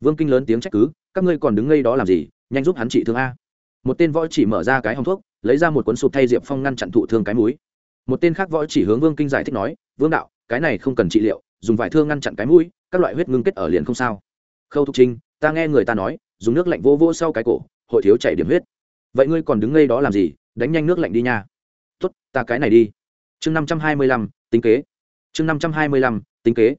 vương kinh lớn tiếng trách cứ, các ngươi còn đứng ngây đó làm gì? Nhanh giúp hắn trị thương a. Một tên võ chỉ mở ra cái hòng thuốc, lấy ra một cuốn sụp thay diệp phong ngăn chặn thụ thương cái mũi. Một tên khác võ chỉ hướng vương kinh giải thích nói, vương đạo, cái này không cần trị liệu, dùng vải thương ngăn chặn cái mũi, các loại huyết ngưng kết ở liền không sao. Khâu thục trinh, ta nghe người ta nói, dùng nước lạnh vô vô sau cái cổ, hội thiếu chảy điểm huyết. Vậy ngươi còn đứng ngây đó làm gì? Đánh nhanh nước lạnh đi nha. Tuất ta cái này đi. Chương năm trăm hai mươi lăm, tính kế. Chương năm trăm hai mươi lăm, tính kế.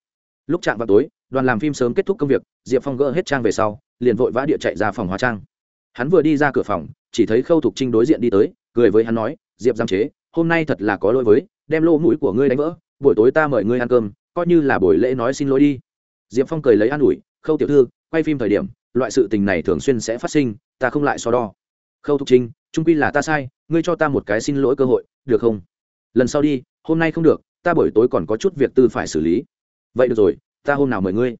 Lúc chạm vào tối đoàn làm phim sớm kết thúc công việc, diệp phong gỡ hết trang về sau, liền vội vã địa chạy ra phòng hóa trang. Hắn vừa đi ra cửa phòng, chỉ thấy khâu thục trinh đối diện đi tới, cười với hắn nói, diệp giam chế, hôm nay thật là có lỗi với, đem lô mũi của ngươi đánh vỡ, buổi tối ta mời ngươi ăn cơm, coi như là buổi lễ nói xin lỗi đi. Diệp phong cười lấy an ủi, khâu tiểu thư, quay phim thời điểm, loại sự tình này thường xuyên sẽ phát sinh, ta không lại so đo. Khâu thục trinh, trung quy là ta sai, ngươi cho ta một cái xin lỗi cơ hội, được không? Lần sau đi, hôm nay không được, ta buổi tối còn có chút việc tư phải xử lý. Vậy được rồi ta hôm nào mời ngươi?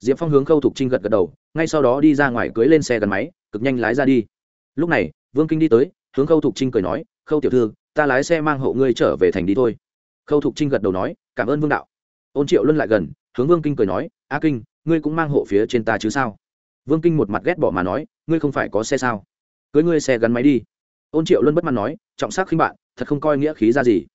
Diệp phong hướng khâu thục trinh gật gật đầu, ngay sau đó đi ra ngoài cưới lên xe gắn máy, cực nhanh lái ra đi. Lúc này, vương kinh đi tới, hướng khâu thục trinh cười nói, khâu tiểu thư, ta lái xe mang hộ ngươi trở về thành đi thôi. Khâu thục trinh gật đầu nói, cảm ơn vương đạo. Ôn triệu luân lại gần, hướng vương kinh cười nói, a kinh, ngươi cũng mang hộ phía trên ta chứ sao? Vương kinh một mặt ghét bỏ mà nói, ngươi không phải có xe sao? Cưới ngươi xe gắn máy đi. Ôn triệu luân bất mãn nói, trọng sắc khinh bạn, thật không coi nghĩa khí ra gì.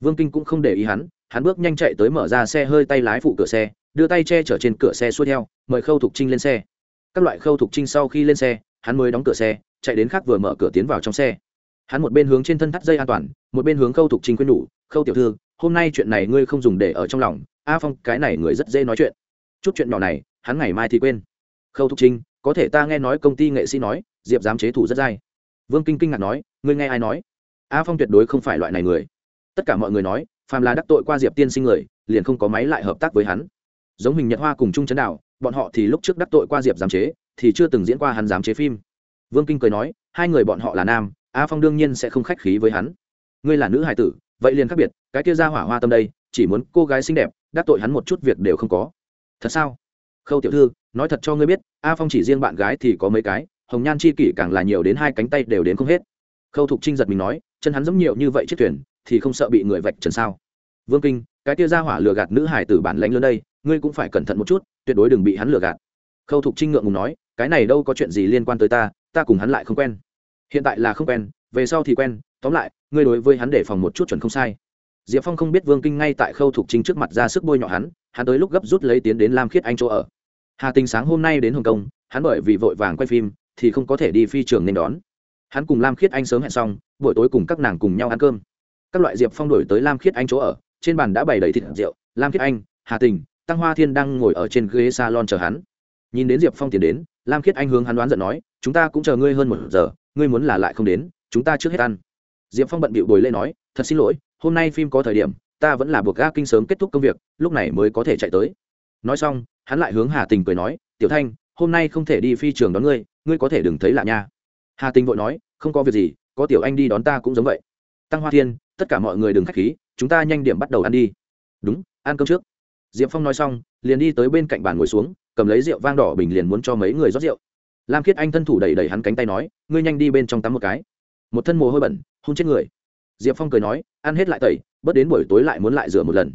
Vương kinh cũng không để ý hắn hắn bước nhanh chạy tới mở ra xe hơi tay lái phụ cửa xe đưa tay che chở trên cửa xe xuôi theo, mời khâu thục trinh lên xe. Các loại khâu thục trinh sau khi lên xe, hắn mới đóng cửa xe, chạy đến khác vừa mở cửa tiến vào trong xe. Hắn một bên hướng trên thân thắt dây an toàn, một bên hướng khâu thục trinh khuyên nhủ, khâu tiểu thư, hôm nay chuyện này ngươi không dùng để ở trong lòng, a phong, cái này người rất dễ nói chuyện. Chút chuyện nhỏ này, hắn ngày mai thì quên. Khâu thục trinh, có thể ta nghe nói công ty nghệ sĩ nói, diệp dám chế thủ rất dai. Vương kinh kinh ngạc nói, ngươi nghe ai nói? A phong tuyệt đối không phải loại này người. Tất cả mọi người nói, phàm là đắc tội qua diệp tiên sinh người, liền không có máy lại hợp tác với hắn giống hình nhật hoa cùng trung chấn đạo bọn họ thì lúc trước đắc tội qua diệp giám chế, thì chưa từng diễn qua hắn giám chế phim. Vương kinh cười nói, hai người bọn họ là nam, a phong đương nhiên sẽ không khách khí với hắn. Ngươi là nữ hải tử, vậy liền khác biệt, cái kia ra hỏa hoa tâm đây, chỉ muốn cô gái xinh đẹp, đắc tội hắn một chút việc đều không có. Thật sao? Khâu tiểu thư, nói thật cho ngươi biết, a phong chỉ riêng bạn gái thì có mấy cái, hồng nhan chi kỷ càng là nhiều đến hai cánh tay đều đến không hết. Khâu thục trinh giật mình nói, chân hắn giống nhiều như vậy chiếc thuyền, thì không sợ bị người vạch trần sao? Vương kinh, cái kia ra hỏa lừa gạt nữ hải tử bản lãnh lớn đây ngươi cũng phải cẩn thận một chút, tuyệt đối đừng bị hắn lừa gạt. Khâu thục trinh ngượng ngùng nói, cái này đâu có chuyện gì liên quan tới ta ta cùng hắn lại không quen. Hiện tại là không quen, về sau thì quen, tóm lại, ngươi đối với hắn để phòng một chút chuẩn không sai. Diệp phong không biết vương kinh ngay tại khâu thục trinh trước mặt ra sức bôi nhọ hắn hắn tới lúc gấp rút lấy tiến đến lam khiết anh chỗ ở. Hà tình sáng hôm nay đến hồng kông, hắn bởi vì vội vàng quay phim, thì không có thể đi phi trường nên đón. Hắn cùng lam khiết anh sớm hẹn xong, buổi tối cùng các nàng cùng nhau ăn cơm. Các loại diệp phong đổi tới lam khiết anh chỗ ở, trên bàn đã bày đầy thịt rượu, lam khiết anh, hà tình tăng hoa thiên đang ngồi ở trên ghế salon chờ hắn. Nhìn đến diệp phong tiến đến, lam khiết anh hướng hắn đoán giận nói, chúng ta cũng chờ ngươi hơn một giờ, ngươi muốn là lại không đến, chúng ta trước hết ăn. Diệp phong bận bịu bồi lên nói, thật xin lỗi, hôm nay phim có thời điểm, ta vẫn là buộc ga kinh sớm kết thúc công việc, lúc này mới có thể chạy tới. Nói xong, hắn lại hướng hà tình cười nói, tiểu thanh, hôm nay không thể đi phi trường đón ngươi ngươi có thể đừng thấy lạ nha. Hà tình vội nói, không có việc gì, có tiểu anh đi đón ta cũng giống vậy. Tăng hoa thiên, tất cả mọi người đừng k h á c h khí, chúng ta nhanh điểm bắt đầu ăn đi. Đúng, ăn cơm trước diệp phong nói xong liền đi tới bên cạnh bàn ngồi xuống cầm lấy rượu vang đỏ bình liền muốn cho mấy người rót rượu. Lam khiết anh thân thủ đẩy đẩy hắn cánh tay nói ngươi nhanh đi bên trong tắm một cái. Một thân mồ hôi bẩn hôn chết người. Diệp phong cười nói ăn hết lại tẩy bớt đến buổi tối lại muốn lại rửa một lần.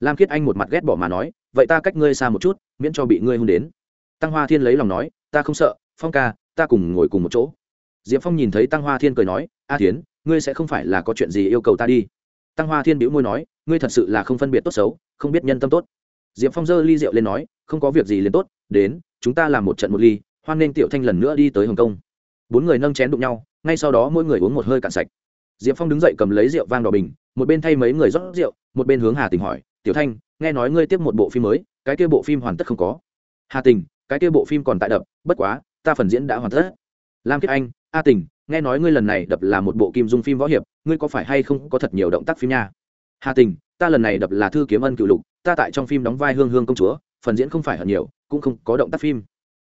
Lam khiết anh một mặt ghét bỏ mà nói vậy ta cách ngươi xa một chút miễn cho bị ngươi hôn đến. Tăng hoa thiên lấy lòng nói ta không sợ phong ca ta cùng ngồi cùng một chỗ. Diệp phong nhìn thấy tăng hoa thiên cười nói a Thiến, ngươi sẽ không phải là có chuyện gì yêu cầu ta đi. Tăng hoa thiên bĩu môi nói ngươi thật sự là không phân biệt tốt xấu không biết nhân tâm tốt. Diệp phong dơ ly rượu lên nói, không có việc gì liền tốt, đến, chúng ta làm một trận một ly, hoan nghênh tiểu thanh lần nữa đi tới hồng kông. Bốn người nâng chén đụng nhau, ngay sau đó mỗi người uống một hơi cạn sạch. Diệp phong đứng dậy cầm lấy rượu vang đỏ bình, một bên thay mấy người rót rượu, một bên hướng hà tình hỏi, tiểu thanh, nghe nói ngươi tiếp một bộ phim mới, cái kia bộ phim hoàn tất không có? Hà tình, cái kia bộ phim còn tại đập, bất quá, ta phần diễn đã hoàn tất. Lam kiết anh, a tình, nghe nói ngươi lần này đập là một bộ kim dung phim võ hiệp, ngươi có phải hay không có thật nhiều động tác phim nha? Hà tình, ta lần này đập là thư kiếm ân cựu lục, ta tại trong phim đóng vai hương hương công chúa, phần diễn không phải hận nhiều, cũng không có động tác phim.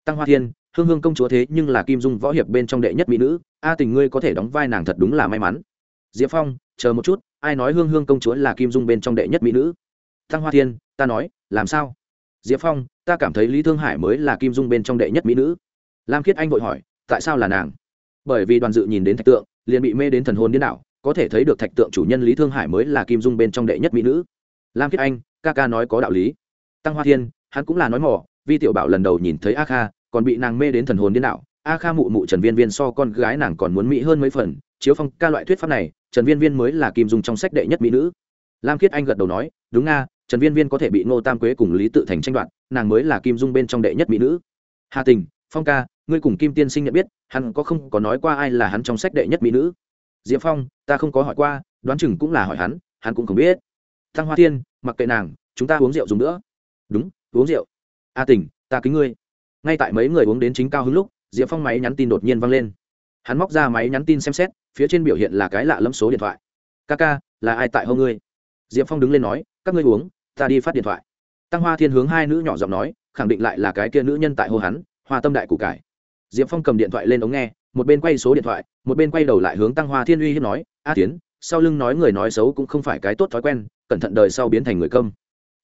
Tăng hoa thiên, hương hương công chúa thế nhưng là kim dung võ hiệp bên trong đệ nhất mỹ nữ, a tình ngươi có thể đóng vai nàng thật đúng là may mắn. Diệp phong, chờ một chút, ai nói hương hương công chúa là kim dung bên trong đệ nhất mỹ nữ? Tăng hoa thiên, ta nói, làm sao? Diệp phong, ta cảm thấy lý thương hải mới là kim dung bên trong đệ nhất mỹ nữ. Lam khiết anh vội hỏi, tại sao là nàng? Bởi vì đoàn dự nhìn đến thạch tượng, liền bị mê đến thần hồn điên đảo có thể thấy được thạch tượng chủ nhân lý thương hải mới là kim dung bên trong đệ nhất mỹ nữ. Lam khiết anh, ca ca nói có đạo lý. Tăng hoa thiên, hắn cũng là nói mỏ vi tiểu bảo lần đầu nhìn thấy a kha, còn bị nàng mê đến thần hồn điên đạo a kha mụ mụ trần viên viên so con gái nàng còn muốn mỹ hơn mấy phần, chiếu phong ca loại thuyết pháp này, trần viên viên mới là kim dung trong sách đệ nhất mỹ nữ. Lam khiết anh gật đầu nói, đúng nga, trần viên viên có thể bị ngô tam quế cùng lý tự thành tranh đoạt, nàng mới là kim dung bên trong đệ nhất mỹ nữ. Hà tình, phong ca, ngươi cùng kim tiên sinh nhận biết, hắn có không có nói qua ai là hắn trong sách đệ nhất mỹ nữ? Diệp phong, ta không có hỏi qua, đoán chừng cũng là hỏi hắn hắn cũng không biết. Thăng hoa thiên, mặc kệ nàng, chúng ta uống rượu dùng nữa. Đúng, uống rượu. A tình, ta kính ngươi. Ngay tại mấy người uống đến chính cao hứng lúc, diệp phong máy nhắn tin đột nhiên văng lên. Hắn móc ra máy nhắn tin xem xét, phía trên biểu hiện là cái lạ lẫm số điện thoại. Ca ca, là ai tại hông ngươi? Diệp phong đứng lên nói, các ngươi uống, ta đi phát điện thoại. Tăng hoa thiên hướng hai nữ nhỏ giọng nói, khẳng định lại là cái kia nữ nhân tại hô hắn, hoa tâm đại củ cải. Diệp phong cầm điện thoại lên ống nghe một bên quay số điện thoại, một bên quay đầu lại hướng tăng hoa thiên uy hiếp nói, a tiến, sau lưng nói người nói xấu cũng không phải cái tốt thói quen, cẩn thận đời sau biến thành người công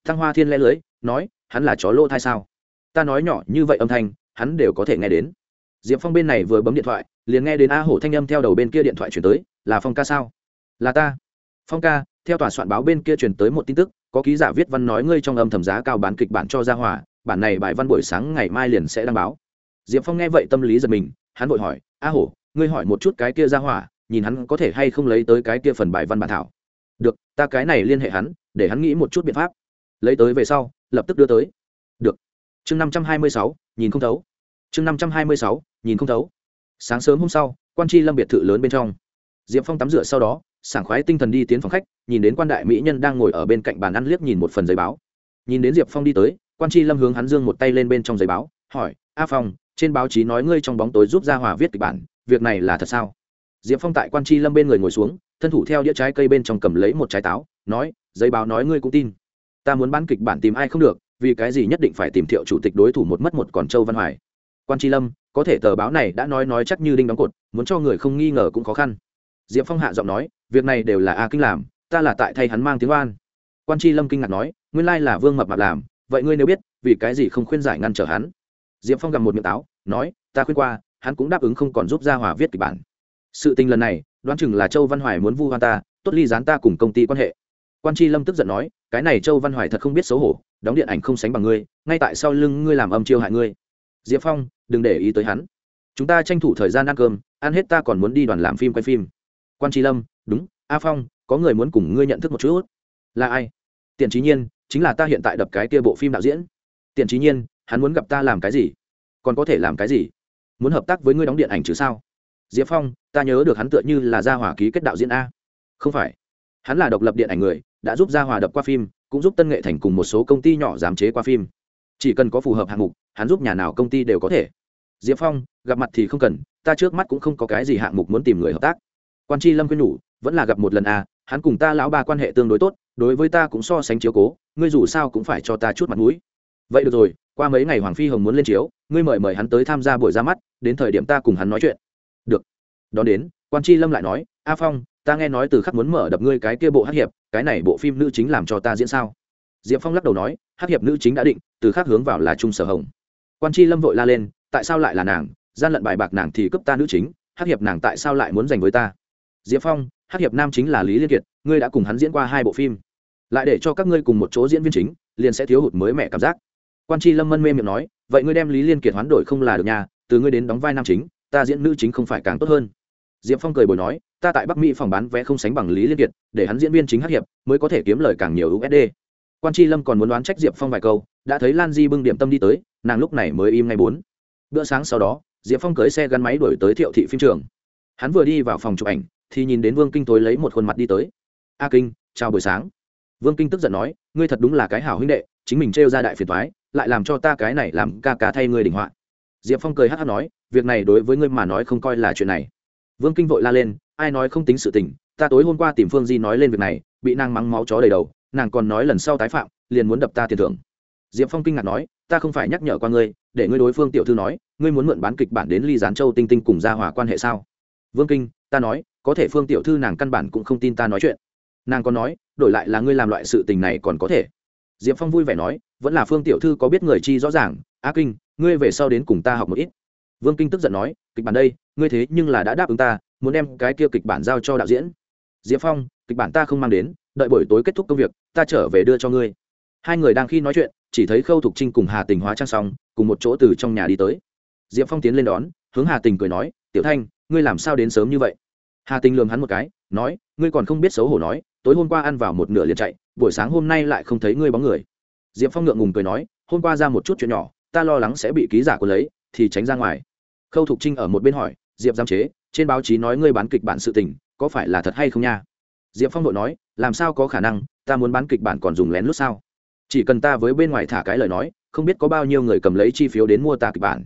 tăng hoa thiên lẽ lưới, nói, hắn là chó lô thai sao? Ta nói nhỏ như vậy âm thanh, hắn đều có thể nghe đến. Diệp phong bên này vừa bấm điện thoại, liền nghe đến a hổ thanh âm theo đầu bên kia điện thoại chuyển tới, là phong ca sao? Là ta. Phong ca, theo tòa soạn báo bên kia chuyển tới một tin tức, có ký giả viết văn nói ngươi trong âm thầm giá cao bán kịch bản cho gia hỏa, bản này bài văn buổi sáng ngày mai liền sẽ đăng báo. Diệp phong nghe vậy tâm lý giật mình hắn vội hỏi, a hổ, ngươi hỏi một chút cái kia gia hỏa, nhìn hắn có thể hay không lấy tới cái kia phần bài văn bản thảo? Được, ta cái này liên hệ hắn, để hắn nghĩ một chút biện pháp. Lấy tới về sau, lập tức đưa tới. Được. Chương năm trăm hai mươi sáu, nhìn không thấu. Chương năm trăm hai mươi sáu, nhìn không thấu. Sáng sớm hôm sau, quan tri lâm biệt thự lớn bên trong. Diệp phong tắm rửa sau đó, sảng khoái tinh thần đi tiến phòng khách, nhìn đến quan đại mỹ nhân đang ngồi ở bên cạnh bàn ăn liếc nhìn một phần giấy báo. Nhìn đến diệp phong đi tới, quan tri lâm hướng hắn dương một tay lên bên trong giấy báo, hỏi a phong, trên báo chí nói ngươi trong bóng tối giúp gia hòa viết kịch bản, việc này là thật sao? Diệp phong tại quan tri lâm bên người ngồi xuống, thân thủ theo đĩa trái cây bên trong cầm lấy một trái táo, nói, giấy báo nói ngươi cũng tin. Ta muốn bán kịch bản tìm ai không được, vì cái gì nhất định phải tìm thiệu chủ tịch đối thủ một mất một còn châu văn hoài. Quan tri lâm, có thể tờ báo này đã nói nói chắc như đinh đóng cột, muốn cho người không nghi ngờ cũng khó khăn. Diệp phong hạ giọng nói, việc này đều là a kinh làm, ta là tại thay hắn mang tiếng oan. Quan tri lâm kinh ngạc nói, nguyên lai là vương mập mạp làm, vậy ngươi nếu biết, vì cái gì không khuyên giải ngăn trở hắn? Diệp phong gặp một miệng táo, nói, ta khuyên qua, hắn cũng đáp ứng không còn giúp gia hòa viết kịch bản. Sự tình lần này, đoán chừng là châu văn hoài muốn vu hoan ta, tốt ly gián ta cùng công ty quan hệ. Quan tri lâm tức giận nói, cái này châu văn hoài thật không biết xấu hổ, đóng điện ảnh không sánh bằng ngươi, ngay tại sau lưng ngươi làm âm chiêu hại ngươi. Diệp phong, đừng để ý tới hắn. Chúng ta tranh thủ thời gian ăn cơm, ăn hết ta còn muốn đi đoàn làm phim quay phim. Quan tri lâm, đúng, a phong, có người muốn cùng ngươi nhận thức một chút. Là ai? Tiền trí nhiên, chính là ta hiện tại đập cái kia bộ phim đạo diễn. Tiền trí nhiên hắn muốn gặp ta làm cái gì? Còn có thể làm cái gì? Muốn hợp tác với ngươi đóng điện ảnh chứ sao? Diệp phong, ta nhớ được hắn tựa như là gia hòa ký kết đạo diễn a. Không phải. Hắn là độc lập điện ảnh người, đã giúp gia hòa đập qua phim, cũng giúp tân nghệ thành cùng một số công ty nhỏ giám chế qua phim. Chỉ cần có phù hợp hạng mục, hắn giúp nhà nào công ty đều có thể. Diệp phong, gặp mặt thì không cần, ta trước mắt cũng không có cái gì hạng mục muốn tìm người hợp tác. Quan tri lâm khuyên nhủ, vẫn là gặp một lần à hắn cùng ta lão ba quan hệ tương đối tốt, đối với ta cũng so sánh chiếu cố, ngươi dù sao cũng phải cho ta chút mặt mũi. Vậy được rồi qua mấy ngày hoàng phi hồng muốn lên chiếu, ngươi mời mời hắn tới tham gia buổi ra mắt, đến thời điểm ta cùng hắn nói chuyện. Được. Đón đến, quan tri lâm lại nói, a phong, ta nghe nói từ khắc muốn mở đập ngươi cái kia bộ hát hiệp, cái này bộ phim nữ chính làm cho ta diễn sao? Diệp phong lắc đầu nói, hát hiệp nữ chính đã định, từ khắc hướng vào là trung sở hồng. Quan tri lâm vội la lên, tại sao lại là nàng? Gian lận bài bạc nàng thì cấp ta nữ chính, hát hiệp nàng tại sao lại muốn giành với ta? Diệp phong, hát hiệp nam chính là lý liên kiệt, ngươi đã cùng hắn diễn qua hai bộ phim. Lại để cho các ngươi cùng một chỗ diễn viên chính, liền sẽ thiếu hụt mới mẻ cảm giác quan tri lâm mân mê miệng nói, vậy ngươi đem lý liên kiệt hoán đổi không là được nhà từ ngươi đến đóng vai nam chính, ta diễn nữ chính không phải càng tốt hơn. Diệp phong cười bồi nói, ta tại bắc mỹ phòng bán vé không sánh bằng lý liên kiệt, để hắn diễn viên chính hát hiệp mới có thể kiếm lời càng nhiều usd quan tri lâm còn muốn đoán trách diệp phong vài câu, đã thấy lan di bưng điểm tâm đi tới, nàng lúc này mới im ngay bốn. Bữa sáng sau đó, diệp phong cưới xe gắn máy đổi tới thiệu thị phim trường. Hắn vừa đi vào phòng chụp ảnh, thì nhìn đến vương kinh tối lấy một khuôn mặt đi tới. A kinh, chào buổi sáng. Vương kinh tức giận nói, ngươi thật đúng là cái hảo huynh đệ, chính mình trêu ra đại phiền thoái lại làm cho ta cái này làm ca ca thay ngươi đỉnh họa. Diệp phong cười hát hát nói, việc này đối với ngươi mà nói không coi là chuyện này. Vương kinh vội la lên, ai nói không tính sự tình, ta tối hôm qua tìm phương di nói lên việc này, bị nàng mắng máu chó đầy đầu, nàng còn nói lần sau tái phạm, liền muốn đập ta tiền thưởng. Diệp phong kinh ngạc nói, ta không phải nhắc nhở qua ngươi, để ngươi đối phương tiểu thư nói, ngươi muốn mượn bán kịch bản đến ly gián châu tinh tinh cùng gia hòa quan hệ sao? Vương kinh, ta nói, có thể phương tiểu thư nàng căn bản cũng không tin ta nói chuyện. Nàng còn nói, đổi lại là ngươi làm loại sự tình này còn có thể diệp phong vui vẻ nói, vẫn là phương tiểu thư có biết người chi rõ ràng. A kinh, ngươi về sau đến cùng ta học một ít. Vương kinh tức giận nói, kịch bản đây, ngươi thế nhưng là đã đáp ứng ta, muốn đem cái kia kịch bản giao cho đạo diễn. Diệp phong, kịch bản ta không mang đến, đợi buổi tối kết thúc công việc, ta trở về đưa cho ngươi. Hai người đang khi nói chuyện, chỉ thấy khâu thục trinh cùng hà tình hóa trang xong, cùng một chỗ từ trong nhà đi tới. Diệp phong tiến lên đón, hướng hà tình cười nói, tiểu thanh, ngươi làm sao đến sớm như vậy? Hà tình lường hắn một cái, nói, ngươi còn không biết xấu hổ nói tối hôm qua ăn vào một nửa liền chạy, buổi sáng hôm nay lại không thấy ngươi bóng người. Diệp phong ngượng ngùng cười nói, hôm qua ra một chút chuyện nhỏ, ta lo lắng sẽ bị ký giả của lấy, thì tránh ra ngoài. Khâu thục trinh ở một bên hỏi, diệp giam chế, trên báo chí nói ngươi bán kịch bản sự tình, có phải là thật hay không nha? Diệp phong đội nói, làm sao có khả năng, ta muốn bán kịch bản còn dùng lén lút sao? Chỉ cần ta với bên ngoài thả cái lời nói, không biết có bao nhiêu người cầm lấy chi phiếu đến mua ta kịch bản.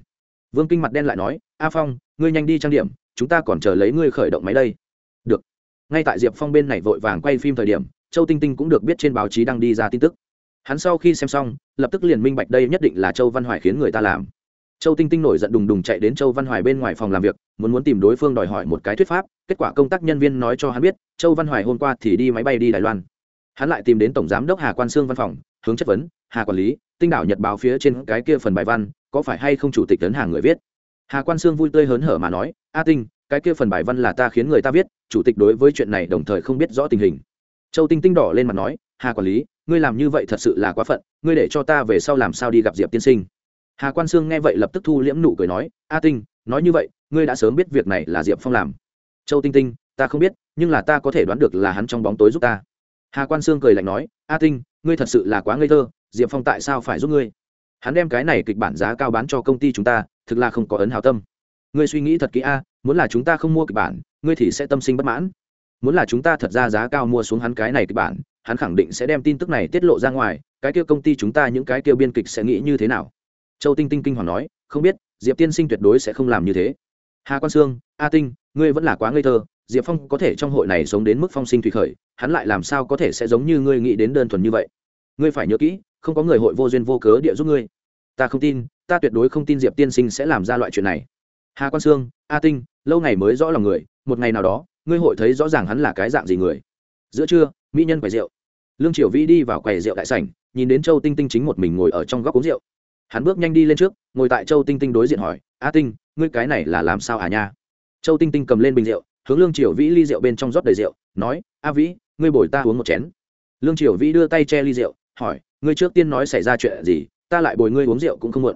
Vương kinh mặt đen lại nói, a phong, ngươi nhanh đi trang điểm, chúng ta còn chờ lấy ngươi khởi động máy đây ngay tại diệp phong bên này vội vàng quay phim thời điểm, châu tinh tinh cũng được biết trên báo chí đang đi ra tin tức. Hắn sau khi xem xong, lập tức liền minh bạch đây nhất định là châu văn hoài khiến người ta làm. Châu tinh tinh nổi giận đùng đùng chạy đến châu văn hoài bên ngoài phòng làm việc, muốn muốn tìm đối phương đòi hỏi một cái thuyết pháp, kết quả công tác nhân viên nói cho hắn biết, châu văn hoài hôm qua thì đi máy bay đi đài loan. Hắn lại tìm đến tổng giám đốc hà quan sương văn phòng, hướng chất vấn, hà quản lý, tinh đảo nhật báo phía trên cái kia phần bài văn, có phải hay không chủ tịch tấn hàng người viết? Hà quan sương vui tươi hớn hở mà nói, a tinh cái kia phần bài văn là ta khiến người ta viết, chủ tịch đối với chuyện này đồng thời không biết rõ tình hình. Châu tinh tinh đỏ lên mặt nói, hà quản lý, ngươi làm như vậy thật sự là quá phận, ngươi để cho ta về sau làm sao đi gặp diệp tiên sinh? Hà quan sương nghe vậy lập tức thu liễm nụ cười nói, a tinh, nói như vậy, ngươi đã sớm biết việc này là diệp phong làm. Châu tinh tinh, ta không biết, nhưng là ta có thể đoán được là hắn trong bóng tối giúp ta. Hà quan sương cười lạnh nói, a tinh, ngươi thật sự là quá ngây thơ, diệp phong tại sao phải giúp ngươi? Hắn đem cái này kịch bản giá cao bán cho công ty chúng ta, thực là không có ấn hào tâm. Ngươi suy nghĩ thật kỹ a muốn là chúng ta không mua kịch bản, ngươi thì sẽ tâm sinh bất mãn. Muốn là chúng ta thật ra giá cao mua xuống hắn cái này kịch bản, hắn khẳng định sẽ đem tin tức này tiết lộ ra ngoài, cái kia công ty chúng ta những cái kia biên kịch sẽ nghĩ như thế nào? Châu tinh tinh kinh hoàng nói, không biết, diệp tiên sinh tuyệt đối sẽ không làm như thế. Hà quan sương, a tinh, ngươi vẫn là quá ngây thơ, diệp phong có thể trong hội này sống đến mức phong sinh thủy khởi, hắn lại làm sao có thể sẽ giống như ngươi nghĩ đến đơn thuần như vậy? Ngươi phải nhớ kỹ, không có người hội vô duyên vô cớ địa giúp ngươi. Ta không tin, ta tuyệt đối không tin diệp tiên sinh sẽ làm ra loại chuyện này. Hà quan sương, a tinh lâu ngày mới rõ lòng người, một ngày nào đó, ngươi hội thấy rõ ràng hắn là cái dạng gì người. Giữa trưa, mỹ nhân quầy rượu. Lương triều vĩ đi vào quầy rượu đại sảnh, nhìn đến châu tinh tinh chính một mình ngồi ở trong góc uống rượu. Hắn bước nhanh đi lên trước, ngồi tại châu tinh tinh đối diện hỏi, a tinh, ngươi cái này là làm sao à nha? Châu tinh tinh cầm lên bình rượu, hướng lương triều vĩ ly rượu bên trong rót đầy rượu, nói, a vĩ, ngươi bồi ta uống một chén. Lương triều vĩ đưa tay che ly rượu, hỏi, ngươi trước tiên nói xảy ra chuyện gì, ta lại bồi ngươi uống rượu cũng không muộn.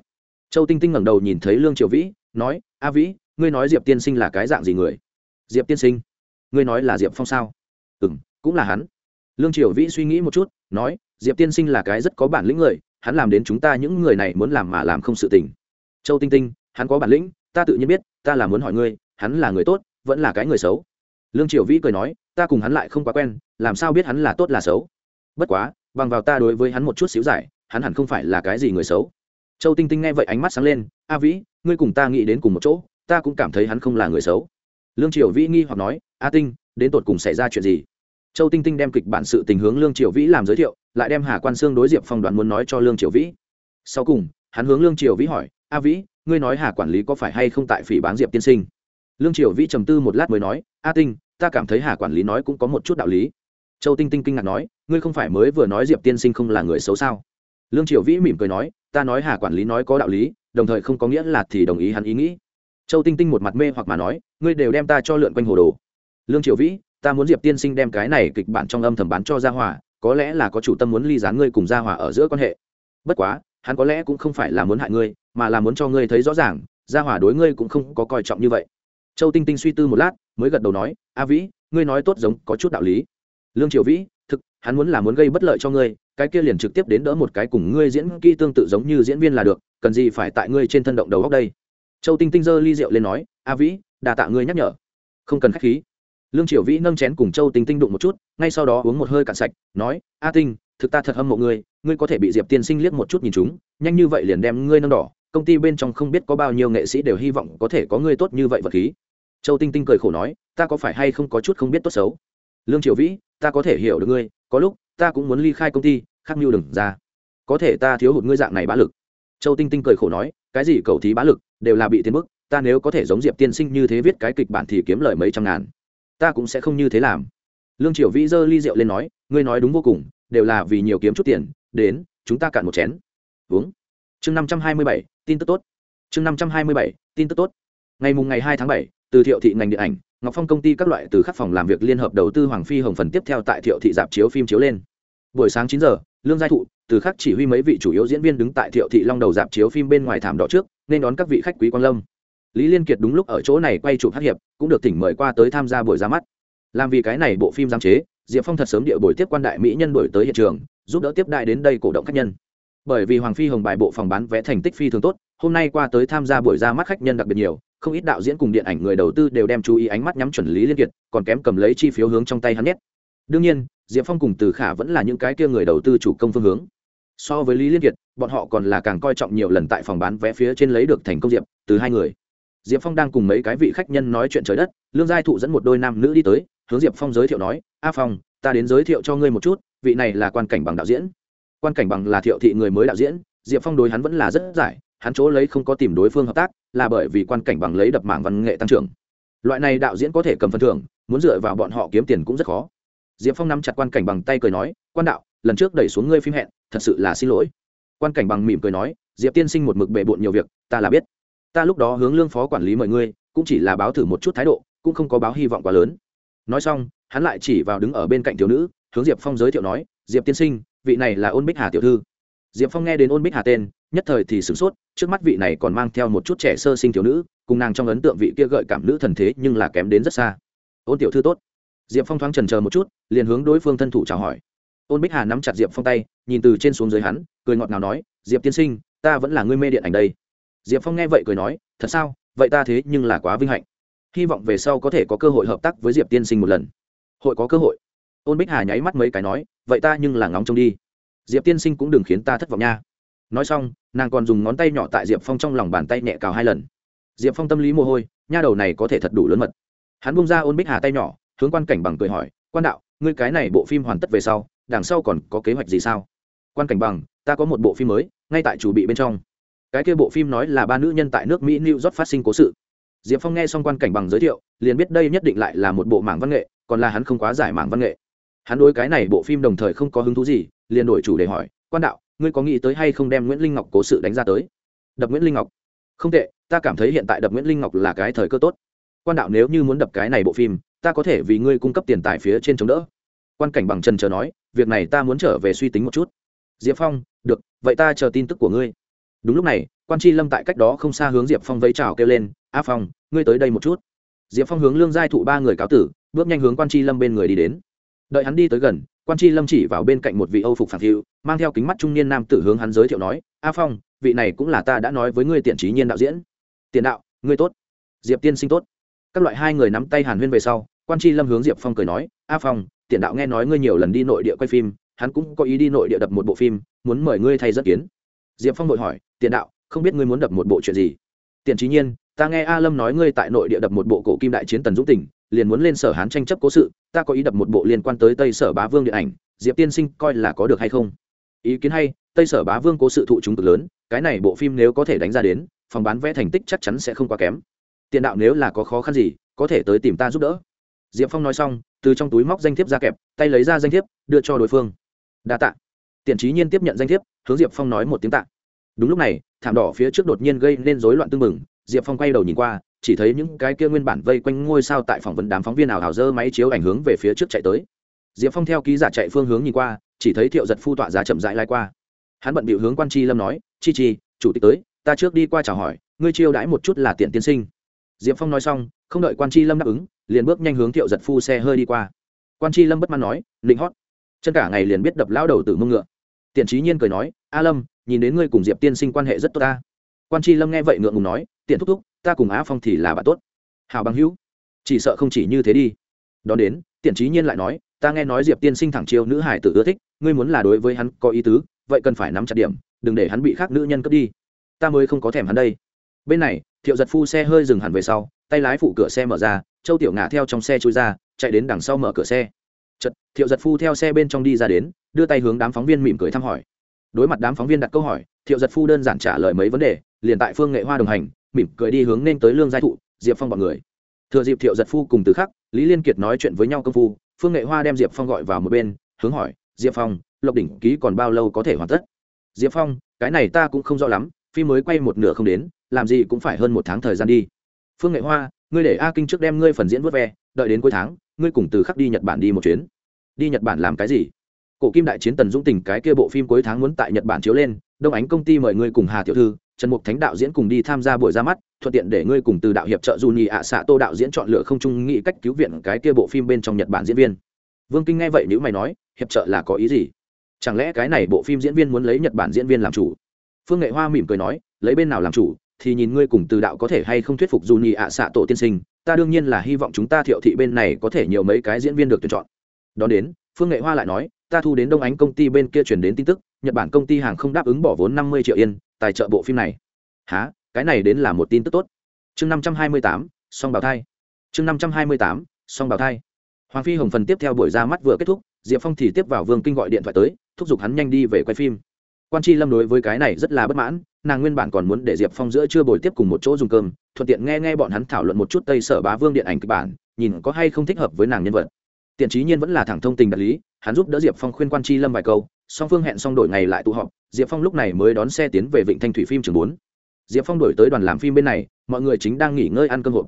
Châu tinh tinh ngẩng đầu nhìn thấy lương triều vĩ, nói, a vĩ ngươi nói diệp tiên sinh là cái dạng gì người? Diệp tiên sinh, ngươi nói là diệp phong sao? Ừ m cũng là hắn. Lương triều vĩ suy nghĩ một chút, nói, diệp tiên sinh là cái rất có bản lĩnh người, hắn làm đến chúng ta những người này muốn làm mà làm không sự tình. Châu tinh tinh, hắn có bản lĩnh, ta tự nhiên biết, ta là muốn hỏi ngươi, hắn là người tốt, vẫn là cái người xấu. Lương triều vĩ cười nói, ta cùng hắn lại không quá quen, làm sao biết hắn là tốt là xấu? Bất quá, bằng vào ta đối với hắn một chút xíu giải, hắn hẳn không phải là cái gì người xấu. Châu tinh tinh nghe vậy ánh mắt sáng lên, a vĩ, ngươi cùng ta nghĩ đến cùng một chỗ ta cũng cảm thấy hắn không là người xấu. Lương triều vĩ nghi hoặc nói, a tinh, đến tột cùng xảy ra chuyện gì? Châu tinh tinh đem kịch bản sự tình hướng lương triều vĩ làm giới thiệu, lại đem hà quan sương đối diệp phong đoàn muốn nói cho lương triều vĩ. Sau cùng, hắn hướng lương triều vĩ hỏi, a vĩ, ngươi nói hà quản lý có phải hay không tại phỉ bán diệp tiên sinh? Lương triều vĩ trầm tư một lát mới nói, a tinh, ta cảm thấy hà quản lý nói cũng có một chút đạo lý. Châu tinh tinh kinh ngạc nói, ngươi không phải mới vừa nói diệp tiên sinh không là người xấu sao? Lương triều vĩ mỉm cười nói, ta nói hà quản lý nói có đạo lý, đồng thời không có nghĩa là thì đồng ý hắn ý nghĩ châu tinh tinh một mặt mê hoặc mà nói, ngươi đều đem ta cho lượn quanh hồ đồ. Lương triều vĩ, ta muốn diệp tiên sinh đem cái này kịch bản trong âm thầm bán cho gia hòa, có lẽ là có chủ tâm muốn ly gián ngươi cùng gia hòa ở giữa quan hệ. Bất quá, hắn có lẽ cũng không phải là muốn hại ngươi, mà là muốn cho ngươi thấy rõ ràng, gia hòa đối ngươi cũng không có coi trọng như vậy. Châu tinh tinh suy tư một lát, mới gật đầu nói, a vĩ, ngươi nói tốt giống có chút đạo lý. Lương triều vĩ, thực, hắn muốn là muốn gây bất lợi cho ngươi, cái kia liền trực tiếp đến đỡ một cái cùng ngươi diễn kỹ tương tự giống như diễn viên là được, cần gì phải tại ngươi trên thân động đầu góc đây? Châu tinh tinh giơ ly rượu lên nói, a vĩ, đà tạ ngươi nhắc nhở. Không cần k h á c h khí. Lương triều vĩ nâng chén cùng châu tinh tinh đụng một chút, ngay sau đó uống một hơi cạn sạch, nói, a tinh, thực ta thật hâm mộ ngươi ngươi có thể bị diệp tiên sinh liếc một chút nhìn chúng, nhanh như vậy liền đem ngươi nâng đỏ, công ty bên trong không biết có bao nhiêu nghệ sĩ đều hy vọng có thể có ngươi tốt như vậy vật khí. Châu tinh tinh cười khổ nói, ta có phải hay không có chút không biết tốt xấu? Lương triều vĩ, ta có thể hiểu được ngươi, có lúc ta cũng muốn ly khai công ty khắc mưu đừng ra. Có thể ta thiếu hụt ngươi dạng này bá lực. Châu tinh tinh cười khổ nói, cái gì cầu thí bá lực? Đều là bị tiến bức, ta nếu có thể giống diệp tiên sinh như thế viết cái kịch bản thì kiếm lời mấy trăm ngàn. Ta cũng sẽ không như thế làm. Lương triều vĩ giơ ly rượu lên nói, ngươi nói đúng vô cùng, đều là vì nhiều kiếm chút tiền, đến, chúng ta cạn một chén. Uống. Chương năm trăm hai mươi bảy, tin tức tốt. Chương năm trăm hai mươi bảy, tin tức tốt. Ngày mùng ngày hai tháng bảy, từ thiệu thị ngành điện ảnh, ngọc phong công ty các loại từ khắc phòng làm việc liên hợp đầu tư hoàng phi hồng phần tiếp theo tại thiệu thị dạp chiếu phim chiếu lên. Buổi sáng chín giờ, lương giai thụ từ khắc chỉ huy mấy vị chủ yếu diễn viên đứng tại thiệu thị long đầu dạp chiếu phim bên ngoài thảm đỏ trước, nên đón các vị khách quý quan lâm. Lý liên kiệt đúng lúc ở chỗ này quay chụp hát hiệp, cũng được tỉnh mời qua tới tham gia buổi ra mắt. Làm vì cái này bộ phim giám chế, diệp phong thật sớm địa buổi tiếp quan đại mỹ nhân đổi tới hiện trường, giúp đỡ tiếp đại đến đây cổ động khách nhân. Bởi vì hoàng phi hồng bài bộ phòng bán vé thành tích phi thường tốt, hôm nay qua tới tham gia buổi ra mắt khách nhân đặc biệt nhiều, không ít đạo diễn cùng điện ảnh người đầu tư đều đem chú ý ánh mắt nhắm chuẩn lý liên kiệt, còn kém cầm lấy chi phiếu hướng trong tay hắn nhét. Đương nhiên, diệp phong cùng từ khả vẫn là những cái kia người đầu tư chủ công phương hướng so với lý liên kiệt, bọn họ còn là càng coi trọng nhiều lần tại phòng bán vé phía trên lấy được thành công diệp, từ hai người. Diệp phong đang cùng mấy cái vị khách nhân nói chuyện trời đất, lương giai thụ dẫn một đôi nam nữ đi tới, hướng diệp phong giới thiệu nói, a phong, ta đến giới thiệu cho ngươi một chút, vị này là quan cảnh bằng đạo diễn. Quan cảnh bằng là thiệu thị người mới đạo diễn, diệp phong đối hắn vẫn là rất giải, hắn chỗ lấy không có tìm đối phương hợp tác, là bởi vì quan cảnh bằng lấy đập mạng văn nghệ tăng trưởng. Loại này đạo diễn có thể cầm phần thưởng, muốn dựa vào bọn họ kiếm tiền cũng rất khó. Diệp phong nắm chặt quan cảnh bằng tay cười nói, quan đạo, lần trước đẩy xuống ngươi phim hẹn thật sự là xin lỗi. Quan cảnh bằng mỉm cười nói, diệp tiên sinh một mực bề bộn nhiều việc, ta là biết. Ta lúc đó hướng lương phó quản lý mời ngươi, cũng chỉ là báo thử một chút thái độ, cũng không có báo hy vọng quá lớn. Nói xong, hắn lại chỉ vào đứng ở bên cạnh thiếu nữ, hướng diệp phong giới thiệu nói, diệp tiên sinh, vị này là ôn bích hà tiểu thư. Diệp phong nghe đến ôn bích hà tên, nhất thời thì sửng sốt, trước mắt vị này còn mang theo một chút trẻ sơ sinh thiếu nữ, cùng nàng trong ấn tượng vị kia gợi cảm nữ thần thế nhưng là kém đến rất xa. Ôn tiểu thư tốt. Diệp phong thoáng trần chờ một chút, liền hướng đối phương thân thủ chào hỏi ôn bích hà nắm chặt diệp phong tay, nhìn từ trên xuống dưới hắn, cười ngọt ngào nói, diệp tiên sinh, ta vẫn là người mê điện ảnh đây. Diệp phong nghe vậy cười nói, thật sao? Vậy ta thế nhưng là quá vinh hạnh. Hy vọng về sau có thể có cơ hội hợp tác với diệp tiên sinh một lần. Hội có cơ hội? Ôn bích hà nháy mắt mấy cái nói, vậy ta nhưng là ngóng trông đi. Diệp tiên sinh cũng đừng khiến ta thất vọng nha. Nói xong, nàng còn dùng ngón tay nhỏ tại diệp phong trong lòng bàn tay nhẹ cào hai lần. Diệp phong tâm lý mồ hôi, nha đầu này có thể thật đủ lớn mật. Hắn bung ra ôn bích hà tay nhỏ, hướng quan cảnh bằng cười hỏi, quan đạo, ngươi cái này bộ phim hoàn tất về sau đằng sau còn có kế hoạch gì sao? Quan cảnh bằng, ta có một bộ phim mới, ngay tại chủ bị bên trong. Cái kia bộ phim nói là ba nữ nhân tại nước mỹ, new york phát sinh cố sự. Diệp phong nghe xong quan cảnh bằng giới thiệu, liền biết đây nhất định lại là một bộ mảng văn nghệ, còn là hắn không quá giải mảng văn nghệ. Hắn đối cái này bộ phim đồng thời không có hứng thú gì, liền đổi chủ để hỏi, quan đạo, ngươi có nghĩ tới hay không đem nguyễn linh ngọc cố sự đánh ra tới? Đập nguyễn linh ngọc. Không tệ, ta cảm thấy hiện tại đập nguyễn linh ngọc là cái thời cơ tốt. Quan đạo nếu như muốn đập cái này bộ phim, ta có thể vì ngươi cung cấp tiền tài phía trên chống đỡ. Quan cảnh bằng trần chờ nói việc này ta muốn trở về suy tính một chút. Diệp phong, được, vậy ta chờ tin tức của ngươi. Đúng lúc này, quan tri lâm tại cách đó không xa hướng diệp phong vẫy chào kêu lên, a phong, ngươi tới đây một chút. Diệp phong hướng lương giai thụ ba người cáo tử, bước nhanh hướng quan tri lâm bên người đi đến. Đợi hắn đi tới gần, quan tri lâm chỉ vào bên cạnh một vị âu phục phản thiệu, mang theo kính mắt trung niên nam tử hướng hắn giới thiệu nói, a phong, vị này cũng là ta đã nói với ngươi tiện trí nhiên đạo diễn. Tiền đạo, ngươi tốt. Diệp tiên sinh tốt. Các loại hai người nắm tay hàn huyên về sau, quan tri lâm hướng diệp phong cười nói, a phong tiền đạo nghe nói ngươi nhiều lần đi nội địa quay phim, hắn cũng có ý đi nội địa đập một bộ phim, muốn mời ngươi thay dẫn kiến. Diệp phong vội hỏi tiền đạo, không biết ngươi muốn đập một bộ chuyện gì? Tiền trí nhiên, ta nghe a lâm nói ngươi tại nội địa đập một bộ cổ kim đại chiến tần dũng tỉnh, liền muốn lên sở hán tranh chấp cố sự, ta có ý đập một bộ liên quan tới tây sở bá vương điện ảnh, diệp tiên sinh coi là có được hay không? Ý kiến hay, tây sở bá vương cố sự thụ chúng cực lớn, cái này bộ phim nếu có thể đánh ra đến, phòng bán vẽ thành tích chắc chắn sẽ không quá kém. Tiền đạo nếu là có khó khăn gì, có thể tới tìm ta giúp đỡ. Diệp phong nói xong từ trong túi móc danh thiếp ra kẹp, tay lấy ra danh thiếp, đưa cho đối phương. Đa tạ. Tiền trí nhiên tiếp nhận danh thiếp, hướng diệp phong nói một tiếng tạ. Đúng lúc này, thảm đỏ phía trước đột nhiên gây nên rối loạn tưng mừng diệp phong quay đầu nhìn qua, chỉ thấy những cái kia nguyên bản vây quanh ngôi sao tại phỏng vấn đám phóng viên nào hào dơ máy chiếu ảnh hướng về phía trước chạy tới. Diệp phong theo ký giả chạy phương hướng nhìn qua, chỉ thấy thiệu giật phu tọa giá chậm rãi lai qua. Hắn bận bịu hướng quan tri lâm nói, chi chi, chủ tịch tới, ta trước đi qua chào hỏi, ngươi chiêu đãi một chút là tiện tiên sinh. Diệp phong nói xong, không đợi quan tri lâm đáp ứng liền bước nhanh hướng thiệu giật phu xe hơi đi qua. Quan tri lâm bất mãn nói linh hót. Chân cả ngày liền biết đập lão đầu từ mông ngựa. Tiện trí nhiên cười nói, a lâm, nhìn đến ngươi cùng diệp tiên sinh quan hệ rất tốt ta. Quan tri lâm nghe vậy ngượng ngùng nói, tiện thúc thúc, ta cùng á phong thì là bạn tốt. Hào bằng hữu. Chỉ sợ không chỉ như thế đi. Đón đến, tiện trí nhiên lại nói, ta nghe nói diệp tiên sinh thẳng chiêu nữ hải tử ưa thích, ngươi muốn là đối với hắn có ý tứ, vậy cần phải nắm chặt điểm, đừng để hắn bị khác nữ nhân cướp đi. Ta mới không có thèm hắn đây. Bên này, thiệu giật phu xe hơi dừng hẳn về sau, tay lái phụ cửa xe mở ra châu tiểu ngà theo trong xe chui ra, chạy đến đằng sau mở cửa xe. Chật thiệu giật phu theo xe bên trong đi ra đến, đưa tay hướng đám phóng viên mỉm cười thăm hỏi. Đối mặt đám phóng viên đặt câu hỏi, thiệu giật phu đơn giản trả lời mấy vấn đề, liền tại phương nghệ hoa đồng hành, mỉm cười đi hướng nên tới lương giai thụ, diệp phong b ọ n người. Thừa dịp thiệu giật phu cùng từ khắc, lý liên kiệt nói chuyện với nhau công phu, phương nghệ hoa đem diệp phong gọi vào một bên, hướng hỏi, diệp phong, lộc đỉnh ký còn bao lâu có thể hoàn tất? Diệp phong, cái này ta cũng không rõ lắm, phim mới quay một nửa không đến, làm gì cũng phải hơn một tháng thời gian đi. Phương nghệ hoa ngươi để a kinh trước đem ngươi phần diễn vớt ve, đợi đến cuối tháng, ngươi cùng từ khắc đi nhật bản đi một chuyến. Đi nhật bản làm cái gì? Cổ kim đại chiến tần dũng tình cái kia bộ phim cuối tháng muốn tại nhật bản chiếu lên, đông ánh công ty mời ngươi cùng hà tiểu thư, trần mục thánh đạo diễn cùng đi tham gia buổi ra mắt, thuận tiện để ngươi cùng từ đạo hiệp trợ dù nhị ạ xạ tô đạo diễn chọn lựa không trung nghị cách cứu viện cái kia bộ phim bên trong nhật bản diễn viên. Vương kinh nghe vậy nếu mày nói, hiệp trợ là có ý gì? Chẳng lẽ cái này bộ phim diễn viên muốn lấy nhật bản diễn viên làm chủ? Phương nghệ hoa mỉm cười nói, lấy bên nào làm chủ? Thì nhìn ngươi cùng từ đạo có thể hay không thuyết phục dù nhị ạ xạ tổ tiên sinh, ta đương nhiên là hy vọng chúng ta thiệu thị bên này có thể nhiều mấy cái diễn viên được tuyển chọn. Đón đến, phương nghệ hoa lại nói, ta thu đến đông ánh công ty bên kia chuyển đến tin tức, nhật bản công ty hàng không đáp ứng bỏ vốn năm mươi triệu yên, tài trợ bộ phim này. Há cái này đến là một tin tức tốt. Chương năm trăm hai mươi tám, song bào thai. Chương năm trăm hai mươi tám, song bào thai. Hoàng phi hồng phần tiếp theo buổi ra mắt vừa kết thúc, diệp phong thì tiếp vào vương kinh gọi điện thoại tới, thúc giục hắn nhanh đi về quay phim quan tri lâm đối với cái này rất là bất mãn, nàng nguyên bản còn muốn để diệp phong giữa chưa bồi tiếp cùng một chỗ dùng cơm, thuận tiện nghe nghe bọn hắn thảo luận một chút tây sở bá vương điện ảnh kịch bản, nhìn có hay không thích hợp với nàng nhân vật. Tiện trí nhiên vẫn là thẳng thông tình đạt lý, hắn giúp đỡ diệp phong khuyên quan tri lâm vài câu, song phương hẹn xong đổi ngày lại tụ họp, diệp phong lúc này mới đón xe tiến về vịnh thanh thủy phim trường bốn. Diệp phong đổi tới đoàn làm phim bên này, mọi người chính đang nghỉ ngơi ăn cơm hộp.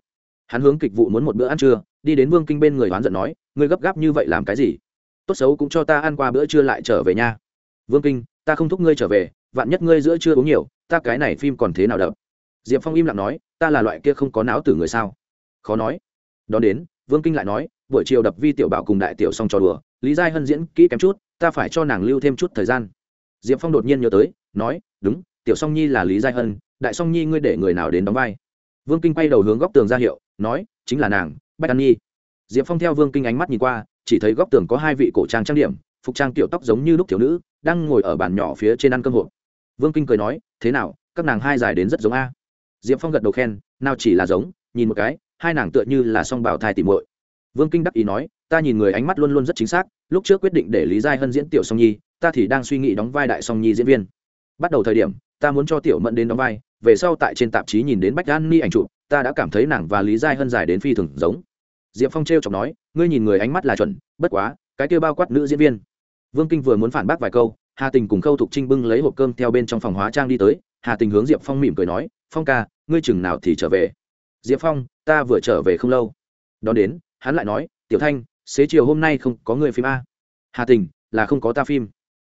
Hắn hướng kịch vụ muốn một bữa ăn trưa, đi đến vương kinh bên người oán giận nói, ngươi gấp gáp như vậy làm cái gì? Tốt xấu cũng cho ta ăn qua bữa trưa lại trở về nha. Vương kinh ta không thúc ngươi trở về, vạn nhất ngươi giữa trưa uống nhiều, ta cái này phim còn thế nào đập? Diệp phong im lặng nói, ta là loại kia không có não tử người sao? Khó nói. Đón đến, vương kinh lại nói, buổi chiều đập vi tiểu bảo cùng đại tiểu xong trò đùa, lý giai hân diễn kỹ kém chút, ta phải cho nàng lưu thêm chút thời gian. Diệp phong đột nhiên nhớ tới, nói, đúng, tiểu song nhi là lý giai hân, đại song nhi ngươi để người nào đến đóng vai? Vương kinh quay đầu hướng góc tường ra hiệu, nói, chính là nàng, bách an nhi. Diệp phong theo vương kinh ánh mắt nhìn qua, chỉ thấy góc tường có hai vị cổ trang trang điểm, phục trang tiểu tóc giống như lúc thiếu nữ đang ngồi ở bàn nhỏ phía trên ăn cơm hộp. Vương kinh cười nói, thế nào, các nàng hai dài đến rất giống a? Diệp phong gật đầu khen, nào chỉ là giống, nhìn một cái, hai nàng tựa như là song bảo thai tìm muội. Vương kinh đắc ý nói, ta nhìn người ánh mắt luôn luôn rất chính xác, lúc trước quyết định để lý giai hân diễn tiểu song nhi, ta thì đang suy nghĩ đóng vai đại song nhi diễn viên. Bắt đầu thời điểm, ta muốn cho tiểu mẫn đến đóng vai, về sau tại trên tạp chí nhìn đến bách an ni ảnh chụp, ta đã cảm thấy nàng và lý giai hân dài đến phi thường giống. Diệp phong t r e o chọc nói, ngươi nhìn người ánh mắt là chuẩn, bất quá, cái kêu bao quát nữ diễn viên vương kinh vừa muốn phản bác vài câu, hà tình cùng khâu thục trinh bưng lấy hộp cơm theo bên trong phòng hóa trang đi tới. Hà tình hướng diệp phong mỉm cười nói, phong ca, ngươi chừng nào thì trở về? Diệp phong, ta vừa trở về không lâu. Đón đến, hắn lại nói, tiểu thanh, xế chiều hôm nay không có người phim a. Hà tình, là không có ta phim.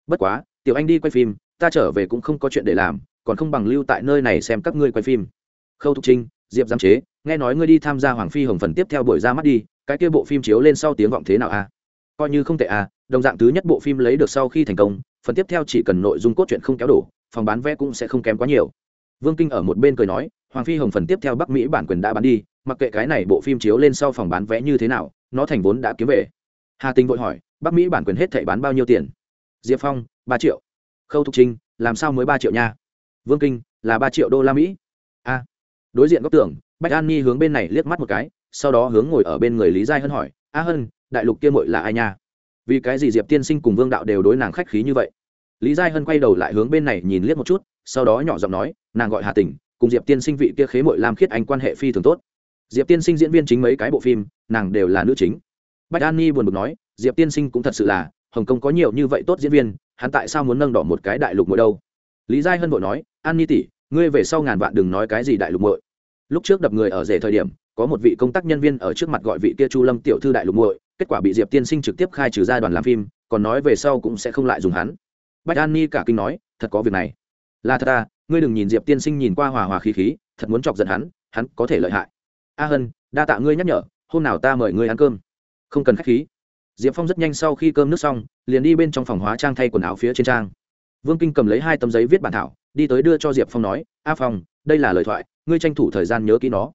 Bất quá, tiểu anh đi quay phim, ta trở về cũng không có chuyện để làm, còn không bằng lưu tại nơi này xem các ngươi quay phim. Khâu thục trinh, diệp giám chế, nghe nói ngươi đi tham gia hoàng phi hồng phần tiếp theo buổi ra mắt đi, cái kia bộ phim chiếu lên sau tiếng vọng thế nào a? Coi như không tệ à? Đồng dạng thứ nhất bộ phim lấy được sau khi thành công, phần tiếp theo chỉ cần nội dung cốt truyện không kéo đổ, phòng bán vé cũng sẽ không kém quá nhiều. Vương kinh ở một bên cười nói, hoàng phi hồng phần tiếp theo bắc mỹ bản quyền đã bán đi, mặc kệ cái này bộ phim chiếu lên sau phòng bán vé như thế nào, nó thành vốn đã kiếm về. Hà tinh vội hỏi, bắc mỹ bản quyền hết thảy bán bao nhiêu tiền? Diệp phong, ba triệu. Khâu thục trinh, làm sao mới ba triệu nha? Vương kinh, là ba triệu đô la mỹ. A. Đối diện góc tưởng bách an nhi hướng bên này liếc mắt một cái, sau đó hướng ngồi ở bên người lý giai hân hỏi, a hân, đại lục kia mội là ai nha? Vì cái gì diệp tiên sinh cùng vương đạo đều đối nàng khách khí như vậy lý giai hân quay đầu lại hướng bên này nhìn liếc một chút sau đó nhỏ giọng nói nàng gọi hà tình cùng diệp tiên sinh vị kia khế mội làm khiết anh quan hệ phi thường tốt diệp tiên sinh diễn viên chính mấy cái bộ phim nàng đều là nữ chính Bạch an ni buồn bực nói diệp tiên sinh cũng thật sự là hồng kông có nhiều như vậy tốt diễn viên hắn tại sao muốn nâng đỏ một cái đại lục mỗi đâu lý giai hân vội nói an ni tỷ ngươi về sau ngàn vạn đừng nói cái gì đại lục muội lúc trước đập người ở rể thời điểm có một vị công tác nhân viên ở trước mặt gọi vị kia chu lâm tiểu thư đại lục muội, kết quả bị diệp tiên sinh trực tiếp khai trừ ra đoàn làm phim, còn nói về sau cũng sẽ không lại dùng hắn. Bách an ni cả kinh nói, thật có việc này. Là thật à ngươi đừng nhìn diệp tiên sinh nhìn qua hòa hòa khí khí, thật muốn chọc giận hắn hắn có thể lợi hại. A hân, đa tạ ngươi nhắc nhở, hôm nào ta mời ngươi ăn cơm. Không cần k h á c h khí. Diệp phong rất nhanh sau khi cơm nước xong, liền đi bên trong phòng hóa trang thay quần áo phía trên trang. Vương kinh cầm lấy hai tấm giấy viết bản thảo, đi tới đưa cho diệp phong nói, a phong, đây là lời thoại, ngươi tranh thủ thời gian nhớ kỹ nó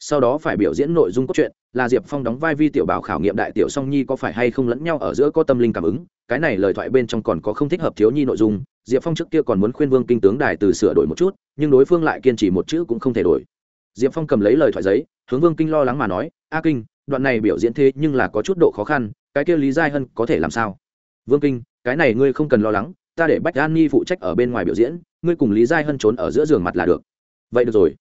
sau đó phải biểu diễn nội dung cốt truyện, là diệp phong đóng vai vi tiểu bảo khảo nghiệm đại tiểu song nhi có phải hay không lẫn nhau ở giữa có tâm linh cảm ứng, cái này lời thoại bên trong còn có không thích hợp thiếu nhi nội dung, diệp phong trước kia còn muốn khuyên vương kinh tướng đài từ sửa đổi một chút, nhưng đối phương lại kiên trì một chữ cũng không thể đổi. Diệp phong cầm lấy lời thoại giấy, hướng vương kinh lo lắng mà nói, a kinh, đoạn này biểu diễn thế nhưng là có chút độ khó khăn, cái kia lý giai hân có thể làm sao? Vương kinh, cái này ngươi không cần lo lắng, ta để bách an nhi phụ trách ở bên ngoài biểu diễn, ngươi cùng lý giai hân trốn ở giữa giường mặt là được. Vậy được rồi.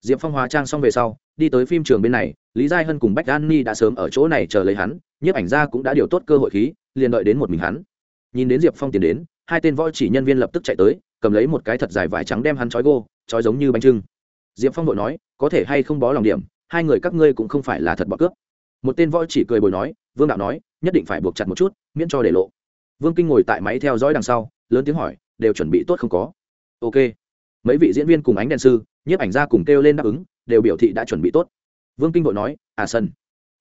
Diệp phong hóa trang xong về sau đi tới phim trường bên này, lý giai hân cùng bách an ni đã sớm ở chỗ này chờ lấy hắn, nhiếp ảnh gia cũng đã điều tốt cơ hội khí, liền đợi đến một mình hắn. Nhìn đến diệp phong tiến đến, hai tên võ chỉ nhân viên lập tức chạy tới, cầm lấy một cái thật dài vải trắng đem hắn trói gô, trói giống như bánh trưng. Diệp phong vội nói, có thể hay không bó lòng điểm, hai người các ngươi cũng không phải là thật bọ cướp. Một tên võ chỉ cười bồi nói, vương đạo nói, nhất định phải buộc chặt một chút, miễn cho để lộ. Vương kinh ngồi tại máy theo dõi đằng sau, lớn tiếng hỏi, đều chuẩn bị tốt không có? Ok. Mấy vị diễn viên cùng ánh đèn sư, nhiếp ảnh gia cùng kêu lên đáp ứng đều biểu thị đã chuẩn bị tốt. Vương kinh vội nói à sân.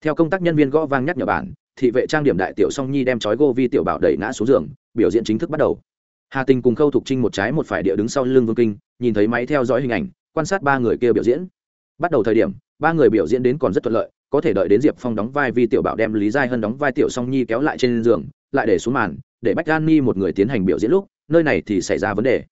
Theo công tác nhân viên gõ vang nhắc nhở bản, thị vệ trang điểm đại tiểu song nhi đem chói gô vi tiểu bảo đẩy ngã xuống giường, biểu diễn chính thức bắt đầu. Hà tình cùng khâu thục trinh một trái một phải địa đứng sau lưng vương kinh, nhìn thấy máy theo dõi hình ảnh, quan sát ba người kia biểu diễn. Bắt đầu thời điểm, ba người biểu diễn đến còn rất thuận lợi, có thể đợi đến diệp phong đóng vai vi tiểu bảo đem lý giai hân đóng vai tiểu song nhi kéo lại trên giường, lại để xuống màn, để bách gan ni một người tiến hành biểu diễn lúc, nơi này thì xảy ra vấn đề.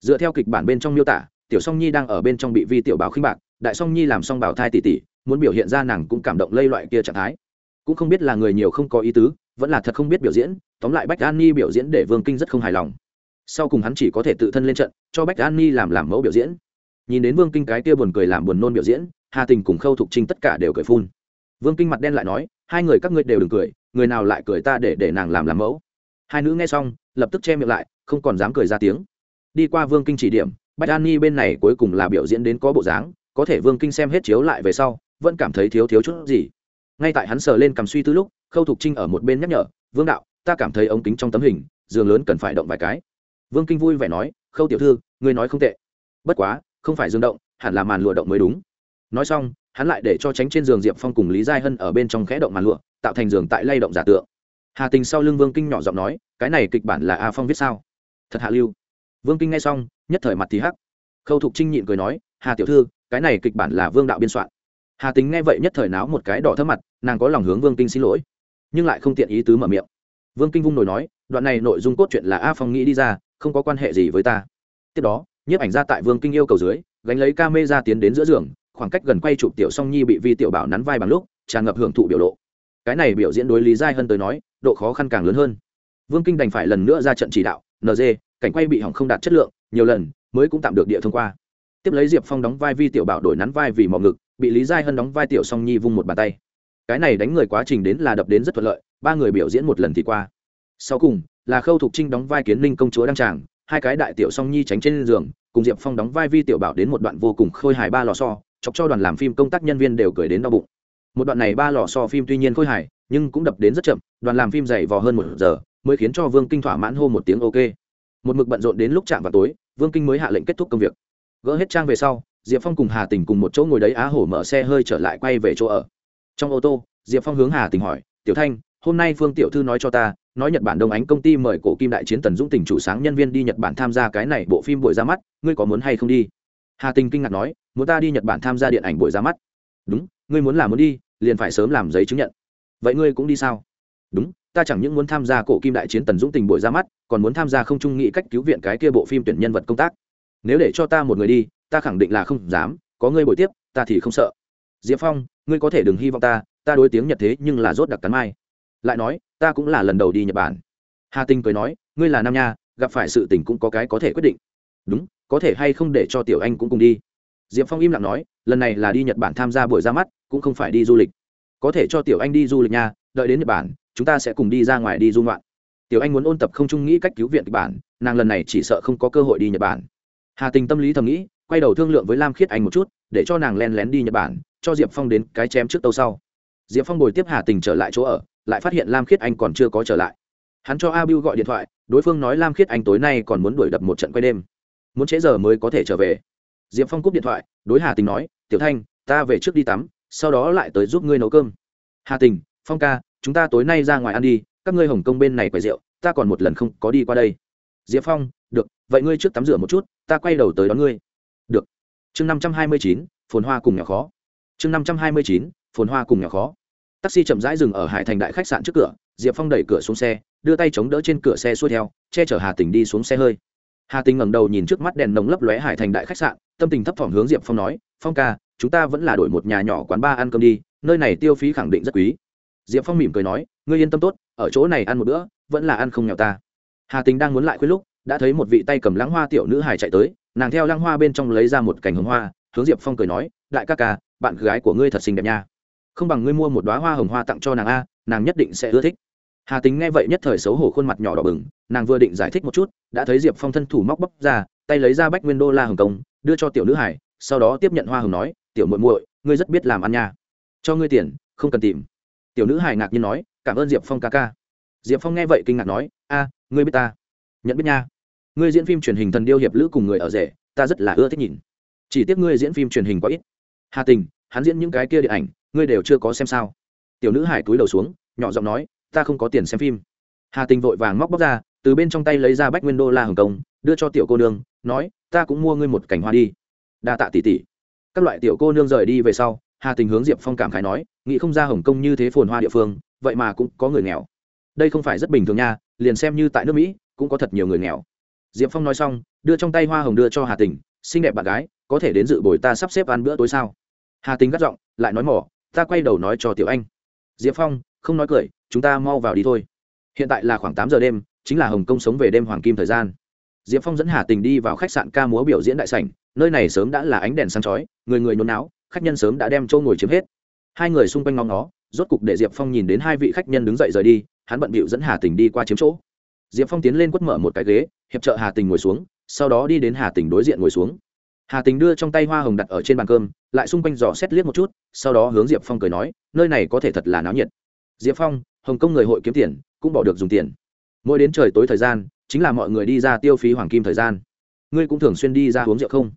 Dựa theo kịch bản bên trong miêu tả, tiểu song nhi đang ở bên trong bị vi tiểu bảo khinh bạc đại song nhi làm xong bảo thai tỷ tỷ muốn biểu hiện ra nàng cũng cảm động lây loại kia trạng thái. Cũng không biết là người nhiều không có ý tứ, vẫn là thật không biết biểu diễn, tóm lại bách an ni biểu diễn để vương kinh rất không hài lòng. Sau cùng hắn chỉ có thể tự thân lên trận, cho bách an ni làm làm mẫu biểu diễn. Nhìn đến vương kinh cái kia buồn cười làm buồn nôn biểu diễn, hà tình cùng khâu thục trinh tất cả đều cười phun. Vương kinh mặt đen lại nói, hai người các ngươi đều đừng cười, người nào lại cười ta để để nàng làm làm mẫu. Hai nữ nghe xong, lập tức che miệng lại, không còn dám cười ra tiếng. Đi qua vương kinh chỉ điểm, bách an ni bên này cuối cùng là biểu diễn đến có bộ dáng có thể vương kinh xem hết chiếu lại về sau, vẫn cảm thấy thiếu thiếu chút gì. Ngay tại hắn sờ lên cầm suy tư lúc, khâu thục trinh ở một bên nhắc nhở, vương đạo, ta cảm thấy ống kính trong tấm hình, giường lớn cần phải động vài cái. Vương kinh vui vẻ nói, khâu tiểu thư, ngươi nói không tệ. Bất quá, không phải dương động, hẳn là màn lụa động mới đúng. Nói xong, hắn lại để cho tránh trên giường diệp phong cùng lý giai hân ở bên trong khẽ động màn lụa, tạo thành giường tại lay động giả tượng. Hà tình sau lưng vương kinh nhỏ giọng nói, cái này kịch bản là a phong viết sao? Thật hạ lưu. Vương kinh nghe xong, nhất thời mặt thì hắc. Khâu thục trinh nhịn cười nói, hà tiểu thư cái này kịch bản là vương đạo biên soạn. Hà tính nghe vậy nhất thời náo một cái đỏ thấp mặt, nàng có lòng hướng vương kinh xin lỗi, nhưng lại không tiện ý tứ mở miệng. Vương kinh vung nổi nói, đoạn này nội dung cốt truyện là a phong nghĩ đi ra, không có quan hệ gì với ta. Tiếp đó, nhiếp ảnh ra tại vương kinh yêu cầu dưới, gánh lấy ca mê ra tiến đến giữa giường, khoảng cách gần quay chụp tiểu song nhi bị vi tiểu bảo nắn vai bằng lúc, tràn ngập hưởng thụ biểu lộ. Cái này biểu diễn đối lý giai hơn tới nói, độ khó khăn càng lớn hơn. Vương kinh đành phải lần nữa ra trận chỉ đạo nd cảnh quay bị hỏng không đạt chất lượng, nhiều lần mới cũng tạm được địa thông qua tiếp lấy diệp phong đóng vai vi tiểu bảo đổi nắn vai vì mỏ ngực, bị lý giai hân đóng vai tiểu song nhi vung một bàn tay. Cái này đánh người quá trình đến là đập đến rất thuận lợi, ba người biểu diễn một lần thì qua. Sau cùng, là khâu thục trinh đóng vai kiến linh công chúa đăng tràng, hai cái đại tiểu song nhi tránh trên giường, cùng diệp phong đóng vai vi tiểu bảo đến một đoạn vô cùng khôi hài ba lò so chọc cho đoàn làm phim công tác nhân viên đều cười đến đau bụng. Một đoạn này ba lò so phim tuy nhiên khôi hài, nhưng cũng đập đến rất chậm, đoàn làm phim dày vò hơn một giờ, mới khiến cho vương kinh thỏa mãn hô một tiếng ok. Một mực bận rộn đến lúc chạm vào tối, vương kinh mới hạ lệnh kết thúc công việc gỡ hết trang về sau, diệp phong cùng hà tình cùng một chỗ ngồi đấy á hổ mở xe hơi trở lại quay về chỗ ở. Trong ô tô, diệp phong hướng hà tình hỏi, tiểu thanh, hôm nay phương tiểu thư nói cho ta, nói nhật bản đông ánh công ty mời cổ kim đại chiến tần dũng tỉnh chủ sáng nhân viên đi nhật bản tham gia cái này bộ phim buổi ra mắt, ngươi có muốn hay không đi? Hà tình kinh ngạc nói, muốn ta đi nhật bản tham gia điện ảnh buổi ra mắt? Đúng, ngươi muốn làm muốn đi, liền phải sớm làm giấy chứng nhận. Vậy ngươi cũng đi sao? Đúng, ta chẳng những muốn tham gia cổ kim đại chiến tần dũng tình buổi ra mắt, còn muốn tham gia không trung nghị cách cứu viện cái kia bộ phim tuyển nhân vật công tác nếu để cho ta một người đi, ta khẳng định là không dám, có ngươi bồi tiếp, ta thì không sợ. Diệp phong, ngươi có thể đừng hy vọng ta ta đối tiếng nhật thế nhưng là rốt đặc cắn mai. Lại nói, ta cũng là lần đầu đi nhật bản. Hà tinh cười nói, ngươi là nam nha, gặp phải sự tình cũng có cái có thể quyết định. Đúng, có thể hay không để cho tiểu anh cũng cùng đi. Diệp phong im lặng nói, lần này là đi nhật bản tham gia buổi ra mắt, cũng không phải đi du lịch. Có thể cho tiểu anh đi du lịch nha, đợi đến nhật bản, chúng ta sẽ cùng đi ra ngoài đi du ngoạn. Tiểu anh muốn ôn tập không trung nghĩ cách cứu viện kịch bản, nàng lần này chỉ sợ không có cơ hội đi nhật bản hà tình tâm lý thầm nghĩ, quay đầu thương lượng với lam khiết anh một chút, để cho nàng len lén đi nhật bản, cho diệp phong đến cái chém trước tâu sau. Diệp phong bồi tiếp hà tình trở lại chỗ ở, lại phát hiện lam khiết anh còn chưa có trở lại. Hắn cho a b gọi điện thoại, đối phương nói lam khiết anh tối nay còn muốn đuổi đập một trận quay đêm. Muốn trễ giờ mới có thể trở về. Diệp phong cúp điện thoại, đối hà tình nói, tiểu thanh, ta về trước đi tắm, sau đó lại tới giúp ngươi nấu cơm. Hà tình, phong ca, chúng ta tối nay ra ngoài ăn đi, các ngươi hồng kông bên này quầy rượu, ta còn một lần không có đi qua đây diệp phong, được, vậy ngươi trước tắm rửa một chút, ta quay đầu tới đón ngươi. Được. Chương năm trăm hai mươi chín, phồn hoa cùng nhỏ khó. Chương năm trăm hai mươi chín, phồn hoa cùng nhỏ khó. Taxi chậm rãi dừng ở hải thành đại khách sạn trước cửa, diệp phong đẩy cửa xuống xe, đưa tay chống đỡ trên cửa xe xuôi theo, che chở hà tình đi xuống xe hơi. Hà tình ngẩng đầu nhìn trước mắt đèn nồng lấp lóe hải thành đại khách sạn, tâm tình thấp thỏm hướng diệp phong nói, phong ca, chúng ta vẫn là đổi một nhà nhỏ quán ba ăn cơm đi, nơi này tiêu phí khẳng định rất quý. Diệp phong mỉm cười nói, ngươi yên tâm tốt, ở chỗ này ăn một bữa, vẫn là ăn không nghèo ta hà tình đang muốn lại khuyên lúc, đã thấy một vị tay cầm lãng hoa tiểu nữ hải chạy tới, nàng theo lãng hoa bên trong lấy ra một cành hồng hoa, hướng diệp phong cười nói, đại ca ca, bạn gái của ngươi thật xinh đẹp nha. Không bằng ngươi mua một đoá hoa hồng hoa tặng cho nàng a, nàng nhất định sẽ ưa thích. Hà tính nghe vậy nhất thời xấu hổ, khuôn mặt nhỏ đỏ bừng, nàng vừa định giải thích một chút, đã thấy diệp phong thân thủ móc bóc ra, tay lấy ra bách nguyên đô la hồng công, đưa cho tiểu nữ hải sau đó tiếp nhận hoa hồng nói, tiểu muội muội, ngươi rất biết làm ăn nha. Cho ngươi tiền, không cần tìm. Tiểu nữ hải ngạc nhiên nói, cảm ơn diệp phong ca ca. Diệp phong nghe vậy kinh ngạc nói, a ngươi biết ta? Nhận biết nha. Ngươi diễn phim truyền hình thần điêu hiệp lữ cùng người ở rể, ta rất là ưa thích nhìn. Chỉ tiếc ngươi diễn phim truyền hình quá ít. Hà tình, hắn diễn những cái kia điện ảnh, ngươi đều chưa có xem sao? Tiểu nữ hải túi đầu xuống, nhỏ giọng nói, ta không có tiền xem phim. Hà tình vội vàng móc bóc ra, từ bên trong tay lấy ra bách nguyên đô la hồng kông đưa cho tiểu cô nương, nói, ta cũng mua ngươi một cảnh hoa đi. Đa tạ tỷ tỷ. Các loại tiểu cô nương rời đi về sau, hà tình hướng diệp phong cảm khái nói, nghĩ không ra hồng kông như thế phồn hoa địa phương, vậy mà cũng có người nghèo. Đây không phải rất bình thường nha liền xem như tại nước mỹ, cũng có thật nhiều người nghèo. Diệp phong nói xong, đưa trong tay hoa hồng đưa cho hà tình, xinh đẹp bạn gái, có thể đến dự buổi ta sắp xếp ăn bữa tối sao? Hà tình gắt giọng, lại nói mỏ, ta quay đầu nói cho tiểu anh. Diệp phong, không nói cười, chúng ta mau vào đi thôi. Hiện tại là khoảng tám giờ đêm, chính là hồng kông sống về đêm hoàng kim thời gian. Diệp phong dẫn hà tình đi vào khách sạn ca múa biểu diễn đại sảnh, nơi này sớm đã là ánh đèn sáng chói, người người nôn náo, khách nhân sớm đã đem chỗ ngồi chiếm hết. Hai người xung quanh ngóng nó rốt cục để diệp phong nhìn đến hai vị khách nhân đứng dậy rời đi hắn bận bịu dẫn hà tình đi qua chiếm chỗ. Diệp phong tiến lên quất mở một cái ghế, hiệp trợ hà tình ngồi xuống, sau đó đi đến hà tình đối diện ngồi xuống. Hà tình đưa trong tay hoa hồng đặt ở trên bàn cơm, lại xung quanh dò xét liếc một chút, sau đó hướng diệp phong cười nói, nơi này có thể thật là náo nhiệt. Diệp phong, hồng kông người hội kiếm tiền, cũng bỏ được dùng tiền. Mỗi đến trời tối thời gian, chính là mọi người đi ra tiêu phí hoàng kim thời gian. Ngươi cũng thường xuyên đi ra uống rượu không?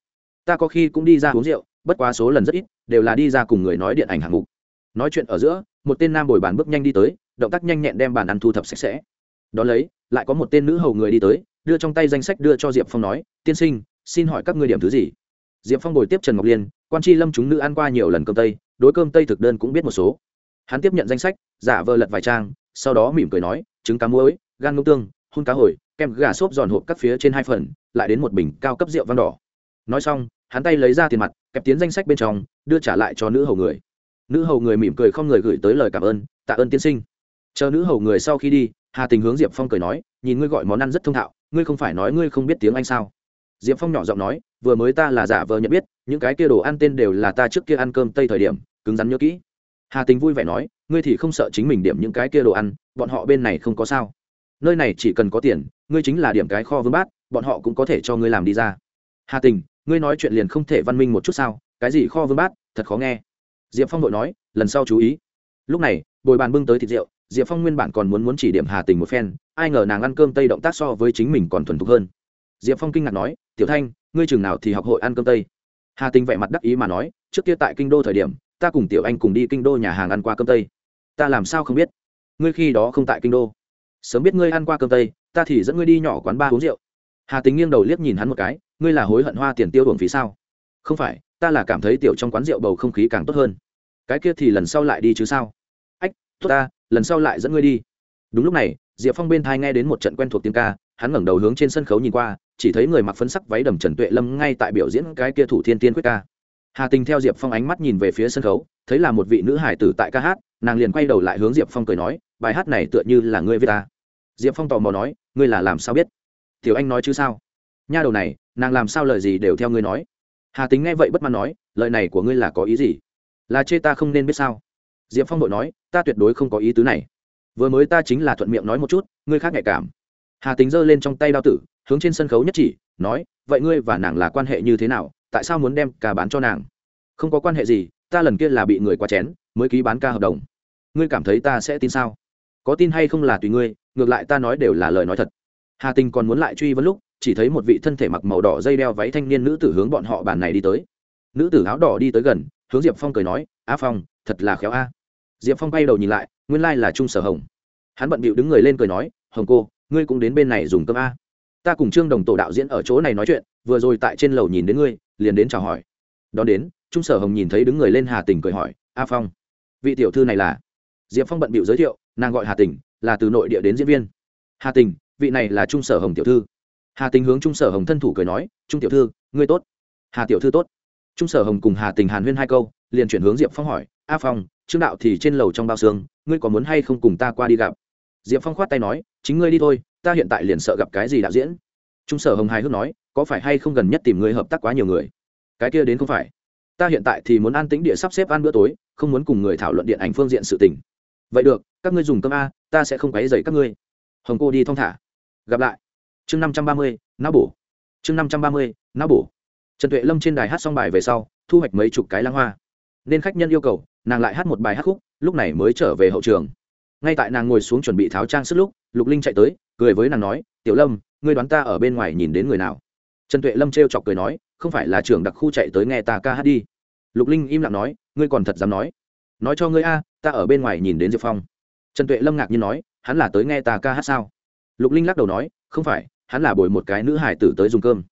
Ta có khi cũng đi ra uống rượu, bất quá số lần rất ít, đều là đi ra cùng người nói điện ảnh hạng mục. Nói chuyện ở giữa một tên nam bồi bàn bước nhanh đi tới, động tác nhanh nhẹn đem bàn ăn thu thập sạch sẽ. Đ ó lấy, lại có một tên nữ hầu người đi tới, đưa trong tay danh sách đưa cho diệp phong nói, tiên sinh, xin hỏi các ngươi điểm thứ gì? Diệp phong bồi tiếp trần ngọc liên, quan tri lâm chúng nữ ăn qua nhiều lần cơm tây, đối cơm tây thực đơn cũng biết một số. Hắn tiếp nhận danh sách, giả vờ lật vài trang, sau đó mỉm cười nói, trứng cá muối, gan ngông tương, hun cá hồi, kem gà xốp giòn hộp các phía trên hai phần, lại đến một bình cao cấp rượu vang đỏ. Nói xong, hắn tay lấy ra tiền mặt, kẹp tiến danh sách bên trong, đưa trả lại cho nữ hầu người nữ hầu người mỉm cười không người gửi tới lời cảm ơn, tạ ơn tiên sinh. Chờ nữ hầu người sau khi đi, hà tình hướng diệp phong cười nói, nhìn ngươi gọi món ăn rất thông thạo, ngươi không phải nói ngươi không biết tiếng anh sao? Diệp phong nhỏ giọng nói, vừa mới ta là giả vờ nhận biết, những cái kia đồ ăn tên đều là ta trước kia ăn cơm tây thời điểm, cứng rắn nhớ kỹ. Hà tình vui vẻ nói, ngươi thì không sợ chính mình điểm những cái kia đồ ăn, bọn họ bên này không có sao. Nơi này chỉ cần có tiền, ngươi chính là điểm cái kho vương bát, bọn họ cũng có thể cho ngươi làm đi ra. Hà tình, ngươi nói chuyện liền không thể văn minh một chút sao? Cái gì kho vương bát? Thật khó nghe diệp phong đội nói, lần sau chú ý. Lúc này, bồi bàn bưng tới thịt rượu, diệp phong nguyên bản còn muốn muốn chỉ điểm hà tình một phen, ai ngờ nàng ăn cơm tây động tác so với chính mình còn thuần thục hơn. Diệp phong kinh ngạc nói, tiểu thanh, ngươi chừng nào thì học hội ăn cơm tây? Hà tình vẻ mặt đắc ý mà nói, trước kia tại kinh đô thời điểm, ta cùng tiểu anh cùng đi kinh đô nhà hàng ăn qua cơm tây. Ta làm sao không biết? Ngươi khi đó không tại kinh đô. Sớm biết ngươi ăn qua cơm tây, ta thì dẫn ngươi đi nhỏ quán ba uống rượu. Hà tính nghiêng đầu liếc nhìn hắn một cái, ngươi là hối hận hoa tiền tiêu đồn phí sao? Không phải ta là cảm thấy tiểu trong quán rượu bầu không khí càng tốt hơn. Cái kia thì lần sau lại đi chứ sao? Ách, tốt ta, lần sau lại dẫn ngươi đi. Đúng lúc này, diệp phong bên thai nghe đến một trận quen thuộc tiếng ca, hắn ngẩng đầu hướng trên sân khấu nhìn qua, chỉ thấy người mặc phấn sắc váy đầm trần tuệ lâm ngay tại biểu diễn cái kia thủ thiên tiên quyết ca. Hà tình theo diệp phong ánh mắt nhìn về phía sân khấu, thấy là một vị nữ hải tử tại ca hát, nàng liền quay đầu lại hướng diệp phong cười nói, bài hát này tựa như là ngươi viết ta. Diệp phong tò mò nói, ngươi là làm sao biết? Tiểu anh nói chứ sao? Nha đầu này, nàng làm sao lời gì đều theo ngươi nói? Hà tính nghe vậy bất mãn nói, lời này của ngươi là có ý gì? Là chê ta không nên biết sao? Diệp phong đội nói, ta tuyệt đối không có ý tứ này. Vừa mới ta chính là thuận miệng nói một chút, ngươi khác nhạy cảm. Hà tính giơ lên trong tay đao tử, hướng trên sân khấu nhất chỉ, nói, vậy ngươi và nàng là quan hệ như thế nào? Tại sao muốn đem ca bán cho nàng? Không có quan hệ gì, ta lần kia là bị người qua chén, mới ký bán ca hợp đồng. Ngươi cảm thấy ta sẽ tin sao? Có tin hay không là tùy ngươi, ngược lại ta nói đều là lời nói thật. Hà tình còn muốn lại truy vấn lúc chỉ thấy một vị thân thể mặc màu đỏ dây đeo váy thanh niên nữ tử hướng bọn họ bàn này đi tới. Nữ tử áo đỏ đi tới gần, hướng diệp phong cười nói, a phong, thật là khéo a. Diệp phong bay đầu nhìn lại, nguyên lai là trung sở hồng. Hắn bận bịu đứng người lên cười nói, hồng cô, ngươi cũng đến bên này dùng cơm a. Ta cùng trương đồng tổ đạo diễn ở chỗ này nói chuyện, vừa rồi tại trên lầu nhìn đến ngươi, liền đến chào hỏi. Đón đến, trung sở hồng nhìn thấy đứng người lên hà tình cười hỏi, a phong, vị tiểu thư này là? Diệp phong bận bịu giới thiệu, nàng gọi hà tình, là từ nội địa đến diễn viên. Hà tình, vị này là trung sở hồng tiểu thư hà tình hướng trung sở hồng thân thủ cười nói, trung tiểu thư, ngươi tốt. Hà tiểu thư tốt. Trung sở hồng cùng hà tình hàn huyên hai câu, liền chuyển hướng diệp phong hỏi, a phong, trương đạo thì trên lầu trong bao xương, ngươi có muốn hay không cùng ta qua đi gặp? Diệp phong khoát tay nói, chính ngươi đi thôi, ta hiện tại liền sợ gặp cái gì đạo diễn. Trung sở hồng hài hước nói, có phải hay không gần nhất tìm người hợp tác quá nhiều người? Cái kia đến không phải. Ta hiện tại thì muốn an tĩnh địa sắp xếp ăn bữa tối, không muốn cùng người thảo luận điện ảnh phương diện sự tình. Vậy được, các ngươi dùng cơm a, ta sẽ không quấy dày các ngươi. Hồng cô đi thong thả. Gặp lại chương năm trăm ba mươi, não bổ. Chương năm trăm ba mươi, não bổ. Trần tuệ lâm trên đài hát xong bài về sau, thu hoạch mấy chục cái lăng hoa. Nên khách nhân yêu cầu, nàng lại hát một bài hát khúc, lúc này mới trở về hậu trường. Ngay tại nàng ngồi xuống chuẩn bị tháo trang sức lúc, lục linh chạy tới, cười với nàng nói, tiểu lâm, ngươi đoán ta ở bên ngoài nhìn đến người nào? Trần tuệ lâm trêu chọc cười nói, không phải là trưởng đặc khu chạy tới nghe ta ca hát đi. Lục linh im lặng nói, ngươi còn thật dám nói? Nói cho ngươi a, ta ở bên ngoài nhìn đến diệp phong. Trần tuệ lâm ngạc nhiên nói, hắn là tới nghe ta ca hát sao? Lục linh lắc đầu nói, không phải hắn là bồi một cái nữ hải tử tới dùng cơm.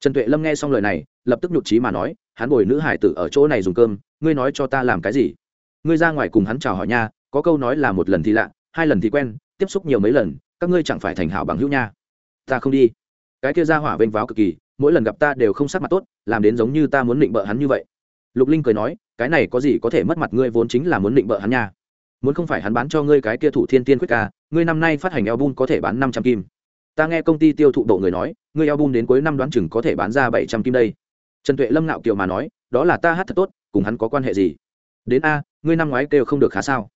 Trần tuệ lâm nghe xong lời này, lập tức nhụt trí mà nói, hắn bồi nữ hải tử ở chỗ này dùng cơm, ngươi nói cho ta làm cái gì? Ngươi ra ngoài cùng hắn chào hỏi nha, có câu nói là một lần thì lạ, hai lần thì quen, tiếp xúc nhiều mấy lần, các ngươi chẳng phải thành hảo bằng hữu nha. Ta không đi. Cái kia ra hỏa vênh váo cực kỳ, mỗi lần gặp ta đều không sắc mặt tốt, làm đến giống như ta muốn định bợ hắn như vậy. Lục linh cười nói, cái này có gì có thể mất mặt ngươi vốn chính là muốn định bợ hắn nha. Muốn không phải hắn bán cho ngươi cái kia thủ thiên tiên quyết ca, ngươi năm nay phát hành album có thể bán năm trăm kim ta nghe công ty tiêu thụ độ người nói, ngươi album đến cuối năm đoán chừng có thể bán ra bảy trăm kim đây. Trần tuệ lâm ngạo kiều mà nói, đó là ta hát thật tốt, cùng hắn có quan hệ gì? Đến a, ngươi năm ngoái kêu không được khá sao?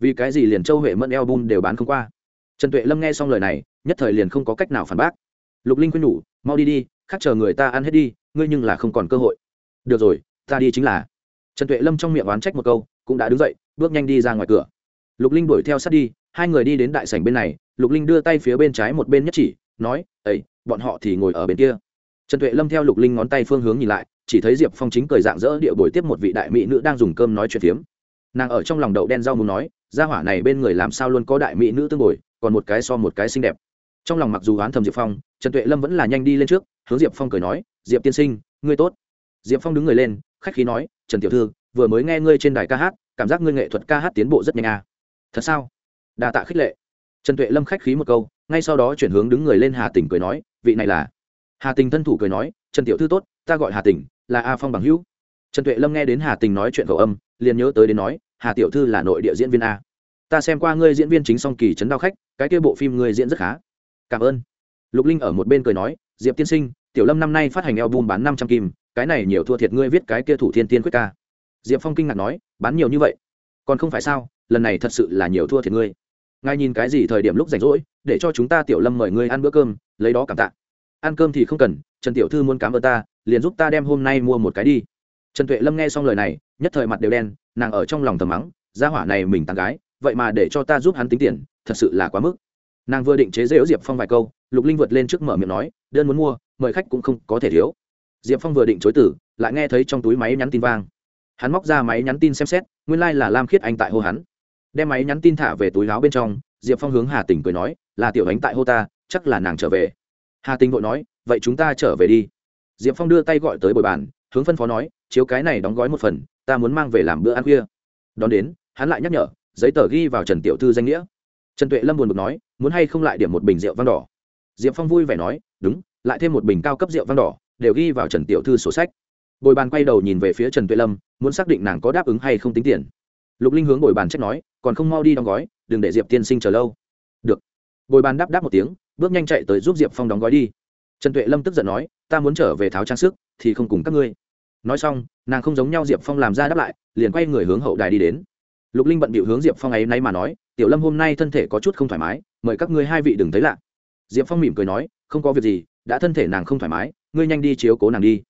Vì cái gì liền châu huệ mẫn album đều bán không qua? Trần tuệ lâm nghe xong lời này, nhất thời liền không có cách nào phản bác. Lục linh khuyên nhủ, mau đi đi, khác chờ người ta ăn hết đi, ngươi nhưng là không còn cơ hội. Được rồi, ta đi chính là. Trần tuệ lâm trong miệng oán trách một câu, cũng đã đứng dậy, bước nhanh đi ra ngoài cửa lục linh đuổi theo sát đi, hai người đi đến đại sảnh bên này, lục linh đưa tay phía bên trái một bên nhất chỉ, nói ấy bọn họ thì ngồi ở bên kia. Trần tuệ lâm theo lục linh ngón tay phương hướng nhìn lại, chỉ thấy diệp phong chính cười dạng dỡ địa buổi tiếp một vị đại mỹ nữ đang dùng cơm nói chuyện phiếm. Nàng ở trong lòng đậu đen rau muốn nói, gia hỏa này bên người làm sao luôn có đại mỹ nữ tương bồi, còn một cái so một cái xinh đẹp. Trong lòng mặc dù oán thầm diệp phong, trần tuệ lâm vẫn là nhanh đi lên trước, hướng diệp phong cười nói, diệp tiên sinh, ngươi tốt. Diệp phong đứng người lên, khách khí nói, trần tiểu thư, vừa mới nghe ngươi trên đài ca hát, cảm giác ngươi nghệ thuật ca hát tiến bộ rất nhanh à thật sao? Đa tạ khích lệ. Trần tuệ lâm khách khí một câu, ngay sau đó chuyển hướng đứng người lên hà tình cười nói, vị này là? Hà tình thân thủ cười nói, trần tiểu thư tốt, ta gọi hà tình là a phong bằng hữu. Trần tuệ lâm nghe đến hà tình nói chuyện khẩu âm, liền nhớ tới đến nói, hà tiểu thư là nội địa diễn viên a. Ta xem qua ngươi diễn viên chính song kỳ trấn đao khách, cái kia bộ phim ngươi diễn rất khá. Cảm ơn. Lục linh ở một bên cười nói, diệp tiên sinh, tiểu lâm năm nay phát hành album bán năm trăm kim, cái này nhiều thua thiệt ngươi viết cái kia thủ thiên tiên quyết ca. Diệp phong kinh ngạc nói, bán nhiều như vậy? Còn không phải sao, lần này thật sự là nhiều thua thiệt ngươi. Ngài nhìn cái gì thời điểm lúc rảnh rỗi, để cho chúng ta tiểu lâm mời ngươi ăn bữa cơm, lấy đó cảm tạ. Ăn cơm thì không cần, trần tiểu thư muốn cám ơn ta, liền giúp ta đem hôm nay mua một cái đi. Trần tuệ lâm nghe xong lời này, nhất thời mặt đều đen, nàng ở trong lòng thầm mắng, gia hỏa này mình tặng gái, vậy mà để cho ta giúp hắn tính tiền, thật sự là quá mức. Nàng vừa định chế dễu diệp phong vài câu, lục linh vượt lên trước mở miệng nói, đơn muốn mua, mời khách cũng không có thể thiếu. Diệp phong vừa định chối tử lại nghe thấy trong túi máy nhắn tin vang hắn móc ra máy nhắn tin xem xét, nguyên lai、like、là lam khiết anh tại hô hắn. Đem máy nhắn tin thả về túi láo bên trong, diệp phong hướng hà tình cười nói, là tiểu ánh tại hô ta, chắc là nàng trở về. Hà tình vội nói, vậy chúng ta trở về đi. Diệp phong đưa tay gọi tới bồi bàn, hướng phân phó nói, chiếu cái này đóng gói một phần, ta muốn mang về làm bữa ăn khuya. Đón đến, hắn lại nhắc nhở, giấy tờ ghi vào trần tiểu thư danh nghĩa. Trần tuệ lâm buồn bực nói, muốn hay không lại điểm một bình rượu vang đỏ? Diệp phong vui vẻ nói, đúng, lại thêm một bình cao cấp rượu vang đỏ, đều ghi vào trần tiểu thư sổ sách. Bồi bàn quay đầu nhìn về phía trần tuệ lâm muốn xác định nàng có đáp ứng hay không tính tiền. Lục linh hướng bồi bàn trách nói, còn không mau đi đóng gói, đừng để diệp tiên sinh chờ lâu. Được. Bồi bàn đáp đáp một tiếng, bước nhanh chạy tới giúp diệp phong đóng gói đi. Trần tuệ lâm tức giận nói, ta muốn trở về tháo trang sức, thì không cùng các ngươi. Nói xong, nàng không giống nhau diệp phong làm ra đáp lại, liền quay người hướng hậu đài đi đến. Lục linh bận bịu hướng diệp phong ấy nay mà nói, tiểu lâm hôm nay thân thể có chút không thoải mái, mời các ngươi hai vị đừng thấy lạ. Diệp phong mỉm cười nói, không có việc gì, đã thân thể nàng không thoải mái, ngươi nhanh đi chiếu cố nàng đi.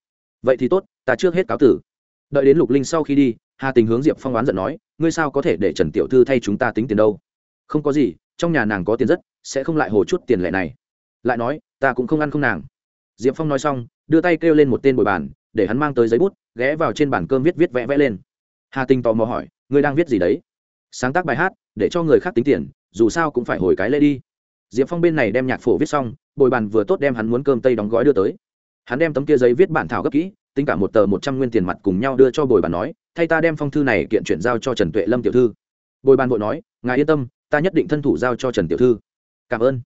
Vậy thì tốt, ta trước hết cáo tử đợi đến lục linh sau khi đi, hà tình hướng diệp phong oán giận nói, ngươi sao có thể để trần tiểu thư thay chúng ta tính tiền đâu? Không có gì, trong nhà nàng có tiền rất, sẽ không lại hồ chút tiền lệ này. Lại nói, ta cũng không ăn không nàng. Diệp phong nói xong, đưa tay kêu lên một tên bồi bàn, để hắn mang tới giấy bút, ghé vào trên bàn cơm viết viết vẽ vẽ lên. Hà tinh tò mò hỏi, ngươi đang viết gì đấy? Sáng tác bài hát, để cho người khác tính tiền, dù sao cũng phải hồi cái lễ đi. Diệp phong bên này đem nhạc phổ viết xong, bồi bàn vừa tốt đem hắn muốn cơm tây đóng gói đưa tới. Hắn đem tấm kia giấy viết bản thảo gấp kỹ tính cả một tờ một trăm nguyên tiền mặt cùng nhau đưa cho bồi bàn nói, thay ta đem phong thư này kiện chuyển giao cho trần tuệ lâm tiểu thư. Bồi bàn vội nói, ngài yên tâm, ta nhất định thân thủ giao cho trần tiểu thư. Cảm ơn.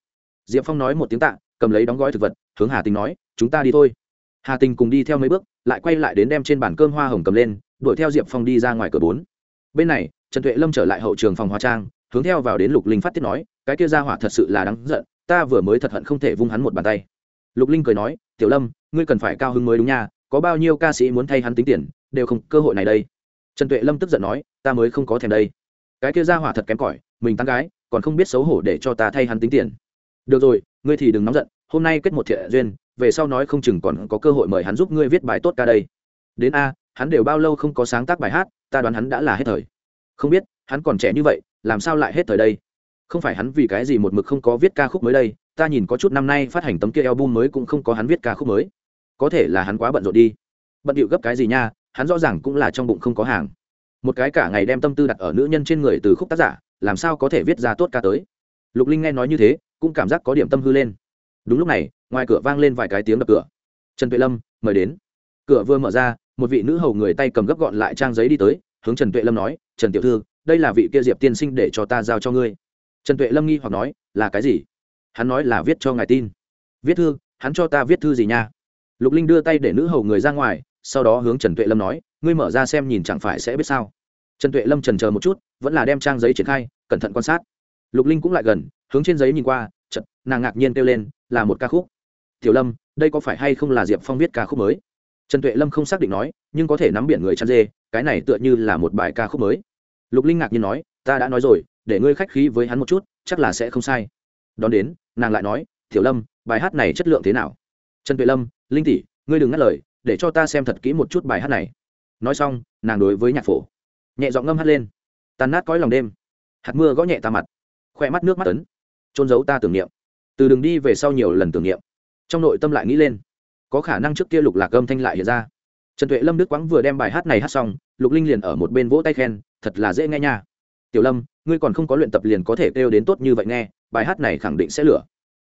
Diệp phong nói một tiếng tạ, cầm lấy đóng gói thực vật, hướng hà tình nói, chúng ta đi thôi. Hà tình cùng đi theo mấy bước, lại quay lại đến đem trên bàn cơm hoa hồng cầm lên, đuổi theo diệp phong đi ra ngoài cửa bốn. Bên này, trần tuệ lâm trở lại hậu trường phòng hóa trang, hướng theo vào đến lục linh phát tiết nói, cái kia ra hỏa thật sự là đáng giận, ta vừa mới thật hận không thể vung hắn một bàn tay. Lục linh cười nói, tiểu lâm, ngươi cần phải cao hứng mới đúng nha có bao nhiêu ca sĩ muốn thay hắn tính tiền, đều không, cơ hội này đây. Trần tuệ lâm tức giận nói, ta mới không có thèm đây. Cái kia ra hỏa thật kém cỏi, mình tán gái, còn không biết xấu hổ để cho ta thay hắn tính tiền. Được rồi, ngươi thì đừng nóng giận, hôm nay kết một thiện duyên, về sau nói không chừng còn có cơ hội mời hắn giúp ngươi viết bài tốt ca đây. Đến a, hắn đều bao lâu không có sáng tác bài hát, ta đoán hắn đã là hết thời. Không biết, hắn còn trẻ như vậy, làm sao lại hết thời đây? Không phải hắn vì cái gì một mực không có viết ca khúc mới đây, ta nhìn có chút năm nay phát hành tấm kia album mới cũng không có hắn viết ca khúc mới có thể là hắn quá bận rộn đi. Bận điệu gấp cái gì nha, hắn rõ ràng cũng là trong bụng không có hàng. Một cái cả ngày đem tâm tư đặt ở nữ nhân trên người từ khúc tác giả, làm sao có thể viết ra tốt ca tới. Lục linh nghe nói như thế, cũng cảm giác có điểm tâm hư lên. Đúng lúc này, ngoài cửa vang lên vài cái tiếng đập cửa. Trần tuệ lâm, mời đến. Cửa vừa mở ra, một vị nữ hầu người tay cầm gấp gọn lại trang giấy đi tới, hướng trần tuệ lâm nói, trần tiểu thư, đây là vị kia diệp tiên sinh để cho ta giao cho ngươi. Trần tuệ lâm nghi hoặc nói, là cái gì? Hắn nói là viết cho ngài tin. Viết thư, hắn cho ta viết thư gì nha? Lục linh đưa tay để nữ hầu người ra ngoài, sau đó hướng trần tuệ lâm nói, ngươi mở ra xem nhìn chẳng phải sẽ biết sao? Trần tuệ lâm trần chờ một chút, vẫn là đem trang giấy triển khai, cẩn thận quan sát. Lục linh cũng lại gần, hướng trên giấy nhìn qua chật nàng ngạc nhiên kêu lên, là một ca khúc. Tiểu lâm, đây có phải hay không là diệp phong viết ca khúc mới? Trần tuệ lâm không xác định nói, nhưng có thể nắm biển người chăn dê, cái này tựa như là một bài ca khúc mới. Lục linh ngạc nhiên nói, ta đã nói rồi, để ngươi khách khí với hắn một chút, chắc là sẽ không sai. Đón đến, nàng lại nói, tiểu lâm, bài hát này chất lượng thế nào? Trần tuệ lâm, linh tỷ, ngươi đừng ngắt lời, để cho ta xem thật kỹ một chút bài hát này. Nói xong, nàng đối với nhạc phổ, nhẹ giọng ngâm hát lên. Tàn nát cõi lòng đêm, hạt mưa gõ nhẹ ta mặt khoe mắt nước mắt tấn trôn giấu ta tưởng niệm. Từ đường đi về sau nhiều lần tưởng niệm, trong nội tâm lại nghĩ lên, có khả năng trước kia lục lạc âm thanh lại hiện ra. Trần tuệ lâm đức quãng vừa đem bài hát này hát xong, lục linh liền ở một bên vỗ tay khen, thật là dễ nghe nha. Tiểu lâm, ngươi còn không có luyện tập liền có thể kêu đến tốt như vậy nghe, bài hát này khẳng định sẽ lửa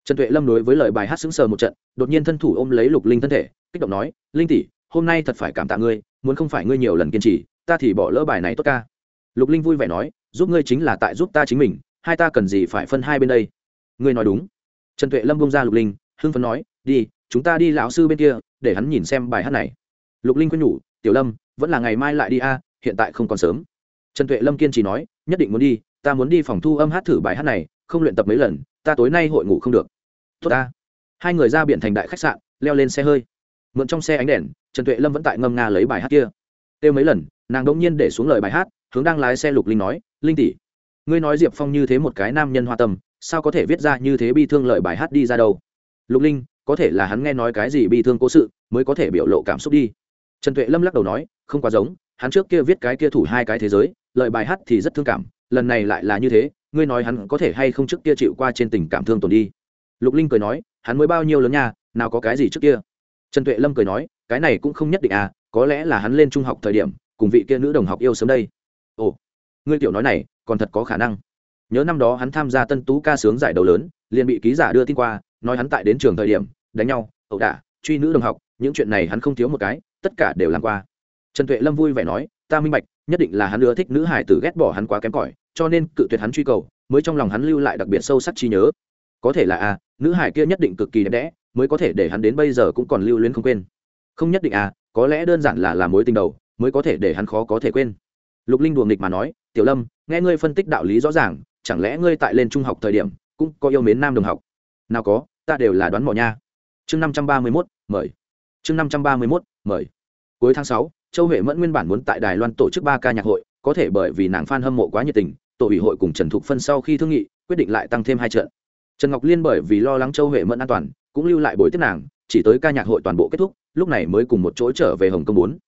trần tuệ lâm đối với lời bài hát xứng sờ một trận, đột nhiên thân thủ ôm lấy lục linh thân thể, kích động nói, linh tỷ, hôm nay thật phải cảm tạ ngươi, muốn không phải ngươi nhiều lần kiên trì, ta thì bỏ lỡ bài này tốt ca. Lục linh vui vẻ nói, giúp ngươi chính là tại giúp ta chính mình, hai ta cần gì phải phân hai bên đây? Ngươi nói đúng. Trần tuệ lâm bông ra lục linh, hưng phấn nói, đi, chúng ta đi lão sư bên kia, để hắn nhìn xem bài hát này. Lục linh khuyên nhủ, tiểu lâm, vẫn là ngày mai lại đi a, hiện tại không còn sớm. Trần tuệ lâm kiên trì nói, nhất định muốn đi, ta muốn đi phòng thu âm hát thử bài hát này, không luyện tập mấy lần ta tối nay hội ngủ không được. Tốt ta. Hai người ra biển thành đại khách sạn, leo lên xe hơi. Mượn trong xe ánh đèn, trần tuệ lâm vẫn tại ngâm nga lấy bài hát kia. Têu mấy lần, nàng đ ỗ n g nhiên để xuống lời bài hát, hướng đang lái xe lục linh nói, linh tỷ, ngươi nói diệp phong như thế một cái nam nhân hoa tâm, sao có thể viết ra như thế bi thương lời bài hát đi ra đâu? Lục linh, có thể là hắn nghe nói cái gì bi thương cố sự, mới có thể biểu lộ cảm xúc đi. Trần tuệ lâm lắc đầu nói, không quá giống, hắn trước kia viết cái kia thủ hai cái thế giới, lời bài hát thì rất thương cảm lần này lại là như thế, ngươi nói hắn có thể hay không trước kia chịu qua trên tình cảm thương tổn đi? Lục linh cười nói, hắn mới bao nhiêu lớn nha, nào có cái gì trước kia? Trần tuệ lâm cười nói, cái này cũng không nhất định à có lẽ là hắn lên trung học thời điểm, cùng vị kia nữ đồng học yêu sớm đây. Ồ, ngươi tiểu nói này, còn thật có khả năng. Nhớ năm đó hắn tham gia tân tú ca sướng giải đấu lớn, liền bị ký giả đưa tin qua, nói hắn tại đến trường thời điểm, đánh nhau, ẩu đả, truy nữ đồng học, những chuyện này hắn không thiếu một cái, tất cả đều làm qua. Trần tuệ lâm vui vẻ nói, ta minh bạch nhất định là hắn ưa thích nữ hải tử ghét bỏ hắn quá kém cỏi cho nên cự tuyệt hắn truy cầu mới trong lòng hắn lưu lại đặc biệt sâu sắc trí nhớ. Có thể là a à, nữ hải kia nhất định cực kỳ đẹp đẽ mới có thể để hắn đến bây giờ cũng còn lưu luyến không quên. Không nhất định à có lẽ đơn giản là làm mối tình đầu mới có thể để hắn khó có thể quên. Lục linh đùa nghịch mà nói tiểu lâm nghe ngươi phân tích đạo lý rõ ràng chẳng lẽ ngươi tại lên trung học thời điểm cũng có yêu mến nam đồng học? Nào có ta đều là đoán mò nha. Chương năm trăm ba mươi mốt mời. Chương năm trăm ba mươi mốt mời. Cuối tháng sáu châu huệ mẫn nguyên bản muốn tại đài loan tổ chức ba ca nhạc hội, có thể bởi vì nàng f a n hâm mộ quá nhiệt tình, tổ ủy hội cùng trần thục phân sau khi thương nghị, quyết định lại tăng thêm hai trận. Trần ngọc liên bởi vì lo lắng châu huệ mẫn an toàn, cũng lưu lại buổi tiếp nàng, chỉ tới ca nhạc hội toàn bộ kết thúc, lúc này mới cùng một chỗ trở về hồng kông bốn.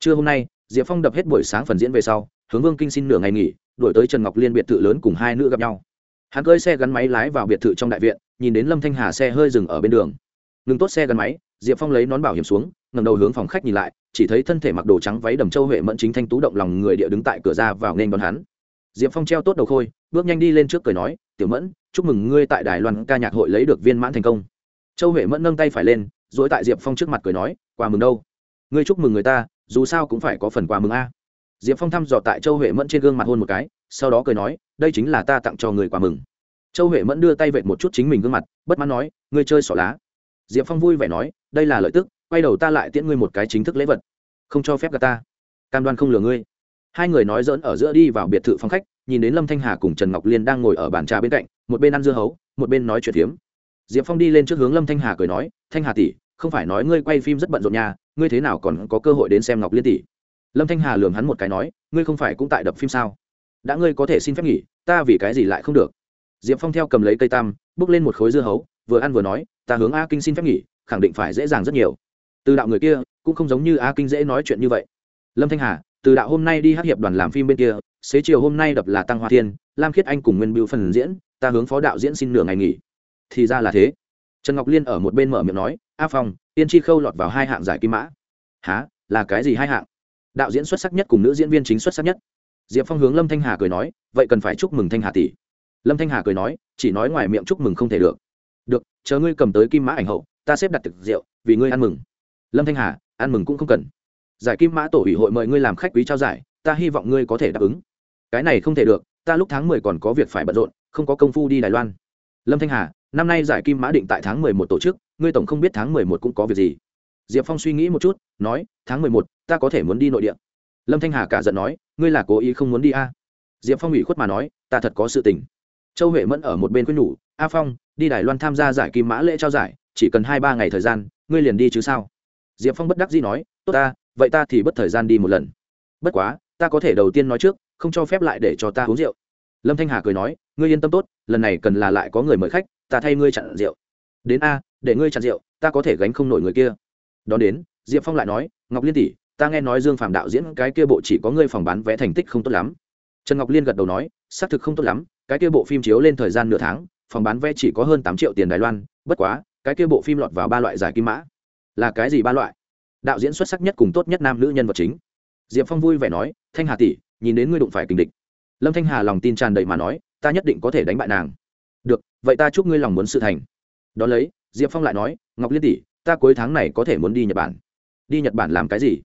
Trưa hôm nay, diệp phong đập hết buổi sáng phần diễn về sau, hướng vương kinh xin nửa ngày nghỉ, đuổi tới trần ngọc liên biệt thự lớn cùng hai nữ gặp nhau. Hắn cơi xe gắn máy lái vào biệt thự trong đại viện, nhìn đến lâm thanh hà xe hơi dừng ở bên đường. Ngừng tốt xe gắn máy, diệp phong lấy nón bảo hiểm xuống ngầm đầu hướng phòng khách nhìn lại chỉ thấy thân thể mặc đồ trắng váy đầm châu huệ mẫn chính thanh tú động lòng người địa đứng tại cửa ra vào nên đón hắn. Diệp phong treo tốt đầu khôi, bước nhanh đi lên trước cười nói, tiểu mẫn, chúc mừng ngươi tại đài loan ca nhạc hội lấy được viên mãn thành công. Châu huệ mẫn nâng tay phải lên dối tại diệp phong trước mặt cười nói, quà mừng đâu? Ngươi chúc mừng người ta, dù sao cũng phải có phần quà mừng a. Diệp phong thăm dò tại châu huệ mẫn trên gương mặt hôn một cái, sau đó cười nói, đây chính là ta tặng cho người quà mừng. Châu huệ mẫn đưa tay vệt một chút chính mình gương mặt, bất mãn nói, ngươi chơi xỏ lá. Diệp phong vui vẻ nói, đây là lợi tức quay đầu ta lại tiễn ngươi một cái chính thức lễ vật. Không cho phép gà ta. Cam đoan không lừa ngươi. Hai người nói dỡn ở giữa đi vào biệt thự phòng khách, nhìn đến lâm thanh hà cùng trần ngọc liên đang ngồi ở bàn trà bên cạnh, một bên ăn dưa hấu, một bên nói chuyện phiếm. Diệp phong đi lên trước hướng lâm thanh hà cười nói, thanh hà tỷ, không phải nói ngươi quay phim rất bận rộn nhà ngươi thế nào còn có cơ hội đến xem ngọc liên tỷ? Lâm thanh hà lường hắn một cái nói, ngươi không phải cũng tại đập phim sao? Đã ngươi có thể xin phép nghỉ, ta vì cái gì lại không được? Diệp phong theo cầm lấy cây tam, bước lên một khối dưa hấu, vừa ăn vừa nói, ta hướng a kinh xin phép nghỉ, khẳng định phải dễ dàng rất nhiều từ đạo người kia, cũng không giống như a kinh dễ nói chuyện như vậy. Lâm thanh hà, từ đạo hôm nay đi hát hiệp đoàn làm phim bên kia, xế chiều hôm nay đập là tăng hoa thiên, lam khiết anh cùng nguyên bưu phần diễn, ta hướng phó đạo diễn xin nửa ngày nghỉ. Thì ra là thế. Trần ngọc liên ở một bên mở miệng nói, a phong tiên tri khâu lọt vào hai hạng giải kim mã. Há là cái gì hai hạng? Đạo diễn xuất sắc nhất cùng nữ diễn viên chính xuất sắc nhất. Diệp phong hướng lâm thanh hà cười nói, vậy cần phải chúc mừng thanh hà tỷ. Lâm thanh hà cười nói, chỉ nói ngoài miệng chúc mừng không thể được. Được, chờ ngươi cầm tới kim mã ảnh hậu, ta xếp đặt thực rượu, vì ngươi ăn mừng lâm thanh hà, ăn mừng cũng không cần. Giải kim mã tổ ủy hội mời ngươi làm khách quý trao giải, ta hy vọng ngươi có thể đáp ứng. Cái này không thể được, ta lúc tháng mười còn có việc phải bận rộn, không có công phu đi đài loan. Lâm thanh hà, năm nay giải kim mã định tại tháng mười một tổ chức, ngươi tổng không biết tháng mười một cũng có việc gì. Diệp phong suy nghĩ một chút, nói, tháng mười một, ta có thể muốn đi nội địa. Lâm thanh hà cả giận nói, ngươi là cố ý không muốn đi a? À? diệp phong ủy khuất mà nói, ta thật có sự tình. Châu huệ mẫn ở một bên quyết nhủ, a phong, đi đài loan tham gia giải kim mã lễ trao giải, chỉ cần hai ba ngày thời gian, ngươi liền đi chứ sao? Diệp phong bất đắc dĩ nói, tốt ta, vậy ta thì bất thời gian đi một lần. Bất quá, ta có thể đầu tiên nói trước, không cho phép lại để cho ta uống rượu. Lâm thanh hà cười nói, ngươi yên tâm tốt, lần này cần là lại có người mời khách, ta thay ngươi chặn rượu. Đến a, để ngươi chặn rượu, ta có thể gánh không nổi người kia. Đón đến, diệp phong lại nói, ngọc liên tỷ, ta nghe nói dương phạm đạo diễn cái kia bộ chỉ có ngươi phòng bán vé thành tích không tốt lắm. Trần ngọc liên gật đầu nói, xác thực không tốt lắm, cái kia bộ phim chiếu lên thời gian nửa tháng, phòng bán vé chỉ có hơn tám triệu tiền đài loan, bất quá, cái kia bộ phim lọt vào ba loại giải kim mã là cái gì ba loại? Đạo diễn xuất sắc nhất cùng tốt nhất nam nữ nhân vật chính. Diệp phong vui vẻ nói, thanh hà tỷ, nhìn đến ngươi đụng phải kình địch. Lâm thanh hà lòng tin tràn đầy mà nói, ta nhất định có thể đánh bại nàng. Được, vậy ta chúc ngươi lòng muốn sự thành. Đ ó lấy, diệp phong lại nói, ngọc liên tỷ, ta cuối tháng này có thể muốn đi nhật bản. Đi nhật bản làm cái gì?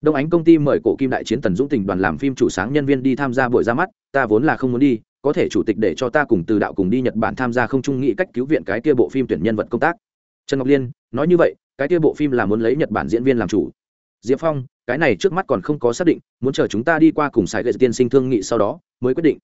Đông ánh công ty mời cổ kim đại chiến tần dũng tình đoàn làm phim chủ sáng nhân viên đi tham gia buổi ra mắt, ta vốn là không muốn đi, có thể chủ tịch để cho ta cùng từ đạo cùng đi nhật bản tham gia không trung nghị cách cứu viện cái kia bộ phim tuyển nhân vật công tác. Trần ngọc liên, nói như vậy cái kia bộ phim là muốn lấy nhật bản diễn viên làm chủ. Diệp phong, cái này trước mắt còn không có xác định, muốn chờ chúng ta đi qua cùng sài gậy tiên sinh thương nghị sau đó mới quyết định.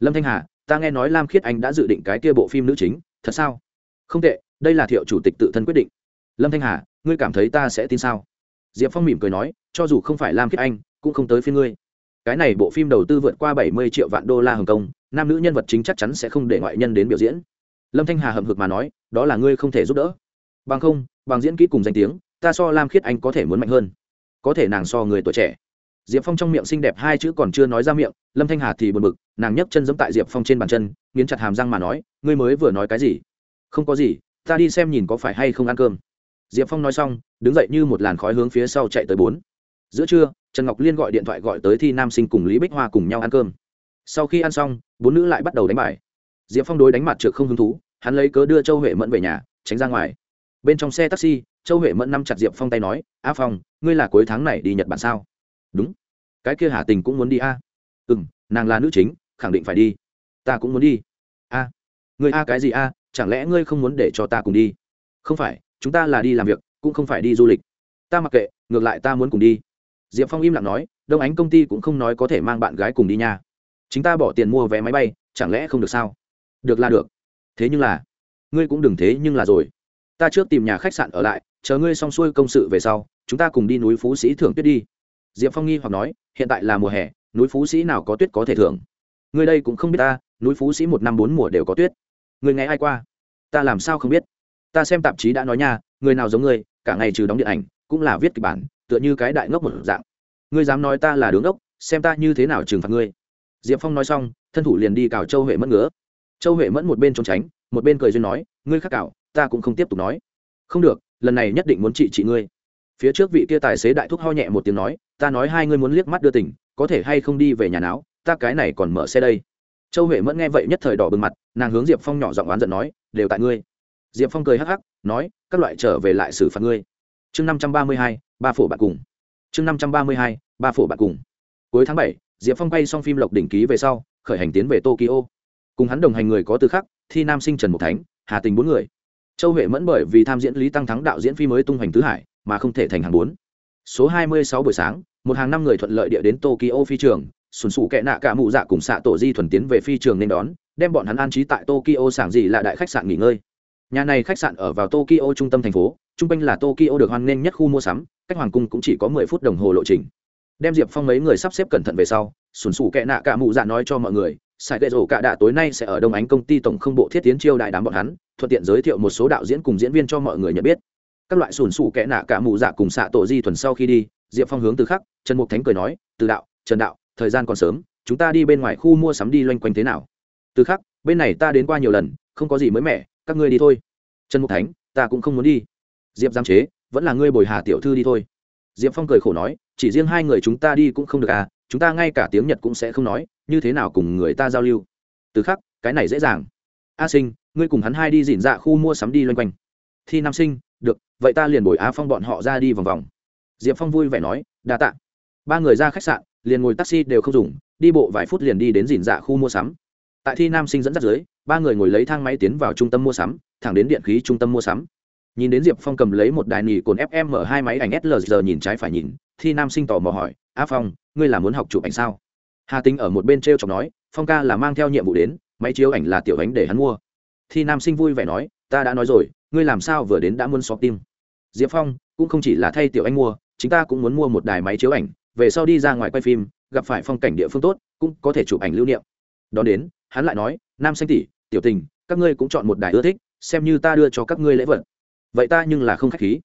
Lâm thanh hà, ta nghe nói lam khiết anh đã dự định cái kia bộ phim nữ chính, thật sao? Không tệ, đây là thiệu chủ tịch tự thân quyết định. Lâm thanh hà, ngươi cảm thấy ta sẽ tin sao? Diệp phong mỉm cười nói, cho dù không phải lam khiết anh, cũng không tới phía ngươi. Cái này bộ phim đầu tư vượt qua bảy mươi triệu vạn đô la hồng kông, nam nữ nhân vật chính chắc chắn sẽ không để ngoại nhân đến biểu diễn. Lâm thanh hà hậm hực mà nói, đó là ngươi không thể giúp đỡ. Bằng không bằng diễn kỹ cùng danh tiếng, ta so lam khiết anh có thể muốn mạnh hơn. Có thể nàng so người tuổi trẻ. Diệp phong trong miệng xinh đẹp hai chữ còn chưa nói ra miệng, lâm thanh hà thì buồn bực, nàng nhấc chân giẫm tại diệp phong trên bàn chân, nghiến chặt hàm răng mà nói, ngươi mới vừa nói cái gì? Không có gì, ta đi xem nhìn có phải hay không ăn cơm. Diệp phong nói xong, đứng dậy như một làn khói hướng phía sau chạy tới bốn. Giữa trưa, trần ngọc liên gọi điện thoại gọi tới thi nam sinh cùng lý bích hoa cùng nhau ăn cơm. Sau khi ăn xong, bốn nữ lại bắt đầu đánh bài. Diệp phong đối đánh mặt trượt không hứng thú, hắn lấy cớ đưa châu huệ mẫn về nhà, tránh ra ngoài bên trong xe taxi, châu huệ mẫn nắm chặt diệp phong tay nói, a phong, ngươi là cuối tháng này đi nhật bản sao? Đúng. Cái kia hà tình cũng muốn đi a? À? ừ m nàng là nữ chính, khẳng định phải đi. Ta cũng muốn đi. A à. i a cái gì a? Chẳng lẽ ngươi không muốn để cho ta cùng đi? Không phải, chúng ta là đi làm việc, cũng không phải đi du lịch. Ta mặc kệ, ngược lại ta muốn cùng đi. Diệp phong im lặng nói, đông ánh công ty cũng không nói có thể mang bạn gái cùng đi nha. Chính ta bỏ tiền mua vé máy bay, chẳng lẽ không được sao? Được là được. Thế nhưng là, ngươi cũng đừng thế nhưng là rồi ta trước tìm nhà khách sạn ở lại, chờ ngươi xong xuôi công sự về sau, chúng ta cùng đi núi phú sĩ thưởng tuyết đi. Diệp phong nghi hoặc nói, hiện tại là mùa hè, núi phú sĩ nào có tuyết có thể thưởng? Ngươi đây cũng không biết ta, núi phú sĩ một năm bốn mùa đều có tuyết. Người ngày ai qua? Ta làm sao không biết? Ta xem tạp chí đã nói nha, người nào giống ngươi, cả ngày trừ đóng điện ảnh, cũng là viết kịch bản, tựa như cái đại ngốc một dạng. Ngươi dám nói ta là đứng ốc xem ta như thế nào trừng phạt ngươi. Diệp phong nói xong, thân thủ liền đi cào châu huệ mẫn ngứa. Châu huệ mẫn một bên trốn tránh, một bên cười duyên nói, ngươi khắc cào ta cũng không tiếp tục nói. Không được, lần này nhất định muốn trị trị ngươi. Phía trước vị kia tài xế đại thúc ho nhẹ một tiếng nói, ta nói hai ngươi muốn liếc mắt đưa tỉnh có thể hay không đi về nhà não ta cái này còn mở xe đây. Châu huệ mẫn nghe vậy nhất thời đỏ bừng mặt, nàng hướng diệp phong nhỏ giọng oán giận nói, đều tại ngươi. Diệp phong cười hắc hắc, nói, các loại trở về lại xử phạt ngươi. Chương năm trăm ba mươi hai, ba phổ bạn cùng. Chương năm trăm ba mươi hai, ba phổ bạn cùng. Cuối tháng bảy, diệp phong bay xong phim lộc đỉnh ký về sau, khởi hành tiến về tokyo. Cùng hắn đồng hành người có từ khắc, thi nam sinh trần mục thánh, hà tình bốn người châu huệ mẫn bởi vì tham diễn lý tăng thắng đạo diễn phim mới tung hoành tứ hải, mà không thể thành hàng bốn. Số hai mươi sáu buổi sáng, một hàng năm người thuận lợi địa đến tokyo phi trường sùn sụ kệ nạ cả mụ dạ cùng xạ tổ di thuần tiến về phi trường nên đón, đem bọn hắn an trí tại tokyo sảng gì là đại khách sạn nghỉ ngơi. Nhà này khách sạn ở vào tokyo trung tâm thành phố, trung quanh là tokyo được hoan nghênh nhất khu mua sắm, cách hoàng cung cũng chỉ có mười phút đồng hồ lộ trình. Đem diệp phong mấy người sắp xếp cẩn thận về sau sùn sụ kệ nạ cả mụ dạ nói cho mọi người sài gậy rổ cả đạ tối nay sẽ ở đông ánh công ty tổng không bộ thiết tiến chiêu đại đám bọn hắn, thuận tiện giới thiệu một số đạo diễn cùng diễn viên cho mọi người nhận biết. Các loại sùn sụ kẽ nạ cả mù dạ cùng xạ tổ di thuần sau khi đi, diệp phong hướng từ khắc, trần mục thánh cười nói, từ đạo, trần đạo, thời gian còn sớm, chúng ta đi bên ngoài khu mua sắm đi loanh quanh thế nào? Từ khắc, bên này ta đến qua nhiều lần, không có gì mới mẻ, các các ngươi đi thôi. Trần mục thánh, ta cũng không muốn đi. Diệp giam chế, vẫn là ngươi bồi hà tiểu thư đi thôi. Diệp phong cười khổ nói, chỉ riêng hai người chúng ta đi cũng không được à chúng ta ngay cả tiếng nhật cũng sẽ không nói, như thế nào cùng người ta giao lưu? Từ khắc, cái này dễ dàng. A sinh, ngươi cùng hắn hai đi dìn dạ khu mua sắm đi loanh quanh. Thi nam sinh, được, vậy ta liền bồi á phong bọn họ ra đi vòng vòng. Diệp phong vui vẻ nói, đa t ạ ba người ra khách sạn, liền ngồi taxi đều không dùng, đi bộ vài phút liền đi đến dìn dạ khu mua sắm. Tại thi nam sinh dẫn dắt dưới, ba người ngồi lấy thang máy tiến vào trung tâm mua sắm, thẳng đến điện khí trung tâm mua sắm. Nhìn đến diệp phong cầm lấy một đài nỉ cồn fm hai máy ảnh slr nhìn trái phải nhìn, thi nam sinh tò mò hỏi á phong, ngươi là muốn học chụp ảnh sao? Hà tinh ở một bên t r e o chọc nói, phong ca là mang theo nhiệm vụ đến, máy chiếu ảnh là tiểu ánh để hắn mua. Thi nam sinh vui vẻ nói, ta đã nói rồi, ngươi làm sao vừa đến đã muốn xót tim diệp phong cũng không chỉ là thay tiểu anh mua chúng ta cũng muốn mua một đài máy chiếu ảnh, về sau đi ra ngoài quay phim, gặp phải phong cảnh địa phương tốt, cũng có thể chụp ảnh lưu niệm. Đón đến, hắn lại nói, nam xanh tỷ, tiểu tình, các ngươi cũng chọn một đài ưa thích, xem như ta đưa cho các ngươi lễ vật. Vậy ta nhưng là không k h á c h khí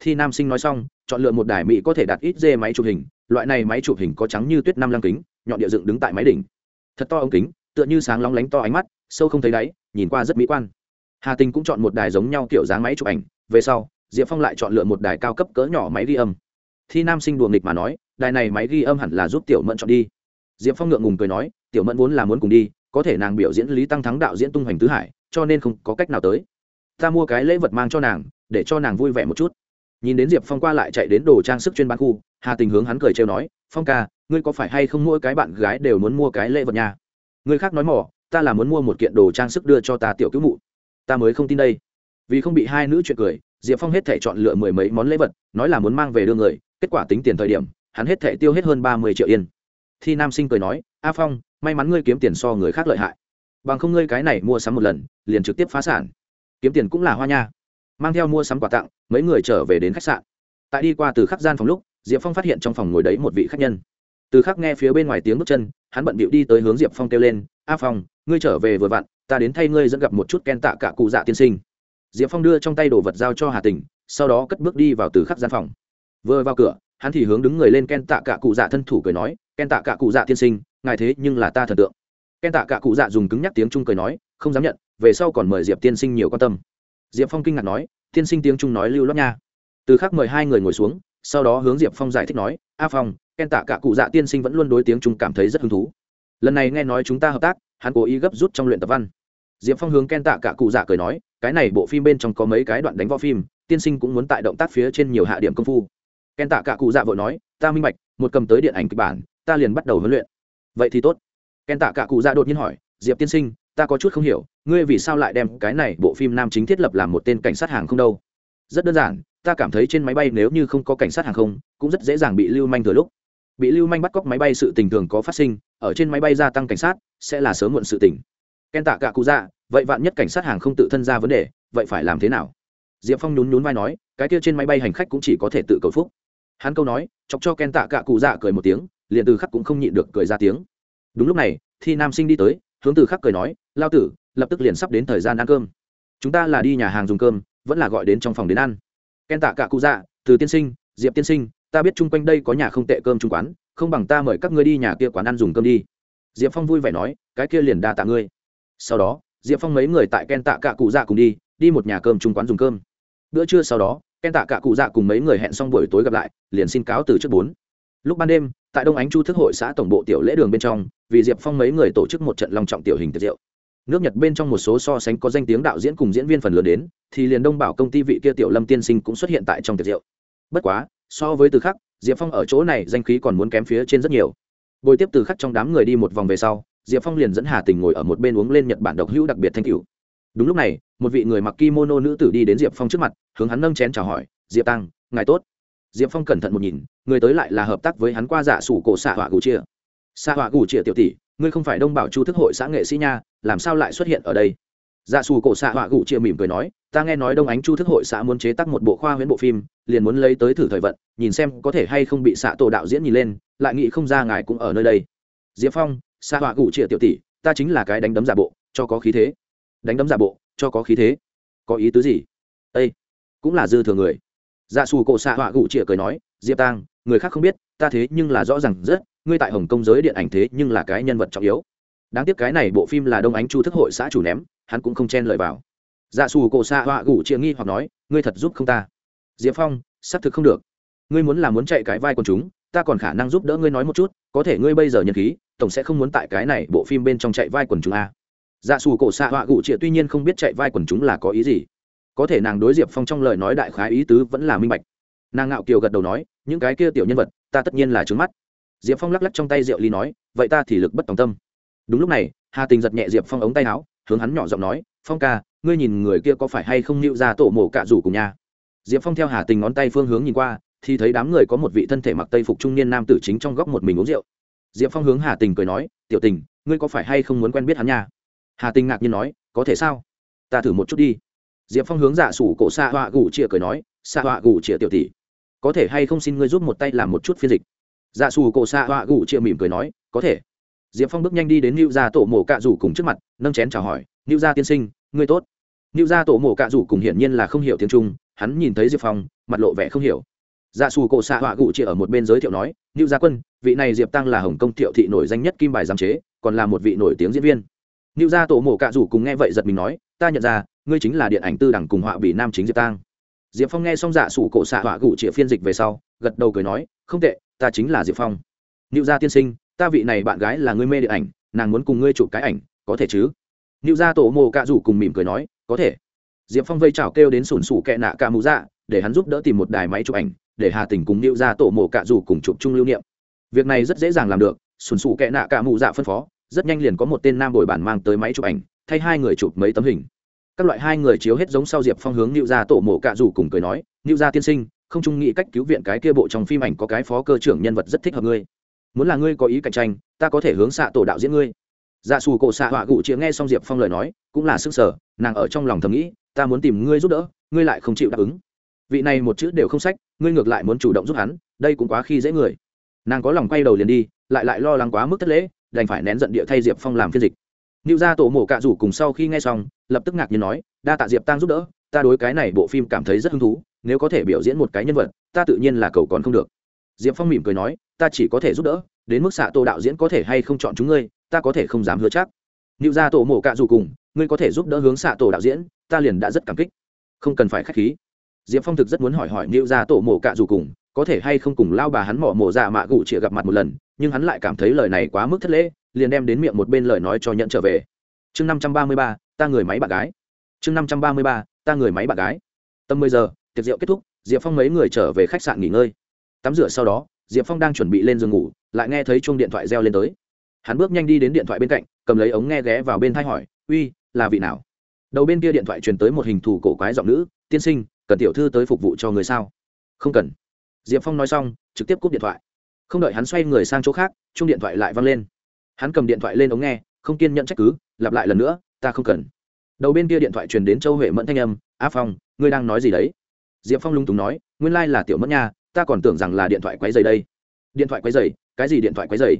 thi nam sinh nói xong, chọn lựa một đài mỹ có thể đặt ít dê máy chụp hình, loại này máy chụp hình có trắng như tuyết năm lăng kính, nhọn địa dựng đứng tại máy đỉnh. Thật to ống kính, tựa như sáng lóng lánh to ánh mắt, sâu không thấy đáy, nhìn qua rất mỹ quan. Hà tình cũng chọn một đài giống nhau kiểu dáng máy chụp ảnh, về sau, diệp phong lại chọn lựa một đài cao cấp cỡ nhỏ máy ghi âm. Thi nam sinh đùa nghịch mà nói, đài này máy ghi âm hẳn là giúp tiểu mẫn chọn đi. Diệp phong ngượng ngùng cười nói, tiểu mẫn vốn là muốn cùng đi, có thể nàng biểu diễn lý tăng thắng đạo diễn tung hoành tứ hải, cho nên không có cách nào tới. Ta mua cái lễ vật mang cho nàng, để cho nàng vui vẻ một chút nhìn đến diệp phong qua lại chạy đến đồ trang sức chuyên bán khu, hà tình hướng hắn cười trêu nói, phong ca, ngươi có phải hay không mỗi cái bạn gái đều muốn mua cái lễ vật nhà? Người khác nói mỏ, ta là muốn mua một kiện đồ trang sức đưa cho ta tiểu cứu mụ. Ta mới không tin đây. Vì không bị hai nữ chuyện cười, diệp phong hết thể chọn lựa mười mấy món lễ vật, nói là muốn mang về đưa người, kết quả tính tiền thời điểm, hắn hết thể tiêu hết hơn ba mươi triệu yên. Thi nam sinh cười nói, a phong, may mắn ngươi kiếm tiền so người khác lợi hại. Bằng không ngươi cái này mua sắm một lần, liền trực tiếp phá sản. Kiếm tiền cũng là hoa nha mang theo mua sắm quà tặng, mấy người trở về đến khách sạn. Tại đi qua từ khắc gian phòng lúc, diệp phong phát hiện trong phòng ngồi đấy một vị khách nhân. Từ khắc nghe phía bên ngoài tiếng bước chân, hắn bận bịu đi tới hướng diệp phong kêu lên, a phong, ngươi trở về vừa vặn, ta đến thay ngươi dẫn gặp một chút ken tạ cả cụ dạ tiên sinh. Diệp phong đưa trong tay đồ vật giao cho hà tình sau đó cất bước đi vào từ khắc gian phòng. Vừa vào cửa, hắn thì hướng đứng người lên ken tạ cả cụ dạ thân thủ cười nói, ken tạ cả cụ dạ tiên sinh, ngài thế nhưng là ta thần tượng. Ken tạ cả cụ dạ dùng cứng nhắc tiếng trung cười nói, không dám nhận, về sau còn mời diệp tiên sinh nhiều quan tâm diệp phong kinh ngạc nói, tiên sinh tiếng trung nói lưu lót nha. Từ khác mời hai người ngồi xuống, sau đó hướng diệp phong giải thích nói, a phong, ken tạ cả cụ dạ tiên sinh vẫn luôn đối tiếng trung cảm thấy rất hứng thú. Lần này nghe nói chúng ta hợp tác, hắn cố ý gấp rút trong luyện tập văn. Diệp phong hướng ken tạ cả cụ dạ cười nói, cái này bộ phim bên trong có mấy cái đoạn đánh võ phim, tiên sinh cũng muốn tại động tác phía trên nhiều hạ điểm công phu. Ken tạ cả cụ dạ vội nói, ta minh bạch, một cầm tới điện ảnh kịch bản, ta liền bắt đầu huấn luyện. Vậy thì tốt. Ken tạ cả cụ dạ đột nhiên hỏi, diệp tiên sinh ta có chút không hiểu, ngươi vì sao lại đem cái này bộ phim nam chính thiết lập làm một tên cảnh sát hàng không đâu? Rất đơn giản, ta cảm thấy trên máy bay nếu như không có cảnh sát hàng không, cũng rất dễ dàng bị lưu manh thừa lúc. Bị lưu manh bắt cóc máy bay sự tình thường có phát sinh, ở trên máy bay gia tăng cảnh sát, sẽ là sớm muộn sự tình. Ken tạ cả cụ dạ vậy vạn nhất cảnh sát hàng không tự thân ra vấn đề, vậy phải làm thế nào? Diệp phong nhún nhún vai nói, cái kia trên máy bay hành khách cũng chỉ có thể tự cầu phúc. Hắn câu nói, chọc cho ken tạ cả cụ dạ cười một tiếng, liền từ khắc cũng không nhịn được cười ra tiếng. Đúng lúc này thì nam sinh đi tới, hướng từ khắc cười nói lao tử, lập tức liền sắp đến thời gian ăn cơm. Chúng ta là đi nhà hàng dùng cơm, vẫn là gọi đến trong phòng đến ăn. Ken tạ cả cụ dạ từ tiên sinh, diệp tiên sinh, ta biết chung quanh đây có nhà không tệ cơm trung quán, không bằng ta mời các ngươi đi nhà kia quán ăn dùng cơm đi. Diệp phong vui vẻ nói, cái kia liền đa tạ ngươi. Sau đó, diệp phong mấy người tại ken tạ cả cụ dạ cùng đi đi một nhà cơm trung quán dùng cơm. Bữa trưa sau đó, ken tạ cả cụ dạ cùng mấy người hẹn xong buổi tối gặp lại, liền xin cáo từ trước bốn. Lúc ban đêm, tại đông ánh chu thức hội xã tổng bộ tiểu lễ đường bên trong, vì diệp phong mấy người tổ chức một trận long trọng tiểu hình tiệc rượu nước nhật bên trong một số so sánh có danh tiếng đạo diễn cùng diễn viên phần lớn đến, thì liền đông bảo công ty vị kia tiểu lâm tiên sinh cũng xuất hiện tại trong tiệc rượu. Bất quá, so với từ khắc, diệp phong ở chỗ này danh khí còn muốn kém phía trên rất nhiều. Bồi tiếp từ khắc trong đám người đi một vòng về sau, diệp phong liền dẫn hà tình ngồi ở một bên uống lên nhật bản độc hữu đặc biệt thanh cựu đúng lúc này, một vị người mặc kimono nữ tử đi đến diệp phong trước mặt, hướng hắn nâng chén chào hỏi, diệp tăng, ngài tốt. Diệp phong cẩn thận một nhìn, người tới lại là hợp tác với hắn qua giả sủ cổ xạ họa gù chia xạ họa gù chia tiểu tỷ, ngươi không phải đông bảo chu thức hội xã nghệ sĩ nha làm sao lại xuất hiện ở đây? Dạ xù cổ xạ họa gụ chia mỉm cười nói, ta nghe nói đông ánh chu thức hội xã muốn chế tác một bộ khoa huyễn bộ phim, liền muốn lấy tới thử thời vận, nhìn xem có thể hay không bị xạ tổ đạo diễn nhìn lên, lại nghĩ không ra ngài cũng ở nơi đây. Diệp phong, xạ họa gụ chia tiểu tỷ, ta chính là cái đánh đấm giả bộ, cho có khí thế. Đánh đấm giả bộ, cho có khí thế? Có ý tứ gì? Ây cũng là dư thừa người. Dạ xù cổ xạ họa gụ chia cười nói, diệp tang, người khác không biết, ta thế nhưng là rõ r à n g rất, ngươi tại hồng kông giới điện ảnh thế nhưng là cái nhân vật trọng yếu đáng tiếc cái này bộ phim là đông ánh chu thức hội xã chủ ném, hắn cũng không chen lợi vào. Dạ xù cổ xạ họa gủ chia nghi hoặc nói, ngươi thật giúp không ta? Diệp phong, xác thực không được. Ngươi muốn là muốn chạy cái vai quần chúng, ta còn khả năng giúp đỡ ngươi nói một chút, có thể ngươi bây giờ nhân khí, tổng sẽ không muốn tại cái này bộ phim bên trong chạy vai quần chúng a. Dạ xù cổ xạ họa gụ trịa tuy nhiên không biết chạy vai quần chúng là có ý gì. Có thể nàng đối diệp phong trong lời nói đại khái ý tứ vẫn là minh bạch. Nàng ngạo kiều gật đầu nói, những cái kia tiểu nhân vật, ta tất nhiên là trướng mắt. Diệp phong lắc lắc trong tay rượu ly nói, vậy ta thì lực bất tòng tâm đúng lúc này, hà tình giật nhẹ diệp phong ống tay áo, hướng hắn nhỏ giọng nói, phong ca, ngươi nhìn người kia có phải hay không nịu ra tổ mổ cạ rủ cùng nhà? Diệp phong theo hà tình ngón tay phương hướng nhìn qua, thì thấy đám người có một vị thân thể mặc tây phục trung niên nam tử chính trong góc một mình uống rượu. Diệp phong hướng hà tình cười nói, tiểu tình, ngươi có phải hay không muốn quen biết hắn nha? Hà tình ngạc nhiên nói, có thể sao? Ta thử một chút đi. Diệp phong hướng dạ sủ cổ xạ họa gù chĩa cười nói xạ họa gù chĩa tiểu tỷ, có thể hay không xin ngươi giúp một tay làm một chút phiên dịch? Dạ sủ cổ xạ họa gù chĩa mỉm cười nói, có thể diệp phong bước nhanh đi đến lưu gia tổ mộ cạ rủ cùng trước mặt, nâng chén chào hỏi lưu gia tiên sinh, ngươi tốt. Lưu gia tổ mộ cạ rủ cùng hiển nhiên là không hiểu tiếng trung, hắn nhìn thấy diệp phong, mặt lộ vẻ không hiểu. Dạ xù cổ xạ họa gụ chỉ ở một bên giới thiệu nói lưu gia quân, vị này diệp tăng là hồng công thiệu thị nổi danh nhất kim bài giám chế, còn là một vị nổi tiếng diễn viên. Lưu gia tổ mộ cạ rủ cùng nghe vậy giật mình nói, ta nhận ra, ngươi chính là điện ảnh tư đẳng cùng họa bị nam chính diệp tăng. Diệp phong nghe xong dạ xù cổ xạ họa gụ chỉ phiên dịch về sau, gật đầu cười nói, không tệ, ta chính là diệp phong. Nữ gia tiên sinh ta vị này bạn gái là ngươi mê điện ảnh, nàng muốn cùng ngươi chụp cái ảnh, có thể chứ? Nữ gia tổ mồ cạ rủ cùng mỉm cười nói, có thể. Diệp phong vây chào kêu đến sủn sủ kẹ nạ cả mũ dạ để hắn giúp đỡ tìm một đài máy chụp ảnh, để hà tình cùng nữ gia tổ mồ cạ rủ cùng chụp chung lưu niệm. Việc này rất dễ dàng làm được, sủn sủ kẹ nạ cả mũ dạ phân phó, rất nhanh liền có một tên nam bồi bản mang tới máy chụp ảnh, thay hai người chụp mấy tấm hình. Các loại hai người chiếu hết giống sau diệp phong hướng nữ gia tổ mồ cạ rủ cùng cười nói nữ gia tiên sinh, không trung nghĩ cách cứu viện cái kia bộ trong phim ảnh có cái phó cơ trưởng nhân vật rất thích hợp ngươi muốn là ngươi có ý cạnh tranh ta có thể hướng xạ tổ đạo diễn ngươi. Dạ xù cổ xạ họa gụ chĩa nghe xong diệp phong lời nói cũng là sức sở nàng ở trong lòng thầm nghĩ ta muốn tìm ngươi giúp đỡ ngươi lại không chịu đáp ứng. Vị này một chữ đều không sách ngươi ngược lại muốn chủ động giúp hắn đây cũng quá khi dễ người. Nàng có lòng quay đầu liền đi lại lại lo lắng quá mức thất lễ đành phải nén giận địa thay diệp phong làm phiên dịch. Niu gia tổ mổ cạ rủ cùng sau khi nghe xong, lập tức ngạc nhiên nói, đa tạ Diệp tang giúp đỡ, ta đối cái này bộ phim cảm thấy rất hứng thú, nếu có thể biểu diễn một cái nhân vật, ta tự nhiên là cầu còn không được. Diệp Phong mỉm cười nói, ta chỉ có thể giúp đỡ, đến mức xạ tổ đạo diễn có thể hay không chọn chúng ngươi, ta có thể không dám hứa chắc. nịu gia tổ mổ cạ dù cùng, ngươi có thể giúp đỡ hướng xạ tổ đạo diễn, ta liền đã rất cảm kích. Không cần phải khách khí. Diệp Phong thực rất muốn hỏi hỏi nịu gia tổ mổ cạ dù cùng, có thể hay không cùng lao bà hắn mỏ mổ dạ mạ gụ chỉ gặp mặt một lần, nhưng hắn lại cảm thấy lời này quá mức thất lễ, liền đem đến miệng một bên lời nói cho nhận trở về chương năm trăm ba mươi ba ta người máy bạn gái chương năm trăm ba mươi ba ta người máy bạn gái tầm mười giờ tiệc rượu kết thúc diệp phong mấy người trở về khách sạn nghỉ ngơi tắm rửa sau đó diệp phong đang chuẩn bị lên giường ngủ, lại nghe thấy chuông điện thoại reo lên tới. Hắn bước nhanh đi đến điện thoại bên cạnh, cầm lấy ống nghe ghé vào bên thay hỏi, uy, là vị nào? Đầu bên kia điện thoại truyền tới một hình thù cổ quái giọng nữ, tiên sinh, cần tiểu thư tới phục vụ cho người sao? Không cần. Diệp phong nói xong, trực tiếp cúp điện thoại. Không đợi hắn xoay người sang chỗ khác chung điện thoại lại văng lên. Hắn cầm điện thoại lên ống nghe, không kiên nhận trách cứ, lặp lại lần nữa, ta không cần. Đầu bên kia điện thoại truyền đến châu huệ mẫn thanh âm, a phong, ngươi đang nói gì đấy? Diệp phong lung túng nói, nguyên lai là tiểu mẫn nha ta còn tưởng rằng là điện thoại quấy dày đây. Điện thoại quấy dày cái gì điện thoại quấy dày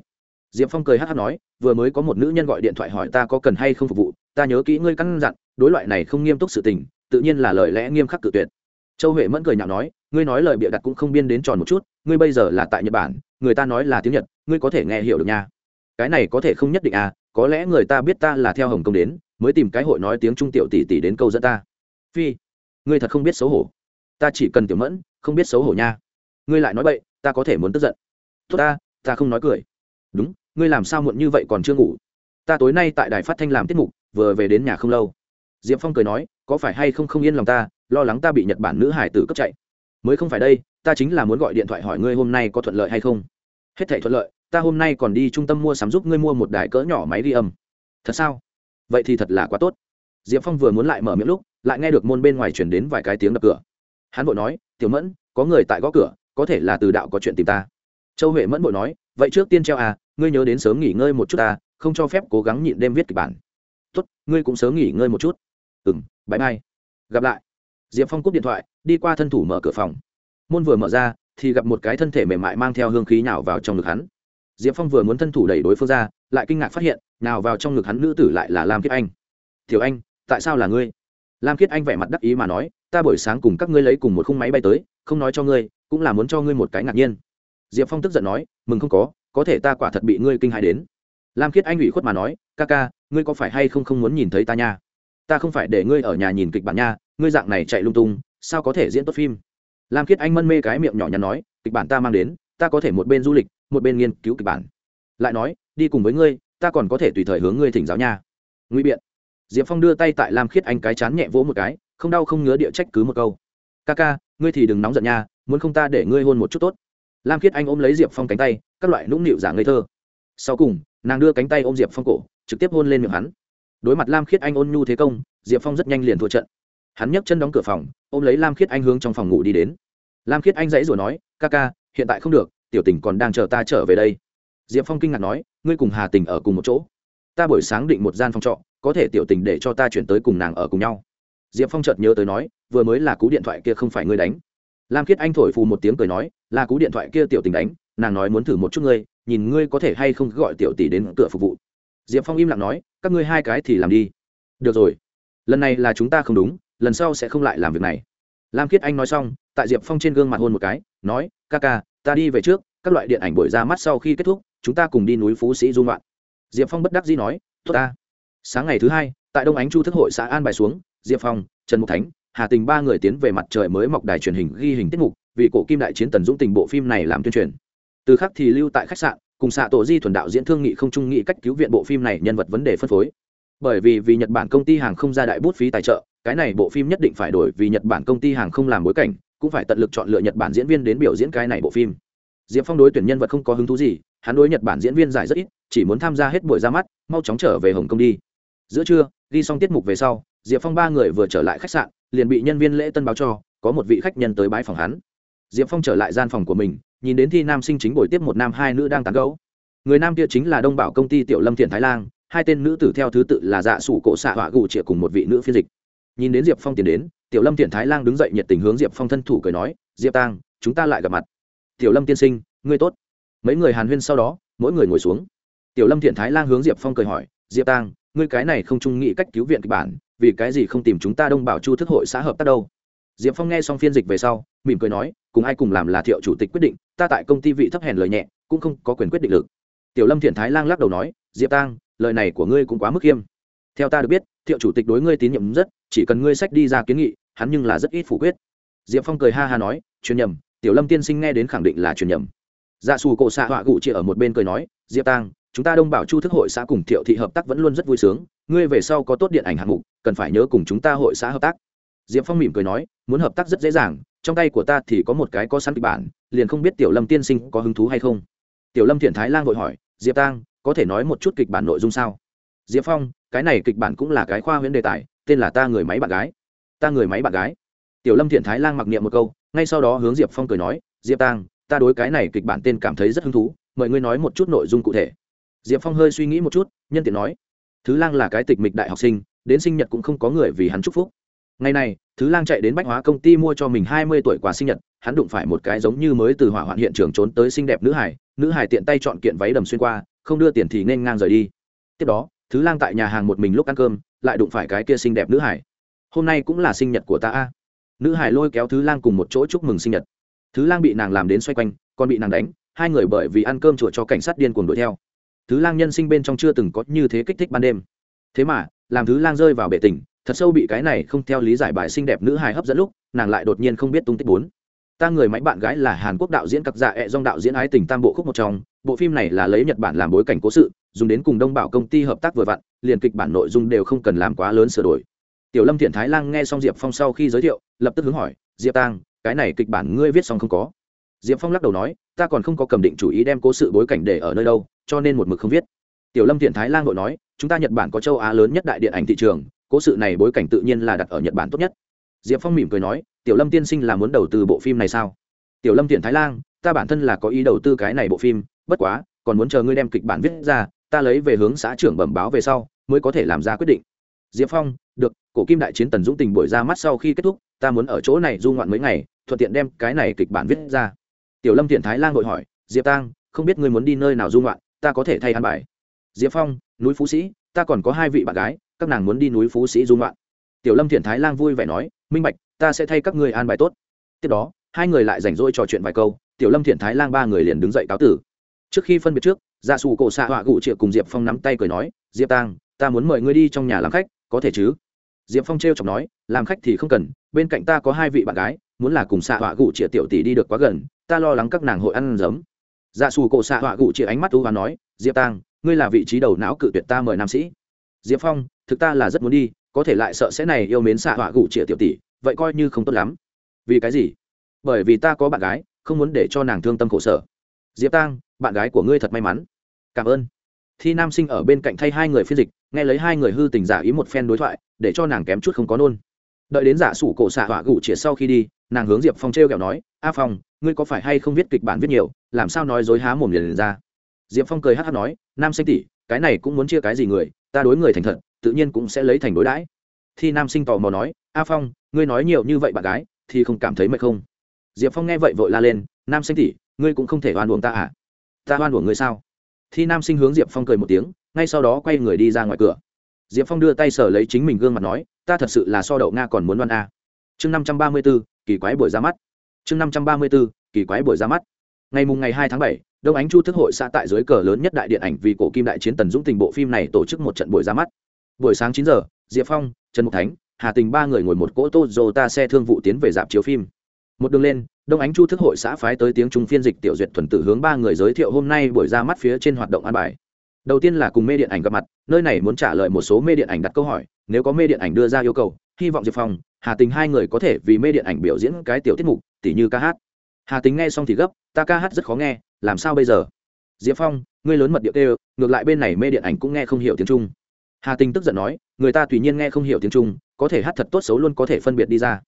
diệp phong cười hát hát nói, vừa mới có một nữ nhân gọi điện thoại hỏi ta có cần hay không phục vụ, ta nhớ kỹ ngươi căn dặn, đối loại này không nghiêm túc sự tình, tự nhiên là lời lẽ nghiêm khắc cự tuyệt. Châu huệ mẫn cười nhạo nói, ngươi nói lời bịa đặt cũng không biên đến tròn một chút, ngươi bây giờ là tại nhật bản, người ta nói là tiếng nhật, ngươi có thể nghe hiểu được nha. Cái này có thể không nhất định à có lẽ người ta biết ta là theo hồng kông đến, mới tìm cái hội nói tiếng trung tiểu tỷ tỷ đến câu dẫn ta. Phi, ngươi thật không biết xấu hổ. Ta chỉ cần tiểu mẫn, không biết xấu hổ nha ngươi lại nói bậy, ta có thể muốn tức giận. Tốt ta ta không nói cười. Đúng, ngươi làm sao muộn như vậy còn chưa ngủ? Ta tối nay tại đài phát thanh làm tiết mục, vừa về đến nhà không lâu. Diệp phong cười nói, có phải hay không không yên lòng ta, lo lắng ta bị nhật bản nữ hải tử cướp chạy? Mới không phải đây, ta chính là muốn gọi điện thoại hỏi ngươi hôm nay có thuận lợi hay không. Hết thể thuận lợi, ta hôm nay còn đi trung tâm mua sắm giúp ngươi mua một đài cỡ nhỏ máy ghi âm. Thật sao? Vậy thì thật là quá tốt. Diệp phong vừa muốn lại mở miệng lúc, lại nghe được môn bên ngoài chuyển đến vài cái tiếng đập cửa. Hắn vội nói, tiểu mẫn, có người tại gõ cửa có thể là từ đạo có chuyện tìm ta. Châu huệ mẫn bội nói, vậy trước tiên treo à ngươi nhớ đến sớm nghỉ ngơi một chút ta, không cho phép cố gắng nhịn đêm viết kịch bản. Tốt, ngươi cũng sớm nghỉ ngơi một chút. Ừ m bãi mai gặp lại. Diệp phong cúp điện thoại, đi qua thân thủ mở cửa phòng. Môn vừa mở ra, thì gặp một cái thân thể mềm mại mang theo hương khí nào vào trong ngực hắn. Diệp phong vừa muốn thân thủ đẩy đối phương ra, lại kinh ngạc phát hiện nào vào trong ngực hắn nữ tử lại là lam kiết anh. Tiểu anh, tại sao là ngươi? Lam kiết anh vẻ mặt đắc ý mà nói, ta buổi sáng cùng các ngươi lấy cùng một khung máy bay tới, không nói cho ngươi cũng là muốn cho ngươi một cái ngạc nhiên. Diệp phong tức giận nói, mừng không có có thể ta quả thật bị ngươi kinh hãi đến. Lam kiết anh ủy khuất mà nói, ca ca, ngươi có phải hay không không muốn nhìn thấy ta nha? Ta không phải để ngươi ở nhà nhìn kịch bản nha, ngươi dạng này chạy lung tung, sao có thể diễn tốt phim? Lam khiết anh mân mê cái miệng nhỏ nhắn nói, kịch bản ta mang đến, ta có thể một bên du lịch, một bên nghiên cứu kịch bản. Lại nói, đi cùng với ngươi, ta còn có thể tùy thời hướng ngươi thỉnh giáo nha. Nguy biện. Diệp phong đưa tay tại lam khiết anh cái chán nhẹ vỗ một cái, không đau không ngứa địa trách cứ một câu. Ca ca, ngươi thì đừng nóng giận nha muốn không ta để ngươi hôn một chút tốt. Lam khiết anh ôm lấy diệp phong cánh tay, các loại nũng nịu giả ngây thơ. Sau cùng, nàng đưa cánh tay ôm diệp phong cổ, trực tiếp hôn lên miệng hắn. Đối mặt lam khiết anh ôn nhu thế công, diệp phong rất nhanh liền thua trận. Hắn nhấc chân đóng cửa phòng, ôm lấy lam khiết anh hướng trong phòng ngủ đi đến. Lam khiết anh dãy rồi nói, ca ca, hiện tại không được, tiểu tình còn đang chờ ta trở về đây. Diệp phong kinh ngạc nói, ngươi cùng hà tình ở cùng một chỗ. Ta buổi sáng định một gian phòng trọ, có thể tiểu tình để cho ta chuyển tới cùng nàng ở cùng nhau. Diệp phong chợt nhớ tới nói, vừa mới là cú điện thoại kia không phải ngươi đánh lam khiết anh thổi phù một tiếng cười nói là cú điện thoại kia tiểu tình đánh, nàng nói muốn thử một chút ngươi, nhìn ngươi có thể hay không gọi tiểu tỷ đến cửa phục vụ. Diệp phong im lặng nói, các ngươi hai cái thì làm đi. Được rồi. Lần này là chúng ta không đúng, lần sau sẽ không lại làm việc này. Lam khiết anh nói xong, tại diệp phong trên gương mặt hôn một cái, nói, ca ca, ta đi về trước, các loại điện ảnh buổi ra mắt sau khi kết thúc, chúng ta cùng đi núi phú sĩ dung loạn diệp phong bất đắc dĩ nói, tốt ta. Sáng ngày thứ hai, tại đông ánh chu thức hội xã an bài xuống, diệp phong, trần mục thánh hà tình ba người tiến về mặt trời mới mọc đài truyền hình ghi hình tiết mục, vì cổ kim đại chiến tần dũng tình bộ phim này làm tuyên truyền. Từ khắc thì lưu tại khách sạn, cùng xạ tổ di thuần đạo diễn thương nghị không trung nghị cách cứu viện bộ phim này nhân vật vấn đề phân phối. Bởi vì vì nhật bản công ty hàng không ra đại bút phí tài trợ, cái này bộ phim nhất định phải đổi vì nhật bản công ty hàng không làm bối cảnh, cũng phải tận lực chọn lựa nhật bản diễn viên đến biểu diễn cái này bộ phim. Diệp phong đối tuyển nhân vật không có hứng thú gì, hắn đối nhật bản diễn viên giải rất ít, chỉ muốn tham gia hết buổi ra mắt, mau chóng trở về hồng kông đi. Giữa trưa đi xong tiết mục về sau, diệp phong ba người vừa trở lại khách sạn liền bị nhân viên lễ tân báo cho, có một vị khách nhân tới bãi phòng hắn. Diệp phong trở lại gian phòng của mình, nhìn đến thi nam sinh chính buổi tiếp một nam hai nữ đang tán gấu người nam kia chính là đông bảo công ty tiểu lâm thiện thái lan hai tên nữ tử theo thứ tự là dạ sủ cổ xạ họa gù trịa cùng một vị nữ phiên dịch. Nhìn đến diệp phong tiến đến, tiểu lâm thiện thái lan đứng dậy nhiệt tình hướng diệp phong thân thủ cười nói, diệp tang chúng ta lại gặp mặt. Tiểu lâm tiên sinh, ngươi tốt. Mấy người hàn huyên sau đó, mỗi người ngồi xuống. Tiểu lâm thiện thái lan hướng diệp phong cười hỏi, diệp tang ngươi cái này không trung nghĩ cách cứu viện kịch bản, vì cái gì không tìm chúng ta đông bảo chu thức hội xã hợp tác đâu? Diệp phong nghe xong phiên dịch về sau, mỉm cười nói, cùng ai cùng làm là thiệu chủ tịch quyết định, ta tại công ty vị thấp hèn lời nhẹ, cũng không có quyền quyết định lực. Tiểu lâm thiện thái lang lắc đầu nói, diệp tang, lời này của ngươi cũng quá mức khiêm. Theo ta được biết, thiệu chủ tịch đối ngươi tín nhiệm rất, chỉ cần ngươi sách đi ra kiến nghị, hắn nhưng là rất ít phủ quyết. Diệp phong cười ha ha nói, truyền nhầm. Tiểu lâm tiên sinh nghe đến khẳng định là truyền nhầm. Dạ xù cổ xạ họa gụ chị ở một bên cười nói, diệp tang chúng ta đông bảo chu thức hội xã cùng thiệu thị hợp tác vẫn luôn rất vui sướng, ngươi về sau có tốt điện ảnh hạng mục, cần phải nhớ cùng chúng ta hội xã hợp tác. Diệp phong mỉm cười nói, muốn hợp tác rất dễ dàng, trong tay của ta thì có một cái có sẵn kịch bản, liền không biết tiểu lâm tiên sinh có hứng thú hay không. Tiểu lâm thiện thái lan vội hỏi, diệp tang, có thể nói một chút kịch bản nội dung sao? Diệp phong, cái này kịch bản cũng là cái khoa huyễn đề tài, tên là ta người máy bạn gái. Ta người máy bạn gái. Tiểu lâm thiện thái lan mặc niệm một câu, ngay sau đó hướng diệp phong cười nói, diệp tang, ta đối cái này kịch bản tên cảm thấy rất hứng thú, mời ngươi nói một chút nội dung cụ thể diệp phong hơi suy nghĩ một chút, nhân tiện nói, thứ lang là cái tịch mịch đại học sinh, đến sinh nhật cũng không có người vì hắn chúc phúc. Ngày này, thứ lang chạy đến bách hóa công ty mua cho mình hai mươi tuổi quà sinh nhật, hắn đụng phải một cái giống như mới từ hỏa hoạn hiện trường trốn tới xinh đẹp nữ hải nữ hải tiện tay chọn kiện váy đầm xuyên qua, không đưa tiền thì nên ngang rời đi. Tiếp đó, thứ lang tại nhà hàng một mình lúc ăn cơm, lại đụng phải cái kia xinh đẹp nữ hải hôm nay cũng là sinh nhật của ta a. Nữ hải lôi kéo thứ lang cùng một chỗ chúc mừng sinh nhật. Thứ lang bị nàng làm đến xoay quanh, còn bị nàng đánh, hai người bởi vì ăn cơm chùa cho cảnh sát điên cuồng đuổi theo thứ lang nhân sinh bên trong chưa từng có như thế kích thích ban đêm. Thế mà, làm thứ lang rơi vào bệ tình thật sâu bị cái này không theo lý giải bài xinh đẹp nữ hài hấp dẫn lúc, nàng lại đột nhiên không biết tung tích bốn. Ta người máy bạn gái là hàn quốc đạo diễn cặp dạ ẹ、e、dong đạo diễn ái tình tam bộ khúc một trong. Bộ phim này là lấy nhật bản làm bối cảnh cố sự, dùng đến cùng đông bảo công ty hợp tác vừa vặn, liền kịch bản nội dung đều không cần làm quá lớn sửa đổi. Tiểu lâm thiện thái lang nghe xong diệp phong sau khi giới thiệu, lập tức hướng hỏi, diệp tang, cái này kịch bản ngươi viết xong không có? Diệp phong lắc đầu nói, ta còn không có cầm định chủ ý đem cố sự bối cảnh để ở nơi đâu cho nên một mực không viết. Tiểu lâm thiện thái lang vội nói, chúng ta nhật bản có châu á lớn nhất đại điện ảnh thị trường, cố sự này bối cảnh tự nhiên là đặt ở nhật bản tốt nhất. Diệp phong mỉm cười nói, tiểu lâm tiên sinh là muốn đầu tư bộ phim này sao? Tiểu lâm thiện thái lang, ta bản thân là có ý đầu tư cái này bộ phim, bất quá, còn muốn chờ ngươi đem kịch bản viết ra, ta lấy về hướng xã trưởng bẩm báo về sau, mới có thể làm ra quyết định. Diệp phong, được, cổ kim đại chiến tần dũng tình buổi ra mắt sau khi kết thúc, ta muốn ở chỗ này du ngoạn mấy ngày, thuận tiện đem cái này kịch bản viết ra. Tiểu lâm thiện thái lang vội hỏi, diệp tang, không biết ngươi muốn đi nơi nào du ngoạn? Ta có thể thay ăn bài. Diệp phong, núi phú sĩ, ta còn có hai vị bạn gái, các nàng muốn đi núi phú sĩ du ngoạn. Tiểu lâm thiện thái lang vui vẻ nói, minh bạch, ta sẽ thay các người an bài tốt. Tiếp đó, hai người lại rảnh rỗi trò chuyện vài câu, tiểu lâm thiện thái lang ba người liền đứng dậy cáo tử. Trước khi phân biệt trước dạ Sù cổ xạ họa gụ triệu cùng diệp phong nắm tay cười nói, diệp tang ta muốn mời ngươi đi trong nhà làm khách, có thể chứ? Diệp phong t r e o chọc nói, làm khách thì không cần, bên cạnh ta có hai vị bạn gái, muốn là cùng xạ họa gụ triệu tiểu tỷ đi được quá gần, ta lo lắng các nàng hội ăn giấm dạ xù cổ xạ họa gụ chị ánh mắt u và nói, diệp tang ngươi là vị trí đầu não cự tuyệt ta mời nam sĩ. Diệp phong, thực ta là rất muốn đi, có thể lại sợ sẽ này yêu mến xạ họa gụ chị tiểu tỷ, vậy coi như không tốt lắm. Vì cái gì? Bởi vì ta có bạn gái, không muốn để cho nàng thương tâm khổ sở. Diệp tang bạn gái của ngươi thật may mắn. Cảm ơn. Thi nam sinh ở bên cạnh thay hai người phiên dịch, nghe lấy hai người hư tình giả ý một phen đối thoại, để cho nàng kém chút không có nôn. Đợi đến dạ giả sủ cổ xạ họa gụ chĩa sau khi đi, nàng hướng diệp phong t r e o kẹo nói, a phong, ngươi có phải hay không viết kịch bản viết nhiều? Làm sao nói dối há mồm liền, liền ra. Diệp phong cười hát hát nói nam sinh tỷ cái này cũng muốn chia cái gì người ta đối người thành thật tự nhiên cũng sẽ lấy thành đối đãi. Thi nam sinh tò mò nói a phong ngươi nói nhiều như vậy bạn gái thì không cảm thấy mệt không? Diệp phong nghe vậy vội la lên nam sinh tỷ ngươi cũng không thể oan uổng ta à? Ta oan uổng ngươi sao? Thi nam sinh hướng diệp phong cười một tiếng ngay sau đó quay người đi ra ngoài cửa. Diệp phong đưa tay sở lấy chính mình gương mặt nói ta thật sự là so đậu nga còn muốn đoan a. Chương năm trăm ba mươi b ố kỳ quái buổi ra mắt. Chương năm trăm ba mươi b ố kỳ quái buổi ra mắt ngày mùng ngày hai tháng bảy, đông ánh chu thức hội xã tại dưới cờ lớn nhất đại điện ảnh vì cổ kim đại chiến tần dũng tình bộ phim này tổ chức một trận buổi ra mắt. Buổi sáng chín giờ, diệp phong, trần mục thánh, hà tình ba người ngồi một cỗ tô dô ta xe thương vụ tiến về dạp chiếu phim. Một đường lên, đông ánh chu thức hội xã phái tới tiếng trung phiên dịch tiểu duyệt thuần tử hướng ba người giới thiệu hôm nay buổi ra mắt phía trên hoạt động an bài. Đầu tiên là cùng mê điện ảnh gặp mặt, nơi này muốn trả lời một số mê điện ảnh đặt câu hỏi, nếu có mê điện ảnh đưa ra yêu cầu, hy vọng diệp phong, hà tình hai người có thể vì mê điện ảnh biểu diễn cái tiểu tiết mục, tỉ như ca hát hà tính nghe xong thì gấp, ta ca hát rất khó nghe, làm sao bây giờ? Diệp phong, ngươi lớn mật điệu kêu, ngược lại bên này mê điện ảnh cũng nghe không hiểu tiếng trung. Hà tình tức giận nói, người ta tùy nhiên nghe không hiểu tiếng trung, có thể hát thật tốt xấu luôn có thể phân biệt đi ra.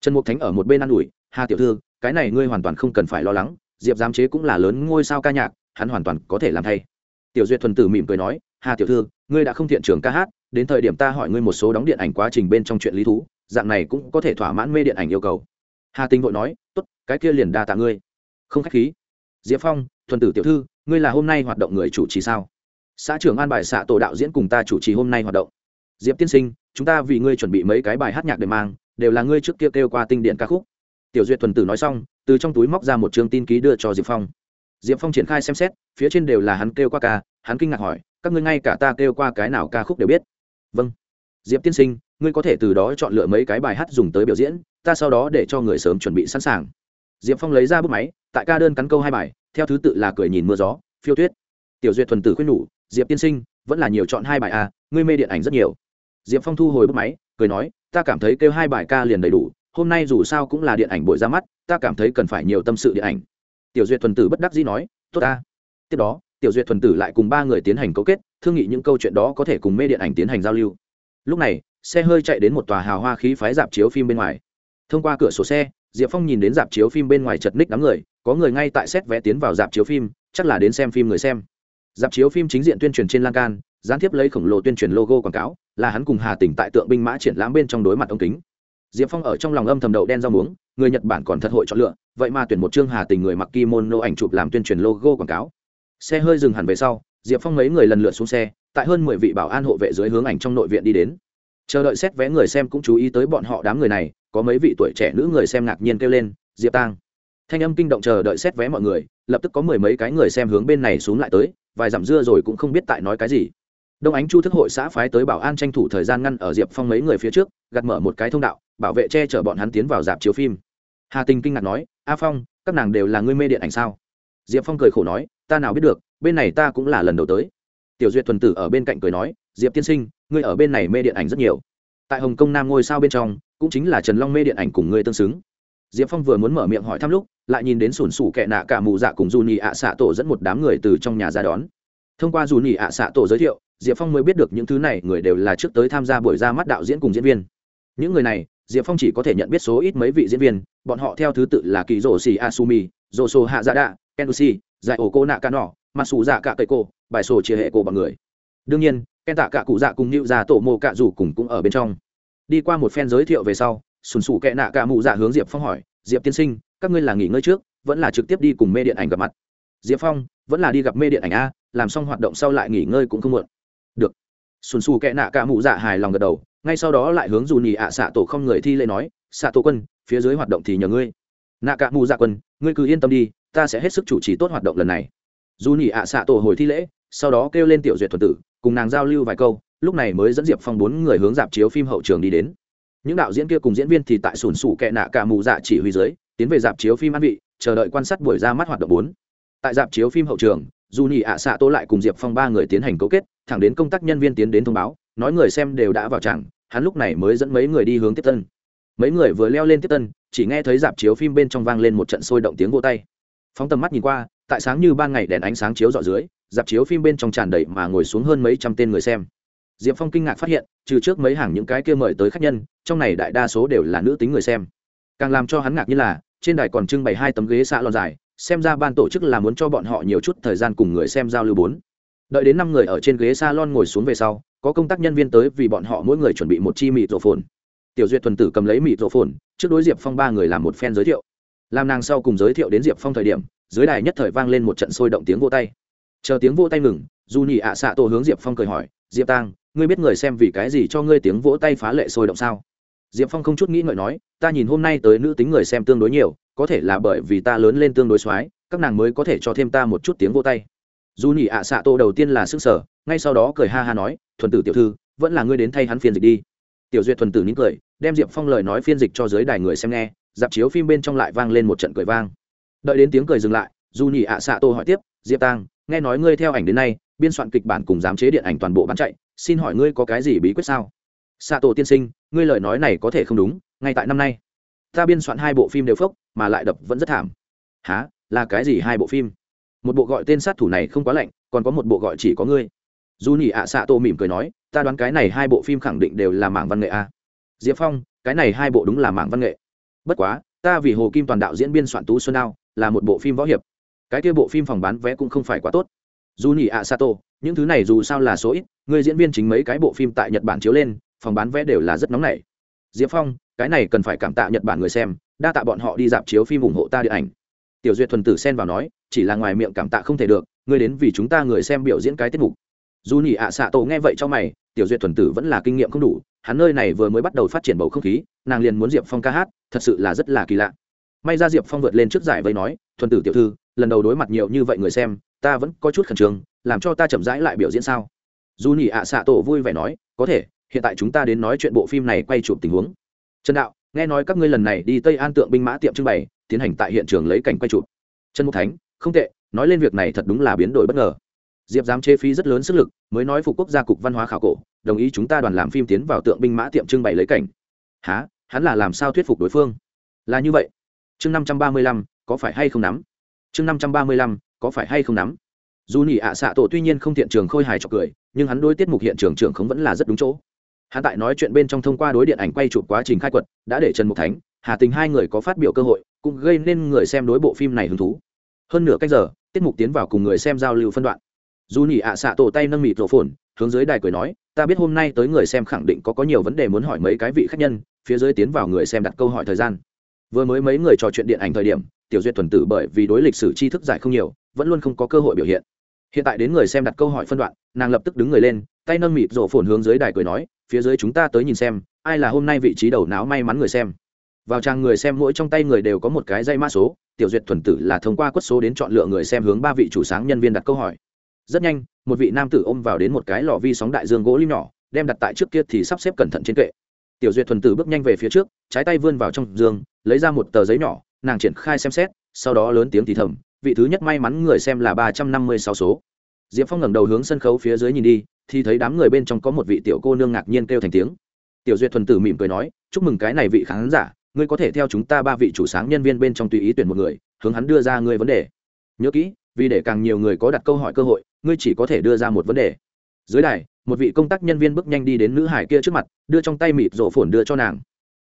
Trần mục thánh ở một bên ă n ủi, hà tiểu thư, cái này ngươi hoàn toàn không cần phải lo lắng, diệp giám chế cũng là lớn ngôi sao ca nhạc, hắn hoàn toàn có thể làm thay. Tiểu duyệt thuần tử mỉm cười nói, hà tiểu thư, ngươi đã không thiện trường ca hát, đến thời điểm ta hỏi ngươi một số đóng điện ảnh quá trình bên trong chuyện lý thú, dạng này cũng có thể thỏa mãn mê điện ảnh yêu cầu. Hà tinh vội nói cái kia liền đa tạ ngươi. Không khách khí. Diệp phong, thuần tử tiểu thư, ngươi là hôm nay hoạt động người chủ trì sao? Xã trưởng an bài xạ tổ đạo diễn cùng ta chủ trì hôm nay hoạt động. Diệp tiên sinh, chúng ta vì ngươi chuẩn bị mấy cái bài hát nhạc để mang, đều là ngươi trước kia kêu qua tinh điện ca khúc. Tiểu duyệt thuần tử nói xong, từ trong túi móc ra một chương tin ký đưa cho diệp phong. Diệp phong triển khai xem xét, phía trên đều là hắn kêu qua ca, hắn kinh ngạc hỏi, các ngươi ngay cả ta kêu qua cái nào ca khúc đều biết? Vâng. Diệp tiên sinh, ngươi có thể từ đó chọn lựa mấy cái bài hát dùng tới biểu diễn, ta sau đó để cho người sớm chuẩn bị sẵn sàng diệp phong lấy ra bút máy, tại ca đơn cắn câu hai bài, theo thứ tự là cười nhìn mưa gió, phiêu tuyết. Tiểu duyệt thuần tử khuyên nhủ, diệp tiên sinh, vẫn là nhiều chọn hai bài a ngươi mê điện ảnh rất nhiều. Diệp phong thu hồi bút máy, cười nói, ta cảm thấy kêu hai bài ca liền đầy đủ, hôm nay dù sao cũng là điện ảnh buổi ra mắt, ta cảm thấy cần phải nhiều tâm sự điện ảnh. Tiểu duyệt thuần tử bất đắc dĩ nói, tốt ta. Tiếp đó, tiểu duyệt thuần tử lại cùng ba người tiến hành cấu kết, thương nghị những câu chuyện đó có thể cùng mê điện ảnh tiến hành giao lưu. Lúc này, xe hơi chạy đến một tòa hào hoa khí phái dạp chiếu phim bên ngoài. Thông qua cửa sổ xe diệp phong nhìn đến dạp chiếu phim bên ngoài chật ních đám người, có người ngay tại xét vé tiến vào dạp chiếu phim, chắc là đến xem phim người xem. Dạp chiếu phim chính diện tuyên truyền trên lan can, gián tiếp lấy khổng lồ tuyên truyền logo quảng cáo, là hắn cùng hà tỉnh tại tượng binh mã triển lãm bên trong đối mặt ống kính. Diệp phong ở trong lòng âm thầm đậu đen rau muống, người nhật bản còn thật hội chọn lựa, vậy mà tuyển một chương hà tình người mặc kimono ảnh chụp làm tuyên truyền logo quảng cáo. Xe hơi dừng hẳn về sau, diệp phong mấy người lần lượt xuống xe, tại hơn mười vị bảo an hộ vệ dưới hướng ảnh trong nội viện đi đến chờ đợi xét vé người xem cũng chú ý tới bọn họ đám người này, có mấy vị tuổi trẻ nữ người xem ngạc nhiên kêu lên, diệp tang. Thanh âm kinh động chờ đợi xét vé mọi người, lập tức có mười mấy cái người xem hướng bên này xuống lại tới, vài dặm dưa rồi cũng không biết tại nói cái gì. Đông ánh chu thức hội xã phái tới bảo an tranh thủ thời gian ngăn ở diệp phong mấy người phía trước, gạt mở một cái thông đạo, bảo vệ che chở bọn hắn tiến vào dạp chiếu phim. Hà tình kinh ngạc nói, a phong, các nàng đều là người mê điện ảnh sao? Diệp phong cười khổ nói, ta nào biết được, bên này ta cũng là lần đầu tới. Tiểu duyệt thuần tử ở bên cạnh cười nói, diệp tiên sinh ngươi ở bên này mê điện ảnh rất nhiều. Tại hồng kông nam ngôi sao bên trong, cũng chính là trần long mê điện ảnh cùng ngươi tương xứng. Diệp phong vừa muốn mở miệng hỏi thăm lúc, lại nhìn đến sủn sủ kẹ nạ cả mù dạ cùng dù nhị ạ xạ tổ dẫn một đám người từ trong nhà ra đón. Thông qua dù nhị ạ xạ tổ giới thiệu, diệp phong mới biết được những thứ này người đều là trước tới tham gia buổi ra mắt đạo diễn cùng diễn viên. Những người này, diệp phong chỉ có thể nhận biết số ít mấy vị diễn viên, bọn họ theo thứ tự là kỳ rổ xì asumi rổ sô hạ dạ đạ kenusi giải ổ cô nạ ca nỏ mặc xù dạ cả cây cô, bài sổ chia hệ cổ bằng người. Đương nhiên ken tạ cả cụ dạ cùng nịu dạ tổ mô cạ rủ cùng cũng ở bên trong. Đi qua một phen giới thiệu về sau, sùn sù kẹ nạ cả mụ dạ hướng diệp phong hỏi, diệp tiên sinh, các ngươi là nghỉ ngơi trước, vẫn là trực tiếp đi cùng mê điện ảnh gặp mặt? Diệp phong, vẫn là đi gặp mê điện ảnh a, làm xong hoạt động sau lại nghỉ ngơi cũng không muộn. Được. Sùn sù kẹ nạ cả mụ dạ hài lòng gật đầu, ngay sau đó lại hướng dù nhì ạ xạ tổ không người thi lễ nói xạ tổ quân, phía dưới hoạt động thì nhờ ngươi. Nạ cả mù dạ quân, ngươi cứ yên tâm đi, ta sẽ hết sức chủ trì tốt hoạt động lần này. Dù nhì ạ xạ tổ hồi thi lễ, sau đó kêu lên tiểu duyệt thuần tử cùng nàng giao lưu vài câu, lúc này mới dẫn diệp phong bốn người hướng dạp chiếu phim hậu trường đi đến. Những đạo diễn kia cùng diễn viên thì tại sủn sủ kẹ nạ cả mù dạ chỉ huy dưới, tiến về dạp chiếu phim ăn vị, chờ đợi quan sát buổi ra mắt hoạt động bốn. Tại dạp chiếu phim hậu trường dù nhị ạ xạ tô lại cùng diệp phong ba người tiến hành cấu kết, thẳng đến công tác nhân viên tiến đến thông báo, nói người xem đều đã vào chẳng hắn lúc này mới dẫn mấy người đi hướng tiếp tân. Mấy người vừa leo lên tiếp tân, chỉ nghe thấy dạp chiếu phim bên trong vang lên một trận sôi động tiếng vô tay. Phóng tầm mắt nhìn qua, tại sáng như ban ngày đèn ánh sáng chiếu dọ dưới dạp chiếu phim bên trong tràn đầy mà ngồi xuống hơn mấy trăm tên người xem. Diệp phong kinh ngạc phát hiện, trừ trước mấy hàng những cái kia mời tới khách nhân, trong này đại đa số đều là nữ tính người xem. Càng làm cho hắn ngạc như là, trên đài còn trưng bày hai tấm ghế xạ lòn dài, xem ra ban tổ chức là muốn cho bọn họ nhiều chút thời gian cùng người xem giao lưu bốn. Đợi đến năm người ở trên ghế salon ngồi xuống về sau, có công tác nhân viên tới vì bọn họ mỗi người chuẩn bị một chi mịt rổ phồn. Tiểu duyệt thuần tử cầm lấy mịt rổ phồn, trước đối diệp phong ba người làm một phen giới thiệu. Làm nàng sau cùng giới thiệu đến diệp phong thời điểm, dưới đài nhất thời vang lên một trận sôi động tiếng vô tay chờ tiếng vỗ tay ngừng dù nhị ạ xạ tổ hướng diệp phong cười hỏi, diệp tang, ngươi biết người xem vì cái gì cho ngươi tiếng vỗ tay phá lệ sôi động sao? Diệp phong không chút nghĩ ngợi nói, ta nhìn hôm nay tới nữ tính người xem tương đối nhiều, có thể là bởi vì ta lớn lên tương đối x o á i các nàng mới có thể cho thêm ta một chút tiếng vỗ tay. Dù nhị ạ xạ tổ đầu tiên là s ư n g sở ngay sau đó cười ha ha nói, thuần tử tiểu thư, vẫn là ngươi đến thay hắn phiên dịch đi. Tiểu duyệt thuần tử nín cười, đem diệp phong lời nói phiên dịch cho giới đài người xem nghe, dạp chiếu phim bên trong lại vang lên một trận cười vang. Đợi đến tiếng cười dừng lại dù nhị ạ xạ tô hỏi tiếp, diệp tang nghe nói ngươi theo ảnh đến nay, biên soạn kịch bản cùng giám chế điện ảnh toàn bộ bán chạy, xin hỏi ngươi có cái gì bí quyết sao? Xạ tổ tiên sinh, ngươi lời nói này có thể không đúng, ngay tại năm nay. Ta biên soạn hai bộ phim đều phốc, mà lại đập vẫn rất thảm. Há là cái gì hai bộ phim? Một bộ gọi tên sát thủ này không quá lạnh, còn có một bộ gọi chỉ có ngươi. Dù nhỉ ạ xạ tổ mỉm cười nói, ta đoán cái này hai bộ phim khẳng định đều là mảng văn nghệ a. Diệp phong, cái này hai bộ đúng là mảng văn nghệ. Bất quá, ta vì hồ kim toàn đạo diễn biên soạn tú xuân đao là một bộ phim võ hiệp cái kia bộ phim phòng bán vé cũng không phải quá tốt. Dù nhỉ ạ sato những thứ này dù sao là số ít, người diễn viên chính mấy cái bộ phim tại nhật bản chiếu lên, phòng bán vé đều là rất nóng nảy. Diệp phong, cái này cần phải cảm tạ nhật bản người xem, đa tạ bọn họ đi dạp chiếu phim ủng hộ ta điện ảnh. Tiểu duyệt thuần tử xen vào nói, chỉ là ngoài miệng cảm tạ không thể được, ngươi đến vì chúng ta người xem biểu diễn cái tiết mục. Dù nhỉ ạ xạ tổ nghe vậy cho mày, tiểu duyệt thuần tử vẫn là kinh nghiệm không đủ, hắn nơi này vừa mới bắt đầu phát triển bầu không khí, nàng liền muốn diệp phong ca hát, thật sự là rất là kỳ lạ. May ra diệp phong vượt lên trước giải vây nói, thuần tử tiểu thư lần đầu đối mặt nhiều như vậy người xem, ta vẫn có chút khẩn trương, làm cho ta chậm rãi lại biểu diễn sao? Dù nhỉ ạ xạ tổ vui vẻ nói, có thể, hiện tại chúng ta đến nói chuyện bộ phim này quay chụp tình huống. Trần đạo, nghe nói các ngươi lần này đi tây an tượng binh mã tiệm trưng bày, tiến hành tại hiện trường lấy cảnh quay chụp. Trần mục thánh, không tệ, nói lên việc này thật đúng là biến đổi bất ngờ. Diệp dám chế phí rất lớn sức lực, mới nói phục quốc gia cục văn hóa khảo cổ, đồng ý chúng ta đoàn làm phim tiến vào tượng binh mã tiệm trưng bày lấy cảnh. Há hắn là làm sao thuyết phục đối phương? Là như vậy. Chương năm trăm ba mươi lăm, có phải hay không nắm? Chương năm trăm ba mươi lăm, có phải hay không nắm? Dù nhị ạ xạ tổ tuy nhiên không thiện trường khôi hài cho cười, nhưng hắn đối tiết mục hiện trường trưởng không vẫn là rất đúng chỗ. Hắn tại nói chuyện bên trong thông qua đối điện ảnh quay chụp quá trình khai quật, đã để trần mục thánh, hà tình hai người có phát biểu cơ hội, cũng gây nên người xem đối bộ phim này hứng thú. Hơn nửa cách giờ, tiết mục tiến vào cùng người xem giao lưu phân đoạn. Dù nhị ạ xạ tổ tay nâng mịt rổ phồn, hướng dưới đài cười nói, ta biết hôm nay tới người xem khẳng định có có nhiều vấn đề muốn hỏi mấy cái vị khách nhân, phía dưới tiến vào người xem đặt câu hỏi thời gian. Vừa mới mấy người trò chuyện điện ảnh thời điểm tiểu duyệt thuần tử bởi vì đối lịch sử tri thức giải không nhiều, vẫn luôn không có cơ hội biểu hiện. Hiện tại đến người xem đặt câu hỏi phân đoạn, nàng lập tức đứng người lên, tay nâng mịt rổ phồn hướng dưới đài cười nói, phía dưới chúng ta tới nhìn xem, ai là hôm nay vị trí đầu não may mắn người xem. Vào trang người xem mỗi trong tay người đều có một cái dây mã số, tiểu duyệt thuần tử là thông qua quất số đến chọn lựa người xem hướng ba vị chủ sáng nhân viên đặt câu hỏi. Rất nhanh, một vị nam tử ôm vào đến một cái lò vi sóng đại dương gỗ lim nhỏ, đem đặt tại trước kia thì sắp xếp cẩn thận trên kệ. Tiểu duyệt thuần tử bước nhanh về phía trước, trái tay vươn vào trong giường lấy ra một tờ giấy nhỏ nàng triển khai xem xét, sau đó lớn tiếng thì thầm, vị thứ nhất may mắn người xem là ba trăm năm mươi sáu số. Diệp phong ngẩng đầu hướng sân khấu phía dưới nhìn đi, thì thấy đám người bên trong có một vị tiểu cô nương ngạc nhiên kêu thành tiếng. Tiểu duyệt thuần tử mỉm cười nói, chúc mừng cái này vị khán giả, ngươi có thể theo chúng ta ba vị chủ sáng nhân viên bên trong tùy ý tuyển một người, hướng hắn đưa ra ngươi vấn đề. Nhớ kỹ, vì để càng nhiều người có đặt câu hỏi cơ hội, ngươi chỉ có thể đưa ra một vấn đề. Dưới đài, một vị công tác nhân viên bước nhanh đi đến nữ hải kia trước mặt, đưa trong tay mịt rổ phồn đưa cho nàng.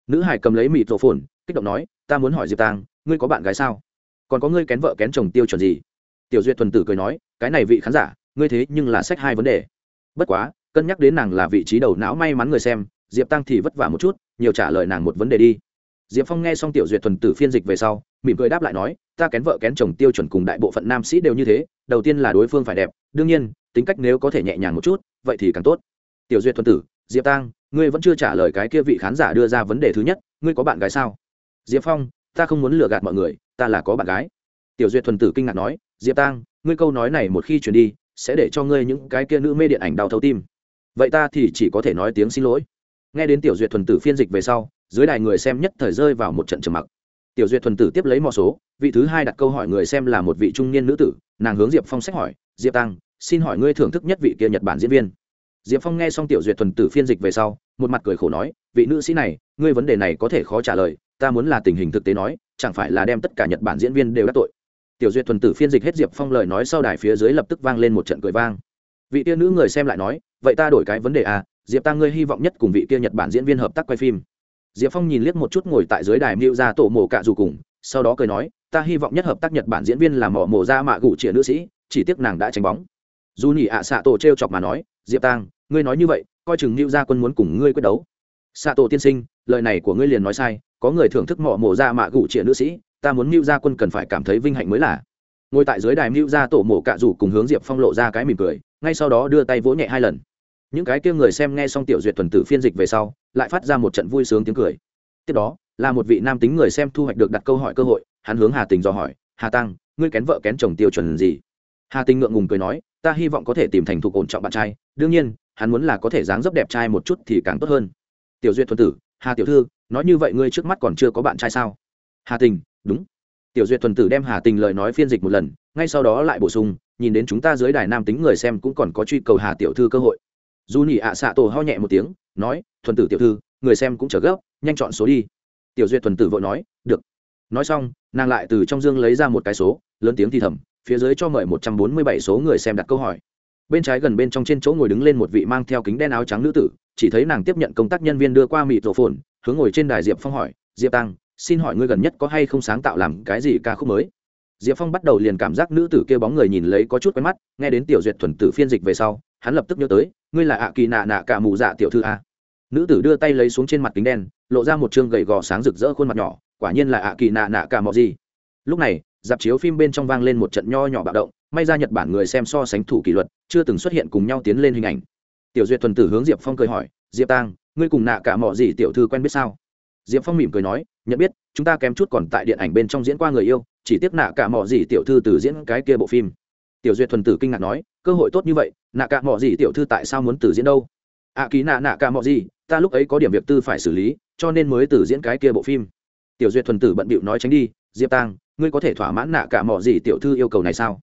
Nữ hải cầm lấy mịt rổ phồn kích động nói, ta muốn hỏi diệp tàng, ngươi có bạn gái sao? Còn có ngươi kén vợ kén chồng tiêu chuẩn gì? Tiểu duyệt thuần tử cười nói, cái này vị khán giả, ngươi thế nhưng là sách hai vấn đề. Bất quá, cân nhắc đến nàng là vị trí đầu não may mắn người xem, diệp tăng thì vất vả một chút, nhiều trả lời nàng một vấn đề đi. Diệp phong nghe xong tiểu duyệt thuần tử phiên dịch về sau, mỉm cười đáp lại nói, ta kén vợ kén chồng tiêu chuẩn cùng đại bộ phận nam sĩ đều như thế, đầu tiên là đối phương phải đẹp, đương nhiên, tính cách nếu có thể nhẹ nhàng một chút, vậy thì càng tốt. Tiểu duyệt thuần tử, diệp tăng ngươi vẫn chưa trả lời cái kia vị khán giả đưa ra vấn đề thứ nhất, ngươi có bạn gái sao? Diệp phong, ta không muốn lừa gạt mọi người, ta là có bạn gái. Tiểu duyệt thuần tử kinh ngạc nói, diệp tăng ngươi câu nói này một khi chuyển đi, sẽ để cho ngươi những cái kia nữ mê điện ảnh đau thấu tim. Vậy ta thì chỉ có thể nói tiếng xin lỗi. Nghe đến tiểu duyệt thuần tử phiên dịch về sau, dưới đài người xem nhất thời rơi vào một trận trầm mặc. Tiểu duyệt thuần tử tiếp lấy mò số, vị thứ hai đặt câu hỏi người xem là một vị trung niên nữ tử, nàng hướng diệp phong sách hỏi, diệp tăng xin hỏi ngươi thưởng thức nhất vị kia nhật bản diễn viên? Diệp phong nghe xong tiểu duyệt thuần tử phiên dịch về sau, một mặt cười khổ nói, vị nữ sĩ này, ngươi vấn đề này có thể khó trả lời ta muốn là tình hình thực tế nói, chẳng phải là đem tất cả nhật bản diễn viên đều đắc tội. Tiểu duyệt thuần tử phiên dịch hết diệp phong lời nói sau đài phía dưới lập tức vang lên một trận cười vang. Vị kia nữ người xem lại nói, vậy ta đổi cái vấn đề à diệp ta ngươi hy vọng nhất cùng vị kia nhật bản diễn viên hợp tác quay phim. Diệp phong nhìn liếc một chút ngồi tại dưới đài mưu ra tổ mổ cạ dù cùng, sau đó cười nói, ta hy vọng nhất hợp tác nhật bản diễn viên là mỏ mổ ra mạ gủ chĩa nữ sĩ, chỉ tiếc nàng đã tránh bóng. Dù nhỉ ạ xạ tổ t r e o chọc mà nói, diệp tang, ngươi nói như vậy, coi chừng mưu ra quân muốn cùng ngươi quyết đấu. Xạ tổ tiên sinh, lời này của ngươi liền nói sai có người thưởng thức mỏ mổ ra mạ gụ trịa nữ sĩ, ta muốn mưu ra quân cần phải cảm thấy vinh hạnh mới là. Ngồi tại dưới đài mưu ra tổ mổ cạ rủ cùng hướng diệp phong lộ ra cái mỉm cười, ngay sau đó đưa tay vỗ nhẹ hai lần. Những cái kia người xem nghe xong tiểu duyệt thuần tử phiên dịch về sau, lại phát ra một trận vui sướng tiếng cười. Tiếp đó, là một vị nam tính người xem thu hoạch được đặt câu hỏi cơ hội, hắn hướng hà tình do hỏi, hà tăng, ngươi kén vợ kén chồng tiêu chuẩn gì? Hà tình ngượng ngùng cười nói, ta hy vọng có thể tìm thành thục ổn trọng bạn trai, đương nhiên, hắn muốn là có thể dáng dấp đẹp trai một chút thì càng tốt hơn. Tiểu duyệt thuần tử, hà tiểu thư nói như vậy ngươi trước mắt còn chưa có bạn trai sao? Hà tình, đúng. Tiểu duyệt thuần tử đem hà tình lời nói phiên dịch một lần, ngay sau đó lại bổ sung, nhìn đến chúng ta dưới đài nam tính người xem cũng còn có truy cầu hà tiểu thư cơ hội. Dù nhị ạ xạ tổ ho nhẹ một tiếng, nói, thuần tử tiểu thư, người xem cũng chờ gấp, nhanh chọn số đi. Tiểu duyệt thuần tử vội nói, được. Nói xong, nàng lại từ trong dương lấy ra một cái số, lớn tiếng thì thầm, phía dưới cho mời một trăm bốn mươi bảy số người xem đặt câu hỏi. Bên trái gần bên trong trên chỗ ngồi đứng lên một vị mang theo kính đen áo trắng nữ tử, chỉ thấy nàng tiếp nhận công tác nhân viên đưa qua mịt rổ phồn hướng ngồi trên đài diệp phong hỏi, diệp tăng xin hỏi ngươi gần nhất có hay không sáng tạo làm cái gì ca khúc mới? Diệp phong bắt đầu liền cảm giác nữ tử kia bóng người nhìn lấy có chút quen mắt, nghe đến tiểu duyệt thuần tử phiên dịch về sau, hắn lập tức nhớ tới, ngươi là ạ kỳ nạ nạ cả mù dạ tiểu thư a. Nữ tử đưa tay lấy xuống trên mặt kính đen, lộ ra một chương gầy gò sáng rực rỡ khuôn mặt nhỏ, quả nhiên là ạ kỳ nạ nạ cả mò gì. Lúc này, dạp chiếu phim bên trong vang lên một trận nho nhỏ bạo động, may ra nhật bản người xem so sánh thủ kỷ luật, chưa từng xuất hiện cùng nhau tiến lên hình ảnh. Tiểu duyệt thuần tử hướng diệp phong cười hỏi, diệp tang ngươi cùng nạ cả mò gì tiểu thư quen biết sao? Diệp phong mỉm cười nói nhận biết chúng ta kém chút còn tại điện ảnh bên trong diễn qua người yêu chỉ tiếc nạ cả mò gì tiểu thư từ diễn cái kia bộ phim. Tiểu duyệt thuần tử kinh ngạc nói cơ hội tốt như vậy nạ cả mò gì tiểu thư tại sao muốn từ diễn đâu? Ạ à, ký nạ nạ cả mò gì ta lúc ấy có điểm việc tư phải xử lý cho nên mới từ diễn cái kia bộ phim. Tiểu duyệt thuần tử bận bịu nói tránh đi diệp tang ngươi có thể thỏa mãn nạ cả mò gì tiểu thư yêu cầu này sao?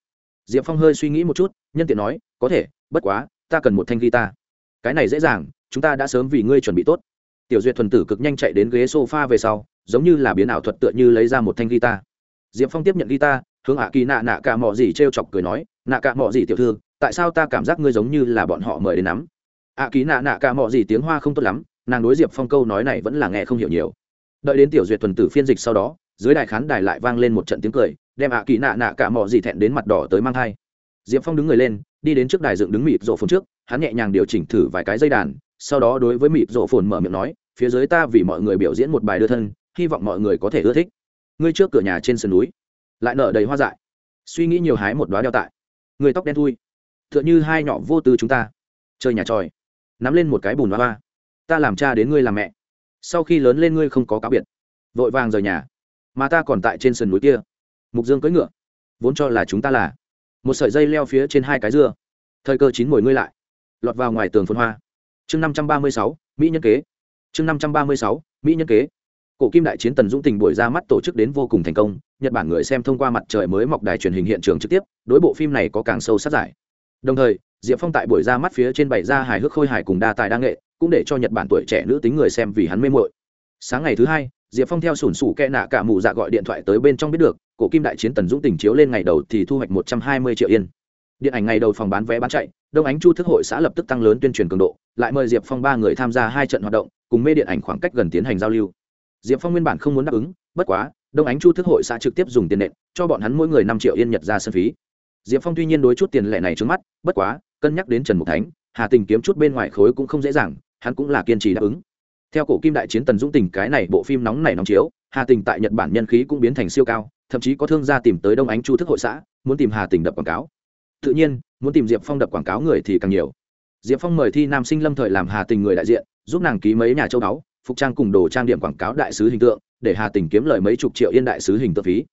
Diệp phong hơi suy nghĩ một chút nhân tiện nói có thể bất quá ta cần một thanh guitar. Cái này dễ dàng chúng ta đã sớm vì ngươi chuẩn bị tốt. Tiểu duyệt thuần tử cực nhanh chạy đến ghế sofa về sau, giống như là biến ảo thuật tựa như lấy ra một thanh guitar. Diệp phong tiếp nhận guitar, hướng ạ kỳ nạ nạ cả mò gì t r e o chọc cười nói, nạ cả mò gì tiểu thư, tại sao ta cảm giác ngươi giống như là bọn họ mời đến nắm? Ạ kỳ nạ nạ cả mò gì tiếng hoa không tốt lắm, nàng đối diệp phong câu nói này vẫn là nghe không hiểu nhiều. Đợi đến tiểu duyệt thuần tử phiên dịch sau đó, dưới đài khán đài lại vang lên một trận tiếng cười, đem ạ kỳ nạ nạ cả mò gì thẹn đến mặt đỏ tới mang thai. Diệp phong đứng người lên, đi đến trước đài dựng đứng mịt rộ phồn trước, hắn nhẹ nhàng điều chỉnh thử vài cái dây đàn sau đó đối với mịt rộ phồn mở miệng nói, phía dưới ta vì mọi người biểu diễn một bài đưa thân, hy vọng mọi người có thể ưa thích. Ngươi trước cửa nhà trên sườn núi, lại nở đầy hoa dại. Suy nghĩ nhiều hái một đoá đeo tại. Người tóc đen thui. T h ư ợ n h ư hai nhỏ vô tư chúng ta. Chơi nhà tròi. Nắm lên một cái bùn hoa hoa. Ta làm cha đến ngươi làm mẹ. Sau khi lớn lên ngươi không có cá biệt. Vội vàng rời nhà. Mà ta còn tại trên sườn núi kia. Mục dương cưỡi ngựa. Vốn cho là chúng ta là. Một sợi dây leo phía trên hai cái dưa. Thời cơ chín mồi ngươi lại. Lọt vào ngoài tường phun hoa chương năm trăm ba mươi sáu, mỹ nhân kế. Chương năm trăm ba mươi sáu, mỹ nhân kế. Cổ kim đại chiến tần dũng tình buổi ra mắt tổ chức đến vô cùng thành công, nhật bản người xem thông qua mặt trời mới mọc đài truyền hình hiện trường trực tiếp, đối bộ phim này có càng sâu sát giải. Đồng thời, diệp phong tại buổi ra mắt phía trên bày ra hài hước khôi hài cùng đa tài đa nghệ, cũng để cho nhật bản tuổi trẻ nữ tính người xem vì hắn mê mội sáng ngày thứ hai, diệp phong theo sủn sủ kẹ nạ cả mù dạ gọi điện thoại tới bên trong biết được, cổ kim đại chiến tần dũng tình chiếu lên ngày đầu thì thu hoạch một trăm hai mươi triệu yên. Điện ảnh ngày đầu phòng bán vé bán chạy đông ánh chu thức hội xã lập tức tăng lớn tuyên truyền cường độ, lại mời diệp phong ba người tham gia hai trận hoạt động, cùng mê điện ảnh khoảng cách gần tiến hành giao lưu. Diệp phong nguyên bản không muốn đáp ứng, bất quá, đông ánh chu thức hội xã trực tiếp dùng tiền nện, cho bọn hắn mỗi người năm triệu yên nhật ra sân phí. Diệp phong tuy nhiên đối chút tiền lệ này trước mắt, bất quá, cân nhắc đến trần mục thánh, hà tình kiếm chút bên ngoài khối cũng không dễ dàng, hắn cũng là kiên trì đáp ứng. Theo cổ kim đại chiến tần dũng tình cái này bộ phim nóng này nóng chiếu, hà tình tại nhật bản nhân khí cũng biến thành siêu cao, thậm chí có thương gia tìm tới đông ánh chu thức hội xã, muốn tìm hà tình đập quảng cáo tự nhiên, muốn tìm diệp phong đập quảng cáo người thì càng nhiều. Diệp phong mời thi nam sinh lâm thời làm hà tình người đại diện, giúp nàng ký mấy nhà châu báu, phục trang cùng đồ trang điểm quảng cáo đại sứ hình tượng, để hà tình kiếm lời mấy chục triệu yên đại sứ hình tượng phí.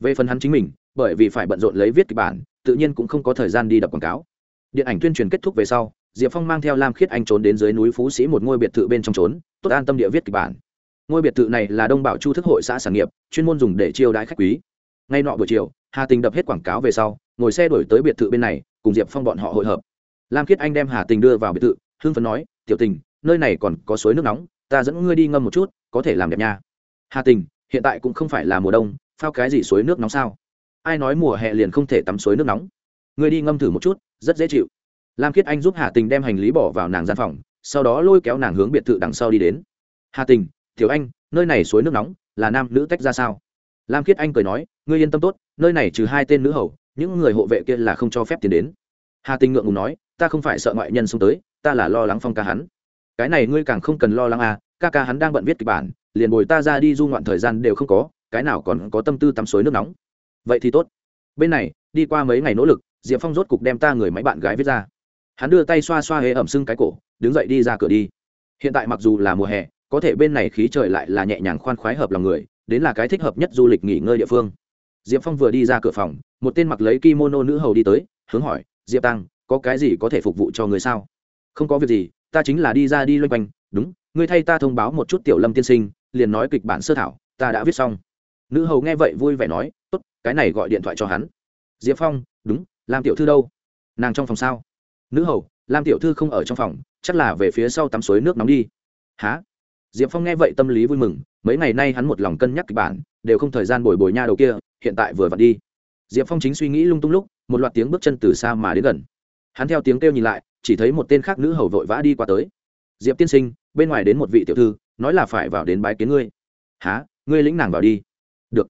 Về phần hắn chính mình, bởi vì phải bận rộn lấy viết kịch bản, tự nhiên cũng không có thời gian đi đập quảng cáo. Điện ảnh tuyên truyền kết thúc về sau, diệp phong mang theo lam khiết anh trốn đến dưới núi phú sĩ một ngôi biệt thự bên trong trốn, tốt an tâm địa viết kịch bản. Ngôi biệt thự này là đông bảo chu thức hội xã sản nghiệp, chuyên môn dùng để chiêu đãi khách quý. Ngay nọ buổi chiều, hà tình đập hết quảng cáo về sau ngồi xe đổi tới biệt thự bên này, cùng diệp phong bọn họ hội hợp. Lam khiết anh đem hà tình đưa vào biệt thự, hưng phấn nói, tiểu tình, nơi này còn có suối nước nóng, ta dẫn ngươi đi ngâm một chút, có thể làm đẹp nha. Hà tình, hiện tại cũng không phải là mùa đông, phao cái gì suối nước nóng sao? Ai nói mùa hè liền không thể tắm suối nước nóng? Ngươi đi ngâm thử một chút, rất dễ chịu. Lam khiết anh giúp hà tình đem hành lý bỏ vào nàng gian phòng, sau đó lôi kéo nàng hướng biệt thự đằng sau đi đến. Hà tình, tiểu anh, nơi này suối nước nóng, là nam nữ tách ra sao? Lam khiết anh cười nói, ngươi yên tâm tốt, nơi này trừ hai tên nữ hầu những người hộ vệ kia là không cho phép tiến đến. Hà Tinh ngượng ngùng nói, ta không phải sợ ngoại nhân xông tới, ta là lo lắng phong ca hắn. Cái này ngươi càng không cần lo lắng à ca ca hắn đang bận viết kịch bản, liền bồi ta ra đi du ngoạn thời gian đều không có, cái nào còn có tâm tư tắm suối nước nóng. Vậy thì tốt. Bên này, đi qua mấy ngày nỗ lực, diệp phong rốt cục đem ta người máy bạn gái viết ra. Hắn đưa tay xoa xoa hế ẩm sưng cái cổ, đứng dậy đi ra cửa đi. Hiện tại mặc dù là mùa hè, có thể bên này khí trời lại là nhẹ nhàng khoan khoái hợp lòng người, đến là cái thích hợp nhất du lịch nghỉ ngơi địa phương diệp phong vừa đi ra cửa phòng, một tên mặc lấy kimono nữ hầu đi tới, hướng hỏi, diệp tăng, có cái gì có thể phục vụ cho người sao? Không có việc gì, ta chính là đi ra đi loanh quanh. Đúng, ngươi thay ta thông báo một chút tiểu lâm tiên sinh, liền nói kịch bản sơ thảo, ta đã viết xong. Nữ hầu nghe vậy vui vẻ nói, tốt, cái này gọi điện thoại cho hắn. Diệp phong, đúng làm tiểu thư đâu? Nàng trong phòng sao? Nữ hầu, lam tiểu thư không ở trong phòng, chắc là về phía sau tắm suối nước nóng đi. Há diệp phong nghe vậy tâm lý vui mừng, mấy ngày nay hắn một lòng cân nhắc kịch bản đều không thời gian bồi bồi nha đầu kia, hiện tại vừa vặn đi. Diệp phong chính suy nghĩ lung tung lúc, một loạt tiếng bước chân từ xa mà đến gần. Hắn theo tiếng kêu nhìn lại, chỉ thấy một tên khác nữ hầu vội vã đi qua tới. Diệp tiên sinh, bên ngoài đến một vị tiểu thư, nói là phải vào đến bái kiến ngươi. Há ngươi lĩnh nàng vào đi. Được.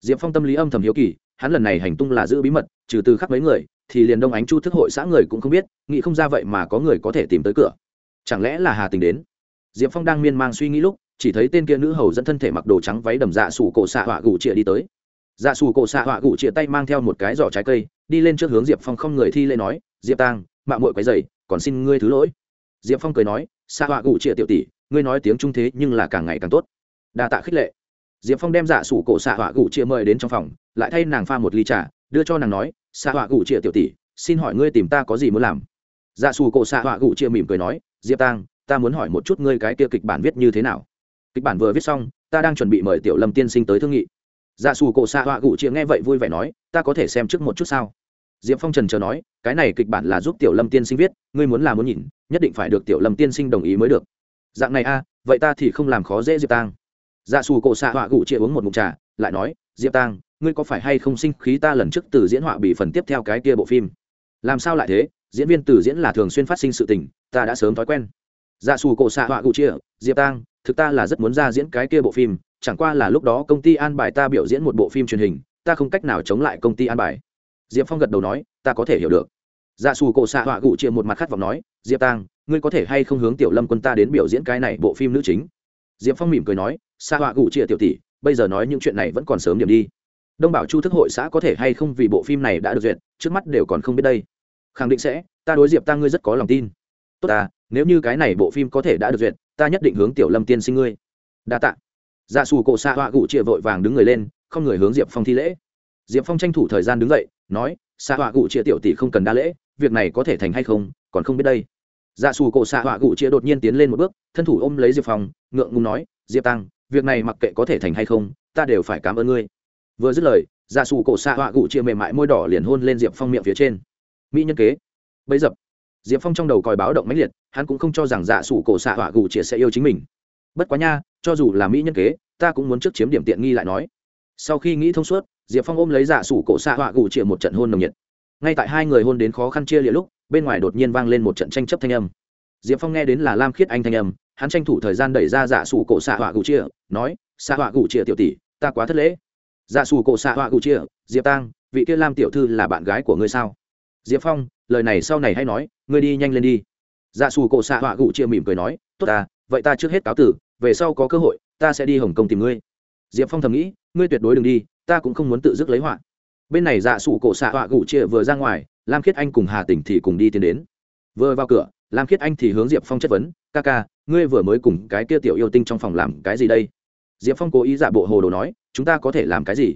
Diệp phong tâm lý âm thầm hiếu kỳ, hắn lần này hành tung là giữ bí mật, trừ từ khắc mấy người, thì liền đông ánh chu thức hội xã người cũng không biết, nghĩ không ra vậy mà có người có thể tìm tới cửa. Chẳng lẽ là hà tình đến? Diệp phong đang miên man suy nghĩ lúc chỉ thấy tên kia nữ hầu dẫn thân thể mặc đồ trắng váy đầm dạ sủ cổ xạ họa gù chĩa đi tới. Dạ sủ cổ xạ họa gù chĩa tay mang theo một cái giỏ trái cây, đi lên trước hướng diệp phong không người thi lễ nói, diệp tang mạng mội quấy dày còn xin ngươi thứ lỗi. Diệp phong cười nói, xạ họa gù chĩa tiểu tỷ, ngươi nói tiếng trung thế nhưng là càng ngày càng tốt. Đa tạ khích lệ. Diệp phong đem dạ sủ cổ xạ họa gù chĩa mời đến trong phòng, lại thay nàng pha một ly trà, đưa cho nàng nói, xạ họa gù chĩa tiểu tỷ, xin hỏi ngươi tìm ta có gì muốn làm? Dạ sủ cổ xạ họa gù chĩa mỉm cười nói, diệp tang ta muốn hỏi một chút ngươi cái kia kịch bản viết như thế nào? Kịch bản vừa viết xong, ta đang chuẩn bị mời tiểu lâm tiên sinh tới thương nghị. Dạ xù cổ xạ họa gụ chịa nghe vậy vui vẻ nói, ta có thể xem trước một chút sao? Diệp phong trần chờ nói, cái này kịch bản là giúp tiểu lâm tiên sinh viết, ngươi muốn làm muốn nhìn, nhất định phải được tiểu lâm tiên sinh đồng ý mới được. Dạng này a, vậy ta thì không làm khó dễ diệp tang. Dạ xù cổ xạ họa gụ chịa uống một mục trà, lại nói, diệp tang, ngươi có phải hay không sinh khí ta lần trước từ diễn họa bị phần tiếp theo cái kia bộ phim? Làm sao lại thế? Diễn viên từ diễn là thường xuyên phát sinh sự tình, ta đã sớm thói quen. Dạ xù cổ xạ họa cụ chia diệp tang thực ta là rất muốn ra diễn cái kia bộ phim, chẳng qua là lúc đó công ty an bài ta biểu diễn một bộ phim truyền hình, ta không cách nào chống lại công ty an bài. Diệp phong gật đầu nói, ta có thể hiểu được. Dạ xù cổ xạ họa cụ chia một mặt khát vọng nói, diệp tang ngươi có thể hay không hướng tiểu lâm quân ta đến biểu diễn cái này bộ phim nữ chính? Diệp phong mỉm cười nói, xạ họa cụ chia tiểu tỷ, bây giờ nói những chuyện này vẫn còn sớm điểm đi. Đông bảo chu thức hội xã có thể hay không vì bộ phim này đã được duyệt, trước mắt đều còn không biết đây. Khẳng định sẽ, ta đối diệp tăng ngươi rất có lòng tin. Tốt ta, nếu như cái này bộ phim có thể đã được duyệt ta nhất định hướng tiểu lâm tiên sinh ngươi. Đa t ạ dạ xù cổ xạ họa gụ chịa vội vàng đứng người lên, không người hướng diệp phong thi lễ. Diệp phong tranh thủ thời gian đứng dậy, nói, xạ họa gụ chịa tiểu tỷ không cần đa lễ, việc này có thể thành hay không, còn không biết đây. Dạ xù cổ xạ họa gụ chịa đột nhiên tiến lên một bước, thân thủ ôm lấy diệp phong, ngượng ngùng nói, diệp tăng, việc này mặc kệ có thể thành hay không, ta đều phải cảm ơn ngươi. Vừa dứt lời dạ xù cổ xạ họa gụ chịa mềm mại môi đỏ liền hôn lên diệp phong miệng phía trên. Mỹ nhân kế. Bấy dập diệp phong trong đầu còi báo động mãnh liệt, hắn cũng không cho rằng dạ sủ cổ xạ hỏa gù chia sẽ yêu chính mình. Bất quá nha, cho dù là mỹ nhân kế, ta cũng muốn trước chiếm điểm tiện nghi lại nói. Sau khi nghĩ thông suốt, diệp phong ôm lấy dạ sủ cổ xạ hỏa gù chia một trận hôn nồng nhiệt. Ngay tại hai người hôn đến khó khăn chia lịa lúc, bên ngoài đột nhiên vang lên một trận tranh chấp thanh âm. Diệp phong nghe đến là lam khiết anh thanh âm, hắn tranh thủ thời gian đẩy ra dạ sủ cổ xạ hỏa gù chia nói, xạ hỏa gù chia tiểu tỷ, ta quá thất lễ. Dạ sủ cổ xạ hỏa gù chia diệp tang, vị kia lam tiểu thư là bạn gái của ngươi sao? Diệp phong, lời này sau này hay nói, ngươi đi nhanh lên đi. Dạ xù cổ xạ họa gụ chia mỉm cười nói, tốt ta, vậy ta trước hết cáo tử, về sau có cơ hội, ta sẽ đi hồng kông tìm ngươi. Diệp phong thầm nghĩ, ngươi tuyệt đối đừng đi, ta cũng không muốn tự dứt lấy họa. Bên này dạ xù cổ xạ họa gụ chia vừa ra ngoài, lam khiết anh cùng hà tỉnh thì cùng đi tiến đến. Vừa vào cửa, lam khiết anh thì hướng diệp phong chất vấn, ca ca, ngươi vừa mới cùng cái kia tiểu yêu tinh trong phòng làm cái gì đây? Diệp phong cố ý giả bộ hồ đồ nói, chúng ta có thể làm cái gì?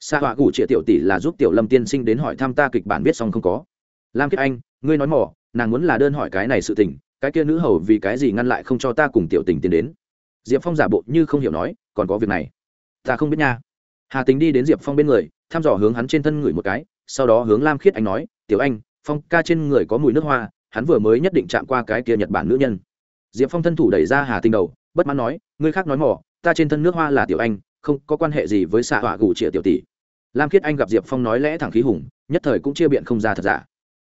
Xạ họa gụ chia tiểu tỷ là giúp tiểu lâm tiên sinh đến hỏi thăm ta kịch bản viết xong không có lam kiết anh, ngươi nói mỏ, nàng muốn là đơn hỏi cái này sự tình, cái kia nữ hầu vì cái gì ngăn lại không cho ta cùng tiểu tình tiến đến? Diệp phong giả bộ như không hiểu nói, còn có việc này. Ta không biết nha. Hà tính đi đến diệp phong bên người, thăm dò hướng hắn trên thân ngửi một cái, sau đó hướng lam khiết anh nói, tiểu anh, phong ca trên người có mùi nước hoa, hắn vừa mới nhất định chạm qua cái kia nhật bản nữ nhân. Diệp phong thân thủ đẩy ra hà tinh đầu, bất mãn nói, ngươi khác nói mỏ, ta trên thân nước hoa là tiểu anh, không có quan hệ gì với xạ họa gù trịa tiểu tỷ. Lam khiết anh gặp diệp phong nói lẽ thẳng khí hùng, nhất thời cũng chia biện không ra thật giả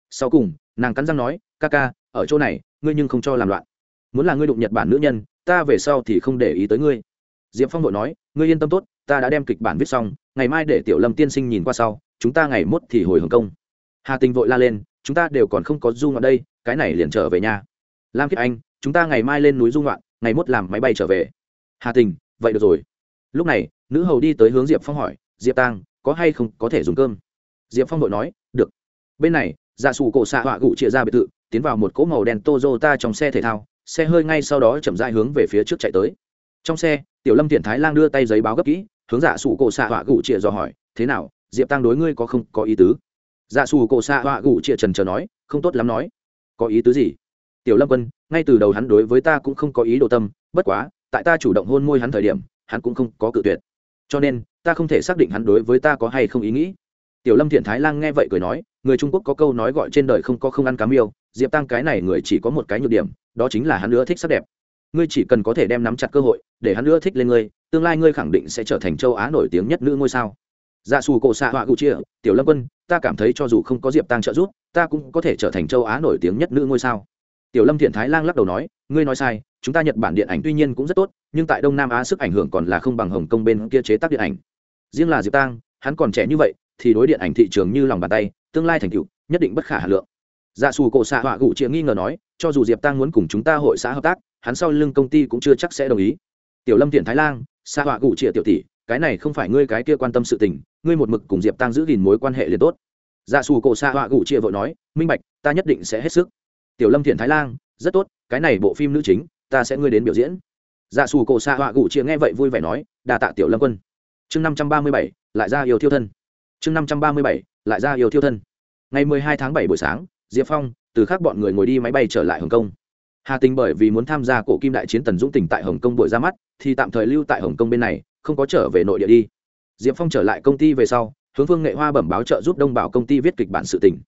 sau cùng, nàng cắn răng nói, ca ca, ở chỗ này, ngươi nhưng không cho làm loạn. Muốn là ngươi đụng nhật bản nữ nhân, ta về sau thì không để ý tới ngươi. Diệp phong vội nói, ngươi yên tâm tốt, ta đã đem kịch bản viết xong, ngày mai để tiểu lâm tiên sinh nhìn qua sau, chúng ta ngày mốt thì hồi hồng công hà tình vội la lên, chúng ta đều còn không có du ngoạn đây, cái này liền trở về nhà. Lam kiệt anh, chúng ta ngày mai lên núi du ngoạn, ngày mốt làm máy bay trở về. Hà tình, vậy được rồi. Lúc này, nữ hầu đi tới hướng diệp phong hỏi, diệp tang, có hay không có thể dùng cơm? Diệp phong vội nói, được. Bên này dạ xù cổ xạ họa gụ chia ra biệt thự, tiến vào một cỗ màu đen tozota trong xe thể thao, xe hơi ngay sau đó chậm dại hướng về phía trước chạy tới. Trong xe, tiểu lâm thiện thái lang đưa tay giấy báo gấp kỹ, hướng dạ xù cổ xạ họa gụ chia dò hỏi, thế nào, diệp tăng đối ngươi có không có ý tứ? Dạ xù cổ xạ họa gụ chia trần trờ nói, không tốt lắm nói. Có ý tứ gì? Tiểu lâm quân, ngay từ đầu hắn đối với ta cũng không có ý đồ tâm, bất quá, tại ta chủ động hôn môi hắn thời điểm, hắn cũng không có cự tuyệt. Cho nên, ta không thể xác định hắn đối với ta có hay không ý nghĩ. Tiểu lâm thiện thái lang nghe vậy cười nói người trung quốc có câu nói gọi trên đời không có không ăn cám yêu diệp tăng cái này người chỉ có một cái nhược điểm, đó chính là hắn nữa thích sắc đẹp. Ngươi chỉ cần có thể đem nắm chặt cơ hội, để hắn nữa thích lên ngươi, tương lai ngươi khẳng định sẽ trở thành châu á nổi tiếng nhất nữ ngôi sao. Dạ xù cổ xạ họa cụ chia, tiểu lâm quân, ta cảm thấy cho dù không có diệp tăng trợ giúp, ta cũng có thể trở thành châu á nổi tiếng nhất nữ ngôi sao. Tiểu lâm thiện thái lang lắc đầu nói, ngươi nói sai, chúng ta nhật bản điện ảnh tuy nhiên cũng rất tốt, nhưng tại đông nam á sức ảnh hưởng còn là không bằng hồng kông bên kia chế tác điện ảnh. Riêng là diệp tăng, hắn còn trẻ như vậy, thì đối điện ảnh thị trường như lòng bàn tay tương lai thành tựu, nhất định bất khả hà lượng. Dạ xù cổ xạ họa gụ chịa nghi ngờ nói, cho dù diệp tăng muốn cùng chúng ta hội xã hợp tác, hắn sau lưng công ty cũng chưa chắc sẽ đồng ý. Tiểu lâm thiện thái lan xạ họa gụ chịa tiểu tỷ, cái này không phải ngươi cái kia quan tâm sự tình, ngươi một mực cùng diệp tăng giữ gìn mối quan hệ liền tốt. Dạ xù cổ xạ họa gụ chịa vội nói, minh bạch, ta nhất định sẽ hết sức. Tiểu lâm thiện thái lan rất tốt, cái này bộ phim nữ chính, ta sẽ ngươi đến biểu diễn. Dạ xù cổ xạ họa gụ chịa nghe vậy vui vẻ nói đà tạ tiểu lâm quân. Chương năm trăm ba mươi bảy, lại ra yêu thiêu thân. Chương năm trăm ba mươi bảy lại ra yêu thiêu thân. Ngày mười hai tháng bảy buổi sáng, diệp phong, từ khác bọn người ngồi đi máy bay trở lại hồng kông. Hà tình bởi vì muốn tham gia cổ kim đại chiến tần dũng tỉnh tại hồng kông buổi ra mắt, thì tạm thời lưu tại hồng kông bên này, không có trở về nội địa đi. Diệp phong trở lại công ty về sau, hướng phương nghệ hoa bẩm báo trợ giúp đông bảo công ty viết kịch bản sự tỉnh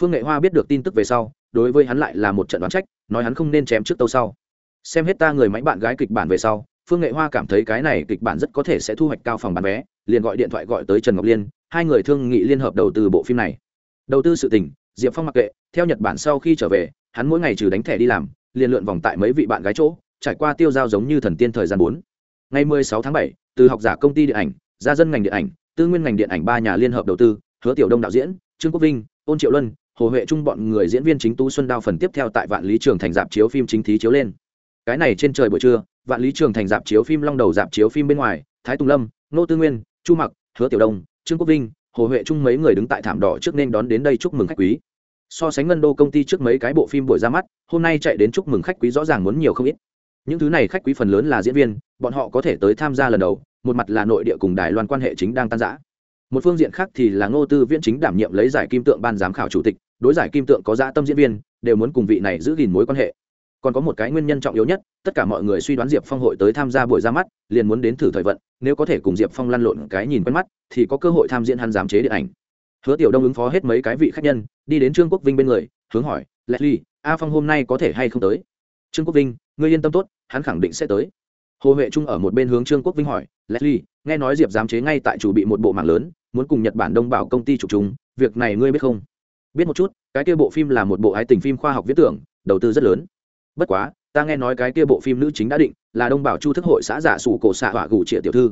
phương nghệ hoa biết được tin tức về sau, đối với hắn lại là một trận đoán trách, nói hắn không nên chém trước tâu sau. Xem hết ta người máy bạn gái kịch bản về sau, phương nghệ hoa cảm thấy cái này kịch bản rất có thể sẽ thu hoạch cao phòng bán vé, liền gọi điện thoại gọi tới trần ngọc liên hai người thương nghị liên hợp đầu tư bộ phim này. Đầu tư sự tình diệp phong mặc kệ theo nhật bản sau khi trở về hắn mỗi ngày trừ đánh thẻ đi làm liền lượn vòng tại mấy vị bạn gái chỗ trải qua tiêu giao giống như thần tiên thời gian bốn. Ngày 16 tháng 7, từ học giả công ty điện ảnh gia dân ngành điện ảnh tư nguyên ngành điện ảnh ba nhà liên hợp đầu tư hứa tiểu đông đạo diễn trương quốc vinh ôn triệu luân hồ huệ trung bọn người diễn viên chính tú xuân đao phần tiếp theo tại vạn lý trường thành dạp chiếu phim chính thí chiếu lên. Cái này trên trời buổi trưa vạn lý trường thành dạp chiếu phim long đầu dạp chiếu phim bên ngoài thái tùng lâm nô tư nguyên chu mặc hứa tiểu đông trương quốc vinh, hồ huệ trung mấy người đứng tại thảm đỏ trước nên đón đến đây chúc mừng khách quý. So sánh ngân đô công ty trước mấy cái bộ phim buổi ra mắt, hôm nay chạy đến chúc mừng khách quý rõ ràng muốn nhiều không ít. Những thứ này khách quý phần lớn là diễn viên, bọn họ có thể tới tham gia lần đầu, một mặt là nội địa cùng đài loan quan hệ chính đang tan giã một phương diện khác thì là ngô tư viễn chính đảm nhiệm lấy giải kim tượng ban giám khảo chủ tịch, đối giải kim tượng có dã tâm diễn viên, đều muốn cùng vị này giữ gìn mối quan hệ còn có một cái nguyên nhân trọng yếu nhất, tất cả mọi người suy đoán diệp phong hội tới tham gia buổi ra mắt, liền muốn đến thử thời vận, nếu có thể cùng diệp phong lăn lộn cái nhìn quen mắt, thì có cơ hội tham diễn hắn giám chế điện ảnh. Hứa tiểu đông ứng phó hết mấy cái vị khách nhân, đi đến trương quốc vinh bên người, hướng hỏi leslie a phong hôm nay có thể hay không tới? Trương quốc vinh, ngươi yên tâm tốt, hắn khẳng định sẽ tới. Hồ huệ trung ở một bên hướng trương quốc vinh hỏi leslie nghe nói diệp giám chế ngay tại chủ bị một bộ mạng lớn, muốn cùng nhật bản đông bảo công ty chụp chúng việc này ngươi biết không? Biết một chút, cái kia bộ phim là một bộ ái tình phim khoa học viễn tưởng, đầu tư rất lớn bất quá, ta nghe nói cái kia bộ phim nữ chính đã định, là đông bảo chu thức hội xã giả sủ cổ xạ hỏa gù trịa tiểu thư.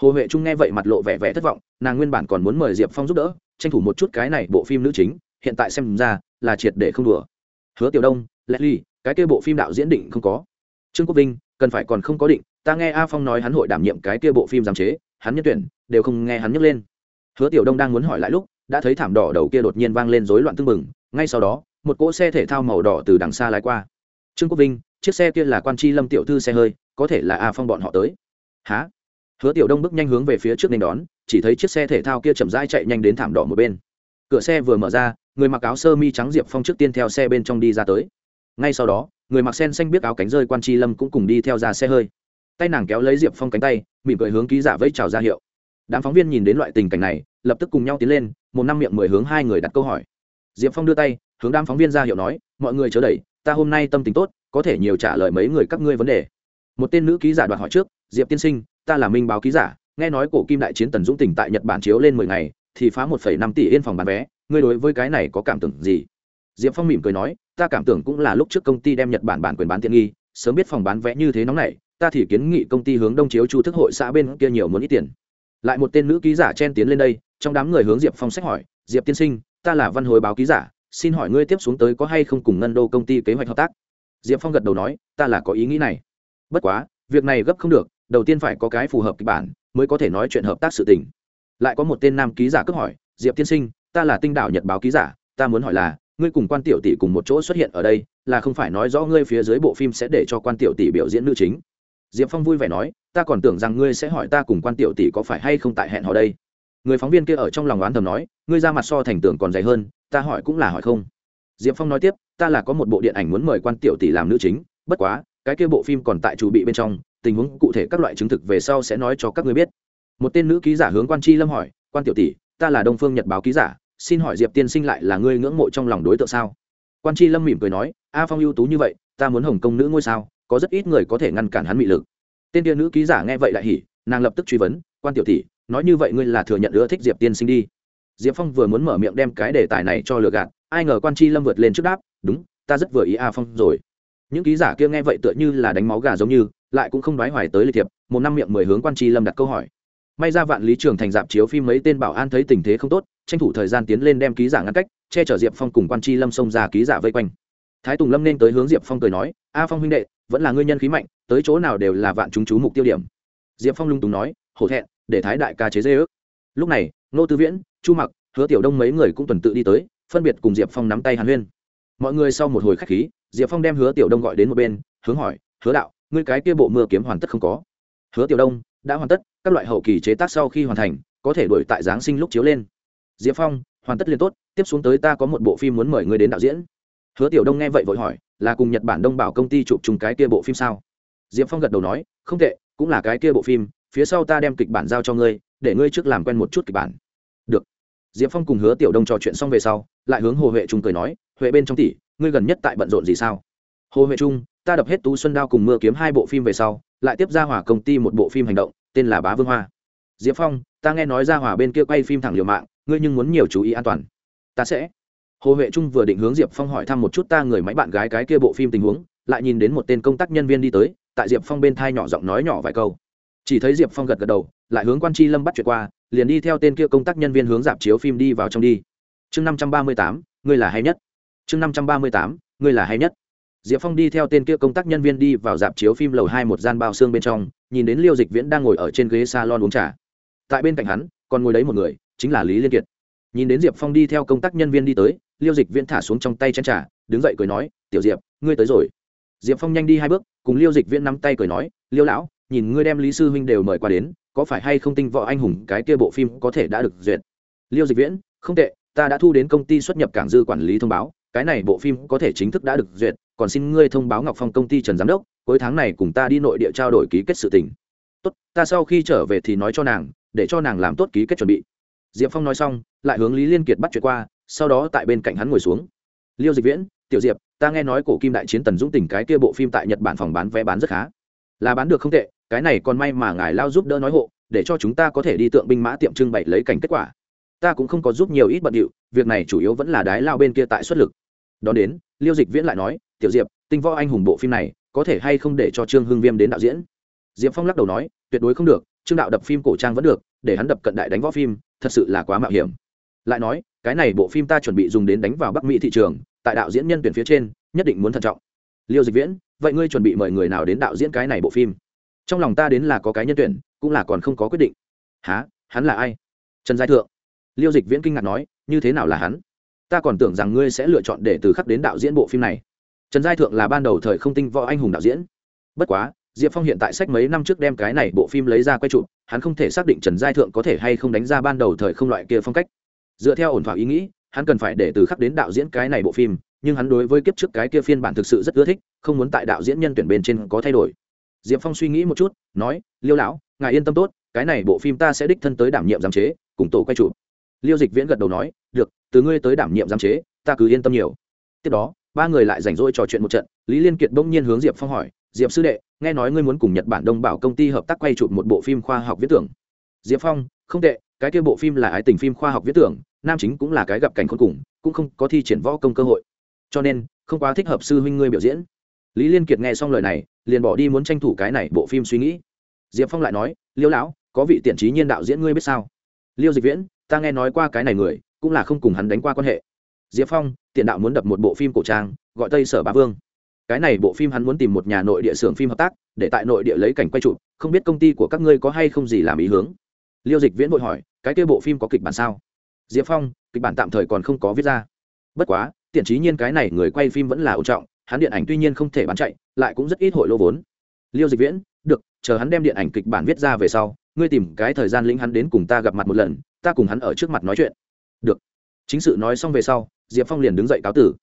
Hồ huệ trung nghe vậy mặt lộ vẻ vẻ thất vọng, nàng nguyên bản còn muốn mời diệp phong giúp đỡ, tranh thủ một chút cái này bộ phim nữ chính, hiện tại xem ra là triệt để không đùa. Hứa tiểu đông leslie cái kia bộ phim đạo diễn định không có. Trương quốc vinh, cần phải còn không có định, ta nghe a phong nói hắn hội đảm nhiệm cái kia bộ phim giám chế, hắn nhân tuyển, đều không nghe hắn nhắc lên. Hứa tiểu đông đang muốn hỏi lại lúc, đã thấy thảm đỏ đầu kia đột nhiên vang lên rối loạn tưng bừng, ngay sau đó, một cỗ xe thể thao màu đỏ từ đằng xa lái qua trương quốc vinh, chiếc xe kia là quan tri lâm tiểu thư xe hơi, có thể là a phong bọn họ tới. Há hứa tiểu đông bước nhanh hướng về phía trước nên đón, chỉ thấy chiếc xe thể thao kia chậm rãi chạy nhanh đến thảm đỏ một bên. Cửa xe vừa mở ra, người mặc áo sơ mi trắng diệp phong trước tiên theo xe bên trong đi ra tới. Ngay sau đó, người mặc sen xanh biết áo cánh rơi quan tri lâm cũng cùng đi theo ra xe hơi. Tay nàng kéo lấy diệp phong cánh tay, mỉm cười hướng ký giả vẫy chào ra hiệu. Đám phóng viên nhìn đến loại tình cảnh này, lập tức cùng nhau tiến lên, một năm miệng mười hướng hai người đặt câu hỏi. Diệp phong đưa tay, hướng đám phóng viên ra hiệu nói, mọi người chớ đẩy ta hôm nay tâm tình tốt, có thể nhiều trả lời mấy người các ngươi vấn đề. Một tên nữ ký giả đoạt hỏi trước, diệp tiên sinh, ta là minh báo ký giả, nghe nói cổ kim đại chiến tần dũng tỉnh tại nhật bản chiếu lên mười ngày, thì phá một phẩy năm tỷ yên phòng bán vé, ngươi đối với cái này có cảm tưởng gì? Diệp phong mỉm cười nói, ta cảm tưởng cũng là lúc trước công ty đem nhật bản bản quyền bán tiện nghi, sớm biết phòng bán vé như thế nóng này ta thì kiến nghị công ty hướng đông chiếu chu thức hội xã bên kia nhiều muốn ít tiền. Lại một tên nữ ký giả chen tiến lên đây, trong đám người hướng diệp phong sách hỏi, diệp tiên sinh, ta là văn hồi báo ký giả xin hỏi ngươi tiếp xuống tới có hay không cùng ngân đô công ty kế hoạch hợp tác? Diệp phong gật đầu nói, ta là có ý nghĩ này. Bất quá, việc này gấp không được, đầu tiên phải có cái phù hợp kịch bản, mới có thể nói chuyện hợp tác sự tình. Lại có một tên nam ký giả cướp hỏi, diệp tiên sinh, ta là tinh đảo nhật báo ký giả, ta muốn hỏi là, ngươi cùng quan tiểu tỷ cùng một chỗ xuất hiện ở đây, là không phải nói rõ ngươi phía dưới bộ phim sẽ để cho quan tiểu tỷ biểu diễn nữ chính? Diệp phong vui vẻ nói, ta còn tưởng rằng ngươi sẽ hỏi ta cùng quan tiểu tỷ có phải hay không tại hẹn họ đây. Người phóng viên kia ở trong lòng oán thầm nói, ngươi ra mặt so thành tưởng còn dày hơn ta hỏi cũng là hỏi không. Diệp phong nói tiếp, ta là có một bộ điện ảnh muốn mời quan tiểu tỷ làm nữ chính, bất quá, cái kia bộ phim còn tại chủ bị bên trong, tình huống cụ thể các loại chứng thực về sau sẽ nói cho các người biết. Một tên nữ ký giả hướng quan tri lâm hỏi, quan tiểu tỷ, ta là đông phương nhật báo ký giả, xin hỏi diệp tiên sinh lại là ngươi ngưỡng mộ trong lòng đối tượng sao? Quan tri lâm mỉm cười nói, a phong ưu tú như vậy, ta muốn hồng công nữ ngôi sao, có rất ít người có thể ngăn cản hắn mị lực. Tên tiên nữ ký giả nghe vậy lại hỉ, nàng lập tức truy vấn, quan tiểu tỷ, nói như vậy ngươi là thừa nhận ưa thích diệp tiên sinh đi diệp phong vừa muốn mở miệng đem cái đề tài này cho lừa gạt, ai ngờ quan Chi lâm vượt lên trước đáp, đúng, ta rất vừa ý a phong rồi. Những ký giả kia nghe vậy tựa như là đánh máu gà giống như, lại cũng không đoái hoài tới lịch thiệp, một năm miệng mười hướng quan Chi lâm đặt câu hỏi. May ra vạn lý trường thành dạp chiếu phim mấy tên bảo an thấy tình thế không tốt, tranh thủ thời gian tiến lên đem ký giả ngăn cách, che chở diệp phong cùng quan Chi lâm xông ra ký giả vây quanh. Thái tùng lâm nên tới hướng diệp phong cười nói, a phong huynh đệ, vẫn là ngươi nhân khí mạnh, tới chỗ nào đều là vạn chúng chú mục tiêu điểm. Diệp phong lung túng nói, hổ thẹn, để thái đại ca chế dê ước. Lúc này nô tư viễn chu mặc, hứa tiểu đông mấy người cũng tuần tự đi tới, phân biệt cùng diệp phong nắm tay hàn huyên. Mọi người sau một hồi k h á c h khí, diệp phong đem hứa tiểu đông gọi đến một bên, hướng hỏi, hứa đạo, ngươi cái kia bộ mưa kiếm hoàn tất không có? Hứa tiểu đông, đã hoàn tất, các loại hậu kỳ chế tác sau khi hoàn thành, có thể đổi tại giáng sinh lúc chiếu lên. Diệp phong, hoàn tất liền tốt, tiếp xuống tới ta có một bộ phim muốn mời ngươi đến đạo diễn. Hứa tiểu đông nghe vậy vội hỏi, là cùng nhật bản đông bảo công ty chụp chung cái kia bộ phim sao? Diệp phong gật đầu nói, không tệ, cũng là cái kia bộ phim, phía sau ta đem kịch bản giao cho ngươi, để ngươi trước làm quen một chút kịch bản. Được diệp phong cùng hứa tiểu đông trò chuyện xong về sau, lại hướng hồ huệ trung cười nói, huệ bên trong tỷ, ngươi gần nhất tại bận rộn gì sao? Hồ huệ trung, ta đập hết tú xuân đao cùng mưa kiếm hai bộ phim về sau, lại tiếp ra hỏa công ty một bộ phim hành động, tên là bá vương hoa. Diệp phong, ta nghe nói ra hỏa bên kia quay phim thẳng liều mạng, ngươi nhưng muốn nhiều chú ý an toàn. Ta sẽ. Hồ huệ trung vừa định hướng diệp phong hỏi thăm một chút ta người máy bạn gái cái kia bộ phim tình huống, lại nhìn đến một tên công tác nhân viên đi tới, tại diệp phong bên thai nhỏ giọng nói nhỏ vài câu. Chỉ thấy diệp phong gật gật đầu, lại hướng quan tri lâm bắt chuyện qua liền đi theo tên kia công tác nhân viên hướng dạp chiếu phim đi vào trong đi. Chương năm trăm ba mươi tám, ngươi là hay nhất. Chương năm trăm ba mươi tám, ngươi là hay nhất. Diệp phong đi theo tên kia công tác nhân viên đi vào dạp chiếu phim lầu hai một gian bao xương bên trong, nhìn đến liêu dịch viễn đang ngồi ở trên ghế s a lon uống trà. Tại bên cạnh hắn, còn ngồi đấy một người, chính là lý liên kiệt. Nhìn đến diệp phong đi theo công tác nhân viên đi tới, liêu dịch viễn thả xuống trong tay chén trà, đứng dậy cười nói, tiểu diệp, ngươi tới rồi. Diệp phong nhanh đi hai bước, cùng liêu dịch viễn nắm tay cười nói, liêu lão, nhìn ngươi đem lý sư huynh đều mời qua đến có phải hay không tinh võ anh hùng cái kia bộ phim có thể đã được duyệt? Liêu dịch viễn, không tệ, ta đã thu đến công ty xuất nhập cảng dư quản lý thông báo, cái này bộ phim có thể chính thức đã được duyệt, còn xin ngươi thông báo ngọc phong công ty trần giám đốc, cuối tháng này cùng ta đi nội địa trao đổi ký kết sự tình. Tốt, ta sau khi trở về thì nói cho nàng, để cho nàng làm tốt ký kết chuẩn bị. Diệp phong nói xong, lại hướng lý liên kiệt bắt chuyện qua, sau đó tại bên cạnh hắn ngồi xuống. Liêu dịch viễn, tiểu diệp, ta nghe nói cổ kim đại chiến tần dũng tỉnh cái kia bộ phim tại nhật bản phòng bán vé bán rất khá. Là bán được không tệ cái này còn may mà ngài lao giúp đỡ nói hộ, để cho chúng ta có thể đi tượng binh mã tiệm trưng bày lấy cảnh kết quả. Ta cũng không có giúp nhiều ít bận điệu, việc này chủ yếu vẫn là đái lao bên kia tại xuất lực. Đón đến, liêu dịch viễn lại nói, tiểu diệp, tinh võ anh hùng bộ phim này, có thể hay không để cho trương hưng viêm đến đạo diễn? Diệp phong lắc đầu nói, tuyệt đối không được, trương đạo đập phim cổ trang vẫn được, để hắn đập cận đại đánh võ phim, thật sự là quá mạo hiểm. Lại nói, cái này bộ phim ta chuẩn bị dùng đến đánh vào bắc mỹ thị trường, tại đạo diễn nhân tuyển phía trên, nhất định muốn thận trọng. Liêu dịch viễn, vậy ngươi chuẩn bị mời người nào đến đạo diễn cái này bộ phim? Trong lòng ta đến là có cái nhân tuyển, cũng là còn không có quyết định. Há hắn là ai? Trần giai thượng. Liêu dịch viễn kinh ngạc nói, như thế nào là hắn? Ta còn tưởng rằng ngươi sẽ lựa chọn để từ khắc đến đạo diễn bộ phim này. Trần giai thượng là ban đầu thời không tinh võ anh hùng đạo diễn. Bất quá, diệp phong hiện tại sách mấy năm trước đem cái này bộ phim lấy ra quay trụ hắn không thể xác định trần giai thượng có thể hay không đánh ra ban đầu thời không loại kia phong cách. Dựa theo ổn thỏa ý nghĩ, hắn cần phải để từ khắc đến đạo diễn cái này bộ phim, nhưng hắn đối với kiếp trước cái kia phiên bản thực sự rất ưa thích, không muốn tại đạo diễn nhân tuyển bên trên có thay đổi diệp phong suy nghĩ một chút, nói, liêu lão, ngài yên tâm tốt, cái này bộ phim ta sẽ đích thân tới đảm nhiệm giám chế, cùng tổ quay chụp. Liêu dịch viễn gật đầu nói, được, từ ngươi tới đảm nhiệm giám chế, ta cứ yên tâm nhiều. Tiếp đó, ba người lại rảnh rỗi trò chuyện một trận, lý liên kiệt bỗng nhiên hướng diệp phong hỏi, diệp sư đệ, nghe nói ngươi muốn cùng nhật bản đông bảo công ty hợp tác quay chụp một bộ phim khoa học viễn tưởng. Diệp phong, không tệ, cái kia bộ phim là ái tình phim khoa học viễn tưởng, nam chính cũng là cái gặp cảnh khôn cùng, cũng không có thi triển võ công cơ hội. Cho nên, không quá thích hợp sư huynh ngươi biểu diễn. Lý liên kiệt nghe xong lời này liền bỏ đi muốn tranh thủ cái này bộ phim suy nghĩ. Diệp phong lại nói, liêu lão, có vị tiện trí nhiên đạo diễn ngươi biết sao? Liêu dịch viễn, ta nghe nói qua cái này người, cũng là không cùng hắn đánh qua quan hệ. Diệp phong, tiện đạo muốn đập một bộ phim cổ trang, gọi tây sở bá vương. Cái này bộ phim hắn muốn tìm một nhà nội địa xưởng phim hợp tác, để tại nội địa lấy cảnh quay chụp, không biết công ty của các ngươi có hay không gì làm ý hướng. Liêu dịch viễn vội hỏi, cái kia bộ phim có kịch bản sao? Diệp phong, kịch bản tạm thời còn không có viết ra. Bất quá, tiện trí nhiên cái này người quay phim vẫn là ổn trọng hắn điện ảnh tuy nhiên không thể bán chạy lại cũng rất ít hội lô vốn. Liêu dịch viễn được chờ hắn đem điện ảnh kịch bản viết ra về sau ngươi tìm cái thời gian lĩnh hắn đến cùng ta gặp mặt một lần ta cùng hắn ở trước mặt nói chuyện. Được. Chính sự nói xong về sau diệp phong liền đứng dậy cáo tử.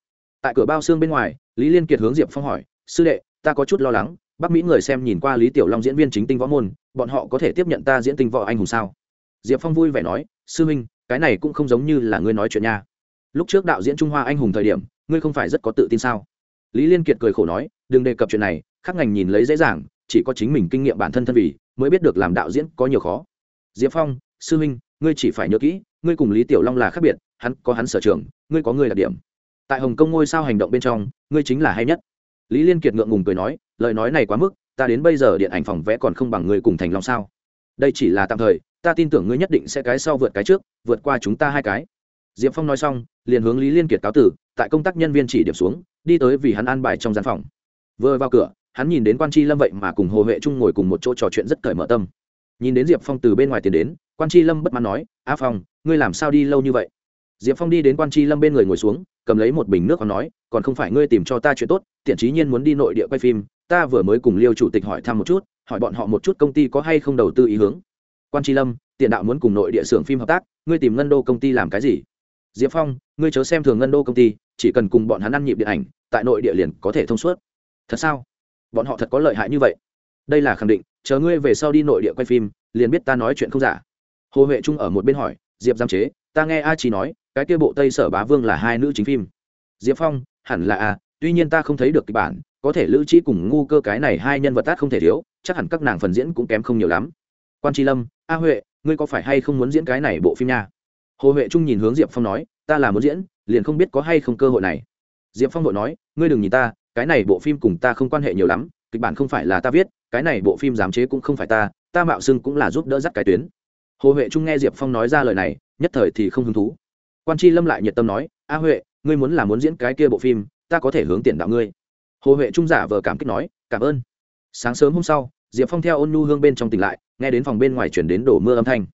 Tại cửa bao xương bên ngoài lý liên kiệt hướng diệp phong hỏi sư đệ ta có chút lo lắng bắc mỹ người xem nhìn qua lý tiểu long diễn viên chính tinh võ môn bọn họ có thể tiếp nhận ta diễn tinh võ anh hùng sao? Diệp phong vui vẻ nói sư huynh, cái này cũng không giống như là ngươi nói chuyện nha. Lúc trước đạo diễn trung hoa anh hùng thời điểm ngươi không phải rất có tự tin sao? Lý liên kiệt cười khổ nói đừng đề cập chuyện này Các ngành nhìn lấy dễ dàng chỉ có chính mình kinh nghiệm bản thân thân vì mới biết được làm đạo diễn có nhiều khó. Diệp phong sư huynh, ngươi chỉ phải nhớ kỹ ngươi cùng lý tiểu long là khác biệt hắn có hắn sở trường ngươi có ngươi đặc điểm. Tại hồng kông ngôi sao hành động bên trong ngươi chính là hay nhất. Lý liên kiệt ngượng ngùng cười nói lời nói này quá mức ta đến bây giờ điện ảnh phòng vẽ còn không bằng ngươi cùng thành long sao? Đây chỉ là tạm thời ta tin tưởng ngươi nhất định sẽ cái sau vượt cái trước vượt qua chúng ta hai cái. Diệp phong nói xong liền hướng lý liên kiệt cáo tử tại công tác nhân viên chỉ điểm xuống, đi tới vì hắn an bài trong gian phòng. Vừa vào cửa, hắn nhìn đến quan c lâm vậy mà cùng hồ huệ trung ngồi cùng một chỗ trò chuyện rất cởi mở tâm. Nhìn đến diệp phong từ bên ngoài tiến đến, quan c lâm bất mãn nói, a phong, ngươi làm sao đi lâu như vậy? Diệp phong đi đến quan c lâm bên người ngồi xuống, cầm lấy một bình nước và nói, còn không phải ngươi tìm cho ta chuyện tốt, tiện trí nhiên muốn đi nội địa quay phim, ta vừa mới cùng liêu chủ tịch hỏi thăm một chút, hỏi bọn họ một chút công ty có hay không đầu tư ý hướng. Quan tri lâm tiền đạo muốn cùng nội địa xưởng phim hợp tác, ngươi tìm ngân đô công ty làm cái gì? Diệp phong, ngươi chớ xem thường ngân đô công ty, chỉ cần cùng bọn hắn ăn nhịp điện ảnh, tại nội địa liền có thể thông suốt. Thật sao? Bọn họ thật có lợi hại như vậy. Đây là khẳng định, chờ ngươi về sau đi nội địa quay phim, liền biết ta nói chuyện không giả. Hồ huệ trung ở một bên hỏi, diệp giam chế, ta nghe a chi nói, cái kia bộ tây sở bá vương là hai nữ chính phim. Diệp phong, hẳn là a, tuy nhiên ta không thấy được kịch bản, có thể lữ trí cùng ngu cơ cái này hai nhân vật tát không thể thiếu, chắc hẳn các nàng phần diễn cũng kém không nhiều lắm. Quan tri lâm, a huệ, ngươi có phải hay không muốn diễn cái này bộ phim nha? Hồ huệ trung nhìn hướng diệp phong nói, ta là muốn diễn, liền không biết có hay không cơ hội này. Diệp phong vội nói, ngươi đừng nhìn ta, cái này bộ phim cùng ta không quan hệ nhiều lắm, kịch bản không phải là ta viết, cái này bộ phim giám chế cũng không phải ta ta mạo xưng cũng là giúp đỡ dắt cái tuyến. Hồ huệ trung nghe diệp phong nói ra lời này, nhất thời thì không hứng thú. Quan c lâm lại nhiệt tâm nói, a huệ, ngươi muốn là muốn diễn cái kia bộ phim, ta có thể hướng tiền đạo ngươi. Hồ huệ trung giả vờ cảm kích nói, cảm ơn. Sáng sớm hôm sau, diệp phong theo ôn nhu hương bên trong tỉnh lại, nghe đến phòng bên ngoài chuyển đến đổ mưa âm thanh.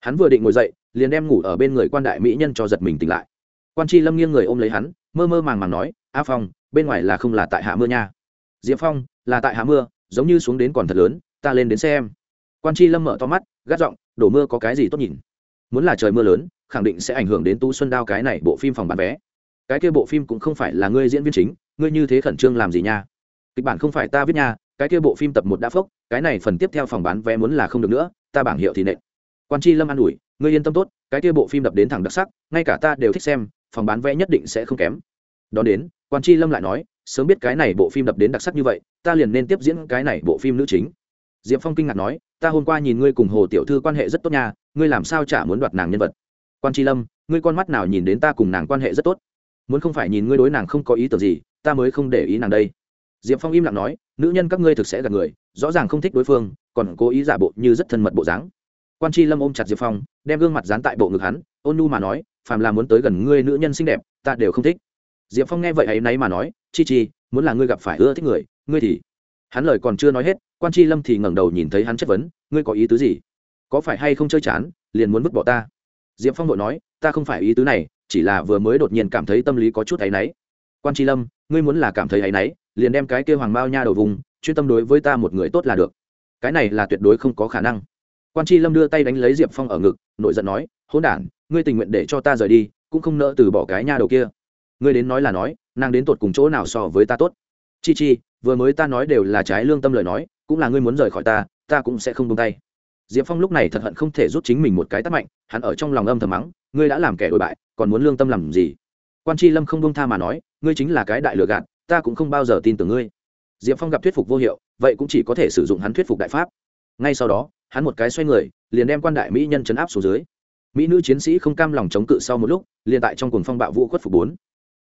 Hắn vừa định ngồi dậy liền đem ngủ ở bên người quan đại mỹ nhân cho giật mình tỉnh lại. Quan tri lâm nghiêng người ôm lấy hắn, mơ mơ màng màng nói, a phong, bên ngoài là không là tại hạ mưa nha. Diệp phong, là tại hạ mưa, giống như xuống đến còn thật lớn, ta lên đến xem. Quan tri lâm mở to mắt, gắt giọng, đổ mưa có cái gì tốt nhìn? Muốn là trời mưa lớn, khẳng định sẽ ảnh hưởng đến tu xuân đao cái này bộ phim phòng bán vé. Cái kia bộ phim cũng không phải là ngươi diễn viên chính, ngươi như thế khẩn trương làm gì nha? Kịch bản không phải ta viết nha, cái kia bộ phim tập một đã phốc, cái này phần tiếp theo phòng bán vé muốn là không được nữa, ta bảng hiệu thì nện. Quan tri lâm an ủi ngươi yên tâm tốt, cái kia bộ phim đập đến thẳng đặc sắc, ngay cả ta đều thích xem, phòng bán vé nhất định sẽ không kém. Đón đến, quan tri lâm lại nói, sớm biết cái này bộ phim đập đến đặc sắc như vậy, ta liền nên tiếp diễn cái này bộ phim nữ chính. Diệp phong kinh ngạc nói, ta hôm qua nhìn ngươi cùng hồ tiểu thư quan hệ rất tốt nha, ngươi làm sao chả muốn đoạt nàng nhân vật? Quan tri lâm, ngươi con mắt nào nhìn đến ta cùng nàng quan hệ rất tốt? Muốn không phải nhìn ngươi đối nàng không có ý tưởng gì, ta mới không để ý nàng đây. Diệp phong im lặng nói, nữ nhân các ngươi thực sẽ gặp người, rõ ràng không thích đối phương, còn cố ý giả bộ như rất thân mật bộ dáng quan tri lâm ôm chặt diệp phong, đem gương mặt dán tại bộ ngực hắn, ôn nu mà nói, phàm là muốn tới gần ngươi nữ nhân xinh đẹp, ta đều không thích. Diệp phong nghe vậy ấy nấy mà nói, chi chi, muốn là ngươi gặp phải ưa thích người, ngươi thì hắn lời còn chưa nói hết, quan tri lâm thì ngẩng đầu nhìn thấy hắn chất vấn, ngươi có ý tứ gì? Có phải hay không chơi chán, liền muốn vứt bỏ ta? Diệp phong vội nói, ta không phải ý tứ này, chỉ là vừa mới đột nhiên cảm thấy tâm lý có chút áy náy. Quan tri lâm, ngươi muốn là cảm thấy áy náy, liền đem cái kêu hoàng bao nha đầu vùng, chuyên tâm đối với ta một người tốt là được. Cái này là tuyệt đối không có khả năng quan tri lâm đưa tay đánh lấy diệp phong ở ngực nội giận nói hôn đản ngươi tình nguyện để cho ta rời đi cũng không nỡ từ bỏ cái nha đầu kia ngươi đến nói là nói nàng đến tột cùng chỗ nào so với ta tốt chi chi vừa mới ta nói đều là trái lương tâm lời nói cũng là ngươi muốn rời khỏi ta ta cũng sẽ không tung tay diệp phong lúc này thật hận không thể rút chính mình một cái tắt mạnh hắn ở trong lòng âm thầm mắng ngươi đã làm kẻ đổi bại còn muốn lương tâm làm gì quan tri lâm không bông tha mà nói ngươi chính là cái đại lừa gạt ta cũng không bao giờ tin tưởng ngươi diệp phong gặp thuyết phục vô hiệu vậy cũng chỉ có thể sử dụng hắn thuyết phục đại pháp ngay sau đó hắn một cái xoay người, liền đem quan đại mỹ nhân chấn áp xuống dưới. Mỹ nữ chiến sĩ không cam lòng chống cự sau một lúc, liền tại trong cuồng phong bạo vũ khuất phục bốn.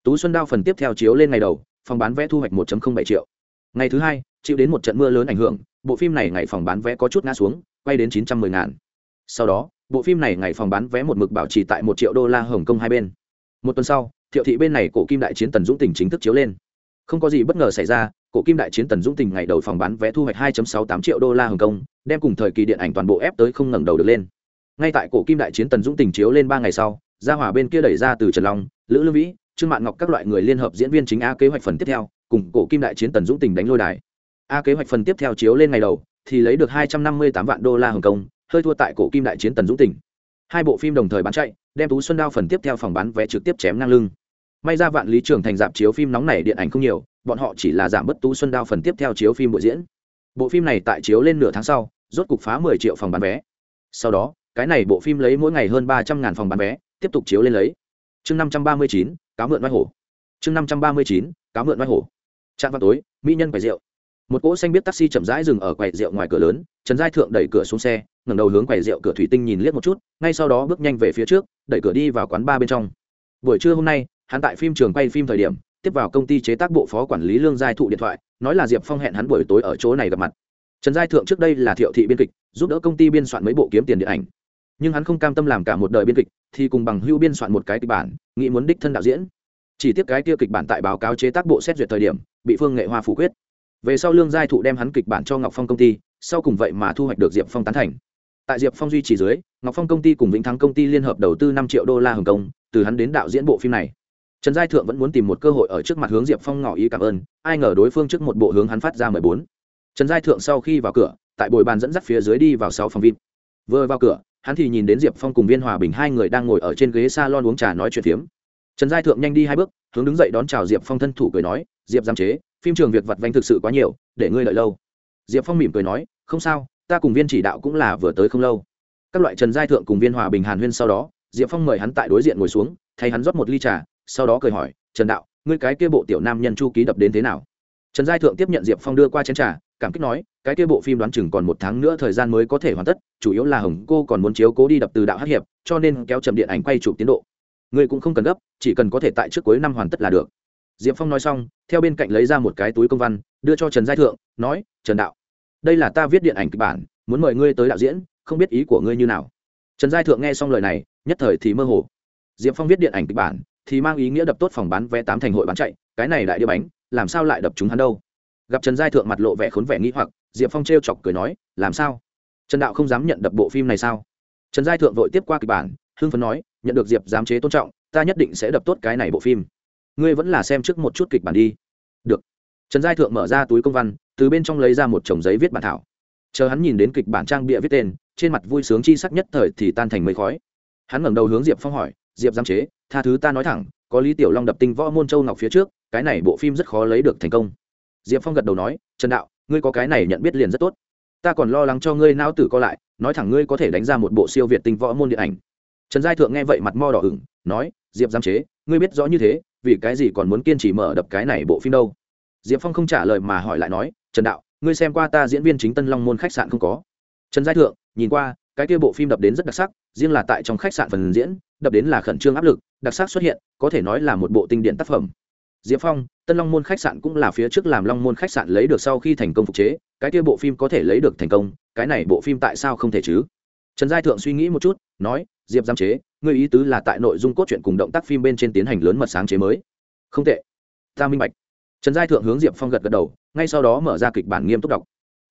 Tú xuân đao phần tiếp theo chiếu lên ngày đầu, phòng bán vé thu hoạch một bảy triệu. Ngày thứ hai, chịu đến một trận mưa lớn ảnh hưởng, bộ phim này ngày phòng bán vé có chút ngã xuống, quay đến chín trăm mười ngàn. Sau đó, bộ phim này ngày phòng bán vé một mực bảo trì tại một triệu đô la hồng kông hai bên. Một tuần sau, thiệu thị bên này cổ kim đại chiến tần dũng tỉnh chính thức chiếu lên. Không có gì bất ngờ xảy ra cổ kim đại chiến tần dũng Tình ngày đầu phòng bán vé thu hoạch 2.68 triệu đô la hồng kông, đem cùng thời kỳ điện ảnh toàn bộ ép tới không ngẩng đầu được lên. Ngay tại cổ kim đại chiến tần dũng Tình chiếu lên ba ngày sau, gia hỏa bên kia đẩy ra từ trần long, lữ lương vĩ, trương mạn ngọc các loại người liên hợp diễn viên chính a kế hoạch phần tiếp theo, cùng cổ kim đại chiến tần dũng Tình đánh lôi đài. A kế hoạch phần tiếp theo chiếu lên ngày đầu, thì lấy được 258 vạn đô la hồng kông, hơi thua tại cổ kim đại chiến tần dũng Tình. hai bộ phim đồng thời bán chạy, đem tú xuân đao phần tiếp theo phòng bán vé trực tiếp chém ngang lưng may ra vạn lý trường thành dạp chiếu phim nóng này điện ảnh không nhiều, bọn họ chỉ là giảm bất tú xuân đao phần tiếp theo chiếu phim buổi diễn. Bộ phim này tại chiếu lên nửa tháng sau, rốt cục phá 10 triệu phòng bán vé. Sau đó, cái này bộ phim lấy mỗi ngày hơn ba trăm ngàn phòng bán vé, tiếp tục chiếu lên lấy. Chương năm trăm ba mươi chín, cáo mượn mai hổ. Chương năm trăm ba mươi chín, cáo mượn mai hổ. Trạm vào tối, mỹ nhân quầy rượu. Một cỗ xanh biết taxi chậm rãi dừng ở quầy rượu ngoài cửa lớn, trần giai thượng đẩy cửa xuống xe, ngẩng đầu hướng quầy rượu cửa thủy tinh nhìn liếc một chút, ngay sau đó bước nhanh về phía trước, đẩy cửa đi vào quán ba bên trong. Buổi trưa hôm nay hắn tại phim trường quay phim thời điểm, tiếp vào công ty chế tác bộ phó quản lý lương giai thụ điện thoại, nói là diệp phong hẹn hắn buổi tối ở chỗ này gặp mặt. Trần giai thượng trước đây là thiệu thị biên kịch, giúp đỡ công ty biên soạn mấy bộ kiếm tiền điện ảnh. Nhưng hắn không cam tâm làm cả một đời biên kịch, thì cùng bằng hưu biên soạn một cái kịch bản, nghĩ muốn đích thân đạo diễn. Chỉ tiếp cái kia kịch bản tại báo cáo chế tác bộ xét duyệt thời điểm, bị phương nghệ hoa phủ quyết. Về sau lương giai thụ đem hắn kịch bản cho ngọc phong công ty, sau cùng vậy mà thu hoạch được diệp phong tán thành. Tại diệp phong duy trì dưới, ngọc phong công ty cùng vĩnh thắng công ty liên hợp đầu tư năm triệu đô la hồng kông, từ hắn đến đạo diễn bộ phim này trần giai thượng vẫn muốn tìm một cơ hội ở trước mặt hướng diệp phong ngỏ ý cảm ơn, ai ngờ đối phương trước một bộ hướng hắn phát ra mười bốn. Trần giai thượng sau khi vào cửa, tại bồi bàn dẫn dắt phía dưới đi vào sáu phòng vip. Vừa vào cửa, hắn thì nhìn đến diệp phong cùng viên hòa bình hai người đang ngồi ở trên ghế s a lon uống trà nói chuyện phiếm. Trần giai thượng nhanh đi hai bước, hướng đứng dậy đón chào diệp phong thân thủ cười nói, diệp giam chế, phim trường việc vặt vanh thực sự quá nhiều, để ngươi lợi lâu. Diệp phong mỉm cười nói, không sao, ta cùng viên chỉ đạo cũng là vừa tới không lâu. Các loại trần giai thượng cùng viên hòa bình hàn huyên sau đó, diệp phong mời hắn tại đối diện ngồi xuống, thay hắn rót một ly trà sau đó cười hỏi, trần đạo, ngươi cái kia bộ tiểu nam nhân chu ký đập đến thế nào? Trần giai thượng tiếp nhận diệp phong đưa qua chén trà, cảm kích nói, cái kia bộ phim đoán chừng còn một tháng nữa thời gian mới có thể hoàn tất, chủ yếu là hồng cô còn muốn chiếu cố đi đập từ đạo hát hiệp, cho nên kéo chậm điện ảnh quay chụp tiến độ. Ngươi cũng không cần gấp, chỉ cần có thể tại trước cuối năm hoàn tất là được. Diệp phong nói xong, theo bên cạnh lấy ra một cái túi công văn, đưa cho trần giai thượng, nói, trần đạo, đây là ta viết điện ảnh kịch bản, muốn mời ngươi tới đạo diễn, không biết ý của ngươi như nào? Trần giai thượng nghe xong lời này, nhất thời thì mơ hồ. Diệp phong viết điện ảnh kịch bản thì mang ý nghĩa đập tốt phòng bán vé tám thành hội bán chạy, cái này lại đĩa bánh, làm sao lại đập chúng hắn đâu? Gặp trần giai thượng mặt lộ vẻ khốn vẻ nghĩ hoặc, diệp phong t r e o chọc cười nói, làm sao? Trần đạo không dám nhận đập bộ phim này sao? Trần giai thượng vội tiếp qua kịch bản, hưng phấn nói, nhận được diệp giám chế tôn trọng, ta nhất định sẽ đập tốt cái này bộ phim. Ngươi vẫn là xem trước một chút kịch bản đi. Được. Trần giai thượng mở ra túi công văn, từ bên trong lấy ra một chồng giấy viết bản thảo. Chờ hắn nhìn đến kịch bản trang bịa viết tên, trên mặt vui sướng chi sắc nhất thời thì tan thành mây khói. Hắn ngẩng đầu hướng diệp phong hỏi, diệp giám chế tha thứ ta nói thẳng, có lý tiểu long đập tinh võ môn châu ngọc phía trước, cái này bộ phim rất khó lấy được thành công. Diệp phong gật đầu nói, trần đạo, ngươi có cái này nhận biết liền rất tốt. Ta còn lo lắng cho ngươi não tử co lại, nói thẳng ngươi có thể đánh ra một bộ siêu việt tinh võ môn điện ảnh. Trần giai thượng nghe vậy mặt mo đỏ ửng, nói, diệp giám chế, ngươi biết rõ như thế, vì cái gì còn muốn kiên trì mở đập cái này bộ phim đâu? Diệp phong không trả lời mà hỏi lại nói, trần đạo, ngươi xem qua ta diễn viên chính tân long môn khách sạn không có? Trần giai thượng nhìn qua, cái kia bộ phim đập đến rất đặc sắc, riêng là tại trong khách sạn phần diễn, đập đến là khẩn trương áp lực đặc sắc xuất hiện, có thể nói là một bộ tinh điện tác phẩm. Diệp phong, tân long môn khách sạn cũng là phía trước làm long môn khách sạn lấy được sau khi thành công phục chế, cái kia bộ phim có thể lấy được thành công, cái này bộ phim tại sao không thể chứ? Trần giai thượng suy nghĩ một chút, nói, diệp giam chế, ngươi ý tứ là tại nội dung cốt truyện cùng động tác phim bên trên tiến hành lớn mật sáng chế mới. Không tệ. Ta minh bạch. Trần giai thượng hướng diệp phong gật gật đầu, ngay sau đó mở ra kịch bản nghiêm túc đọc.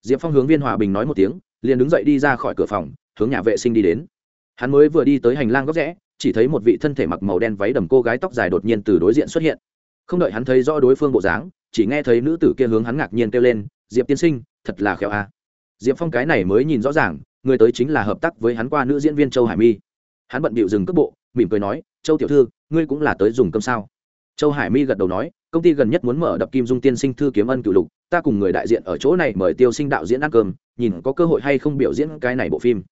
Diệp phong hướng viên hòa bình nói một tiếng, liền đứng dậy đi ra khỏi cửa phòng, hướng nhà vệ sinh đi đến. Hắn mới vừa đi tới hành lang góc rẽ chỉ thấy một vị thân thể mặc màu đen váy đầm cô gái tóc dài đột nhiên từ đối diện xuất hiện. Không đợi hắn thấy rõ đối phương bộ dáng, chỉ nghe thấy nữ tử kia hướng hắn ngạc nhiên kêu lên, diệp tiên sinh, thật là khéo a. Diệp phong cái này mới nhìn rõ ràng, người tới chính là hợp tác với hắn qua nữ diễn viên châu hải mi. Hắn bận bịu dừng cước bộ, mỉm cười nói, châu tiểu thư, ngươi cũng là tới dùng cơm sao? Châu hải mi gật đầu nói, công ty gần nhất muốn mở đập kim dung tiên sinh thư kiếm ân cựu lục, ta cùng người đại diện ở chỗ này mời tiêu sinh đạo diễn ăn cơm, nhìn có cơ hội hay không biểu diễn cái này bộ phim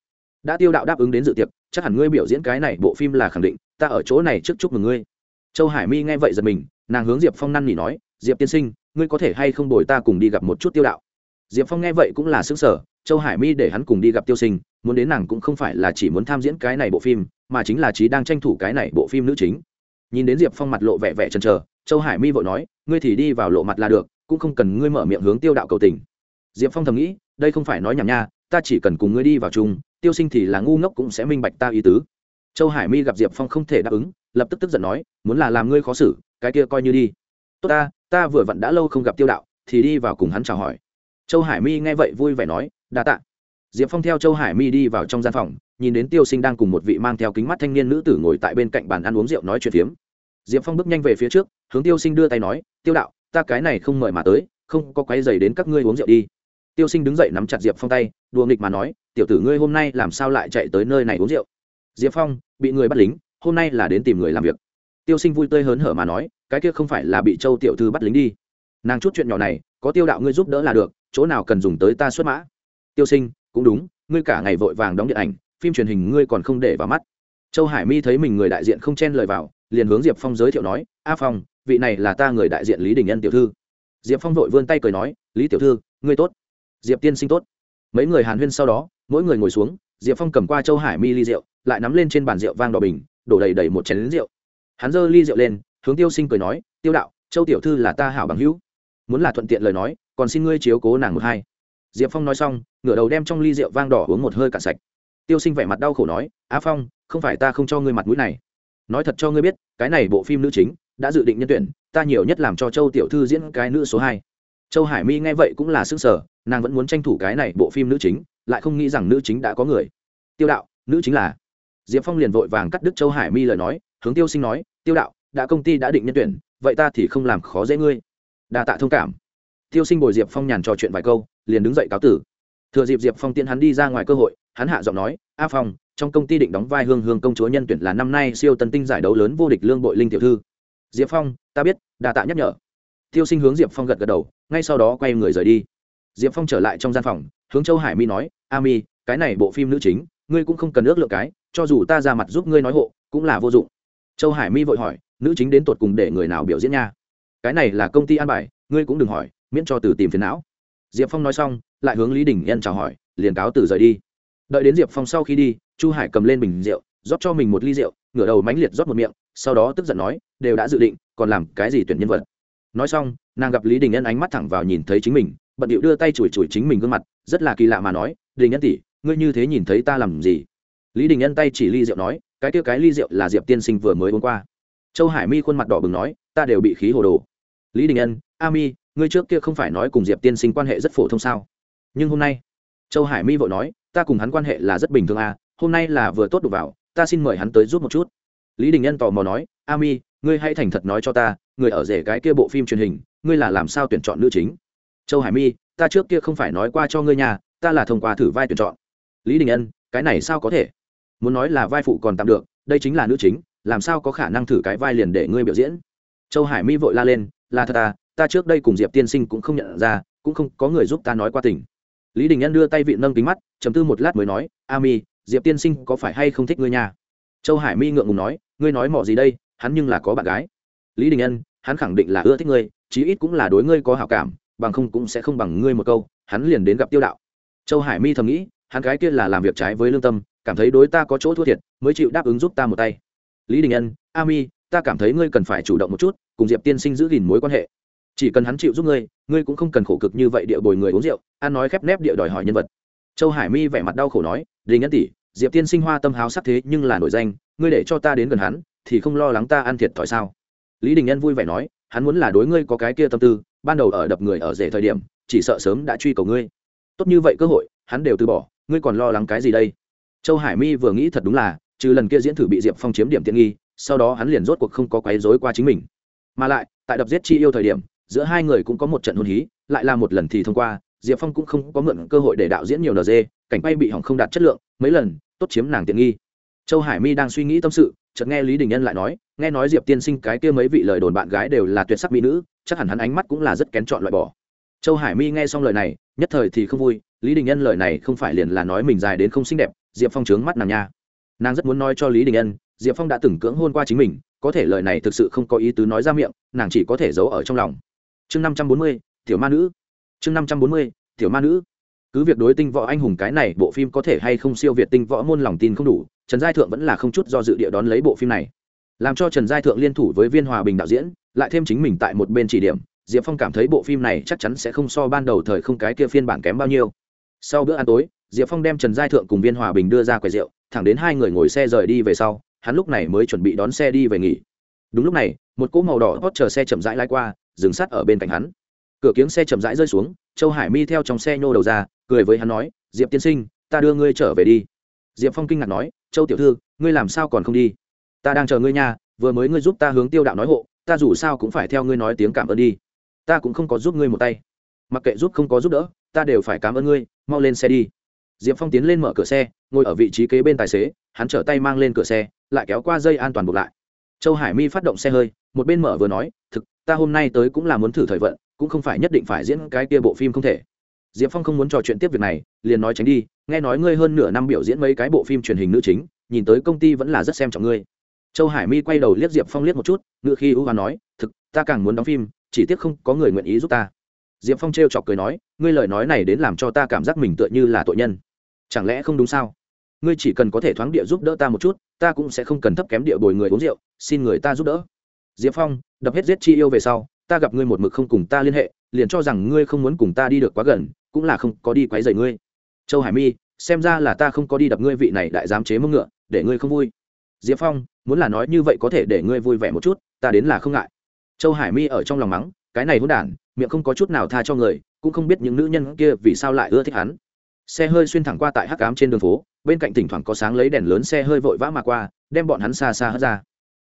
đã tiêu đạo đáp ứng đến dự tiệc, chắc hẳn ngươi biểu diễn cái này bộ phim là khẳng định, ta ở chỗ này trước chúc mừng ngươi. Châu hải mi nghe vậy giật mình, nàng hướng diệp phong năn nỉ nói, diệp tiên sinh, ngươi có thể hay không đổi ta cùng đi gặp một chút tiêu đạo? Diệp phong nghe vậy cũng là xứng sở châu hải mi để hắn cùng đi gặp tiêu sinh, muốn đến nàng cũng không phải là chỉ muốn tham diễn cái này bộ phim, mà chính là trí đang tranh thủ cái này bộ phim nữ chính. Nhìn đến diệp phong mặt lộ vẻ vẻ chần chờ, châu hải mi vội nói, ngươi thì đi vào lộ mặt là được, cũng không cần ngươi mở miệng hướng tiêu đạo cầu tình. Diệp phong thầm nghĩ, đây không phải nói nhảm nha, ta chỉ cần cùng ngươi đi vào chung tiêu sinh thì là ngu ngốc cũng sẽ minh bạch ta ý tứ. Châu hải mi gặp diệp phong không thể đáp ứng, lập tức tức giận nói, muốn là làm ngươi khó xử, cái kia coi như đi. Tốt ta ta vừa vặn đã lâu không gặp tiêu đạo, thì đi vào cùng hắn chào hỏi. Châu hải mi nghe vậy vui vẻ nói, đa tạ. Diệp phong theo châu hải mi đi vào trong gian phòng, nhìn đến tiêu sinh đang cùng một vị mang theo kính mắt thanh niên nữ tử ngồi tại bên cạnh bàn ăn uống rượu nói chuyện phiếm. Diệp phong bước nhanh về phía trước, hướng tiêu sinh đưa tay nói, tiêu đạo, ta cái này không mời mà tới, không có quái dày đến các ngươi uống rượu đi. Tiêu sinh đứng dậy nắm chặt diệp phong tay, đùa nghịch mà nói tiểu tử ngươi hôm nay làm sao lại chạy tới nơi này uống rượu? Diệp phong, bị người bắt lính, hôm nay là đến tìm người làm việc. Tiêu sinh vui tươi hớn hở mà nói, cái kia không phải là bị châu tiểu thư bắt lính đi. Nàng chút chuyện nhỏ này, có tiêu đạo ngươi giúp đỡ là được, chỗ nào cần dùng tới ta xuất mã. Tiêu sinh, cũng đúng, ngươi cả ngày vội vàng đóng điện ảnh, phim truyền hình ngươi còn không để vào mắt. Châu hải mi thấy mình người đại diện không chen lời vào, liền hướng diệp phong giới thiệu nói, a phong, vị này là ta người đại diện lý đình nhân tiểu thư. Diệp phong vội vươn tay cười nói, lý tiểu thư, ngươi tốt. Diệp tiên sinh tốt mấy người hàn huyên sau đó, mỗi người ngồi xuống, diệp phong cầm qua châu hải mi ly rượu, lại nắm lên trên bàn rượu vang đỏ bình, đổ đầy đầy một chén lính rượu. Hắn giơ ly rượu lên, hướng tiêu sinh cười nói, tiêu đạo, châu tiểu thư là ta hảo bằng hữu. Muốn là thuận tiện lời nói, còn xin ngươi chiếu cố nàng một hai. Diệp phong nói xong, ngửa đầu đem trong ly rượu vang đỏ uống một hơi cạn sạch. Tiêu sinh vẻ mặt đau khổ nói á phong, không phải ta không cho ngươi mặt mũi này. Nói thật cho ngươi biết, cái này bộ phim nữ chính, đã dự định nhân tuyển, ta nhiều nhất làm cho châu tiểu thư diễn cái nữ số hai. Châu hải mi nghe vậy cũng là s ư n g sở nàng vẫn muốn tranh thủ cái này bộ phim nữ chính, lại không nghĩ rằng nữ chính đã có người. Tiêu đạo, nữ chính là? Diệp phong liền vội vàng cắt đứt châu hải mi lời nói, hướng tiêu sinh nói, tiêu đạo, đã công ty đã định nhân tuyển, vậy ta thì không làm khó dễ ngươi. Đa tạ thông cảm. Tiêu sinh bồi diệp phong nhàn trò chuyện vài câu, liền đứng dậy cáo tử. Thừa dịp diệp phong tiễn hắn đi ra ngoài cơ hội, hắn hạ giọng nói, a phong, trong công ty định đóng vai hương hương công chúa nhân tuyển là năm nay siêu tân tinh giải đấu lớn vô địch lương bội linh tiểu thư. Diệp phong, ta biết, đa tạ nhắc nhở. Tiêu sinh hướng diệp phong gật gật đầu, ngay sau đó quay người rời đi diệp phong trở lại trong gian phòng, hướng châu hải mi nói, a mi, cái này bộ phim nữ chính, ngươi cũng không cần ước lượng cái, cho dù ta ra mặt giúp ngươi nói hộ, cũng là vô dụng. Châu hải mi vội hỏi, nữ chính đến tột cùng để người nào biểu diễn nha? Cái này là công ty an bài, ngươi cũng đừng hỏi, miễn cho từ tìm phiền não. Diệp phong nói xong, lại hướng lý đình yên chào hỏi, liền cáo từ rời đi. Đợi đến diệp phong sau khi đi, chu hải cầm lên bình rượu, rót cho mình một ly rượu, ngửa đầu mánh liệt rót một miệng, sau đó tức giận nói, đều đã dự định, còn làm cái gì tuyển nhân vật? Nói xong, nàng gặp lý đình nhân ánh mắt thẳng vào nhìn thấy chính mình bận điệu đưa tay chùi chùi chính mình gương mặt, rất là kỳ lạ mà nói, đình nhân tỷ, ngươi như thế nhìn thấy ta làm gì? Lý đình nhân tay chỉ ly rượu nói, cái kia cái ly rượu là diệp tiên sinh vừa mới uống qua. Châu hải mi khuôn mặt đỏ bừng nói, ta đều bị khí hồ đồ. Lý đình nhân, a mi, ngươi trước kia không phải nói cùng diệp tiên sinh quan hệ rất phổ thông sao? Nhưng hôm nay châu hải mi vội nói, ta cùng hắn quan hệ là rất bình thường à hôm nay là vừa tốt đủ vào, ta xin mời hắn tới giúp một chút. Lý đình nhân tò mò nói, a mi, ngươi hãy thành thật nói cho ta, người ở rể cái kia bộ phim truyền hình, ngươi là làm sao tuyển chọn nữ chính? Châu hải mi, ta trước kia không phải nói qua cho ngươi nhà, ta là thông qua thử vai tuyển chọn. Lý đình ân, cái này sao có thể? Muốn nói là vai phụ còn tạm được, đây chính là nữ chính, làm sao có khả năng thử cái vai liền để ngươi biểu diễn? Châu hải mi vội la lên, là thật à ta trước đây cùng diệp tiên sinh cũng không nhận ra, cũng không có người giúp ta nói qua tình. Lý đình nhân đưa tay vị nâng kính mắt chấm tư một lát mới nói, a mi, diệp tiên sinh có phải hay không thích ngươi nha châu hải mi ngượng ngùng nói, ngươi nói mỏ gì đây, hắn nhưng là có bạn gái. Lý đình nhân hắn khẳng định là ưa thích ngươi, chí ít cũng là đối ngươi có hảo cảm bằng không cũng sẽ không bằng ngươi một câu, hắn liền đến gặp tiêu đạo. Châu hải mi thầm nghĩ, hắn cái kia là làm việc trái với lương tâm, cảm thấy đối ta có chỗ thua thiệt, mới chịu đáp ứng giúp ta một tay. Lý đình nhân a mi, ta cảm thấy ngươi cần phải chủ động một chút, cùng diệp tiên sinh giữ gìn mối quan hệ. Chỉ cần hắn chịu giúp ngươi ngươi cũng không cần khổ cực như vậy địa bồi người uống rượu, ăn nói khép nép địa đòi hỏi nhân vật. Châu hải mi vẻ mặt đau khổ nói, đình nhân tỷ, diệp tiên sinh hoa tâm háo sắc thế nhưng là nổi danh, ngươi để cho ta đến gần hắn, thì không lo lắng ta ăn thiệt thòi sao? Lý đình nhân vui vẻ nói, hắn muốn là đối ngươi có cái kia tâm tư ban đầu ở đập người ở rể thời điểm, chỉ sợ sớm đã truy cầu ngươi. Tốt như vậy cơ hội, hắn đều từ bỏ, ngươi còn lo lắng cái gì đây? Châu hải mi vừa nghĩ thật đúng là, trừ lần kia diễn thử bị diệp phong chiếm điểm tiện nghi, sau đó hắn liền rốt cuộc không có quấy rối qua chính mình. Mà lại, tại đập giết chi yêu thời điểm, giữa hai người cũng có một trận hôn hí, lại là một lần thì thông qua, diệp phong cũng không có mượn cơ hội để đạo diễn nhiều nd cảnh bay bị hỏng không đạt chất lượng, mấy lần, tốt chiếm nàng tiện nghi. Châu hải mi đang suy nghĩ tâm sự, chợt nghe lý đình nhân lại nói nghe nói diệp tiên sinh cái kia mấy vị lời đồn bạn gái đều là tuyệt sắc mỹ nữ, chắc hẳn hắn ánh mắt cũng là rất kén chọn loại bỏ. Châu hải mi nghe xong lời này, nhất thời thì không vui, lý đình nhân lời này không phải liền là nói mình dài đến không xinh đẹp, diệp phong trướng mắt nàng nha. Nàng rất muốn nói cho lý đình nhân diệp phong đã từng cưỡng hôn qua chính mình, có thể lời này thực sự không có ý tứ nói ra miệng, nàng chỉ có thể giấu ở trong lòng. Chương năm trăm bốn mươi, tiểu ma nữ. Chương năm trăm bốn mươi, tiểu ma nữ. Cứ việc đối tinh võ anh hùng cái này bộ phim có thể hay không siêu việt tinh võ môn lòng tin không đủ, trần giai thượng vẫn là không chút do dự địa đón lấy bộ phim này làm cho trần giai thượng liên thủ với viên hòa bình đạo diễn, lại thêm chính mình tại một bên chỉ điểm, diệp phong cảm thấy bộ phim này chắc chắn sẽ không so ban đầu thời không cái kia phiên bản kém bao nhiêu. Sau bữa ăn tối, diệp phong đem trần giai thượng cùng viên hòa bình đưa ra quầy rượu, thẳng đến hai người ngồi xe rời đi về sau, hắn lúc này mới chuẩn bị đón xe đi về nghỉ. Đúng lúc này, một cỗ màu đỏ hót chờ xe chậm rãi lai qua, dừng sát ở bên cạnh hắn. Cửa kiếng xe chậm rãi rơi xuống, châu hải mi theo trong xe nhô đầu ra, cười với hắn nói, diệp tiên sinh, ta đưa ngươi trở về đi. Diệp phong kinh ngạc nói, châu tiểu thư, ngươi làm sao còn không đi? Ta đang chờ ngươi nha, vừa mới ngươi giúp ta hướng tiêu đạo nói hộ, ta dù sao cũng phải theo ngươi nói tiếng cảm ơn đi. Ta cũng không có giúp ngươi một tay. Mặc kệ giúp không có giúp đỡ, ta đều phải cảm ơn ngươi, mau lên xe đi. Diệp phong tiến lên mở cửa xe, ngồi ở vị trí kế bên tài xế, hắn trở tay mang lên cửa xe, lại kéo qua dây an toàn buộc lại. Châu hải mi phát động xe hơi, một bên mở vừa nói, thực, ta hôm nay tới cũng là muốn thử thời vận, cũng không phải nhất định phải diễn cái kia bộ phim không thể. Diệp phong không muốn trò chuyện tiếp việc này, liền nói tránh đi, nghe nói ngươi hơn nửa năm biểu diễn mấy cái bộ phim truyền hình nữ chính, nhìn tới công ty vẫn là rất xem trọng ngươi châu hải mi quay đầu liếc diệp phong liếc một chút ngựa khi ưu hoa nói, thực, ta càng muốn đóng phim, chỉ tiếc không có người nguyện ý giúp ta. Diệp phong t chọc cười nói, ngươi lời nói này đến làm cho ta cảm giác mình tựa như là tội nhân. Chẳng lẽ không đúng sao? Ngươi chỉ cần có thể thoáng địa giúp đỡ ta một chút, ta cũng sẽ không cần thấp kém địa bồi người uống rượu, xin người ta giúp đỡ. Diệp phong, đập hết giết chi yêu về sau, ta gặp ngươi một mực không cùng ta liên hệ, liền cho rằng ngươi không muốn cùng ta đi được quá gần, cũng là không có đi quấy rầy ngươi. Châu hải mi, xem ra là ta không có đi đập ngươi vị này đại giám chế mông ngựa, để ngươi không vui diệp phong, muốn là nói như vậy có thể để ngươi vui vẻ một chút, ta đến là không ngại. Châu hải mi ở trong lòng mắng, cái này hôn đản, miệng không có chút nào tha cho người, cũng không biết những nữ nhân kia vì sao lại ưa thích hắn. Xe hơi xuyên thẳng qua tại hắc cám trên đường phố, bên cạnh thỉnh thoảng có sáng lấy đèn lớn xe hơi vội vã mà qua, đem bọn hắn xa xa hất ra.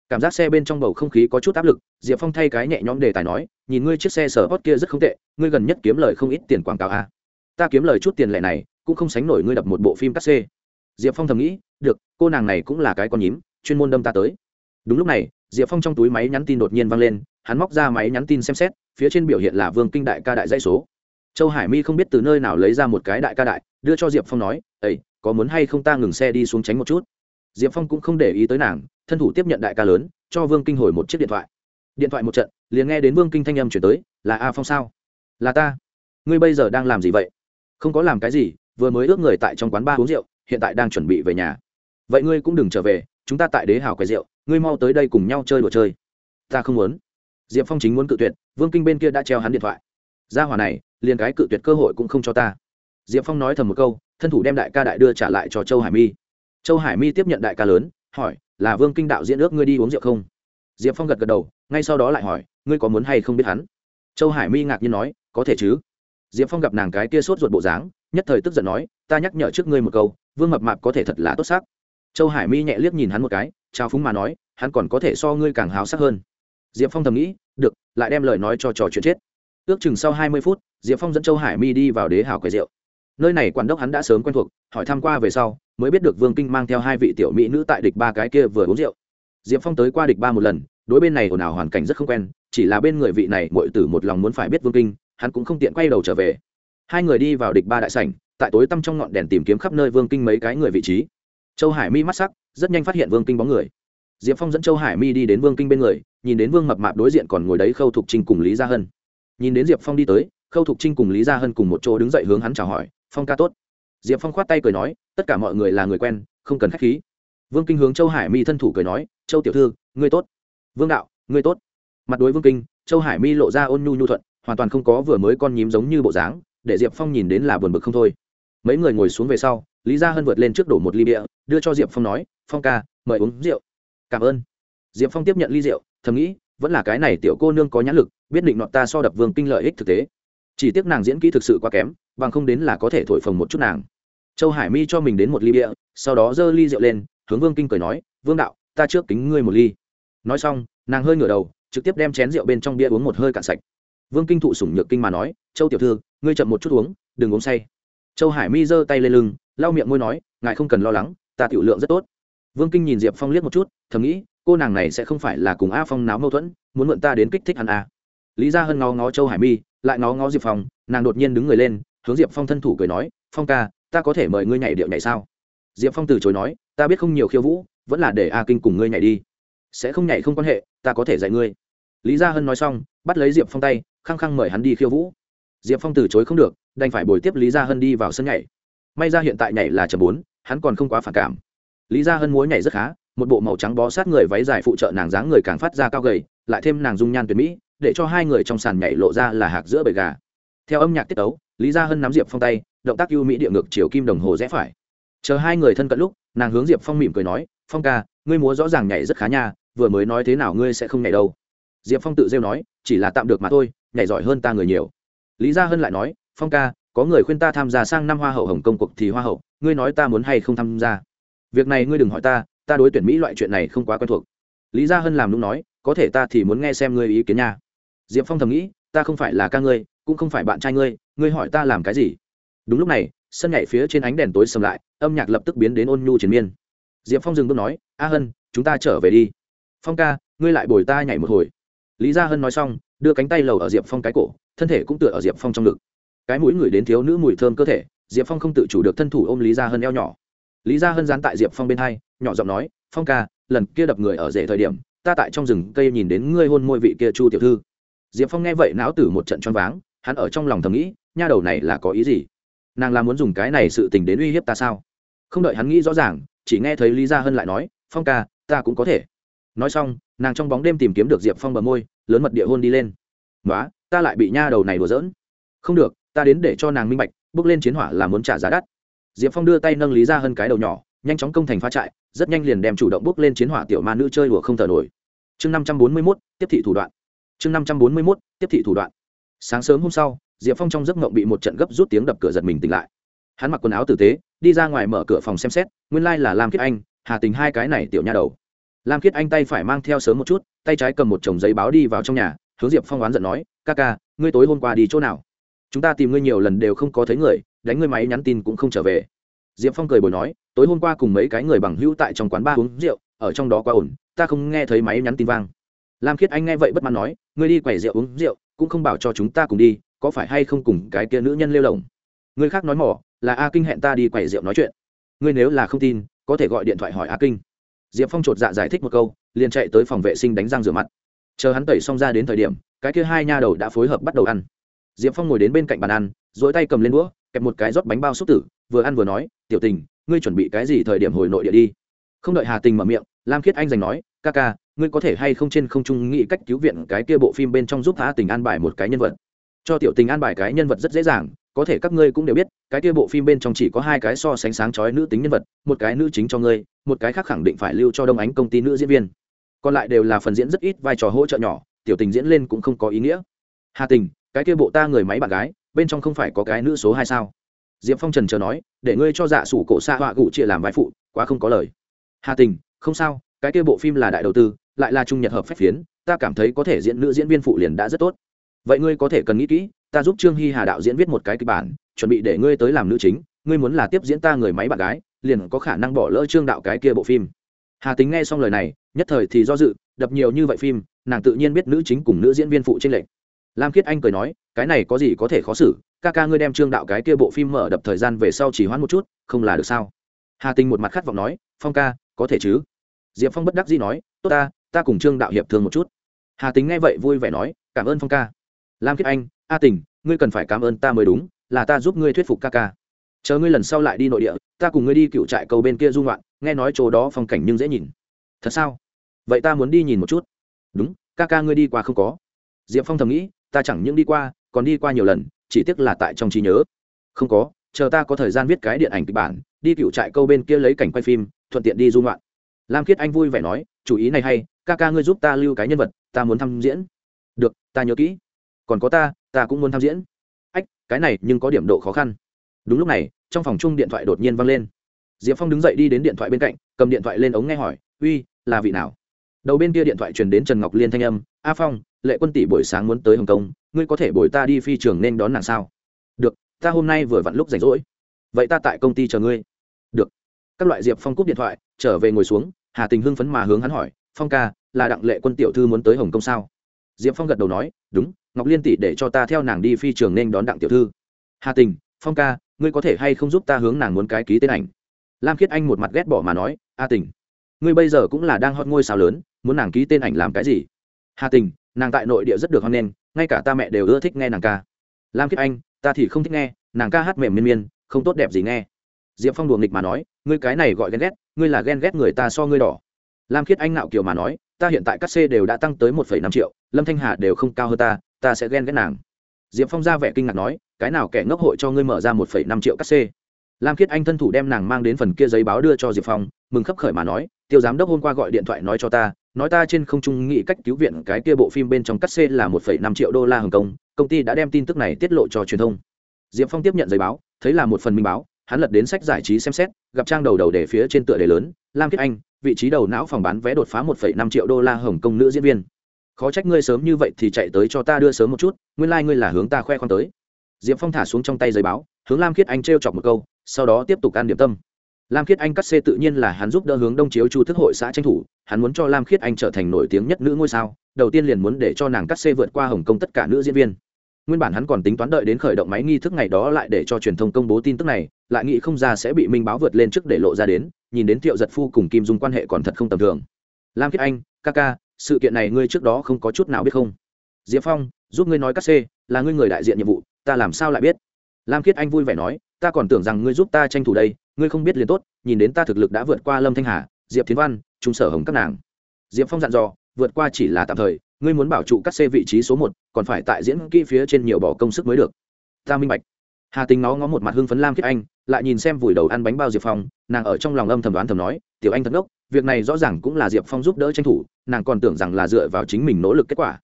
Cảm giác xe bên trong bầu không khí có chút áp lực, diệp phong thay cái nhẹ nhõm đề tài nói, nhìn ngươi chiếc xe sở hót kia rất không tệ, ngươi gần nhất kiếm lời không ít tiền quảng cáo à. ta kiếm lời chút tiền lệ này, cũng không sánh nổi ngươi đập một bộ phim cắt xê diệp phong thầm nghĩ, được, cô nàng này cũng là cái con nhím, chuyên môn đâm ta tới. Đúng lúc này, diệp phong trong túi máy nhắn tin đột nhiên văng lên, hắn móc ra máy nhắn tin xem xét, phía trên biểu hiện là vương kinh đại ca đại dãy số. Châu hải mi không biết từ nơi nào lấy ra một cái đại ca đại, đưa cho diệp phong nói ấy có muốn hay không ta ngừng xe đi xuống tránh một chút? Diệp phong cũng không để ý tới nàng, thân thủ tiếp nhận đại ca lớn, cho vương kinh hồi một chiếc điện thoại. Điện thoại một trận, liền nghe đến vương kinh thanh âm chuyển tới, là a phong sao? Là ta. Ngươi bây giờ đang làm gì vậy? Không có làm cái gì, vừa mới ước người tại trong quán ba uống rượu hiện tại đang chuẩn bị về nhà. Vậy ngươi cũng đừng trở về, chúng ta tại đế hào quay rượu, ngươi mau tới đây cùng nhau chơi đùa chơi. Ta không muốn. Diệp phong chính muốn cự tuyệt, vương kinh bên kia đã treo hắn điện thoại. Ra hỏa này, liền cái cự tuyệt cơ hội cũng không cho ta. Diệp phong nói thầm một câu, thân thủ đem đại ca đại đưa trả lại cho châu hải mi. Châu hải mi tiếp nhận đại ca lớn, hỏi, là vương kinh đạo diễn ước ngươi đi uống rượu không? Diệp phong gật gật đầu, ngay sau đó lại hỏi, ngươi có muốn hay không biết hắn? Châu hải mi ngạc nhiên nói, có thể chứ. Diệp phong gặp nàng cái kia sốt ruột bộ dáng, nhất thời tức giận nói, ta nhắc nhở trước ngươi một câu vương mập mạp có thể thật là tốt sắc. Châu hải mi nhẹ liếc nhìn hắn một cái, trao phúng mà nói, hắn còn có thể so ngươi càng háo sắc hơn. Diệp phong thầm nghĩ, được, lại đem lời nói cho trò chuyện chết. Ước chừng sau hai mươi phút, diệp phong dẫn châu hải mi đi vào đế hào quầy rượu. Nơi này quản đốc hắn đã sớm quen thuộc, hỏi tham q u a về sau, mới biết được vương kinh mang theo hai vị tiểu mỹ nữ tại địch ba cái kia vừa uống rượu. Diệp phong tới qua địch ba một lần, đối bên này ồn ào hoàn cảnh rất không quen, chỉ là bên người vị này mọi tử một lòng muốn phải biết vương kinh, hắn cũng không tiện quay đầu trở về. Hai người đi vào địch ba đại sảnh tại tối tăm trong ngọn đèn tìm kiếm khắp nơi vương kinh mấy cái người vị trí. Châu hải mi mắt sắc, rất nhanh phát hiện vương kinh bóng người. Diệp phong dẫn châu hải mi đi đến vương kinh bên người, nhìn đến vương mập mạp đối diện còn ngồi đấy khâu thục trinh cùng lý gia hân. Nhìn đến diệp phong đi tới, khâu thục trinh cùng lý gia hân cùng một chỗ đứng dậy hướng hắn chào hỏi, phong ca tốt. Diệp phong khoát tay cười nói, tất cả mọi người là người quen, không cần k h á c h khí. Vương kinh hướng châu hải mi thân thủ cười nói, châu tiểu thư, ngươi tốt. Vương đạo, ngươi tốt. Mặt đối vương kinh, châu hải mi lộ ra ôn nhu nhu thuận, hoàn toàn không có vừa mới con nhím giống như bộ dáng, để diệp phong nhìn đến là buồn bực không thôi mấy người ngồi xuống về sau, lý gia hân vượt lên trước đổ một ly bia, đưa cho diệp phong nói, phong ca, mời uống rượu. Cảm ơn. Diệp phong tiếp nhận ly rượu, thầm nghĩ, vẫn là cái này tiểu cô nương có nhãn lực, biết định nọ ta so đập vương kinh lợi ích thực tế. Chỉ tiếc nàng diễn kỹ thực sự quá kém, bằng không đến là có thể thổi phồng một chút nàng. Châu hải mi cho mình đến một ly bia, sau đó giơ ly rượu lên, hướng vương kinh cười nói, vương đạo, ta trước kính ngươi một ly. Nói xong, nàng hơi ngửa đầu, trực tiếp đem chén rượu bên trong bia uống một hơi cạn sạch. Vương kinh thụ sủng nhược kinh mà nói, châu tiểu thư, ngươi chậm một chút uống, đừng uống say châu hải mi giơ tay lên lưng, lau miệng môi nói, ngài không cần lo lắng, ta tiểu lượng rất tốt. Vương kinh nhìn diệp phong liếc một chút, thầm nghĩ, cô nàng này sẽ không phải là cùng a phong náo mâu thuẫn, muốn mượn ta đến kích thích hắn a lý gia hân ngó ngó châu hải mi, lại ngó ngó diệp phong, nàng đột nhiên đứng người lên, hướng diệp phong thân thủ cười nói, phong ca, ta có thể mời ngươi nhảy điệu nhảy sao? Diệp phong từ chối nói, ta biết không nhiều khiêu vũ, vẫn là để a kinh cùng ngươi nhảy đi. Sẽ không nhảy không quan hệ, ta có thể dạy ngươi. Lý gia hân nói xong, bắt lấy diệp phong tay, khăng khăng mời hắn đi khiêu vũ diệp phong từ chối không được, đành phải bồi tiếp lý gia hân đi vào sân nhảy. May ra hiện tại nhảy là chầm bốn, hắn còn không quá phản cảm. Lý gia hân múa nhảy rất khá, một bộ màu trắng bó sát người váy dài phụ trợ nàng dáng người càng phát ra cao gầy, lại thêm nàng dung nhan tuyệt mỹ, để cho hai người trong sàn nhảy lộ ra là hạc giữa bầy gà. Theo âm nhạc tiết tấu, lý gia hân nắm diệp phong tay, động tác ưu mỹ địa ngược chiều kim đồng hồ rẽ phải. Chờ hai người thân cận lúc, nàng hướng diệp phong mỉm cười nói, phong ca, ngươi múa rõ ràng nhảy rất khá nha, vừa mới nói thế nào ngươi sẽ không nhảy đâu. Diệp phong tự rêu nói, chỉ là tạm được mà thôi, nhảy giỏi hơn ta người nhiều lý gia hân lại nói, phong ca, có người khuyên ta tham gia sang năm hoa hậu hồng công cuộc thì hoa hậu, ngươi nói ta muốn hay không tham gia? Việc này ngươi đừng hỏi ta ta đối tuyển mỹ loại chuyện này không quá quen thuộc. Lý gia hân làm đúng nói, có thể ta thì muốn nghe xem ngươi ý kiến nha. Diệp phong thầm nghĩ, ta không phải là ca ngươi, cũng không phải bạn trai ngươi ngươi hỏi ta làm cái gì? Đúng lúc này, sân nhảy phía trên ánh đèn tối sầm lại, âm nhạc lập tức biến đến ôn nhu chiến miên. Diệp phong dừng bước nói, a hân, chúng ta trở về đi. Phong ca, ngươi lại bồi ta nhảy một hồi. Lý gia hân nói xong, đưa cánh tay lầu ở diệp phong cái cổ thân thể cũng tựa ở diệp phong trong ngực. Cái mũi người đến thiếu nữ mùi thơm cơ thể, diệp phong không tự chủ được thân thủ ôm lý gia hân eo nhỏ. Lý gia hân dán tại diệp phong bên hai, nhỏ giọng nói, phong ca, lần kia đập người ở rể thời điểm, ta tại trong rừng cây nhìn đến ngươi hôn môi vị kia chu tiểu thư. Diệp phong nghe vậy não tử một trận choáng váng, hắn ở trong lòng thầm nghĩ, nha đầu này là có ý gì? Nàng là muốn dùng cái này sự tình đến uy hiếp ta sao? Không đợi hắn nghĩ rõ ràng, chỉ nghe thấy lý gia hân lại nói, phong ca, ta cũng có thể. Nói xong, nàng trong bóng đêm tìm kiếm được diệp phong bờ môi, lớn mật địa hôn đi lên. Nói ta lại bị nha đầu này đùa giỡn. Không được, ta đến để cho nàng minh bạch, bước lên chiến hỏa là muốn trả giá đắt. Diệp phong đưa tay nâng lý ra hơn cái đầu nhỏ, nhanh chóng công thành phá trại, rất nhanh liền đem chủ động bước lên chiến hỏa tiểu ma nữ chơi đùa không thở nổi. Chương năm trăm bốn mươi mốt, tiếp thị thủ đoạn. Chương năm trăm bốn mươi mốt, tiếp thị thủ đoạn. Sáng sớm hôm sau, diệp phong trong giấc mộng bị một trận gấp rút tiếng đập cửa giật mình tỉnh lại. Hắn mặc quần áo tử tế, đi ra ngoài mở cửa phòng xem xét, nguyên lai、like、là lam kiết anh, hà tình hai cái này tiểu nha đầu. Lam kiết anh tay phải mang theo sớm một chút, tay trái cầm một chồng giấy báo đi vào trong nhà hướng diệp phong oán giận nói, ca ca, ngươi tối hôm qua đi chỗ nào? Chúng ta tìm ngươi nhiều lần đều không có thấy người, đánh ngươi máy nhắn tin cũng không trở về. Diệp phong cười bồi nói, tối hôm qua cùng mấy cái người bằng hữu tại trong quán ba uống rượu, ở trong đó quá ổn, ta không nghe thấy máy nhắn tin vang. Lam khiết anh nghe vậy bất mãn nói, ngươi đi quẻ rượu uống rượu, cũng không bảo cho chúng ta cùng đi, có phải hay không cùng cái kia nữ nhân lêu lồng? Người khác nói mỏ, là a kinh hẹn ta đi quẻ rượu nói chuyện. Ngươi nếu là không tin, có thể gọi điện thoại hỏi a kinh. Diệp phong chột dạ giải thích một câu, liền chạy tới phòng vệ sinh đánh răng rửa mặt chờ hắn tẩy xong ra đến thời điểm, cái kia hai nha đầu đã phối hợp bắt đầu ăn. Diệp phong ngồi đến bên cạnh bàn ăn dỗi tay cầm lên đũa, kẹp một cái rót bánh bao xúc tử, vừa ăn vừa nói, tiểu tình, ngươi chuẩn bị cái gì thời điểm hồi nội địa đi? Không đợi hà tình mở miệng, lam khiết anh giành nói, ca ca, ngươi có thể hay không trên không trung nghĩ cách cứu viện cái kia bộ phim bên trong giúp hà tình an bài một cái nhân vật? Cho tiểu tình an bài cái nhân vật rất dễ dàng, có thể các ngươi cũng đều biết, cái kia bộ phim bên trong chỉ có hai cái so sánh sáng chói nữ tính nhân vật, một cái nữ chính cho ngươi, một cái khác khẳng định phải lưu cho đông ánh công ty nữ diễn viên còn lại đều là phần diễn rất ít vai trò hỗ trợ nhỏ, tiểu tình diễn lên cũng không có ý nghĩa. Hà tình, cái kia bộ ta người máy bạn gái, bên trong không phải có cái nữ số hai sao? Diệp phong trần chờ nói, để ngươi cho dạ sủ cổ xạ họa gụ chia làm vai phụ, quá không có lời. Hà tình, không sao, cái kia bộ phim là đại đầu tư, lại là trung nhật hợp phép phiến, ta cảm thấy có thể diễn nữ diễn viên phụ liền đã rất tốt. Vậy ngươi có thể cần nghĩ kỹ, ta giúp trương hy hà đạo diễn viết một cái kịch bản, chuẩn bị để ngươi tới làm nữ chính, ngươi muốn là tiếp diễn ta người máy bạn gái, liền có khả năng bỏ lỡ trương đạo cái kia bộ phim. Hà tính nghe xong lời này nhất thời thì do dự, đập nhiều như vậy phim, nàng tự nhiên biết nữ chính cùng nữ diễn viên phụ trên lệnh lam khiết anh cười nói, cái này có gì có thể khó xử, ca ca ngươi đem trương đạo cái kia bộ phim mở đập thời gian về sau chỉ hoãn một chút, không là được sao? Hà tinh một mặt khát vọng nói, phong ca, có thể chứ? Diệp phong bất đắc dĩ nói, tốt ta ta cùng trương đạo hiệp thương một chút. Hà tính nghe vậy vui vẻ nói, cảm ơn phong ca. Lam khiết anh, a tình, ngươi cần phải cảm ơn ta mới đúng, là ta giúp ngươi thuyết phục ca ca. Chờ ngươi lần sau lại đi nội địa, ta cùng ngươi đi cựu trại cầu bên kia du loạn nghe nói chỗ đó phong cảnh nhưng dễ nhìn. Thật sao? Vậy ta muốn đi nhìn một chút. Đúng, ca ca ngươi đi qua không có. Diệp phong thầm nghĩ, ta chẳng những đi qua, còn đi qua nhiều lần, chỉ tiếc là tại trong trí nhớ. Không có, chờ ta có thời gian viết cái điện ảnh kịch bản, đi cựu trại câu bên kia lấy cảnh quay phim, thuận tiện đi dung ngoạn. Lam khiết anh vui vẻ nói, chủ ý này hay, ca ca ngươi giúp ta lưu cái nhân vật, ta muốn tham diễn. Được, ta nhớ kỹ. Còn có ta ta cũng muốn tham diễn. Ách, cái này nhưng có điểm độ khó khăn. Đúng lúc này, trong phòng chung điện thoại đột nhiên văng lên. Diệp phong đứng dậy đi đến điện thoại bên cạnh, cầm điện thoại lên ống nghe hỏi, uy, là vị nào? Đầu bên kia điện thoại truyền đến trần ngọc liên thanh âm, a phong, lệ quân tỷ buổi sáng muốn tới hồng kông, ngươi có thể bồi ta đi phi trường nên đón nàng sao? Được, ta hôm nay vừa vặn lúc rảnh rỗi. Vậy ta tại công ty chờ ngươi. Được. Các loại diệp phong cúp điện thoại, trở về ngồi xuống, hà tình hưng phấn mà hướng hắn hỏi, phong ca, là đặng lệ quân tiểu thư muốn tới hồng kông sao? Diệp phong gật đầu nói, đúng, ngọc liên tỷ để cho ta theo nàng đi phi trường nên đón đặng tiểu thư. Hà tình, phong ca, ngươi có thể hay không giúp ta hướng nàng muốn cái ký tên ảnh? Lam khiết anh một mặt ghét bỏ mà nói, a tình, ngươi bây giờ cũng là đang hót ngôi sao lớn muốn nàng ký tên ảnh làm cái gì? Hà tình, nàng tại nội địa rất được hoan nghênh, ngay cả ta mẹ đều ưa thích nghe nàng ca. Lam kiếp anh, ta thì không thích nghe, nàng ca hát mềm miên miên, không tốt đẹp gì nghe. Diệp phong đùa nghịch mà nói, ngươi cái này gọi ghen ghét, ngươi là ghen ghét người ta so ngươi đỏ. Lam khiết anh nạo kiều mà nói, ta hiện tại các c đều đã tăng tới một năm triệu, lâm thanh hà đều không cao hơn ta ta sẽ ghen ghét nàng. Diệp phong ra vẻ kinh ngạc nói, cái nào kẻ ngốc hội cho ngươi mở ra một năm triệu các c? Lam khiết anh thân thủ đem nàng mang đến phần kia giấy báo đưa cho diệp phong mừng khấp khởi mà nói, tiêu giám đốc hôm qua gọi điện thoại nói cho ta, nói ta trên không trung nghĩ cách cứu viện cái kia bộ phim bên trong cắt xê là một phẩy năm triệu đô la hồng kông, công ty đã đem tin tức này tiết lộ cho truyền thông. Diệp phong tiếp nhận giấy báo, thấy là một phần minh báo, hắn lật đến sách giải trí xem xét, gặp trang đầu đầu để phía trên tựa đề lớn, lam kiết anh, vị trí đầu não phòng bán vé đột phá một phẩy năm triệu đô la hồng kông nữ diễn viên. Khó trách ngươi sớm như vậy thì chạy tới cho ta đưa sớm một chút, nguyên lai、like、ngươi là hướng ta khoe khoang tới. Diệp phong thả xuống trong tay giấy báo, hướng lam Kiết anh t r e o chọc một câu, sau đó tiếp tục ăn điểm tâm lam khiết anh cắt xê tự nhiên là hắn giúp đỡ hướng đông chiếu chu thức hội xã tranh thủ, hắn muốn cho lam khiết anh trở thành nổi tiếng nhất nữ ngôi sao, đầu tiên liền muốn để cho nàng cắt xê vượt qua hồng kông tất cả nữ diễn viên. Nguyên bản hắn còn tính toán đợi đến khởi động máy nghi thức ngày đó lại để cho truyền thông công bố tin tức này, lại nghĩ không ra sẽ bị minh báo vượt lên trước để lộ ra đến, nhìn đến thiệu giật phu cùng kim dung quan hệ còn thật không tầm thường. Lam khiết anh, ca ca, sự kiện này ngươi trước đó không có chút nào biết không? Diệp phong, giúp ngươi nói cắt xê, là ngươi người đại diện nhiệm vụ, ta làm sao lại biết? Lam khiết anh vui vẻ nói, ta còn tưởng rằng ngươi giúp ta tranh thủ đây ngươi không biết liền tốt, nhìn đến ta thực lực đã vượt qua lâm thanh hà, diệp Thiên văn, trung sở hồng các nàng. Diệp phong dặn dò, vượt qua chỉ là tạm thời, ngươi muốn bảo trụ các xe vị trí số một, còn phải tại diễn kỹ phía trên nhiều bỏ công sức mới được. Ta minh bạch. Hà tình nó ngó một mặt hưng phấn lam khiết anh, lại nhìn xem vùi đầu ăn bánh bao diệp phong, nàng ở trong lòng âm thầm đoán thầm nói, tiểu anh thật ngốc, việc này rõ ràng cũng là diệp phong giúp đỡ tranh thủ, nàng còn tưởng rằng là dựa vào chính mình nỗ lực kết quả.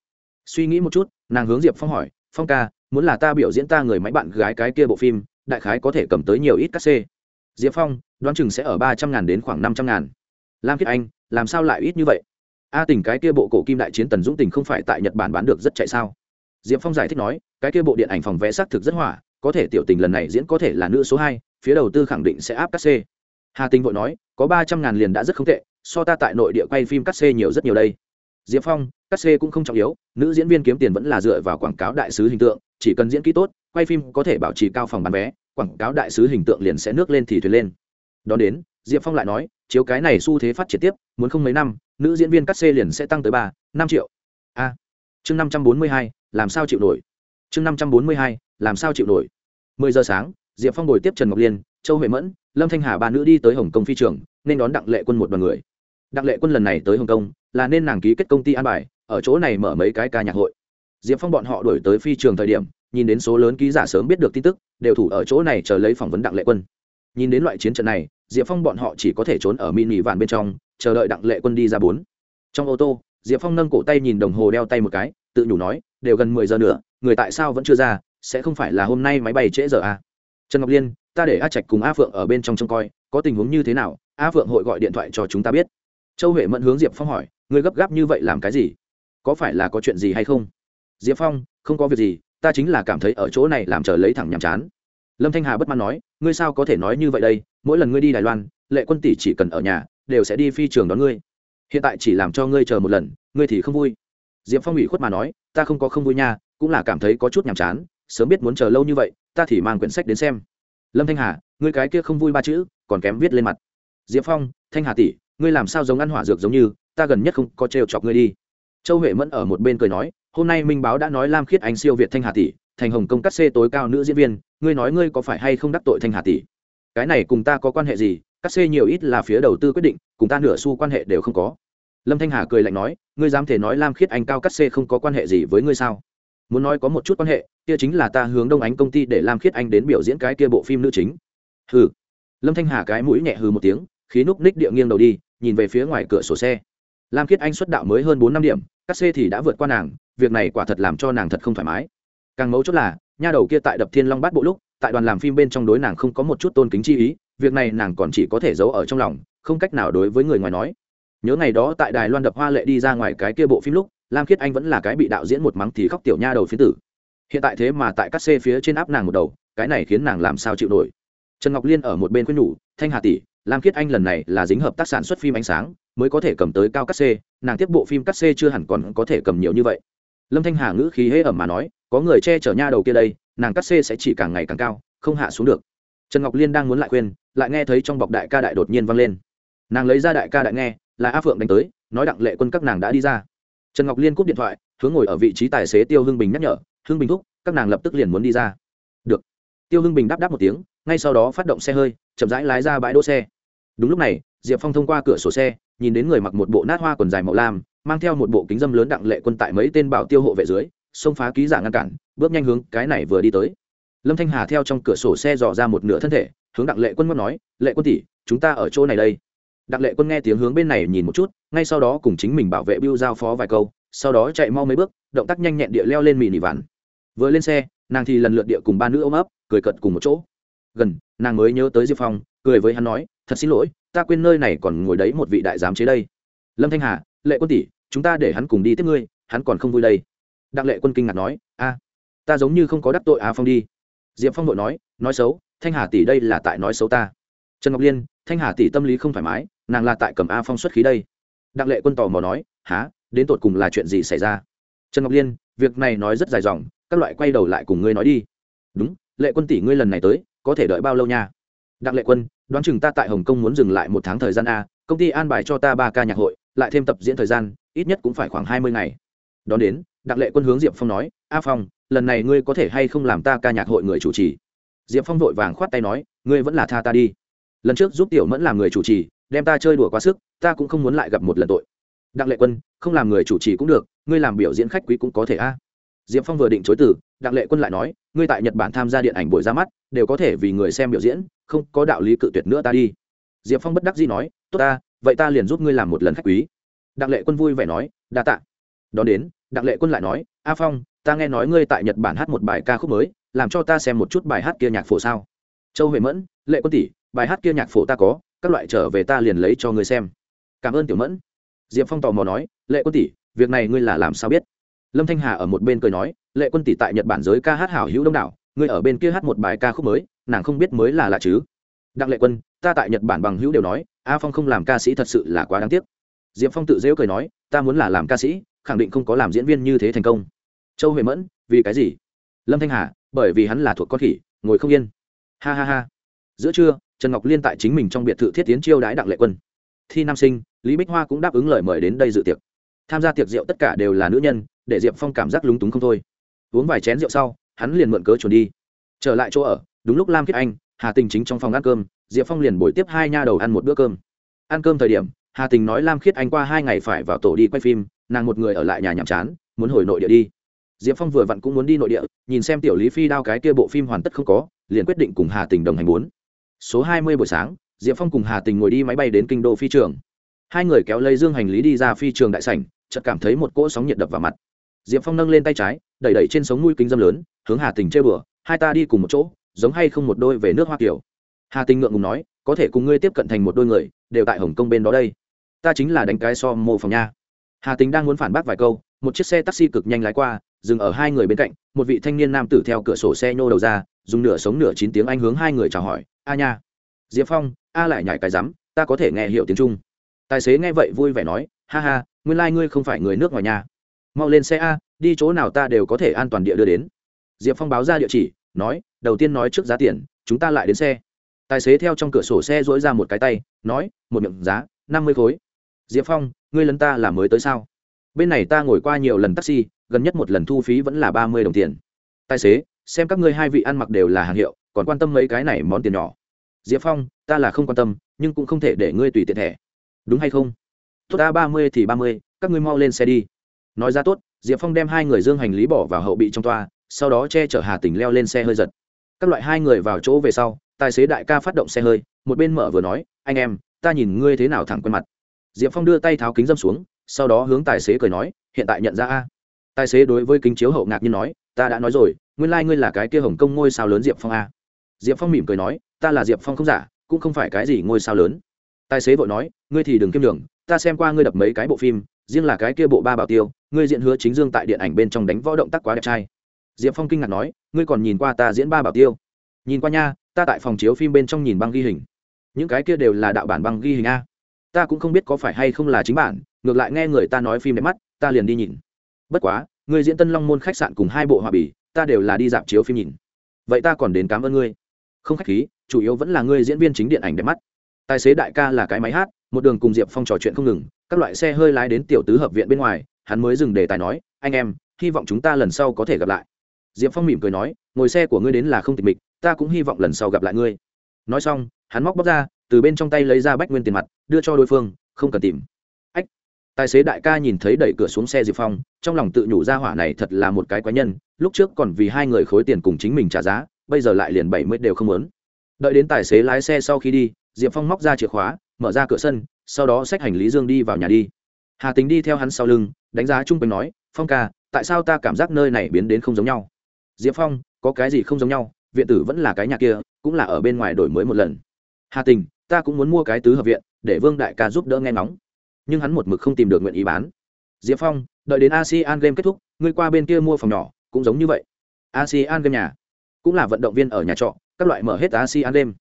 Suy nghĩ một chút, nàng hướng diệp phong hỏi, phong ca, muốn là ta biểu diễn ta người máy bạn gái cái kia bộ phim, đại khái có thể cầm tới nhiều ít các xê diệp phong, đoán chừng sẽ ở ba trăm ngàn đến khoảng năm trăm ngàn. Lam kiết anh, làm sao lại ít như vậy? A Tỉnh cái kia bộ cổ kim đại chiến tần dũng tình không phải tại nhật bản bán được rất chạy sao? Diệp phong giải thích nói, cái kia bộ điện ảnh phòng vẽ xác thực rất hỏa, có thể tiểu tình lần này diễn có thể là nữ số hai, phía đầu tư khẳng định sẽ áp các c. Hà tình vội nói, có ba trăm ngàn liền đã rất không tệ, so ta tại nội địa quay phim cắt c nhiều rất nhiều đây. Diệp phong, cắt c cũng không trọng yếu, nữ diễn viên kiếm tiền vẫn là dựa vào quảng cáo đại sứ hình tượng, chỉ cần diễn kỹ tốt, quay phim có thể bảo trì cao phòng bán vé quảng cáo đại sứ hình tượng liền sẽ nước lên thì thuyền lên. Đón đến, diệp phong lại nói, chiếu cái này xu thế phát triển tiếp, muốn không mấy năm, nữ diễn viên cắt xê liền sẽ tăng tới ba, năm triệu. A. Chương năm trăm bốn mươi hai, làm sao chịu nổi? Chương năm trăm bốn mươi hai, làm sao chịu nổi? mười giờ sáng, diệp phong ngồi tiếp trần ngọc liên, châu huệ mẫn, lâm thanh hà ba nữ đi tới hồng kông phi trường, nên đón đặng lệ quân một đoàn người. Đặng lệ quân lần này tới hồng kông, là nên nàng ký kết công ty an bài, ở chỗ này mở mấy cái ca nhạc hội. Diệp phong bọn họ đổi tới phi trường thời điểm, nhìn đến số lớn ký giả sớm biết được tin tức đều thủ ở chỗ này chờ lấy phỏng vấn đặng lệ quân. Nhìn đến loại chiến trận này, diệp phong bọn họ chỉ có thể trốn ở mini vạn bên trong, chờ đợi đặng lệ quân đi ra bốn. Trong ô tô, diệp phong nâng cổ tay nhìn đồng hồ đeo tay một cái, tự nhủ nói, đều gần mười giờ nữa, người tại sao vẫn chưa ra, sẽ không phải là hôm nay máy bay trễ giờ à? trần ngọc liên, ta để a trạch cùng a phượng ở bên trong trông coi, có tình huống như thế nào, a phượng hội gọi điện thoại cho chúng ta biết. Châu huệ mẫn hướng diệp phong hỏi người gấp gáp như vậy làm cái gì? Có phải là có chuyện gì hay không? Diệp phong, không có việc gì ta chính là cảm thấy ở chỗ này làm chờ lấy thẳng nhàm chán. Lâm thanh hà bất mãn nói, ngươi sao có thể nói như vậy đây? Mỗi lần ngươi đi đài loan, lệ quân tỷ chỉ cần ở nhà, đều sẽ đi phi trường đón ngươi. Hiện tại chỉ làm cho ngươi chờ một lần, ngươi thì không vui. Diệp phong ủy khuất mà nói, ta không có không vui nha, cũng là cảm thấy có chút nhàm chán, sớm biết muốn chờ lâu như vậy, ta thì mang quyển sách đến xem. Lâm thanh hà, ngươi cái kia không vui ba chữ, còn kém viết lên mặt. Diệp phong, thanh hà tỷ, ngươi làm sao giống ăn hỏa dược giống như, ta gần nhất không có trêu chọc ngươi đi châu huệ mẫn ở một bên cười nói, hôm nay minh báo đã nói lam khiết anh siêu việt thanh hà tỷ, thành hồng công cắt xê tối cao nữ diễn viên, ngươi nói ngươi có phải hay không đắc tội thanh hà tỷ? Cái này cùng ta có quan hệ gì? Cắt xê nhiều ít là phía đầu tư quyết định, cùng ta nửa xu quan hệ đều không có. Lâm thanh hà cười lạnh nói, ngươi dám thể nói lam khiết anh cao cắt xê không có quan hệ gì với ngươi sao? Muốn nói có một chút quan hệ, kia chính là ta hướng đông ánh công ty để lam khiết anh đến biểu diễn cái kia bộ phim nữ chính. Hừ. Lâm thanh hà cái mũi nhẹ hừ một tiếng, khí núc ních địa nghiêng đầu đi, nhìn về phía ngoài cửa sổ xe. Lam khiết anh xuất đạo mới hơn bốn năm điểm các c thì đã vượt qua nàng, việc này quả thật làm cho nàng thật không thoải mái. Càng mấu chốt là, nha đầu kia tại đập thiên long bát bộ lúc, tại đoàn làm phim bên trong đối nàng không có một chút tôn kính chi ý, việc này nàng còn chỉ có thể giấu ở trong lòng, không cách nào đối với người ngoài nói. Nhớ ngày đó tại đài loan đập hoa lệ đi ra ngoài cái kia bộ phim lúc, lam khiết anh vẫn là cái bị đạo diễn một mắng thì khóc tiểu nha đầu phiến tử. Hiện tại thế mà tại các xê phía trên áp nàng một đầu, cái này khiến nàng làm sao chịu nổi. Trần ngọc liên ở một bên khuyên nhủ, thanh hà tỷ, lam khiết anh lần này là dính hợp tác sản xuất phim ánh sáng, mới có thể cầm tới cao các c nàng tiếp bộ phim cắt xê chưa hẳn còn có thể cầm nhiều như vậy. Lâm thanh hà ngữ khí hễ ẩm mà nói, có người che chở nha đầu kia đây, nàng cắt xê sẽ chỉ càng ngày càng cao, không hạ xuống được. Trần ngọc liên đang muốn lại khuyên, lại nghe thấy trong bọc đại ca đại đột nhiên vang lên. Nàng lấy ra đại ca đại nghe, là a phượng đánh tới, nói đặng lệ quân các nàng đã đi ra. Trần ngọc liên cúp điện thoại, hướng ngồi ở vị trí tài xế tiêu hưng bình nhắc nhở, hưng bình thúc, các nàng lập tức liền muốn đi ra. Được. Tiêu hưng bình đáp đáp một tiếng, ngay sau đó phát động xe hơi, chậm rãi lái ra bãi đỗ xe. Đúng lúc này, diệp phong thông qua cửa sổ xe nhìn đến người mặc một bộ nát hoa quần dài màu lam, mang theo một bộ kính dâm lớn đặng lệ quân tại mấy tên bảo tiêu hộ vệ dưới, xông phá ký giả ngăn cản, bước nhanh hướng cái này vừa đi tới. Lâm thanh hà theo trong cửa sổ xe dò ra một nửa thân thể, hướng đặng lệ quân mất nói, lệ quân tỷ, chúng ta ở chỗ này đây. Đặng lệ quân nghe tiếng hướng bên này nhìn một chút, ngay sau đó cùng chính mình bảo vệ biêu giao phó vài câu, sau đó chạy mau mấy bước, động tác nhanh nhẹn địa leo lên mì nỉ vằn vừa lên xe, nàng thì lần lượt địa cùng ba nữ ôm ấp, cười cợt cùng một chỗ. Gần, nàng mới nhớ tới diệp phong, cười với hắn nói, thật xin lỗi ta quên nơi này còn ngồi đấy một vị đại giám chế đây. Lâm thanh hà, lệ quân tỷ, chúng ta để hắn cùng đi tiếp ngươi, hắn còn không vui đây. Đặng lệ quân kinh ngạc nói, a, ta giống như không có đắc tội á phong đi. Diệp phong đội nói nói xấu, thanh hà tỷ đây là tại nói xấu ta. Trần ngọc liên, thanh hà tỷ tâm lý không thoải mái, nàng là tại cầm a phong xuất khí đây. Đặng lệ quân tò mò nói, há, đến tột cùng là chuyện gì xảy ra? Trần ngọc liên, việc này nói rất dài dòng, các loại quay đầu lại cùng ngươi nói đi. Đúng, lệ quân tỷ ngươi lần này tới, có thể đợi bao lâu nha? Đặng lệ quân, đoán chừng ta tại hồng kông muốn dừng lại một tháng thời gian a, công ty an bài cho ta ba ca nhạc hội, lại thêm tập diễn thời gian, ít nhất cũng phải khoảng hai mươi ngày. Đón đến, đặng lệ quân hướng diệp phong nói, a phong, lần này ngươi có thể hay không làm ta ca nhạc hội người chủ trì? Diệp phong vội vàng khoát tay nói, ngươi vẫn là tha ta đi. Lần trước giúp tiểu mẫn làm người chủ trì, đem ta chơi đùa quá sức, ta cũng không muốn lại gặp một lần tội. Đặng lệ quân, không làm người chủ trì cũng được, ngươi làm biểu diễn khách quý cũng có thể a. Diệp phong vừa định chối từ, đặng lệ quân lại nói, ngươi tại nhật bản tham gia điện ảnh buổi ra mắt, đều có thể vì người xem biểu diễn không có đạo lý cự tuyệt nữa ta đi. Diệp phong bất đắc dĩ nói, tốt ta, vậy ta liền giúp ngươi làm một lần khách quý. Đặng lệ quân vui vẻ nói, đa tạ. Đón đến, đặng lệ quân lại nói, a phong, ta nghe nói ngươi tại nhật bản hát một bài ca khúc mới, làm cho ta xem một chút bài hát kia nhạc phổ sao. Châu huệ mẫn, lệ quân tỷ, bài hát kia nhạc phổ ta có, các loại trở về ta liền lấy cho ngươi xem. Cảm ơn tiểu mẫn. Diệp phong tò mò nói, lệ quân tỷ, việc này ngươi là làm sao biết? Lâm thanh hà ở một bên cười nói, lệ quân tỷ tại nhật bản giới ca hát hảo hữu đông đảo, ngươi ở bên kia hát một bài ca khúc mới nàng không biết mới là lạ chứ. Đặng lệ quân, ta tại nhật bản bằng hữu đều nói, a phong không làm ca sĩ thật sự là quá đáng tiếc. Diệp phong tự dễu cười nói, ta muốn là làm ca sĩ, khẳng định không có làm diễn viên như thế thành công. Châu huệ mẫn, vì cái gì? Lâm thanh hà, bởi vì hắn là thuộc con khỉ, ngồi không yên. Ha ha ha. Giữa trưa, trần ngọc liên tại chính mình trong biệt thự thiết tiến chiêu đãi đặng lệ quân. Thi nam sinh, lý bích hoa cũng đáp ứng lời mời đến đây dự tiệc. Tham gia tiệc rượu tất cả đều là nữ nhân, để diệp phong cảm giác lúng túng không thôi. Uống vài chén rượu sau, hắn liền mượn cớ chuồn đi. Trở lại chỗ ở đúng lúc lam kiết anh, hà tình chính trong phòng ăn cơm, diệp phong liền bồi tiếp hai nha đầu ăn một bữa cơm. Ăn cơm thời điểm, hà tình nói lam khiết anh qua hai ngày phải vào tổ đi quay phim, nàng một người ở lại nhà nhàm chán, muốn hồi nội địa đi. Diệp phong vừa vặn cũng muốn đi nội địa, nhìn xem tiểu lý phi đao cái kia bộ phim hoàn tất không có, liền quyết định cùng hà tình đồng hành bốn. Số hai mươi buổi sáng, diệp phong cùng hà tình ngồi đi máy bay đến kinh đô phi trường. Hai người kéo lấy dương hành lý đi ra phi trường đại sảnh, chợt cảm thấy một cỗ sóng nhiệt đập vào mặt. Diệp phong nâng lên tay trái, đẩy đẩy trên sống mũi kính dâm lớn, hướng hà tình chơi bừa, hai ta đi cùng một chỗ giống hay không một đôi về nước hoa kiều. Hà tình ngượng ngùng nói, có thể cùng ngươi tiếp cận thành một đôi người, đều tại hồng kông bên đó đây. Ta chính là đánh cái so mô phòng nha. Hà tình đang muốn phản bác vài câu, một chiếc xe taxi cực nhanh lái qua, dừng ở hai người bên cạnh, một vị thanh niên nam tử theo cửa sổ xe nhô đầu ra, dùng nửa sống nửa chín tiếng anh hướng hai người chào hỏi, a nha. Diệp phong, a lại nhảy cái rắm, ta có thể nghe hiểu tiếng trung. Tài xế nghe vậy vui vẻ nói, ha ha, nguyên lai、like、ngươi không phải người nước ngoài nhà mau lên xe a, đi chỗ nào ta đều có thể an toàn địa đưa đến. Diệp phong báo ra địa chỉ, nói đầu tiên nói trước giá tiền, chúng ta lại đến xe. Tài xế theo trong cửa sổ xe dỗi ra một cái tay, nói, một miệng giá, năm mươi khối. Diệp phong, ngươi lần ta là mới tới sao? Bên này ta ngồi qua nhiều lần taxi, gần nhất một lần thu phí vẫn là ba mươi đồng tiền. Tài xế, xem các ngươi hai vị ăn mặc đều là hàng hiệu, còn quan tâm mấy cái này món tiền nhỏ. Diệp phong, ta là không quan tâm, nhưng cũng không thể để ngươi tùy tiện thẻ. Đúng hay không? Tốt, ta ba mươi thì ba mươi, các ngươi mau lên xe đi. Nói ra tốt, diệp phong đem hai người dương hành lý bỏ vào hậu bị trong toa, sau đó che chở hà tình leo lên xe hơi giật các loại hai người vào chỗ về sau, tài xế đại ca phát động xe hơi, một bên mở vừa nói, anh em, ta nhìn ngươi thế nào thẳng quen mặt. Diệp phong đưa tay tháo kính dâm xuống, sau đó hướng tài xế cười nói, hiện tại nhận ra a. Tài xế đối với kính chiếu hậu ngạc nhiên nói, ta đã nói rồi, nguyên lai、like、ngươi là cái kia hồng kông ngôi sao lớn diệp phong a. Diệp phong mỉm cười nói, ta là diệp phong không giả, cũng không phải cái gì ngôi sao lớn. Tài xế vội nói, ngươi thì đừng kiêm đường ta xem qua ngươi đập mấy cái bộ phim, riêng là cái kia bộ ba bảo tiêu, ngươi diện hứa chính dương tại điện ảnh bên trong đánh võ động tác quá đẹp trai diệp phong kinh ngạc nói, ngươi còn nhìn qua ta diễn ba bảo tiêu? Nhìn qua nha, ta tại phòng chiếu phim bên trong nhìn băng ghi hình. Những cái kia đều là đạo bản băng ghi hình a? Ta cũng không biết có phải hay không là chính bản, ngược lại nghe người ta nói phim đẹp mắt, ta liền đi nhìn. Bất quá người diễn tân long môn khách sạn cùng hai bộ hòa bì, ta đều là đi dạp chiếu phim nhìn. Vậy ta còn đến cảm ơn ngươi. Không khách khí, chủ yếu vẫn là ngươi diễn viên chính điện ảnh đẹp mắt. Tài xế đại ca là cái máy hát, một đường cùng diệp phong trò chuyện không ngừng, các loại xe hơi lái đến tiểu tứ hợp viện bên ngoài, hắn mới dừng đề tài nói, anh em, hy vọng chúng ta lần sau có thể gặp lại diệp phong mỉm cười nói, ngồi xe của ngươi đến là không tịch mịch, ta cũng hy vọng lần sau gặp lại ngươi. Nói xong, hắn móc bóc ra, từ bên trong tay lấy ra bách nguyên tiền mặt, đưa cho đối phương, không cần tìm. Ách. Tài xế đại ca nhìn thấy đẩy cửa xuống xe diệp phong, trong lòng tự nhủ ra hỏa này thật là một cái quái nhân, lúc trước còn vì hai người khối tiền cùng chính mình trả giá, bây giờ lại liền bảy mươi đều không lớn đợi đến tài xế lái xe sau khi đi, diệp phong móc ra chìa khóa, mở ra cửa sân, sau đó xách hành lý dương đi vào nhà đi. Hà tính đi theo hắn sau lưng, đánh giá chung quanh nói, phong ca, tại sao ta cảm giác nơi này biến đến không giống nhau? Diệp phong, có cái gì không giống nhau, viện tử vẫn là cái nhà kia, cũng là ở bên ngoài đổi mới một lần. Hà tình, ta cũng muốn mua cái tứ hợp viện, để vương đại ca giúp đỡ nghe ngóng. Nhưng hắn một mực không tìm được nguyện ý bán. Diệp phong, đợi đến asean game kết thúc, ngươi qua bên kia mua phòng nhỏ, cũng giống như vậy. Asean game nhà, cũng là vận động viên ở nhà trọ, các loại mở hết asean game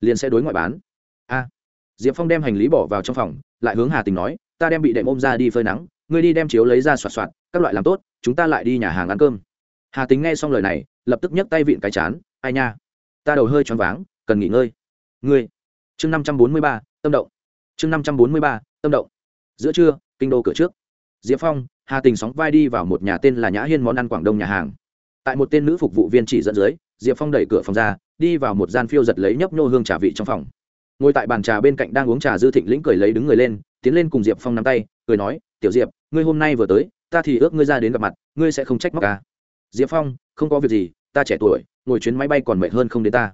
liền sẽ đối ngoại bán. A. Diệp phong đem hành lý bỏ vào trong phòng, lại hướng hà tình nói, ta đem bị đệm ôm ra đi phơi nắng, ngươi đi đem chiếu lấy ra soạt soạt, các loại làm tốt, chúng ta lại đi nhà hàng ăn cơm hà tính nghe xong lời này, lập tức nhấc tay vịn cái chán, ai nha, ta đầu hơi choáng váng, cần nghỉ ngơi. Ngươi? Chương năm trăm bốn mươi ba, tâm động. Chương năm trăm bốn mươi ba, tâm động. Giữa trưa, kinh đô cửa trước. Diệp phong, hà tình sóng vai đi vào một nhà tên là nhã hiên món ăn quảng đông nhà hàng. Tại một tên nữ phục vụ viên chỉ dẫn dưới, diệp phong đẩy cửa phòng ra, đi vào một gian phiêu giật lấy nhấp nhô hương trà vị trong phòng. Ngồi tại bàn trà bên cạnh đang uống trà dư thịnh lĩnh cười lấy đứng người lên, tiến lên cùng diệp phong nắm tay, cười nói, tiểu diệp, ngươi hôm nay vừa tới, ta thì ước ngươi ra đến gặp mặt, ngươi sẽ không trách móc ca diệp phong, không có việc gì, ta trẻ tuổi, ngồi chuyến máy bay còn mệt hơn không đến ta.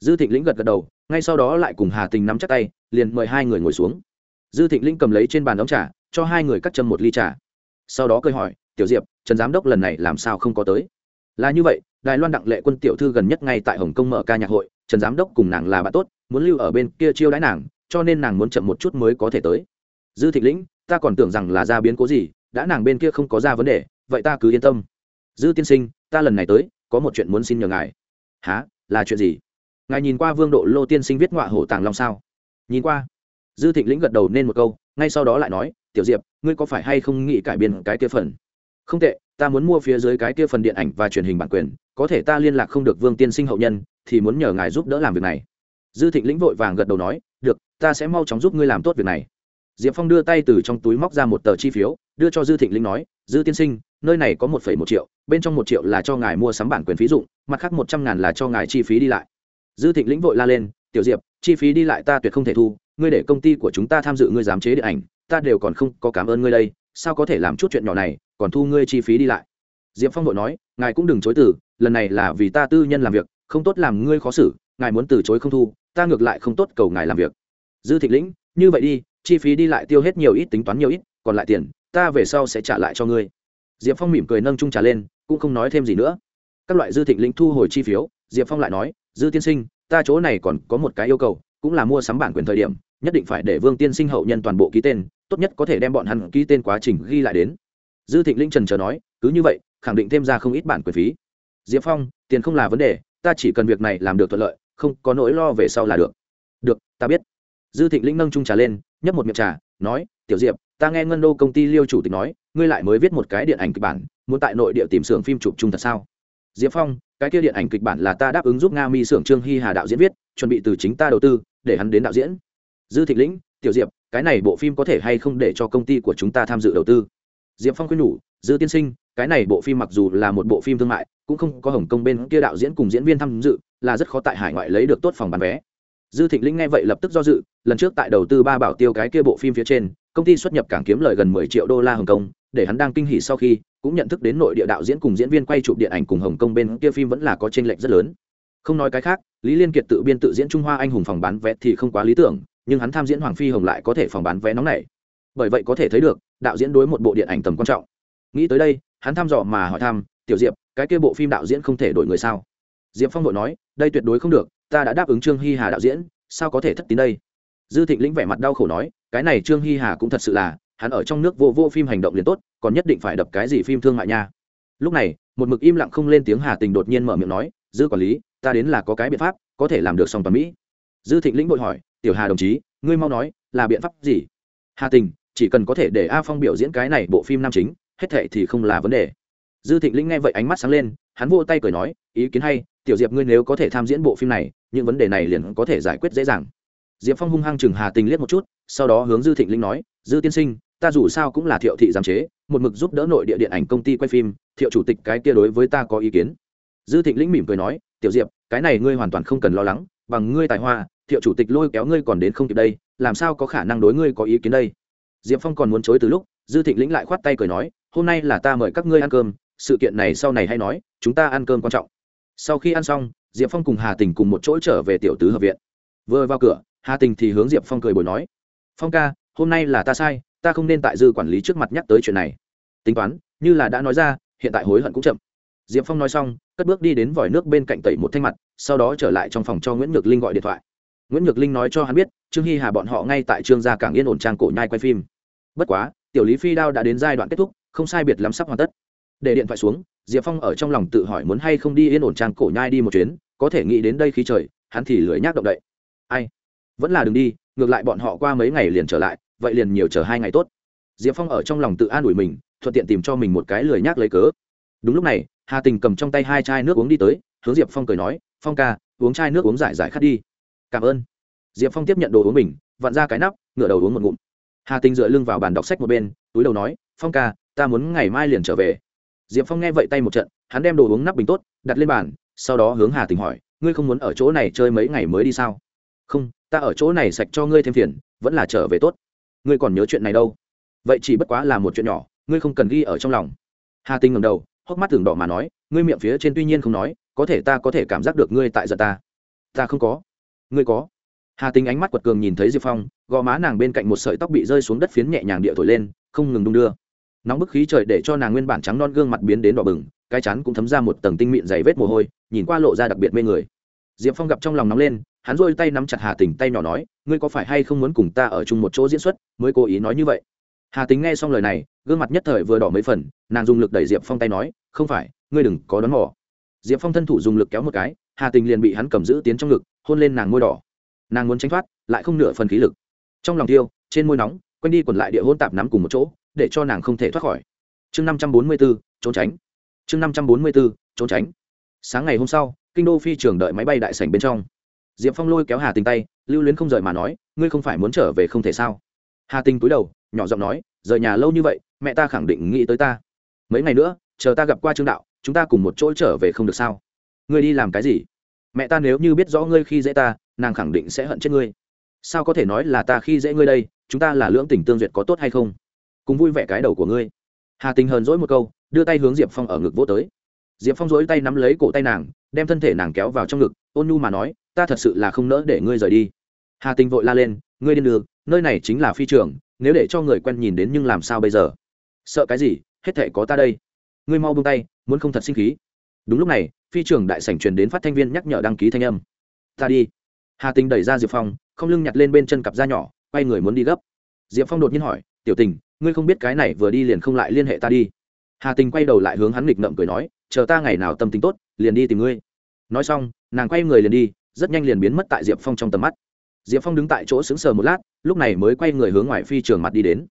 Dư thịnh lĩnh gật gật đầu, ngay sau đó lại cùng hà tình nắm chắc tay, liền mời hai người ngồi xuống. Dư thịnh lĩnh cầm lấy trên bàn đóng trà, cho hai người cắt châm một ly trà. Sau đó cười hỏi, tiểu diệp, trần giám đốc lần này làm sao không có tới? Là như vậy, đài loan đặng lệ quân tiểu thư gần nhất ngay tại hồng kông mở ca nhạc hội, trần giám đốc cùng nàng là bạn tốt, muốn lưu ở bên kia chiêu đãi nàng, cho nên nàng muốn chậm một chút mới có thể tới. Dư thịnh lĩnh, ta còn tưởng rằng là ra biến cố gì, đã nàng bên kia không có ra vấn đề, vậy ta cứ yên tâm dư tiên sinh, ta lần này tới, có một chuyện muốn xin nhờ ngài. Há là chuyện gì? Ngài nhìn qua vương độ lô tiên sinh viết ngọa hổ tàng long sao? Nhìn qua. Dư thịnh lĩnh gật đầu nên một câu, ngay sau đó lại nói, tiểu diệp, ngươi có phải hay không nghĩ cải biên cái kia phần? Không tệ, ta muốn mua phía dưới cái kia phần điện ảnh và truyền hình bản quyền, có thể ta liên lạc không được vương tiên sinh hậu nhân, thì muốn nhờ ngài giúp đỡ làm việc này. Dư thịnh lĩnh vội vàng gật đầu nói, được, ta sẽ mau chóng giúp ngươi làm tốt việc này diệp phong đưa tay từ trong túi móc ra một tờ chi phiếu, đưa cho dư thịnh lĩnh nói, dư tiên sinh, nơi này có một một triệu, bên trong một triệu là cho ngài mua sắm bản quyền phí dụng, mặt khác một trăm ngàn là cho ngài chi phí đi lại. Dư thịnh lĩnh vội la lên, tiểu diệp, chi phí đi lại ta tuyệt không thể thu, ngươi để công ty của chúng ta tham dự ngươi giám chế điện ảnh, ta đều còn không có cảm ơn ngươi đây, sao có thể làm chút chuyện nhỏ này, còn thu ngươi chi phí đi lại? Diệp phong vội nói, ngài cũng đừng chối từ, lần này là vì ta tư nhân làm việc, không tốt làm ngươi khó xử, ngài muốn từ chối không thu, ta ngược lại không tốt cầu ngài làm việc. Dư thịnh lĩnh như vậy đi chi phí đi lại tiêu hết nhiều ít, tính toán nhiều ít, còn lại tiền, ta về sau sẽ trả lại cho ngươi. Diệp phong mỉm cười nâng trung trả lên, cũng không nói thêm gì nữa. Các loại dư thịnh lĩnh thu hồi chi phiếu, diệp phong lại nói, dư tiên sinh, ta chỗ này còn có một cái yêu cầu, cũng là mua sắm bản quyền thời điểm, nhất định phải để vương tiên sinh hậu nhân toàn bộ ký tên, tốt nhất có thể đem bọn hắn ký tên quá trình ghi lại đến. Dư thịnh linh trần chờ nói, cứ như vậy, khẳng định thêm ra không ít bản quyền phí. Diệp phong, tiền không là vấn đề, ta chỉ cần việc này làm được thuận lợi, không có nỗi lo về sau là được. Được, ta biết. Dư thịnh linh nâng trung trả lên nhấp một miệng trà, nói, tiểu diệp, ta nghe ngân đô công ty liêu chủ tịch nói, ngươi lại mới viết một cái điện ảnh kịch bản, muốn tại nội địa tìm xưởng phim chụp chung thật sao? Diệp phong, cái kia điện ảnh kịch bản là ta đáp ứng giúp nga mi xưởng trương hy hà đạo diễn viết, chuẩn bị từ chính ta đầu tư, để hắn đến đạo diễn. Dư thịnh lĩnh, tiểu diệp, cái này bộ phim có thể hay không để cho công ty của chúng ta tham dự đầu tư? Diệp phong khuyên nhủ, dư tiên sinh, cái này bộ phim mặc dù là một bộ phim thương mại, cũng không có hồng kông bên kia đạo diễn cùng diễn viên tham dự, là rất khó tại hải ngoại lấy được tốt phòng bán vé dư thịnh lĩnh nghe vậy lập tức do dự, lần trước tại đầu tư ba bảo tiêu cái kia bộ phim phía trên, công ty xuất nhập cảng kiếm lời gần mười triệu đô la hồng kông, để hắn đang kinh hỉ sau khi, cũng nhận thức đến nội địa đạo diễn cùng diễn viên quay chụp điện ảnh cùng hồng kông bên kia phim vẫn là có tranh lệch rất lớn. Không nói cái khác, lý liên kiệt tự biên tự diễn trung hoa anh hùng phòng bán vé thì không quá lý tưởng, nhưng hắn tham diễn hoàng phi hồng lại có thể phòng bán vé nóng này bởi vậy có thể thấy được, đạo diễn đối một bộ điện ảnh tầm quan trọng. Nghĩ tới đây, hắn thăm dò mà hỏi thăm, tiểu diệp, cái kia bộ phim đạo diễn không thể đổi người sao? Diệp phong đội nói, đây tuyệt đối không được ta đã đáp ứng trương hi hà đạo diễn, sao có thể thất tín đây? Dư thịnh lĩnh vẻ mặt đau khổ nói, cái này trương hi hà cũng thật sự là, hắn ở trong nước vô vô phim hành động liền tốt, còn nhất định phải đập cái gì phim thương mại nha. Lúc này, một mực im lặng không lên tiếng hà tình đột nhiên mở miệng nói, dư quản lý, ta đến là có cái biện pháp, có thể làm được song toàn mỹ. Dư thịnh lĩnh bội hỏi, tiểu hà đồng chí, ngươi mau nói, là biện pháp gì? Hà tình, chỉ cần có thể để a phong biểu diễn cái này bộ phim nam chính, hết thệ thì không là vấn đề. Dư thịnh lĩnh nghe vậy ánh mắt sáng lên, hắn vô tay cười nói, ý kiến hay tiểu diệp ngươi nếu có thể tham diễn bộ phim này, những vấn đề này liền có thể giải quyết dễ dàng. Diệp phong hung hăng chừng hà tình liếc một chút, sau đó hướng dư thịnh linh nói, dư tiên sinh, ta dù sao cũng là thiệu thị giám chế, một mực giúp đỡ nội địa điện ảnh công ty quay phim, thiệu chủ tịch cái kia đối với ta có ý kiến. Dư thịnh linh mỉm cười nói, tiểu diệp, cái này ngươi hoàn toàn không cần lo lắng, bằng ngươi tài hoa, thiệu chủ tịch lôi kéo ngươi còn đến không kịp đây, làm sao có khả năng đối ngươi có ý kiến đây? Diệp phong còn muốn chối từ lúc, dư thịnh lĩnh lại khoát tay cười nói, hôm nay là ta mời các ngươi ăn cơm, sự kiện này sau này hay nói, chúng ta ăn cơm quan trọng sau khi ăn xong, diệp phong cùng hà tình cùng một chỗ trở về tiểu tứ hợp viện. Vừa vào cửa, hà tình thì hướng diệp phong cười bồi nói, phong ca, hôm nay là ta sai, ta không nên tại dư quản lý trước mặt nhắc tới chuyện này. Tính toán, như là đã nói ra, hiện tại hối hận cũng chậm. Diệp phong nói xong, cất bước đi đến vòi nước bên cạnh tẩy một thanh mặt, sau đó trở lại trong phòng cho nguyễn nhược linh gọi điện thoại. Nguyễn nhược linh nói cho hắn biết, trương hy hà bọn họ ngay tại trương gia cảng yên ổn trang cổ nhai quay phim. Bất quá, tiểu lý phi đao đã đến giai đoạn kết thúc, không sai biệt lắm sắp hoàn tất. Để điện thoại xuống diệp phong ở trong lòng tự hỏi muốn hay không đi yên ổn trang cổ nhai đi một chuyến, có thể nghĩ đến đây khi trời, hắn thì lười nhác động đậy. Ai? Vẫn là đ đi, ngược lại bọn họ qua mấy ngày liền trở lại, vậy liền nhiều chờ hai ngày tốt. Diệp phong ở trong lòng tự an ủi mình, thuận tiện tìm cho mình một cái lười nhác lấy cớ. Đúng lúc này, hà tình cầm trong tay hai chai nước uống đi tới, hướng diệp phong cười nói, phong ca, uống chai nước uống giải giải khát đi. Cảm ơn. Diệp phong tiếp nhận đồ uống mình, vặn ra cái nắp, ngửa đầu uống một ngụm. Hà tình dựa lưng vào bàn đọc sách một bên, túi đầu nói, phong ca, ta muốn ngày mai liền trở về diệp phong nghe vậy tay một trận, hắn đem đồ uống nắp bình tốt, đặt lên bàn, sau đó hướng hà tình hỏi, ngươi không muốn ở chỗ này chơi mấy ngày mới đi sao? Không, ta ở chỗ này sạch cho ngươi thêm phiền, vẫn là trở về tốt. Ngươi còn nhớ chuyện này đâu? Vậy chỉ bất quá là một chuyện nhỏ, ngươi không cần ghi ở trong lòng. Hà tinh ngầm đầu, hốc mắt tưởng đỏ mà nói, ngươi miệng phía trên tuy nhiên không nói, có thể ta có thể cảm giác được ngươi tại giận ta. Ta không có. Ngươi có? Hà tinh ánh mắt quật cường nhìn thấy diệp phong, gò má nàng bên cạnh một sợi tóc bị rơi xuống đất phiến nhẹ nhàng địa thổi lên, không ngừng đung đưa nóng bức khí trời để cho nàng nguyên bản trắng non gương mặt biến đến đỏ bừng, cái chắn cũng thấm ra một tầng tinh mịn dày vết mồ hôi, nhìn qua lộ ra đặc biệt mê người. Diệp phong gặp trong lòng nóng lên, hắn rôi tay nắm chặt hà tình tay nhỏ nói, ngươi có phải hay không muốn cùng ta ở chung một chỗ diễn xuất, mới cố ý nói như vậy? Hà tính nghe xong lời này, gương mặt nhất thời vừa đỏ mấy phần, nàng dùng lực đẩy diệp phong tay nói, không phải, ngươi đừng có đón mỏ diệp phong thân thủ dùng lực kéo một cái, hà tình liền bị hắn cầm giữ tiến trong ngực, hôn lên nàng môi đỏ. Nàng muốn tránh thoát, lại không nửa phần khí lực. Trong lòng tiêu trên môi nóng, quanh đi quẩn lại địa hôn tạp nắm cùng một chỗ để cho nàng không thể thoát khỏi. Chương năm trăm bốn mươi b ố trốn tránh. Chương năm trăm bốn mươi b ố trốn tránh. Sáng ngày hôm sau, kinh đô phi trường đợi máy bay đại sảnh bên trong. Diệp phong lôi kéo hà tình tay, lưu luyến không rời mà nói, ngươi không phải muốn trở về không thể sao? Hà tình cúi đầu, nhỏ giọng nói, rời nhà lâu như vậy, mẹ ta khẳng định nghĩ tới ta. Mấy ngày nữa, chờ ta gặp qua trương đạo, chúng ta cùng một chỗ trở về không được sao? Ngươi đi làm cái gì? Mẹ ta nếu như biết rõ ngươi khi dễ ta, nàng khẳng định sẽ hận chết ngươi. Sao có thể nói là ta khi dễ ngươi đây? Chúng ta là lưỡng tình tương duyệt có tốt hay không? Cùng vui vẻ cái đầu của ngươi. Hà tình hờn dỗi một câu, đưa tay hướng diệp phong ở ngực vỗ tới. Diệp phong dỗi tay nắm lấy cổ tay nàng, đem thân thể nàng kéo vào trong ngực, ôn nhu mà nói, ta thật sự là không nỡ để ngươi rời đi. Hà tình vội la lên, ngươi điên đường, nơi này chính là phi trường, nếu để cho người quen nhìn đến nhưng làm sao bây giờ? Sợ cái gì, hết thể có ta đây. Ngươi mau buông tay, muốn không thật sinh khí. Đúng lúc này, phi trường đại sảnh truyền đến phát thanh viên nhắc nhở đăng ký thanh âm. Ta đi. Hà tình đẩy ra diệp phong, không lưng nhặt lên bên chân cặp da nhỏ, quay người muốn đi gấp. Diệp phong đột nhiên hỏi, tiểu tình ngươi không biết cái này vừa đi liền không lại liên hệ ta đi. Hà tình quay đầu lại hướng hắn nghịch ngậm cười nói, chờ ta ngày nào tâm tính tốt, liền đi tìm ngươi. Nói xong, nàng quay người liền đi, rất nhanh liền biến mất tại diệp phong trong tầm mắt. Diệp phong đứng tại chỗ xứng sờ một lát, lúc này mới quay người hướng ngoài phi trường mặt đi đến.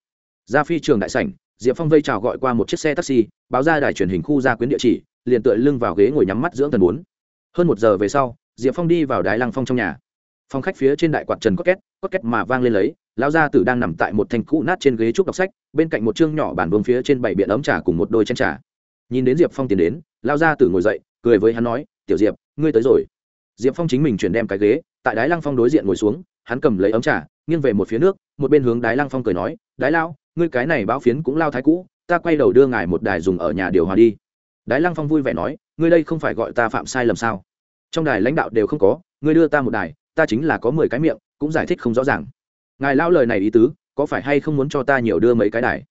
Ra phi trường đại sảnh, diệp phong vây chào gọi qua một chiếc xe taxi, báo ra đài truyền hình khu gia quyến địa chỉ, liền tựa lưng vào ghế ngồi nhắm mắt dưỡng tần bốn. Hơn một giờ về sau, diệp phong đi vào đài lăng phong trong nhà. Phong khách phía trên đại quạt trần có két có két mà vang lên lấy, lão gia tử đang nằm tại một thanh cũ nát trên ghế trúc đọc sách, bên cạnh một chương nhỏ bản vương phía trên bảy biện ấm trà cùng một đôi chén trà. Nhìn đến diệp phong tiến đến, lão gia tử ngồi dậy, cười với hắn nói, tiểu diệp, ngươi tới rồi. Diệp phong chính mình chuyển đem cái ghế, tại đái lăng phong đối diện ngồi xuống, hắn cầm lấy ấm trà, nghiêng về một phía nước, một bên hướng đái lăng phong cười nói, đái lao ngươi cái này báo phiến cũng lao thái cũ, ta quay đầu đưa ngài một đài dùng ở nhà điều hòa đi. Đái lăng phong vui vẻ nói, ngươi đây không phải gọi ta phạm sai lầm sao? Trong đài lãnh đạo đều không có, ngươi đưa ta một đài, ta chính là có mười cái miệng cũng giải thích không rõ ràng. Ngài lao lời này ý tứ, có phải hay không muốn cho ta nhiều đưa mấy cái đài?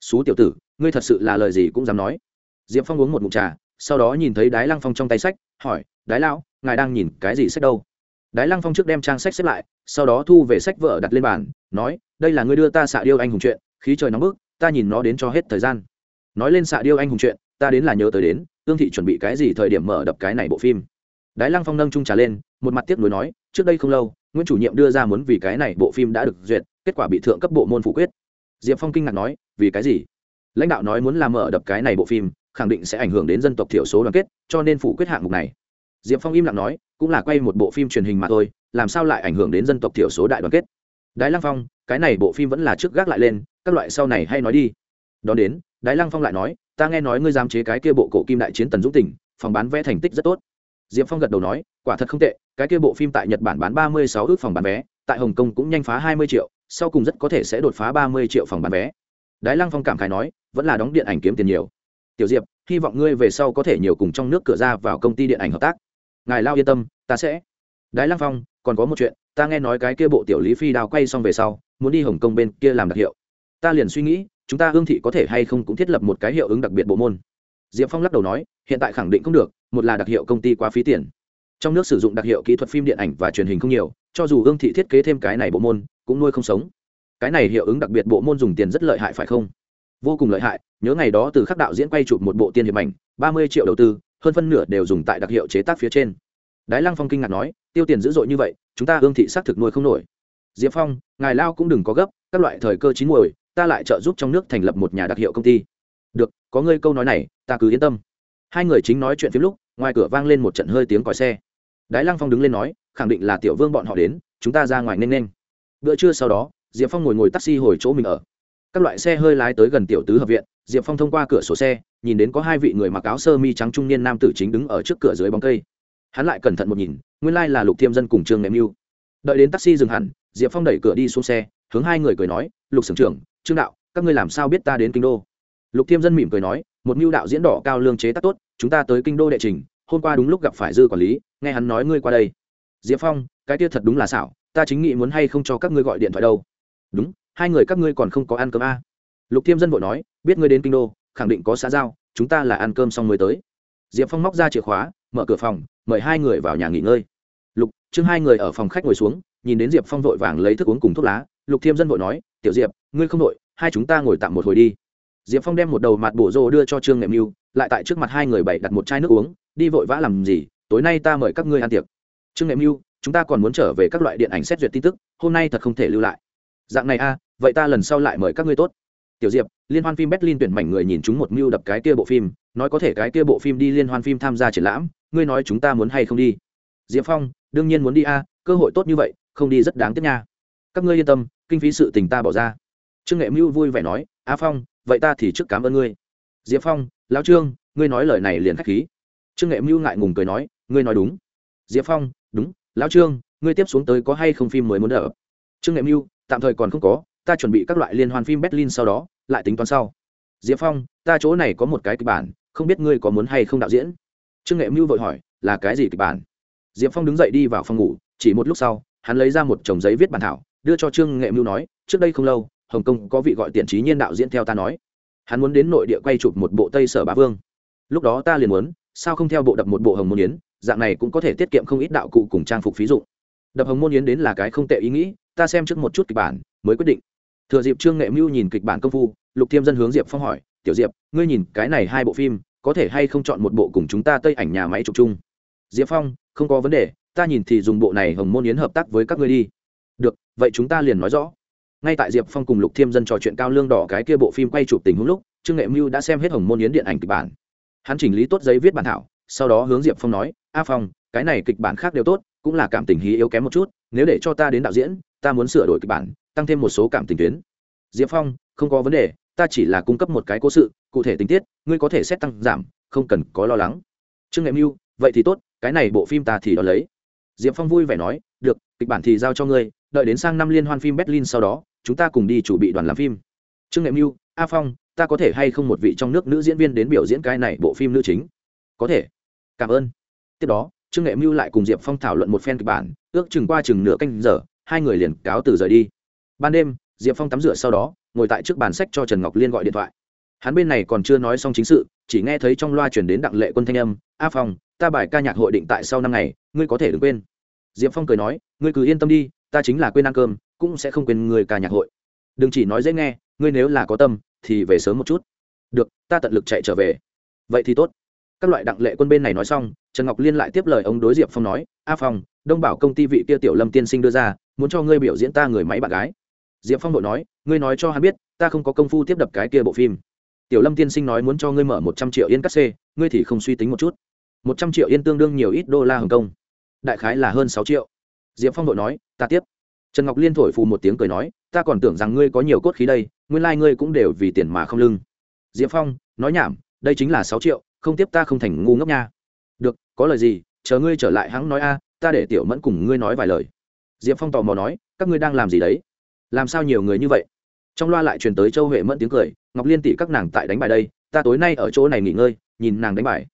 Xú tiểu tử, ngươi thật sự là lời gì cũng dám nói. Diệp phong uống một mụn trà, sau đó nhìn thấy đái lăng phong trong tay sách, hỏi, đái lão, ngài đang nhìn cái gì sách đâu? Đái lăng phong trước đem trang sách xếp lại, sau đó thu về sách vợ đặt lên bàn, nói, đây là ngươi đưa ta xạ điêu anh hùng chuyện, khí trời nóng bức, ta nhìn nó đến cho hết thời gian. Nói lên xạ điêu anh hùng chuyện, ta đến là nhớ tới đến, tương thị chuẩn bị cái gì thời điểm mở đập cái này bộ phim. Đái lăng phong nâng trung trà lên một mặt tiếc nuối nói, trước đây không lâu nguyễn chủ nhiệm đưa ra muốn vì cái này bộ phim đã được duyệt, kết quả bị thượng cấp bộ môn phủ quyết. Diệp phong kinh ngạc nói, vì cái gì? Lãnh đạo nói muốn làm mở đập cái này bộ phim, khẳng định sẽ ảnh hưởng đến dân tộc thiểu số đoàn kết, cho nên phủ quyết hạng mục này. Diệp phong im lặng nói, cũng là quay một bộ phim truyền hình mà thôi, làm sao lại ảnh hưởng đến dân tộc thiểu số đại đoàn kết? Đái lăng phong, cái này bộ phim vẫn là trước gác lại lên, các loại sau này hay nói đi. Đón đến, đái lăng phong lại nói, ta nghe nói ngươi giam chế cái kia bộ cổ kim đại chiến tần dũng tỉnh, phòng bán vé thành tích rất tốt diệp phong gật đầu nói, quả thật không tệ, cái kia bộ phim tại nhật bản bán ba mươi sáu ước phòng bán vé, tại hồng kông cũng nhanh phá hai mươi triệu, sau cùng rất có thể sẽ đột phá ba mươi triệu phòng bán vé. Đái lăng phong cảm khái nói, vẫn là đóng điện ảnh kiếm tiền nhiều. Tiểu diệp, hy vọng ngươi về sau có thể nhiều cùng trong nước cửa ra vào công ty điện ảnh hợp tác. Ngài lao yên tâm, ta sẽ. Đái lăng phong, còn có một chuyện, ta nghe nói cái kia bộ tiểu lý phi đào quay xong về sau, muốn đi hồng kông bên kia làm đặc hiệu. Ta liền suy nghĩ, chúng ta hương thị có thể hay không cũng thiết lập một cái hiệu ứng đặc biệt bộ môn. Diệp phong lắc đầu nói, hiện tại khẳng định không được một là đặc hiệu công ty quá phí tiền. Trong nước sử dụng đặc hiệu kỹ thuật phim điện ảnh và truyền hình không nhiều, cho dù hương thị thiết kế thêm cái này bộ môn, cũng nuôi không sống. Cái này hiệu ứng đặc biệt bộ môn dùng tiền rất lợi hại phải không? Vô cùng lợi hại, nhớ ngày đó từ khắc đạo diễn quay chụp một bộ tiên hiệp ảnh, ba mươi triệu đầu tư, hơn phân nửa đều dùng tại đặc hiệu chế tác phía trên. Đái lăng phong kinh ngạc nói, tiêu tiền dữ dội như vậy, chúng ta hương thị xác thực nuôi không nổi. Diệp phong, ngài lao cũng đừng có gấp, các loại thời cơ chín muồi, ta lại trợ giúp trong nước thành lập một nhà đặc hiệu công ty. Được, có ngươi câu nói này, ta cứ yên tâm hai người chính nói chuyện phim lúc, ngoài cửa vang lên một trận hơi tiếng còi xe. Đái lăng phong đứng lên nói, khẳng định là tiểu vương bọn họ đến, chúng ta ra ngoài nên nên. Bữa trưa sau đó, diệp phong ngồi ngồi taxi hồi chỗ mình ở. Các loại xe hơi lái tới gần tiểu tứ hợp viện, diệp phong thông qua cửa sổ xe, nhìn đến có hai vị người mặc áo sơ mi trắng trung niên nam tử chính đứng ở trước cửa dưới bóng cây. Hắn lại cẩn thận một nhìn, nguyên lai là lục thiêm dân cùng trương nệm mưu. Đợi đến taxi dừng hẳn, diệp phong đẩy cửa đi xuống xe, hướng hai người cười nói, lục sưởng trưởng, trương đạo, các ngươi làm sao biết ta đến kinh đô? Lục thiêm dân mỉm cười nói, một mưu đạo diễn đỏ cao lương chế tác tốt, chúng ta tới kinh đô đệ trình, hôm qua đúng lúc gặp phải dư quản lý, nghe hắn nói ngươi qua đây. Diệp phong, cái kia thật đúng là xảo, ta chính nghĩ muốn hay không cho các ngươi gọi điện thoại đâu. Đúng, hai người các ngươi còn không có ăn cơm a. À. lục thiêm dân vội nói, biết ngươi đến kinh đô, khẳng định có xã giao, chúng ta là ăn cơm xong mới tới. Diệp phong móc ra chìa khóa, mở cửa phòng, mời hai người vào nhà nghỉ ngơi. Lục chương hai người ở phòng khách ngồi xuống, nhìn đến diệp phong vội vàng lấy thức uống cùng thuốc lá, lục thiêm dân vội nói, tiểu diệp, ngươi không vội, hai chúng ta ngồi tạm một hồi đi diệp phong đem một đầu mặt bổ rô đưa cho trương nghệ mưu lại tại trước mặt hai người bày đặt một chai nước uống đi vội vã làm gì? Tối nay ta mời các ngươi ăn tiệc. Trương nghệ mưu chúng ta còn muốn trở về các loại điện ảnh xét duyệt tin tức hôm nay thật không thể lưu lại. Dạng này a à, vậy ta lần sau lại mời các ngươi tốt. Tiểu diệp liên hoan phim berlin tuyển mảnh người nhìn chúng một mưu đập cái kia bộ phim nói có thể cái kia bộ phim đi liên hoan phim tham gia triển lãm ngươi nói chúng ta muốn hay không đi? Diệp phong đương nhiên muốn đi a cơ hội tốt như vậy không đi rất đáng tiếc nha. Các ngươi yên tâm kinh phí sự tình ta bỏ ra. Trương nghệ mưu vui vẻ nói a phong, vậy ta thì trước cảm ơn ngươi. Diệp phong, lão trương, ngươi nói lời này liền k h á c h khí. Trương nghệ mưu ngại ngùng cười nói, ngươi nói đúng. Diệp phong, đúng, lão trương, ngươi tiếp xuống tới có hay không phim mới muốn đỡ? Trương nghệ mưu, tạm thời còn không có, ta chuẩn bị các loại liên hoan phim berlin sau đó, lại tính toán sau. Diệp phong, ta chỗ này có một cái kịch bản, không biết ngươi có muốn hay không đạo diễn? Trương nghệ mưu vội hỏi, là cái gì kịch bản? Diệp phong đứng dậy đi vào phòng ngủ, chỉ một lúc sau, hắn lấy ra một chồng giấy viết bản thảo, đưa cho trương nghệ mưu nói, trước đây không lâu hồng kông có vị gọi tiện trí nhiên đạo diễn theo ta nói. Hắn muốn đến nội địa quay chụp một bộ tây sở bá vương. Lúc đó ta liền muốn, sao không theo bộ đập một bộ hồng môn yến, dạng này cũng có thể tiết kiệm không ít đạo cụ cùng trang phục phí dụng. Đập hồng môn yến đến là cái không tệ ý nghĩ, ta xem trước một chút kịch bản, mới quyết định. Thừa dịp trương nghệ mưu nhìn kịch bản công phu, lục thiêm dân hướng diệp phong hỏi, tiểu diệp, ngươi nhìn cái này hai bộ phim, có thể hay không chọn một bộ cùng chúng ta tây ảnh nhà máy chụp chung? Diệp phong, không có vấn đề, ta nhìn thì dùng bộ này hồng môn yến hợp tác với các ngươi đi. Được, vậy chúng ta liền nói rõ ngay tại diệp phong cùng lục thiêm dân trò chuyện cao lương đỏ cái kia bộ phim quay chụp tình huống lúc, trương nghệ mưu đã xem hết hồng môn yến điện ảnh kịch bản. Hắn chỉnh lý tốt giấy viết bản thảo, sau đó hướng diệp phong nói, a phong, cái này kịch bản khác đều tốt, cũng là cảm tình hí yếu kém một chút, nếu để cho ta đến đạo diễn, ta muốn sửa đổi kịch bản, tăng thêm một số cảm tình tuyến. Diệp phong, không có vấn đề, ta chỉ là cung cấp một cái cố sự, cụ thể tình tiết, ngươi có thể xét tăng giảm, không cần có lo lắng. Trương nghệ mưu, vậy thì tốt, cái này bộ phim ta thì đón lấy. Diệp phong vui vẻ nói, được, kịch bản thì giao cho ngươi đợi đến sang năm liên hoan phim berlin sau đó, chúng ta cùng đi chủ bị đoàn làm phim. Trương nghệ mưu, a phong, ta có thể hay không một vị trong nước nữ diễn viên đến biểu diễn cái này bộ phim nữ chính? Có thể. Cảm ơn. Tiếp đó, trương nghệ mưu lại cùng diệp phong thảo luận một phen kịch bản, ước chừng qua chừng nửa canh giờ, hai người liền cáo từ rời đi. Ban đêm, diệp phong tắm rửa sau đó, ngồi tại trước bàn sách cho trần ngọc liên gọi điện thoại. Hắn bên này còn chưa nói xong chính sự, chỉ nghe thấy trong loa chuyển đến đặng lệ quân thanh âm, a phong, ta bài ca nhạc hội định tại sau năm ngày, ngươi có thể đừng quên. Diệp phong cười nói, ngươi cứ yên tâm đi ta chính là quên ăn cơm, cũng sẽ không quên người ca nhạc hội. Đừng chỉ nói dễ nghe, ngươi nếu là có tâm, thì về sớm một chút. Được, ta tận lực chạy trở về. Vậy thì tốt. Các loại đặng lệ quân bên này nói xong, trần ngọc liên lại tiếp lời ông đối diệp phong nói, a phong, đông bảo công ty vị kia tiểu lâm tiên sinh đưa ra, muốn cho ngươi biểu diễn ta người máy bạn gái. Diệp phong đội nói, ngươi nói cho hắn biết, ta không có công phu tiếp đập cái kia bộ phim. Tiểu lâm tiên sinh nói muốn cho ngươi mở một trăm triệu yên cắt xê, ngươi thì không suy tính một chút. Một trăm triệu yên tương đương nhiều ít đô la hồng kông. Đại khái là hơn sáu triệu. Diệp phong đội nói ta tiếp. Trần ngọc liên thổi phù một tiếng cười nói, ta còn tưởng rằng ngươi có nhiều cốt khí đây, nguyên lai、like、ngươi cũng đều vì tiền mà không lưng. Diệp phong, nói nhảm, đây chính là sáu triệu, không tiếp ta không thành ngu ngốc nha. Được, có lời gì, chờ ngươi trở lại hắn nói a, ta để tiểu mẫn cùng ngươi nói vài lời. Diệp phong tò mò nói, các ngươi đang làm gì đấy? Làm sao nhiều người như vậy? Trong loa lại truyền tới châu huệ mẫn tiếng cười, ngọc liên tỷ các nàng tại đánh bài đây, ta tối nay ở chỗ này nghỉ ngơi, nhìn nàng đánh bài.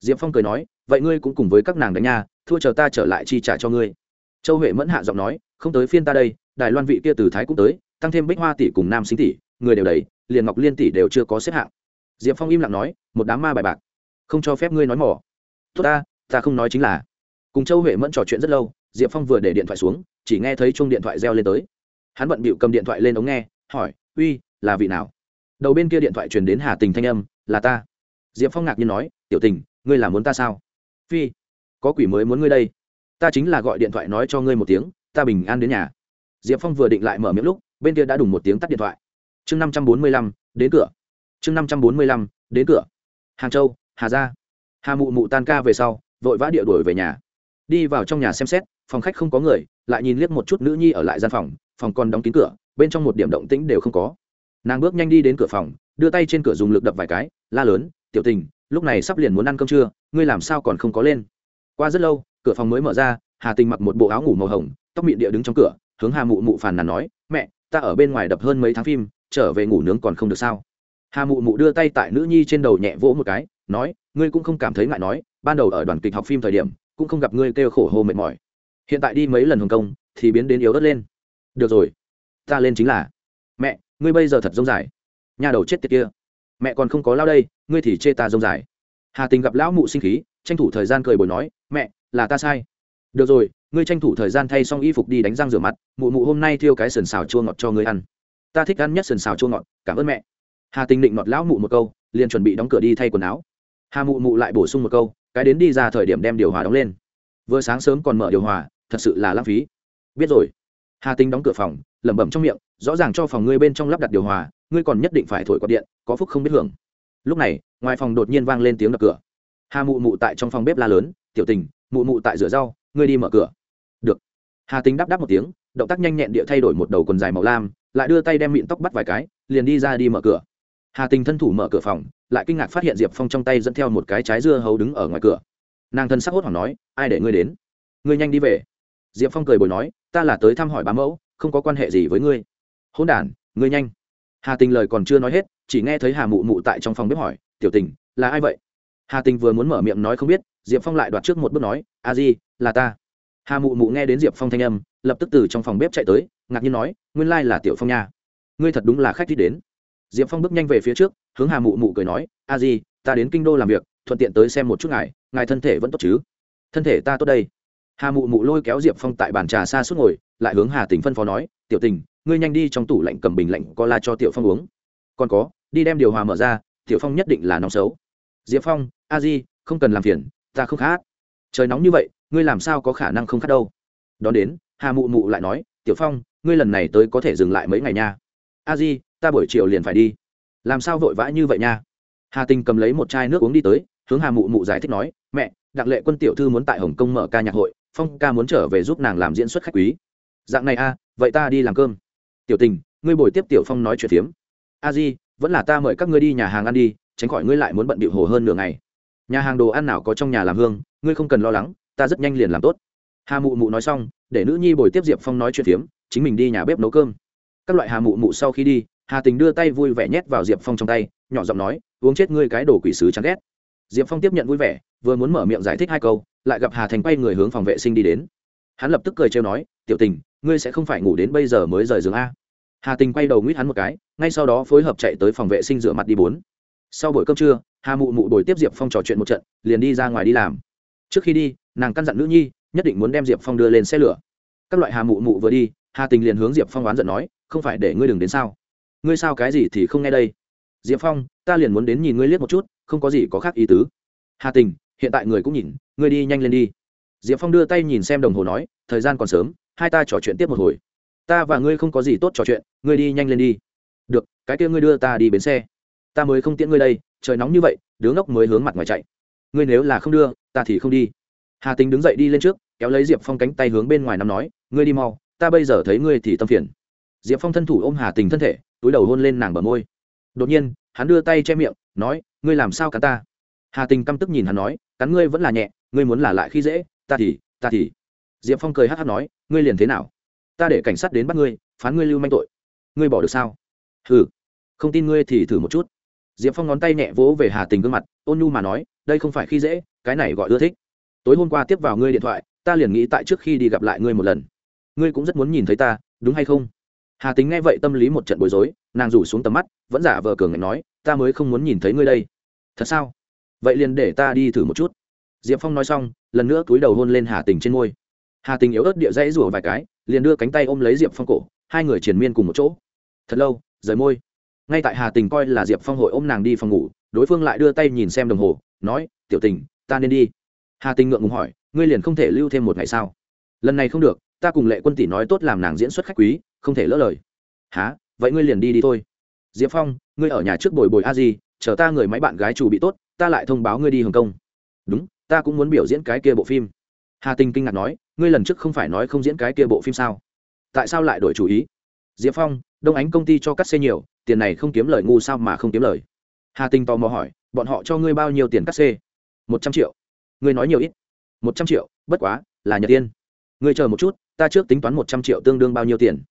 Diệp phong cười nói, vậy ngươi cũng cùng với các nàng đánh nha, thua chờ ta trở lại chi trả cho ngươi châu huệ mẫn hạ giọng nói, không tới phiên ta đây, đài loan vị kia từ thái cũng tới, tăng thêm bích hoa tỷ cùng nam sinh tỷ, người đều đầy, liền ngọc liên tỷ đều chưa có xếp hạng. Diệp phong im lặng nói, một đám ma bài bạc, không cho phép ngươi nói mỏ tốt ta ta không nói chính là. Cùng châu huệ mẫn trò chuyện rất lâu, diệp phong vừa để điện thoại xuống, chỉ nghe thấy chung điện thoại reo lên tới. Hắn bận bịu cầm điện thoại lên ống nghe, hỏi, uy, là vị nào? Đầu bên kia điện thoại truyền đến hà tình thanh âm, là ta. Diệp phong ngạc nhiên nói, tiểu tình, ngươi là muốn ta sao? Phi, có quỷ mới muốn ngươi đây ta chính là gọi điện thoại nói cho ngươi một tiếng, ta bình an đến nhà. Diệp phong vừa định lại mở miệng lúc, bên kia đã đùng một tiếng tắt điện thoại. Chương năm trăm bốn mươi lăm, đến cửa. Chương năm trăm bốn mươi lăm, đến cửa. Hàng châu, hà gia. Hà mụ mụ tan ca về sau, vội vã địa đuổi về nhà. Đi vào trong nhà xem xét, phòng khách không có người, lại nhìn liếc một chút nữ nhi ở lại gian phòng phòng còn đóng kín cửa, bên trong một điểm động tĩnh đều không có. Nàng bước nhanh đi đến cửa phòng, đưa tay trên cửa dùng lực đập vài cái, la lớn, tiểu tình, lúc này sắp liền muốn ăn cơm trưa ngươi làm sao còn không có lên? Qua rất lâu cửa phòng mới mở ra, hà tình mặc một bộ áo ngủ màu hồng, tóc mịn địa đứng trong cửa, hướng hà mụ mụ phàn nàn nói, mẹ, ta ở bên ngoài đập hơn mấy tháng phim, trở về ngủ nướng còn không được sao? Hà mụ mụ đưa tay tại nữ nhi trên đầu nhẹ vỗ một cái, nói, ngươi cũng không cảm thấy ngại nói, ban đầu ở đoàn kịch học phim thời điểm, cũng không gặp ngươi kêu khổ hồ mệt mỏi. Hiện tại đi mấy lần hồng kông, thì biến đến yếu ớt lên. Được rồi, ta lên chính là. Mẹ, ngươi bây giờ thật rông dài. Nhà đầu chết tiệt kia. Mẹ còn không có lao đây, ngươi thì chê ta rông dài. Hà tình gặp lão mụ sinh khí, tranh thủ thời gian cười bồi nói, mẹ là ta sai. Được rồi, ngươi tranh thủ thời gian thay xong y phục đi đánh răng rửa mặt, mụ mụ hôm nay thiêu cái sườn xào chua ngọt cho ngươi ăn. Ta thích ăn nhất sườn xào chua ngọt, cảm ơn mẹ. Hà tình định ngọt lão mụ một câu, liền chuẩn bị đóng cửa đi thay quần áo. Hà mụ mụ lại bổ sung một câu, cái đến đi ra thời điểm đem điều hòa đóng lên. Vừa sáng sớm còn mở điều hòa, thật sự là lãng phí. Biết rồi. Hà tình đóng cửa phòng, lẩm bẩm trong miệng, rõ ràng cho phòng ngươi bên trong lắp đặt điều hòa, ngươi còn nhất định phải thổi quạt điện, có phúc không biết hưởng. Lúc này, ngoài phòng đột nhiên vang lên tiếng đập cửa. Hà mụ mụ tại trong phòng bếp la lớn, tiểu tình mụ mụ tại rửa rau, ngươi đi mở cửa. Được. Hà tính đáp đáp một tiếng, động tác nhanh nhẹn địa thay đổi một đầu quần dài màu lam, lại đưa tay đem miệng tóc bắt vài cái, liền đi ra đi mở cửa. Hà tình thân thủ mở cửa phòng, lại kinh ngạc phát hiện diệp phong trong tay dẫn theo một cái trái dưa hấu đứng ở ngoài cửa. Nàng thân sắc hốt hoảng nói, ai để ngươi đến? Ngươi nhanh đi về. Diệp phong cười bồi nói, ta là tới thăm hỏi bá mẫu, không có quan hệ gì với ngươi. Hôn đ ngươi nhanh. Hà tình lời còn chưa nói hết, chỉ nghe thấy hà mụ mụ tại trong phòng bếp hỏi, tiểu tình, là ai vậy? Hà tình vừa muốn mở miệng nói không biết, diệp phong lại đoạt trước một bước nói, a di, là ta. Hà mụ mụ nghe đến diệp phong thanh âm, lập tức từ trong phòng bếp chạy tới, ngạc nhiên nói, nguyên lai là tiểu phong nha. Ngươi thật đúng là khách thích đến. Diệp phong bước nhanh về phía trước, hướng hà mụ mụ cười nói, a di, ta đến kinh đô làm việc, thuận tiện tới xem một chút ngài ngài thân thể vẫn tốt chứ? Thân thể ta tốt đây. Hà mụ mụ lôi kéo diệp phong tại bàn trà xa suốt ngồi, lại hướng hà tình phân phó nói, tiểu tình, ngươi nhanh đi trong tủ lạnh cầm bình lạnh có la cho tiểu phong uống. Còn có, đi đem điều hòa mở ra, tiểu phong nhất định là nóng xấu diệp phong, a di, không cần làm phiền, ta không khát. Trời nóng như vậy, ngươi làm sao có khả năng không khát đâu? Đón đến, hà mụ mụ lại nói, tiểu phong, ngươi lần này tới có thể dừng lại mấy ngày nha. A di, ta buổi chiều liền phải đi. Làm sao vội vã như vậy nha? Hà tình cầm lấy một chai nước uống đi tới, hướng hà mụ mụ giải thích nói, mẹ, đặng lệ quân tiểu thư muốn tại hồng kông mở ca nhạc hội, phong ca muốn trở về giúp nàng làm diễn xuất khách quý. Dạng này a vậy ta đi làm cơm. Tiểu tình, ngươi bồi tiếp tiểu phong nói chuyện phiếm. A di, vẫn là ta mời các ngươi đi nhà hàng ăn đi tránh khỏi ngươi lại muốn bận bịu hồ hơn nửa ngày. Nhà hàng đồ ăn nào có trong nhà làm hương, ngươi không cần lo lắng, ta rất nhanh liền làm tốt. Hà mụ mụ nói xong, để nữ nhi bồi tiếp diệp phong nói chuyện phiếm, chính mình đi nhà bếp nấu cơm. Các loại hà mụ mụ sau khi đi, hà tình đưa tay vui vẻ nhét vào diệp phong trong tay, nhỏ giọng nói, uống chết ngươi cái đồ quỷ sứ chán ghét. Diệp phong tiếp nhận vui vẻ, vừa muốn mở miệng giải thích hai câu, lại gặp hà thành quay người hướng phòng vệ sinh đi đến. Hắn lập tức cười trêu nói, tiểu tình, ngươi sẽ không phải ngủ đến bây giờ mới rời giường a? Hà tình quay đầu nguyết hắn một cái, ngay sau đó phối hợp chạy tới phòng vệ sinh rửa mặt đi bốn sau buổi cơm trưa, hà mụ mụ đổi tiếp diệp phong trò chuyện một trận, liền đi ra ngoài đi làm. Trước khi đi, nàng căn dặn nữ nhi, nhất định muốn đem diệp phong đưa lên xe lửa. Các loại hà mụ mụ vừa đi, hà tình liền hướng diệp phong oán giận nói, không phải để ngươi đừng đến sao? Ngươi sao cái gì thì không nghe đây? Diệp phong, ta liền muốn đến nhìn ngươi liếc một chút, không có gì có khác ý tứ. Hà tình, hiện tại người cũng nhìn, ngươi đi nhanh lên đi. Diệp phong đưa tay nhìn xem đồng hồ nói, thời gian còn sớm, hai ta trò chuyện tiếp một hồi. Ta và ngươi không có gì tốt trò chuyện, ngươi đi nhanh lên đi. Được, cái kia ngươi đưa ta đi bến xe ta mới không tiễn ngươi đây, trời nóng như vậy, đứa ngốc mới hướng mặt ngoài chạy. Ngươi nếu là không đưa, ta thì không đi. Hà tính đứng dậy đi lên trước, kéo lấy diệp phong cánh tay hướng bên ngoài nằm nói, ngươi đi mau, ta bây giờ thấy ngươi thì tâm phiền. Diệp phong thân thủ ôm hà tình thân thể, túi đầu hôn lên nàng bờ môi. Đột nhiên, hắn đưa tay che miệng, nói, ngươi làm sao cắn ta? Hà tình căm tức nhìn hắn nói, cắn ngươi vẫn là nhẹ, ngươi muốn là lại khi dễ, ta thì ta thì. Diệp phong cười hát hát nói, ngươi liền thế nào? Ta để cảnh sát đến bắt ngươi, phán ngươi lưu manh tội. Ngươi bỏ được sao? Ừ không tin ngươi thì thử một chút diệp phong ngón tay nhẹ vỗ về hà tình gương mặt, ôn nhu mà nói, đây không phải khi dễ, cái này gọi ưa thích. Tối hôm qua tiếp vào ngươi điện thoại, ta liền nghĩ tại trước khi đi gặp lại ngươi một lần. Ngươi cũng rất muốn nhìn thấy ta, đúng hay không? Hà tính nghe vậy tâm lý một trận bối rối, nàng rủ xuống tầm mắt, vẫn giả vờ cường ngạnh nói, ta mới không muốn nhìn thấy ngươi đây. Thật sao? Vậy liền để ta đi thử một chút. Diệp phong nói xong, lần nữa cúi đầu hôn lên hà tình trên môi. Hà tình yếu ớt địa dãy rủa vài cái, liền đưa cánh tay ôm lấy diệp phong cổ, hai người triền miên cùng một chỗ. Thật lâu, rời môi ngay tại hà tình coi là diệp phong hội ôm nàng đi phòng ngủ, đối phương lại đưa tay nhìn xem đồng hồ, nói, tiểu tình, ta nên đi. Hà tình ngượng ngùng hỏi, ngươi liền không thể lưu thêm một ngày sao? Lần này không được, ta cùng lệ quân tỷ nói tốt làm nàng diễn xuất khách quý, không thể lỡ lời. Há vậy ngươi liền đi đi thôi. Diệp phong, ngươi ở nhà trước bồi bồi a di, chờ ta người máy bạn gái chủ bị tốt, ta lại thông báo ngươi đi hồng kông. Đúng, ta cũng muốn biểu diễn cái kia bộ phim. Hà tình kinh ngạc nói, ngươi lần trước không phải nói không diễn cái kia bộ phim sao? Tại sao lại đổi chủ ý? Diệp phong đông ánh công ty cho cắt xê nhiều, tiền này không kiếm lời ngu sao mà không kiếm lời? Hà tình tò mò hỏi, bọn họ cho ngươi bao nhiêu tiền cắt xê? Một trăm triệu. Ngươi nói nhiều ít. Một trăm triệu, bất quá, là nhật tiên ngươi chờ một chút, ta trước tính toán một trăm triệu tương đương bao nhiêu tiền.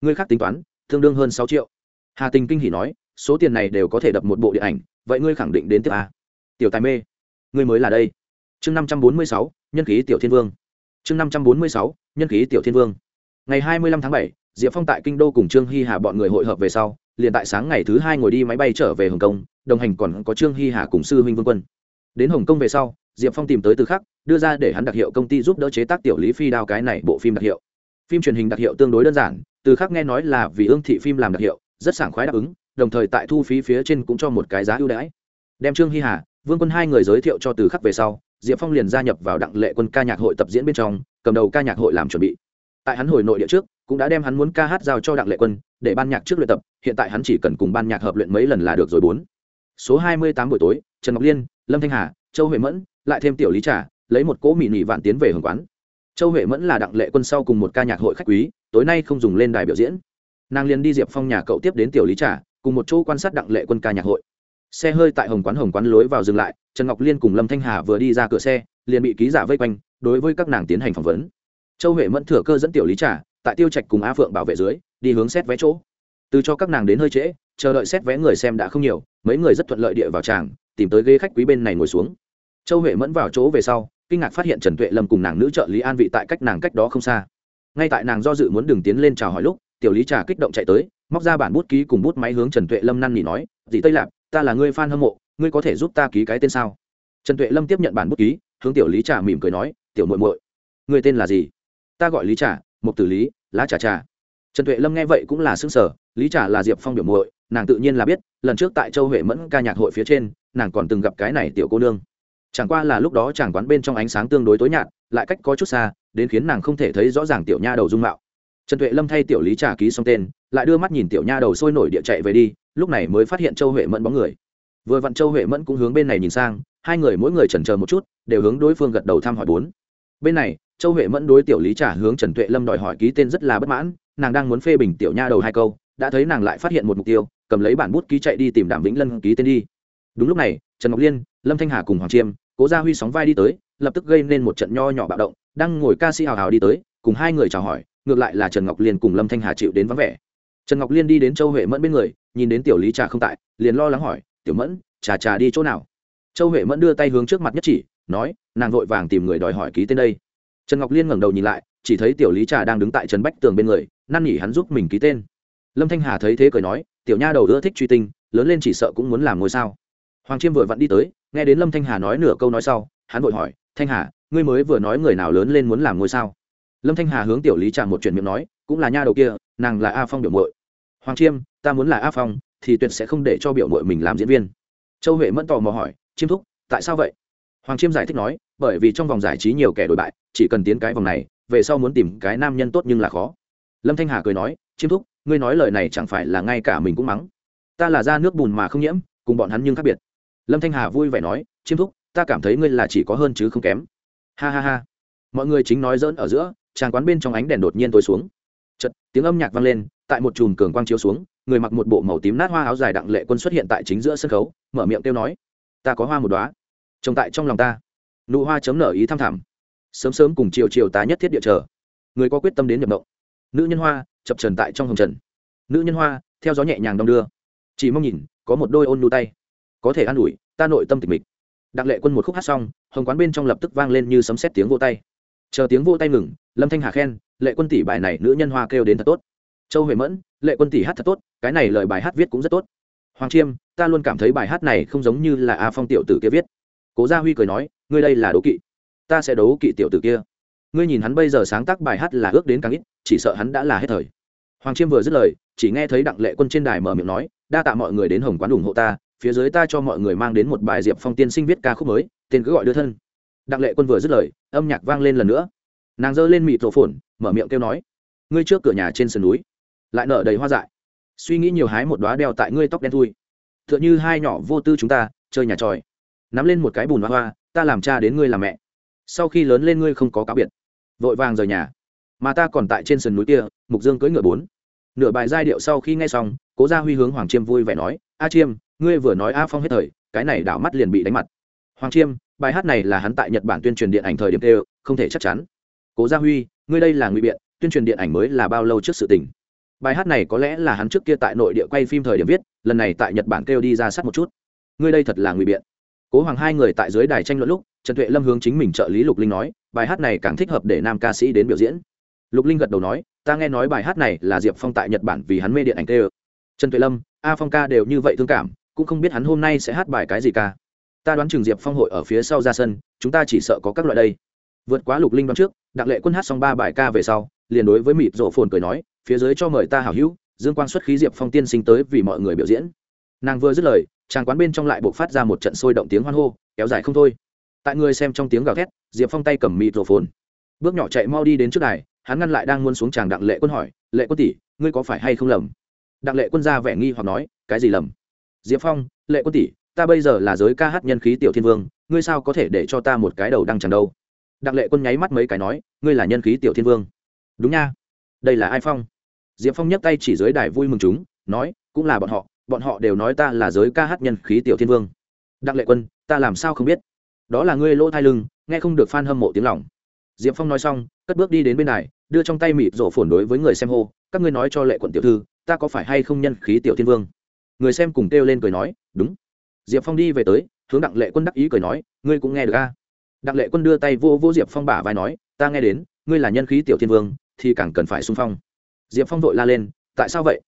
Ngươi khác tính toán, tương đương hơn sáu triệu. Hà tình kinh hỉ nói, số tiền này đều có thể đập một bộ điện ảnh, vậy ngươi khẳng định đến tiếp a. Tiểu tài mê. Ngươi mới là đây. Chương năm trăm bốn mươi sáu, nhân khí tiểu thiên vương. Chương năm trăm bốn mươi sáu, nhân khí tiểu thiên vương. Ngày hai mươi lăm tháng bảy diệp phong tại kinh đô cùng trương hy hà bọn người hội hợp về sau, liền tại sáng ngày thứ hai ngồi đi máy bay trở về hồng kông, đồng hành còn có trương hy hà cùng sư huynh vương quân. Đến hồng kông về sau, diệp phong tìm tới từ khắc, đưa ra để hắn đặc hiệu công ty giúp đỡ chế tác tiểu lý phi đao cái này bộ phim đặc hiệu. Phim truyền hình đặc hiệu tương đối đơn giản, từ khắc nghe nói là vì ương thị phim làm đặc hiệu, rất sảng khoái đáp ứng, đồng thời tại thu phí phía trên cũng cho một cái giá ưu đãi. Đem trương hy hà, vương quân hai người giới thiệu cho từ khắc về sau, diệp phong liền gia nhập vào đặng lệ quân ca nhạc hội tập diễn bên trong, cầm đầu ca nhạc hội làm chuẩn bị. Tại hắn hồi nội địa trước cũng đã đem hắn muốn ca hát giao cho đặng lệ quân, để ban nhạc trước luyện tập, hiện tại hắn chỉ cần cùng ban nhạc hợp luyện mấy lần là được rồi bốn. Số hai mươi tám buổi tối, trần ngọc liên, lâm thanh hà, châu huệ mẫn, lại thêm tiểu lý trà, lấy một cỗ mị nị vạn tiến về hưởng quán. Châu huệ mẫn là đặng lệ quân sau cùng một ca nhạc hội khách quý, tối nay không dùng lên đài biểu diễn. Nàng liền đi diệp phong nhà cậu tiếp đến tiểu lý trà, cùng một chỗ quan sát đặng lệ quân ca nhạc hội. Xe hơi tại hồng quán hồng quán lối vào dừng lại, trần ngọc liên cùng lâm thanh hà vừa đi ra cửa xe, liền bị ký giả vây quanh, đối với các nàng tiến hành phỏng vấn. Châu huệ mẫn thừa cơ dẫn tiểu lý trà tại tiêu trạch cùng a phượng bảo vệ dưới, đi hướng xét vé chỗ. Từ cho các nàng đến hơi trễ, chờ đợi xét vé người xem đã không nhiều, mấy người rất thuận lợi địa vào tràng, tìm tới ghế khách quý bên này ngồi xuống. Châu huệ mẫn vào chỗ về sau, kinh ngạc phát hiện trần tuệ lâm cùng nàng nữ trợ lý an vị tại cách nàng cách đó không xa. Ngay tại nàng do dự muốn đường tiến lên chào hỏi lúc, tiểu lý trà kích động chạy tới, móc ra bản bút ký cùng bút máy hướng trần tuệ lâm năn nỉ nói, dì tây lạp, ta là người f a n hâm mộ, ngươi có thể giúp ta ký cái tên sao? Trần tuệ lâm tiếp nhận bản bút ký, hướng tiểu lý trà mỉm cười nói, tiểu muội muội người tên là gì? Ta gọi lý trà mục tử lý, lá trà trà. Trần tuệ lâm nghe vậy cũng là xương sở lý trà là diệp phong biểu muội, nàng tự nhiên là biết, lần trước tại châu huệ mẫn ca nhạc hội phía trên, nàng còn từng gặp cái này tiểu cô nương. Chẳng qua là lúc đó chàng quán bên trong ánh sáng tương đối tối nhạt, lại cách có chút xa, đến khiến nàng không thể thấy rõ ràng tiểu nha đầu dung mạo. Trần tuệ lâm thay tiểu lý trà ký xong tên, lại đưa mắt nhìn tiểu nha đầu sôi nổi địa chạy về đi, lúc này mới phát hiện châu huệ mẫn bóng người. Vừa vặn châu huệ mẫn cũng hướng bên này nhìn sang, hai người mỗi người chần chờ một chút, đều hướng đối phương gật đầu thăm hỏi bốn. Bên này châu huệ mẫn đối tiểu lý trả hướng trần tuệ lâm đòi hỏi ký tên rất là bất mãn, nàng đang muốn phê bình tiểu nha đầu hai câu, đã thấy nàng lại phát hiện một mục tiêu, cầm lấy bản bút ký chạy đi tìm đàm vĩnh lân ký tên đi. Đúng lúc này, trần ngọc liên, lâm thanh hà cùng hoàng chiêm, cố gia huy sóng vai đi tới, lập tức gây nên một trận nho nhỏ bạo động, đang ngồi ca sĩ hào hào đi tới, cùng hai người chào hỏi, ngược lại là trần ngọc liên cùng lâm thanh hà chịu đến vắng vẻ. Trần ngọc liên đi đến châu huệ mẫn bên người, nhìn đến tiểu lý trà không tại, liền lo lắng hỏi, tiểu mẫn, trà trà đi chỗ nào? Châu huệ mẫn đưa tay hướng trước mặt nhất chỉ, nói, nàng vội vàng tìm người đòi hỏi ký tên đây trần ngọc liên ngẩng đầu nhìn lại, chỉ thấy tiểu lý trà đang đứng tại trần bách tường bên người, năn nỉ hắn giúp mình ký tên. Lâm thanh hà thấy thế cười nói, tiểu nha đầu ưa thích truy tinh, lớn lên chỉ sợ cũng muốn làm ngôi sao. Hoàng chiêm vội vặn đi tới, nghe đến lâm thanh hà nói nửa câu nói sau, hắn vội hỏi, thanh hà, ngươi mới vừa nói người nào lớn lên muốn làm ngôi sao? Lâm thanh hà hướng tiểu lý trà một chuyện miệng nói, cũng là nha đầu kia, nàng là a phong biểu mội hoàng chiêm, ta muốn là a phong, thì tuyệt sẽ không để cho biểu mội mình làm diễn viên. Châu huệ mẫn tò mò hỏi, chiêm thúc, tại sao vậy? Hoàng chiêm giải thích nói bởi vì trong vòng giải trí nhiều kẻ đổi bại, chỉ cần tiến cái vòng này, về sau muốn tìm cái nam nhân tốt nhưng là khó. Lâm thanh hà cười nói chiêm thúc, ngươi nói lời này chẳng phải là ngay cả mình cũng mắng. Ta là ra nước bùn mà không nhiễm, cùng bọn hắn nhưng khác biệt. Lâm thanh hà vui vẻ nói chiêm thúc, ta cảm thấy ngươi là chỉ có hơn chứ không kém. Ha ha ha. Mọi người chính nói dỡn ở giữa, tràng quán bên trong ánh đèn đột nhiên tối xuống. Chật tiếng âm nhạc vang lên, tại một chùm cường quang chiếu xuống, người mặc một bộ màu tím nát hoa áo dài đặng lệ quân xuất hiện tại chính giữa sân khấu, mở miệng kêu nói, ta có hoa một đoá trồng tại trong lòng ta nụ hoa chấm nở ý tham thảm sớm sớm cùng chiều chiều tá nhất thiết địa chờ. Người có quyết tâm đến nhập mộng. Nữ nhân hoa, chập trần tại trong hồng trần. Nữ nhân hoa, theo gió nhẹ nhàng đong đưa. Chỉ mong nhìn, có một đôi ôn nụ tay. Có thể an ủi, ta nội tâm tịch mịch. Đặng lệ quân một khúc hát xong, hồng quán bên trong lập tức vang lên như sấm xét tiếng vô tay. Chờ tiếng vô tay ngừng, lâm thanh hà khen, lệ quân tỷ bài này nữ nhân hoa kêu đến thật tốt. Châu huệ mẫn, lệ quân tỷ hát thật tốt, cái này lời bài hát viết cũng rất tốt. Hoàng chiêm, ta luôn cảm thấy bài hát này không giống như là a phong tiểu tử kia viết. Cố gia huy cười nói ngươi đây là đố kỵ. Ta sẽ đấu kỵ tiểu tử kia. Ngươi nhìn hắn bây giờ sáng tác bài hát là ước đến càng ít, chỉ sợ hắn đã là hết thời. Hoàng chiêm vừa dứt lời, chỉ nghe thấy đặng lệ quân trên đài mở miệng nói, đa tạ mọi người đến hồng quán ủng hộ ta, phía dưới ta cho mọi người mang đến một bài diệp phong tiên sinh viết ca khúc mới, tên cứ gọi đưa thân. Đặng lệ quân vừa dứt lời, âm nhạc vang lên lần nữa. Nàng giơ lên mịt rổ phồn, mở miệng kêu nói, ngươi trước cửa nhà trên sườn núi, lại nở đầy hoa dại. Suy nghĩ nhiều hái một đoá đeo tại ngươi tóc đen thui. T h ư ợ n h ư hai nhỏ vô tư chúng ta, chơi nhà tròi. Nắm lên một cái bùn hoa hoa ta làm cha đến ngươi làm mẹ. Sau khi lớn lên ngươi không có cáo biệt. Vội vàng rời nhà. Mà ta còn tại trên sườn núi kia, mục dương cưỡi ngựa bốn. Nửa bài giai điệu sau khi nghe xong, cố gia huy hướng hoàng chiêm vui vẻ nói, a chiêm, ngươi vừa nói a phong hết thời, cái này đảo mắt liền bị đánh mặt. Hoàng chiêm, bài hát này là hắn tại nhật bản tuyên truyền điện ảnh thời điểm kêu, không thể chắc chắn. Cố gia huy, ngươi đây là ngụy biện, tuyên truyền điện ảnh mới là bao lâu trước sự tình? Bài hát này có lẽ là hắn trước kia tại nội địa quay phim thời điểm viết, lần này tại nhật bản kêu đi ra sát một chút. Ngươi đây thật là ngụy biện cố hoàng hai người tại dưới đài tranh luận lúc, trần tuệ lâm hướng chính mình trợ lý lục linh nói, bài hát này càng thích hợp để nam ca sĩ đến biểu diễn. Lục linh gật đầu nói, ta nghe nói bài hát này là diệp phong tại nhật bản vì hắn mê điện ảnh kêu trần tuệ lâm, a phong ca đều như vậy thương cảm, cũng không biết hắn hôm nay sẽ hát bài cái gì ca. Ta đoán trường diệp phong hội ở phía sau ra sân, chúng ta chỉ sợ có các loại đây. Vượt quá lục linh đoán trước, đặng lệ quân hát xong ba bài ca về sau, liền đối với mịp rổ phồn cười nói, phía dưới cho mời ta hảo hữu, dương quang xuất khí diệp phong tiên sinh tới vì mọi người biểu diễn. Nàng vừa dứt lời tràng quán bên trong lại buộc phát ra một trận sôi động tiếng hoan hô, kéo dài không thôi. Tại người xem trong tiếng gào thét, diệp phong tay cầm mịt rổ phồn bước nhỏ chạy mau đi đến trước đài, hắn ngăn lại đang muốn xuống tràng đặng lệ quân hỏi, lệ quân tỷ, ngươi có phải hay không lầm? Đặng lệ quân ra vẻ nghi hoặc nói, cái gì lầm? Diệp phong, lệ quân tỷ, ta bây giờ là giới ca hát nhân khí tiểu thiên vương, ngươi sao có thể để cho ta một cái đầu đăng chẳng đâu? Đặng lệ quân nháy mắt mấy cái nói, ngươi là nhân khí tiểu thiên vương. Đúng nha. Đây là ai phong? Diệp phong nhấc tay chỉ dưới đài vui mừng chúng, nói, cũng là bọn họ bọn họ đều nói ta là giới ca hát nhân khí tiểu thiên vương. Đặng lệ quân, ta làm sao không biết? Đó là ngươi lỗ thai lưng, nghe không được f a n hâm mộ tiếng lòng. Diệp phong nói xong, cất bước đi đến bên này, đưa trong tay mịt rổ phồn đối với người xem hô, các ngươi nói cho lệ quận tiểu thư, ta có phải hay không nhân khí tiểu thiên vương? Người xem cùng kêu lên cười nói, đúng. Diệp phong đi về tới, hướng đặng lệ quân đắc ý cười nói, ngươi cũng nghe được a. Đặng lệ quân đưa tay vô vô diệp phong bả vai nói, ta nghe đến, ngươi là nhân khí tiểu thiên vương, thì càng cần phải sung phong. Diệp phong vội la lên, tại sao vậy?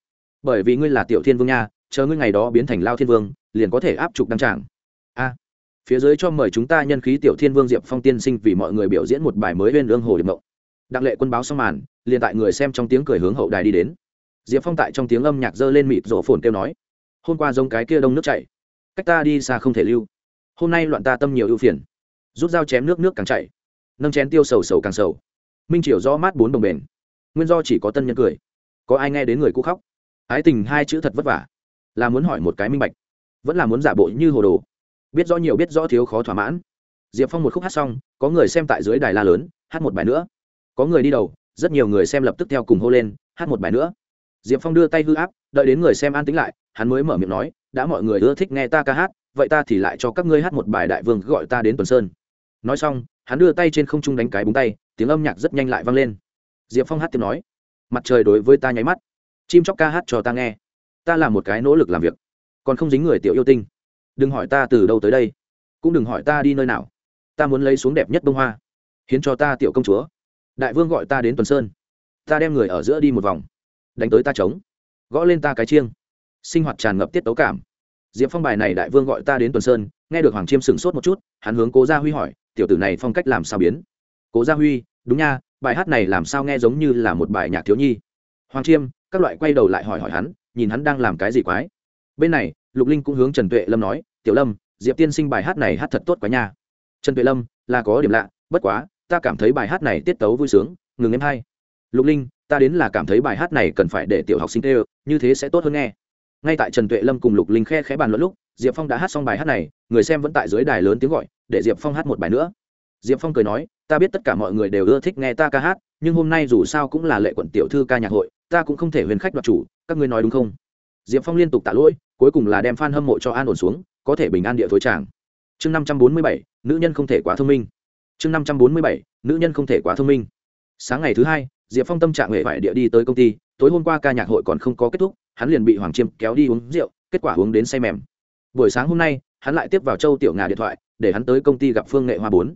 Bởi vì ngươi là tiểu thiên vương nha chờ ngươi ngày đó biến thành lao thiên vương, liền có thể áp trục đăng tràng. A. Phía dưới cho mời chúng ta nhân khí tiểu thiên vương diệp phong tiên sinh vì mọi người biểu diễn một bài mới bên lương hồ điệp mộng. Đặng lệ quân báo xong màn, liền tại người xem trong tiếng cười hướng hậu đài đi đến. Diệp phong tại trong tiếng âm nhạc dơ lên mịt rổ phồn kêu nói, hôm qua giống cái kia đông nước chảy, cách ta đi xa không thể lưu. Hôm nay loạn ta tâm nhiều ưu phiền. Rút dao chém nước nước càng chảy, nâng chén tiêu sầu sầu càng sầu. Minh triều do mát bốn đồng bền. Nguyên do chỉ có tân nhân cười. Có ai nghe đến người cũ khóc? Ái tình hai chữ thật vất vả là muốn hỏi một cái minh bạch, vẫn là muốn giả bộ như hồ đồ. Biết rõ nhiều biết rõ thiếu khó thỏa mãn. Diệp phong một khúc hát xong, có người xem tại dưới đài la lớn, hát một bài nữa. Có người đi đầu, rất nhiều người xem lập tức theo cùng hô lên, hát một bài nữa. Diệp phong đưa tay hư áp, đợi đến người xem an tính lại, hắn mới mở miệng nói, đã mọi người ưa thích nghe ta ca hát, vậy ta thì lại cho các ngươi hát một bài đại vương gọi ta đến tuần sơn. Nói xong, hắn đưa tay trên không trung đánh cái búng tay, tiếng âm nhạc rất nhanh lại vang lên. Diệp phong hát tiếng nói, mặt trời đối với ta nháy mắt. Chim chóc ca hát cho ta nghe ta là một cái nỗ lực làm việc, còn không dính người tiểu yêu tinh. Đừng hỏi ta từ đâu tới đây, cũng đừng hỏi ta đi nơi nào. Ta muốn lấy xuống đẹp nhất bông hoa, hiến cho ta tiểu công chúa. Đại vương gọi ta đến tuần sơn. Ta đem người ở giữa đi một vòng, đánh tới ta trống, gõ lên ta cái chiêng. Sinh hoạt tràn ngập tiết tấu cảm. Diệp phong bài này đại vương gọi ta đến tuần sơn, nghe được hoàng chiêm sửng sốt một chút, hắn hướng cố gia huy hỏi, tiểu tử này phong cách làm sao biến? Cố gia huy, đúng nha, bài hát này làm sao nghe giống như là một bài nhạc thiếu nhi. Hoàng chiêm, các loại quay đầu lại hỏi hỏi hắn nhìn hắn đang làm cái gì quái. Bên này, lục linh cũng hướng trần tuệ lâm nói, tiểu lâm, diệp tiên sinh bài hát này hát thật tốt quá nha. Trần tuệ lâm, là có điểm lạ, bất quá, ta cảm thấy bài hát này tiết tấu vui sướng, ngừng em hay lục linh, ta đến là cảm thấy bài hát này cần phải để tiểu học sinh tê như thế sẽ tốt hơn nghe. Ngay tại trần tuệ lâm cùng lục linh khe khẽ bàn luận lúc, diệp phong đã hát xong bài hát này, người xem vẫn tại dưới đài lớn tiếng gọi, để diệp phong hát một bài nữa. Diệp phong cười nói, ta biết tất cả mọi người đều ưa thích nghe ta ca hát, nhưng hôm nay dù sao cũng là lệ quận tiểu thư ca nhạc hội ta cũng không thể huyền khách đoạt chủ, các ngươi nói đúng không? Diệp phong liên tục tạ lỗi, cuối cùng là đem f a n hâm mộ cho an ổn xuống, có thể bình an địa thối tràng. Chương năm trăm bốn mươi bảy, nữ nhân không thể quá thông minh. Chương năm trăm bốn mươi bảy, nữ nhân không thể quá thông minh. Sáng ngày thứ hai, diệp phong tâm trạng huệ vải địa đi tới công ty, tối hôm qua ca nhạc hội còn không có kết thúc, hắn liền bị hoàng chiêm kéo đi uống rượu, kết quả uống đến say mềm. Buổi sáng hôm nay, hắn lại tiếp vào châu tiểu ngà điện thoại, để hắn tới công ty gặp phương nghệ hoa bốn.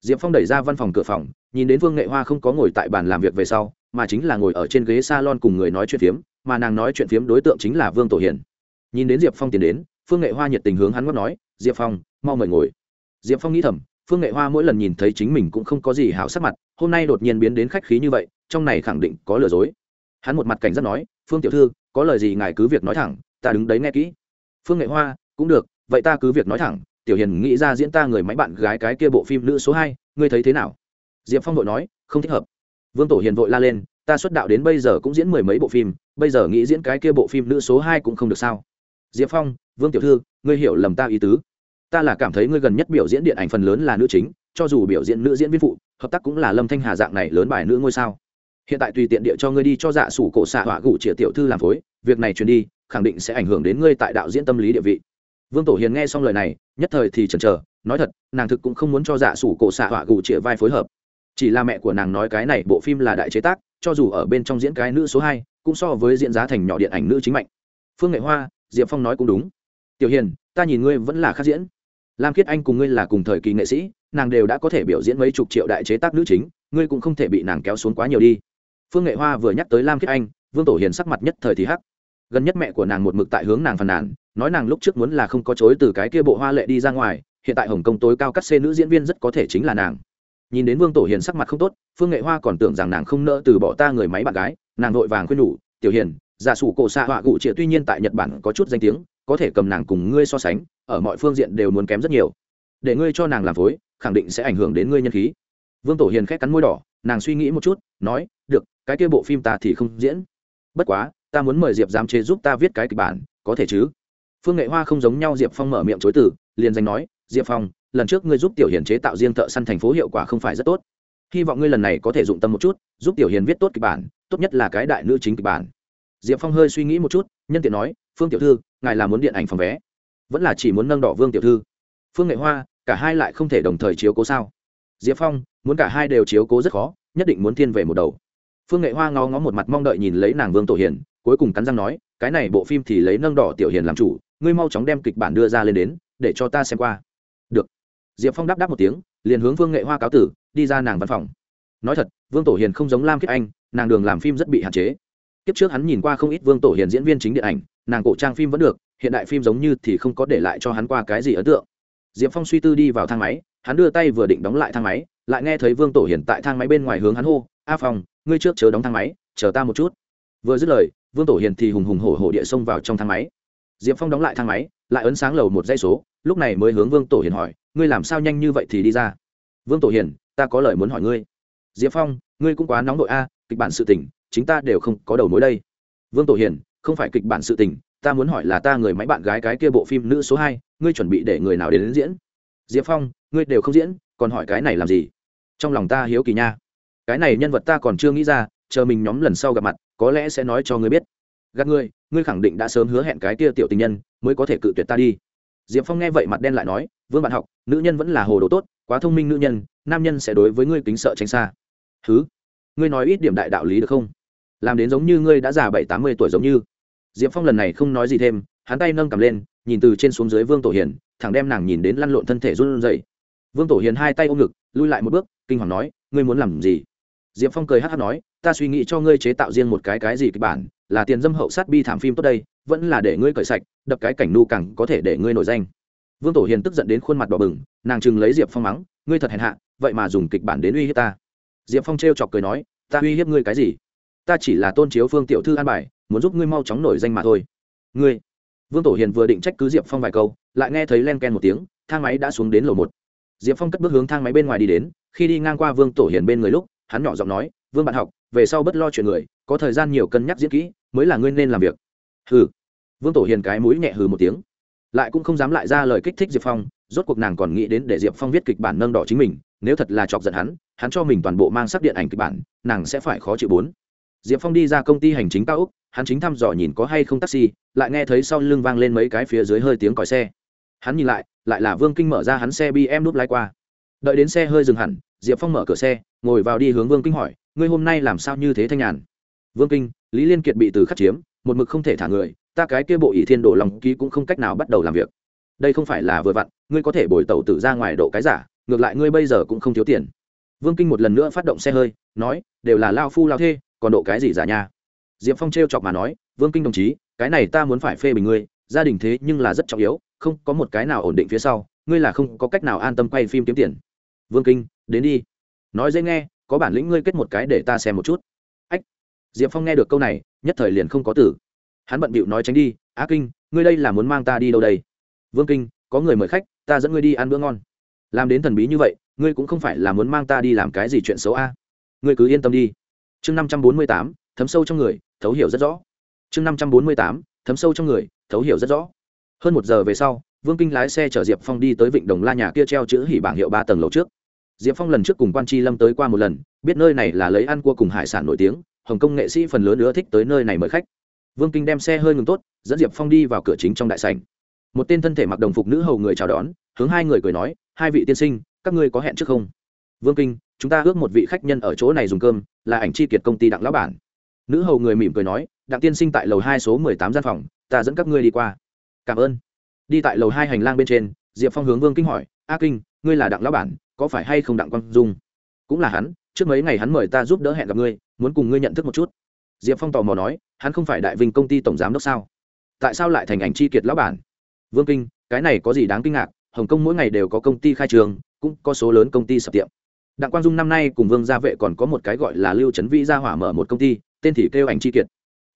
Diệp phong đẩy ra văn phòng cửa phòng, nhìn đến phương nghệ hoa không có ngồi tại bàn làm việc về sau mà chính là ngồi ở trên ghế salon cùng người nói chuyện phiếm, mà nàng nói chuyện phiếm đối tượng chính là vương tổ hiền. Nhìn đến diệp phong tiến đến, phương nghệ hoa nhiệt tình hướng hắn ngót nói, diệp phong, mau mời ngồi. Diệp phong nghĩ thầm, phương nghệ hoa mỗi lần nhìn thấy chính mình cũng không có gì hảo sắc mặt, hôm nay đột nhiên biến đến khách khí như vậy, trong này khẳng định có lừa dối. Hắn một mặt cảnh giác nói, phương tiểu thư, có lời gì ngài cứ việc nói thẳng, ta đứng đấy nghe kỹ. Phương nghệ hoa, cũng được, vậy ta cứ việc nói thẳng, tiểu hiền nghĩ ra diễn ta người máy bạn gái cái kia bộ phim nữ số hai, ngươi thấy thế nào? Diệp phong vội nói, không thích hợp vương tổ hiền vội la lên, ta xuất đạo đến bây giờ cũng diễn mười mấy bộ phim, bây giờ nghĩ diễn cái kia bộ phim nữ số hai cũng không được sao? Diệp phong, vương tiểu thư, ngươi hiểu lầm ta ý tứ. Ta là cảm thấy ngươi gần nhất biểu diễn điện ảnh phần lớn là nữ chính, cho dù biểu diễn nữ diễn viên phụ, hợp tác cũng là lâm thanh hà dạng này lớn bài nữ ngôi sao. Hiện tại tùy tiện địa cho ngươi đi cho dạ sủ cổ xạ họa gủ trịa tiểu thư làm phối, việc này truyền đi, khẳng định sẽ ảnh hưởng đến ngươi tại đạo diễn tâm lý địa vị. Vương tổ hiền nghe xong lời này, nhất thời thì chần chờ, nói thật, nàng thực cũng không muốn cho dạ sủ cổ xạ họa gụ trịa vai phối hợp chỉ là mẹ của nàng nói cái này bộ phim là đại chế tác, cho dù ở bên trong diễn cái nữ số hai, cũng so với diễn giá thành nhỏ điện ảnh nữ chính mạnh. Phương nghệ hoa, diệp phong nói cũng đúng. Tiểu hiền, ta nhìn ngươi vẫn là khác diễn. Lam khiết anh cùng ngươi là cùng thời kỳ nghệ sĩ, nàng đều đã có thể biểu diễn mấy chục triệu đại chế tác nữ chính, ngươi cũng không thể bị nàng kéo xuống quá nhiều đi. Phương nghệ hoa vừa nhắc tới lam khiết anh, vương tổ hiền sắc mặt nhất thời thì hắc. Gần nhất mẹ của nàng một mực tại hướng nàng phàn nàn, nói nàng lúc trước muốn là không có chối từ cái kia bộ hoa lệ đi ra ngoài, hiện tại hồng kông tối cao cắt xê nữ diễn viên rất có thể chính là nàng nhìn đến vương tổ hiền sắc mặt không tốt, phương nghệ hoa còn tưởng rằng nàng không nỡ từ bỏ ta người máy bạn gái, nàng vội vàng khuyên nhủ, tiểu hiền, giả sủ cổ xạ họa cụ trịa tuy nhiên tại nhật bản có chút danh tiếng, có thể cầm nàng cùng ngươi so sánh, ở mọi phương diện đều muốn kém rất nhiều. Để ngươi cho nàng làm phối, khẳng định sẽ ảnh hưởng đến ngươi nhân khí. Vương tổ hiền khét cắn môi đỏ, nàng suy nghĩ một chút, nói, được, cái kia bộ phim ta thì không diễn. Bất quá, ta muốn mời diệp giám chế giúp ta viết cái kịch bản, có thể chứ? Phương nghệ hoa không giống nhau diệp phong mở miệng chối từ, liền danh nói, diệp phong lần trước ngươi giúp tiểu hiền chế tạo riêng thợ săn thành phố hiệu quả không phải rất tốt. Hy vọng ngươi lần này có thể dụng tâm một chút, giúp tiểu hiền viết tốt kịch bản, tốt nhất là cái đại nữ chính kịch bản. Diệp phong hơi suy nghĩ một chút, nhân tiện nói, phương tiểu thư, ngài là muốn điện ảnh phòng vé, vẫn là chỉ muốn nâng đỏ vương tiểu thư? Phương nghệ hoa, cả hai lại không thể đồng thời chiếu cố sao? Diệp phong, muốn cả hai đều chiếu cố rất khó, nhất định muốn thiên về một đầu. Phương nghệ hoa ngó ngó một mặt mong đợi nhìn lấy nàng vương tổ hiền, cuối cùng cắn răng nói, cái này bộ phim thì lấy nâng đỏ tiểu hiền làm chủ, ngươi mau chóng đem kịch bản đưa ra lên đến, để cho ta xem qua diệp phong đáp đáp một tiếng, liền hướng vương nghệ hoa cáo tử, đi ra nàng văn phòng. Nói thật, vương tổ hiền không giống lam kiếp anh, nàng đường làm phim rất bị hạn chế. Kiếp trước hắn nhìn qua không ít vương tổ hiền diễn viên chính điện ảnh, nàng cổ trang phim vẫn được, hiện đại phim giống như thì không có để lại cho hắn qua cái gì ấn tượng. Diệp phong suy tư đi vào thang máy, hắn đưa tay vừa định đóng lại thang máy, lại nghe thấy vương tổ hiền tại thang máy bên ngoài hướng hắn hô, a phong, ngươi trước chờ đóng thang máy, chờ ta một chút. Vừa dứt lời, vương tổ hiền thì hùng hùng hổ hổ địa xông vào trong thang máy. Diệp phong đóng lại thang máy, lại ấn sáng lầu một dây số, lúc này mới hướng vương tổ hiền hỏi ngươi làm sao nhanh như vậy thì đi ra? Vương tổ hiền ta có lời muốn hỏi ngươi. Diệp phong ngươi cũng quá nóng nội a à, kịch bản sự tình chính ta đều không có đầu mối đây. Vương tổ hiền không phải kịch bản sự tình ta muốn hỏi là ta người máy bạn gái cái kia bộ phim nữ số hai ngươi chuẩn bị để người nào đến, đến diễn? Diệp phong ngươi đều không diễn còn hỏi cái này làm gì? Trong lòng ta hiếu kỳ nha. Cái này nhân vật ta còn chưa nghĩ ra chờ mình nhóm lần sau gặp mặt có lẽ sẽ nói cho ngươi biết. Gạt ngươi ngươi khẳng định đã sớm hứa hẹn cái kia tiểu tình nhân mới có thể cự tuyệt ta đi. Diệp phong nghe vậy mặt đen lại nói vương bạn học, nữ nhân vẫn là hồ đồ tốt, quá thông minh nữ nhân, nam nhân sẽ đối với ngươi kính sợ tránh xa. Thứ ngươi nói ít điểm đại đạo lý được không? Làm đến giống như ngươi đã già bảy, tám mươi tuổi giống như. Diệp phong lần này không nói gì thêm, hắn tay nâng cầm lên, nhìn từ trên xuống dưới vương tổ hiền, thẳng đem nàng nhìn đến lăn lộn thân thể run rẩy. Vương tổ hiền hai tay ôm ngực, lui lại một bước, kinh hoàng nói, ngươi muốn làm gì? Diệp phong cười hát hát nói, ta suy nghĩ cho ngươi chế tạo riêng một cái cái gì kịch bản, là tiền dâm hậu sát bi thảm phim tốt đây, vẫn là để ngươi cởi sạch, đập cái cảnh nu cẳng có thể để ngươi nổi danh vương tổ hiền tức giận đến khuôn mặt đỏ bừng, nàng chừng lấy diệp phong mắng, ngươi thật hèn hạ, vậy mà dùng kịch bản đến uy hiếp ta. Diệp phong t chọc cười nói, ta uy hiếp ngươi cái gì? Ta chỉ là tôn chiếu phương tiểu thư an bài, muốn giúp ngươi mau chóng nổi danh mà thôi. Ngươi? Vương tổ hiền vừa định trách cứ diệp phong vài câu, lại nghe thấy len ken một tiếng, thang máy đã xuống đến lầu một. Diệp phong cất bước hướng thang máy bên ngoài đi đến, khi đi ngang qua vương tổ hiền bên người lúc, hắn nhỏ giọng nói, vương bạn học, về sau bất lo chuyện người, có thời gian nhiều cân nhắc diễn kỹ, mới là ngươi nên làm việc. Hừ. Vương tổ hiền cái mũi nhẹ hừ một tiếng lại cũng không dám lại ra lời kích thích diệp phong, rốt cuộc nàng còn nghĩ đến để diệp phong viết kịch bản nâng đỏ chính mình, nếu thật là chọc giận hắn hắn cho mình toàn bộ mang sắc điện ảnh kịch bản, nàng sẽ phải khó chịu bốn. Diệp phong đi ra công ty hành chính cao úc, hắn chính thăm dò nhìn có hay không taxi, lại nghe thấy sau lưng vang lên mấy cái phía dưới hơi tiếng còi xe. Hắn nhìn lại lại là vương kinh mở ra hắn xe bm núp lái qua. Đợi đến xe hơi dừng hẳn, diệp phong mở cửa xe, ngồi vào đi hướng vương kinh hỏi, ngươi hôm nay làm sao như thế thanh nhàn? Vương kinh, lý liên kiệt bị từ khắc chiếm một mực không thể thả người, ta cái kia bộ ỷ thiên đồ lòng ký cũng không cách nào bắt đầu làm việc. Đây không phải là vừa vặn, ngươi có thể bồi tẩu tử ra ngoài độ cái giả, ngược lại ngươi bây giờ cũng không thiếu tiền. Vương kinh một lần nữa phát động xe hơi, nói, đều là lao phu lao thê, còn độ cái gì giả nha? Diệp phong t r e o chọc mà nói, vương kinh đồng chí, cái này ta muốn phải phê bình ngươi, gia đình thế nhưng là rất trọng yếu, không có một cái nào ổn định phía sau, ngươi là không có cách nào an tâm quay phim kiếm tiền. Vương kinh, đến đi. Nói dễ nghe, có bản lĩnh ngươi kết một cái để ta xem một chút diệp phong nghe được câu này, nhất thời liền không có tử hắn bận bịu nói tránh đi, á kinh, ngươi đây là muốn mang ta đi đâu đây? Vương kinh, có người mời khách, ta dẫn ngươi đi ăn bữa ngon. Làm đến thần bí như vậy, ngươi cũng không phải là muốn mang ta đi làm cái gì chuyện xấu a? Ngươi cứ yên tâm đi. Chương năm trăm bốn mươi tám, thấm sâu trong người, thấu hiểu rất rõ. Chương năm trăm bốn mươi tám, thấm sâu trong người, thấu hiểu rất rõ. Hơn một giờ về sau, vương kinh lái xe chở diệp phong đi tới vịnh đồng la nhà kia treo chữ hỉ bảng hiệu ba tầng lầu trước. Diệp phong lần trước cùng quan tri lâm tới qua một lần, biết nơi này là lấy ăn cua cùng hải sản nổi tiếng hồng kông nghệ sĩ phần lớn nữa thích tới nơi này mời khách. Vương kinh đem xe hơi ngừng tốt, dẫn diệp phong đi vào cửa chính trong đại sảnh. Một tên thân thể mặc đồng phục nữ hầu người chào đón, hướng hai người cười nói, hai vị tiên sinh, các ngươi có hẹn trước không? Vương kinh, chúng ta ước một vị khách nhân ở chỗ này dùng cơm, là ảnh chi kiệt công ty đặng lão bản. Nữ hầu người mỉm cười nói, đặng tiên sinh tại lầu hai số mười tám gian phòng, ta dẫn các ngươi đi qua. Cảm ơn. Đi tại lầu hai hành lang bên trên, diệp phong hướng vương kinh hỏi, a kinh, ngươi là đặng lão bản, có phải hay không đặng quang dung? Cũng là hắn trước mấy ngày hắn mời ta giúp đỡ hẹn gặp ngươi, muốn cùng ngươi nhận thức một chút. Diệp phong tò mò nói, hắn không phải đại vinh công ty tổng giám đốc sao? Tại sao lại thành ảnh chi kiệt lão bản? Vương kinh, cái này có gì đáng kinh ngạc, hồng kông mỗi ngày đều có công ty khai trường, cũng có số lớn công ty sập tiệm. Đặng quang dung năm nay cùng vương gia vệ còn có một cái gọi là lưu trấn vĩ gia hỏa mở một công ty, tên thì kêu ảnh chi kiệt.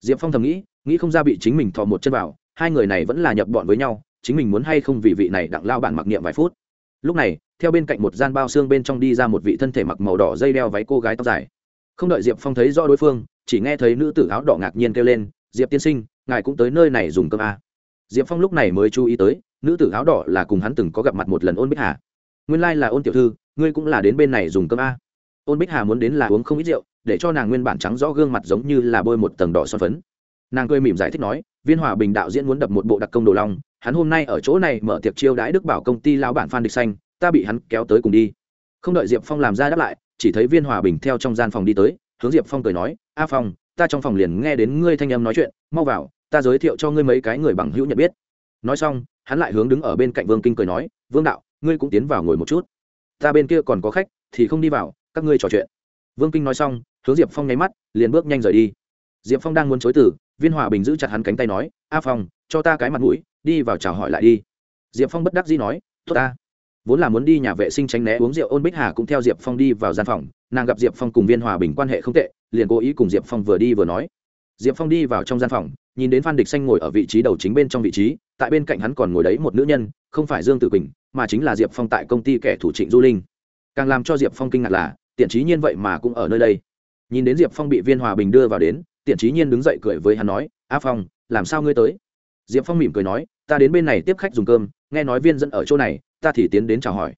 Diệp phong thầm nghĩ nghĩ không ra bị chính mình thò một chân vào, hai người này vẫn là nhập bọn với nhau, chính mình muốn hay không vì vị này đặng lao bản mặc niệm vài phút lúc này, theo bên cạnh một gian bao xương bên trong đi ra một vị thân thể mặc màu đỏ dây đeo váy cô gái tóc dài. Không đợi diệp phong thấy rõ đối phương, chỉ nghe thấy nữ tử áo đỏ ngạc nhiên kêu lên, diệp tiên sinh, ngài cũng tới nơi này dùng cơm à. diệp phong lúc này mới chú ý tới, nữ tử áo đỏ là cùng hắn từng có gặp mặt một lần ôn bích hà. Nguyên lai、like、là ôn tiểu thư, ngươi cũng là đến bên này dùng cơm a ôn bích hà muốn đến là uống không ít rượu, để cho nàng nguyên bản trắng rõ gương mặt giống như là bôi một tầng đỏ son phấn. Nàng cười mỉm giải thích nói, viên hòa bình đạo diễn muốn đập một bộ đặc công đồ long hắn hôm nay ở chỗ này mở tiệc chiêu đãi đức bảo công ty lão bản phan địch xanh, ta bị hắn kéo tới cùng đi. Không đợi diệp phong làm ra đáp lại, chỉ thấy viên hòa bình theo trong gian phòng đi tới, hướng diệp phong cười nói, a phong, ta trong phòng liền nghe đến ngươi thanh âm nói chuyện, mau vào, ta giới thiệu cho ngươi mấy cái người bằng hữu nhận biết. Nói xong, hắn lại hướng đứng ở bên cạnh vương kinh cười nói, vương đạo, ngươi cũng tiến vào ngồi một chút. Ta bên kia còn có khách, thì không đi vào, các ngươi trò chuyện. Vương kinh nói xong, hướng diệp phong nháy mắt, liền bước nhanh rời đi. Diệp phong đang muốn chối từ, viên hòa bình giữ chặt hắn cánh tay nói, a phong, cho ta cái mặt mũi đi vào chào hỏi lại đi. Diệp phong bất đắc dĩ nói, tốt ta. Vốn là muốn đi nhà vệ sinh tránh né uống rượu, ôn bích hà cũng theo diệp phong đi vào gian phòng. Nàng gặp diệp phong cùng viên hòa bình quan hệ không tệ, liền cố ý cùng diệp phong vừa đi vừa nói. Diệp phong đi vào trong gian phòng, nhìn đến phan địch xanh ngồi ở vị trí đầu chính bên trong vị trí, tại bên cạnh hắn còn ngồi đấy một nữ nhân, không phải dương tử quỳnh, mà chính là diệp phong tại công ty kẻ thủ trịnh du linh. Càng làm cho diệp phong kinh ngạc là, tiện trí nhiên vậy mà cũng ở nơi đây. Nhìn đến diệp phong bị viên hòa bình đưa vào đến, tiện trí nhiên đứng dậy cười với hắn nói, a phong, làm sao ngươi tới? Diệp phong mỉm cười nói, ta đến bên này tiếp khách dùng cơm, nghe nói viên dẫn ở chỗ này, ta thì tiến đến chào hỏi.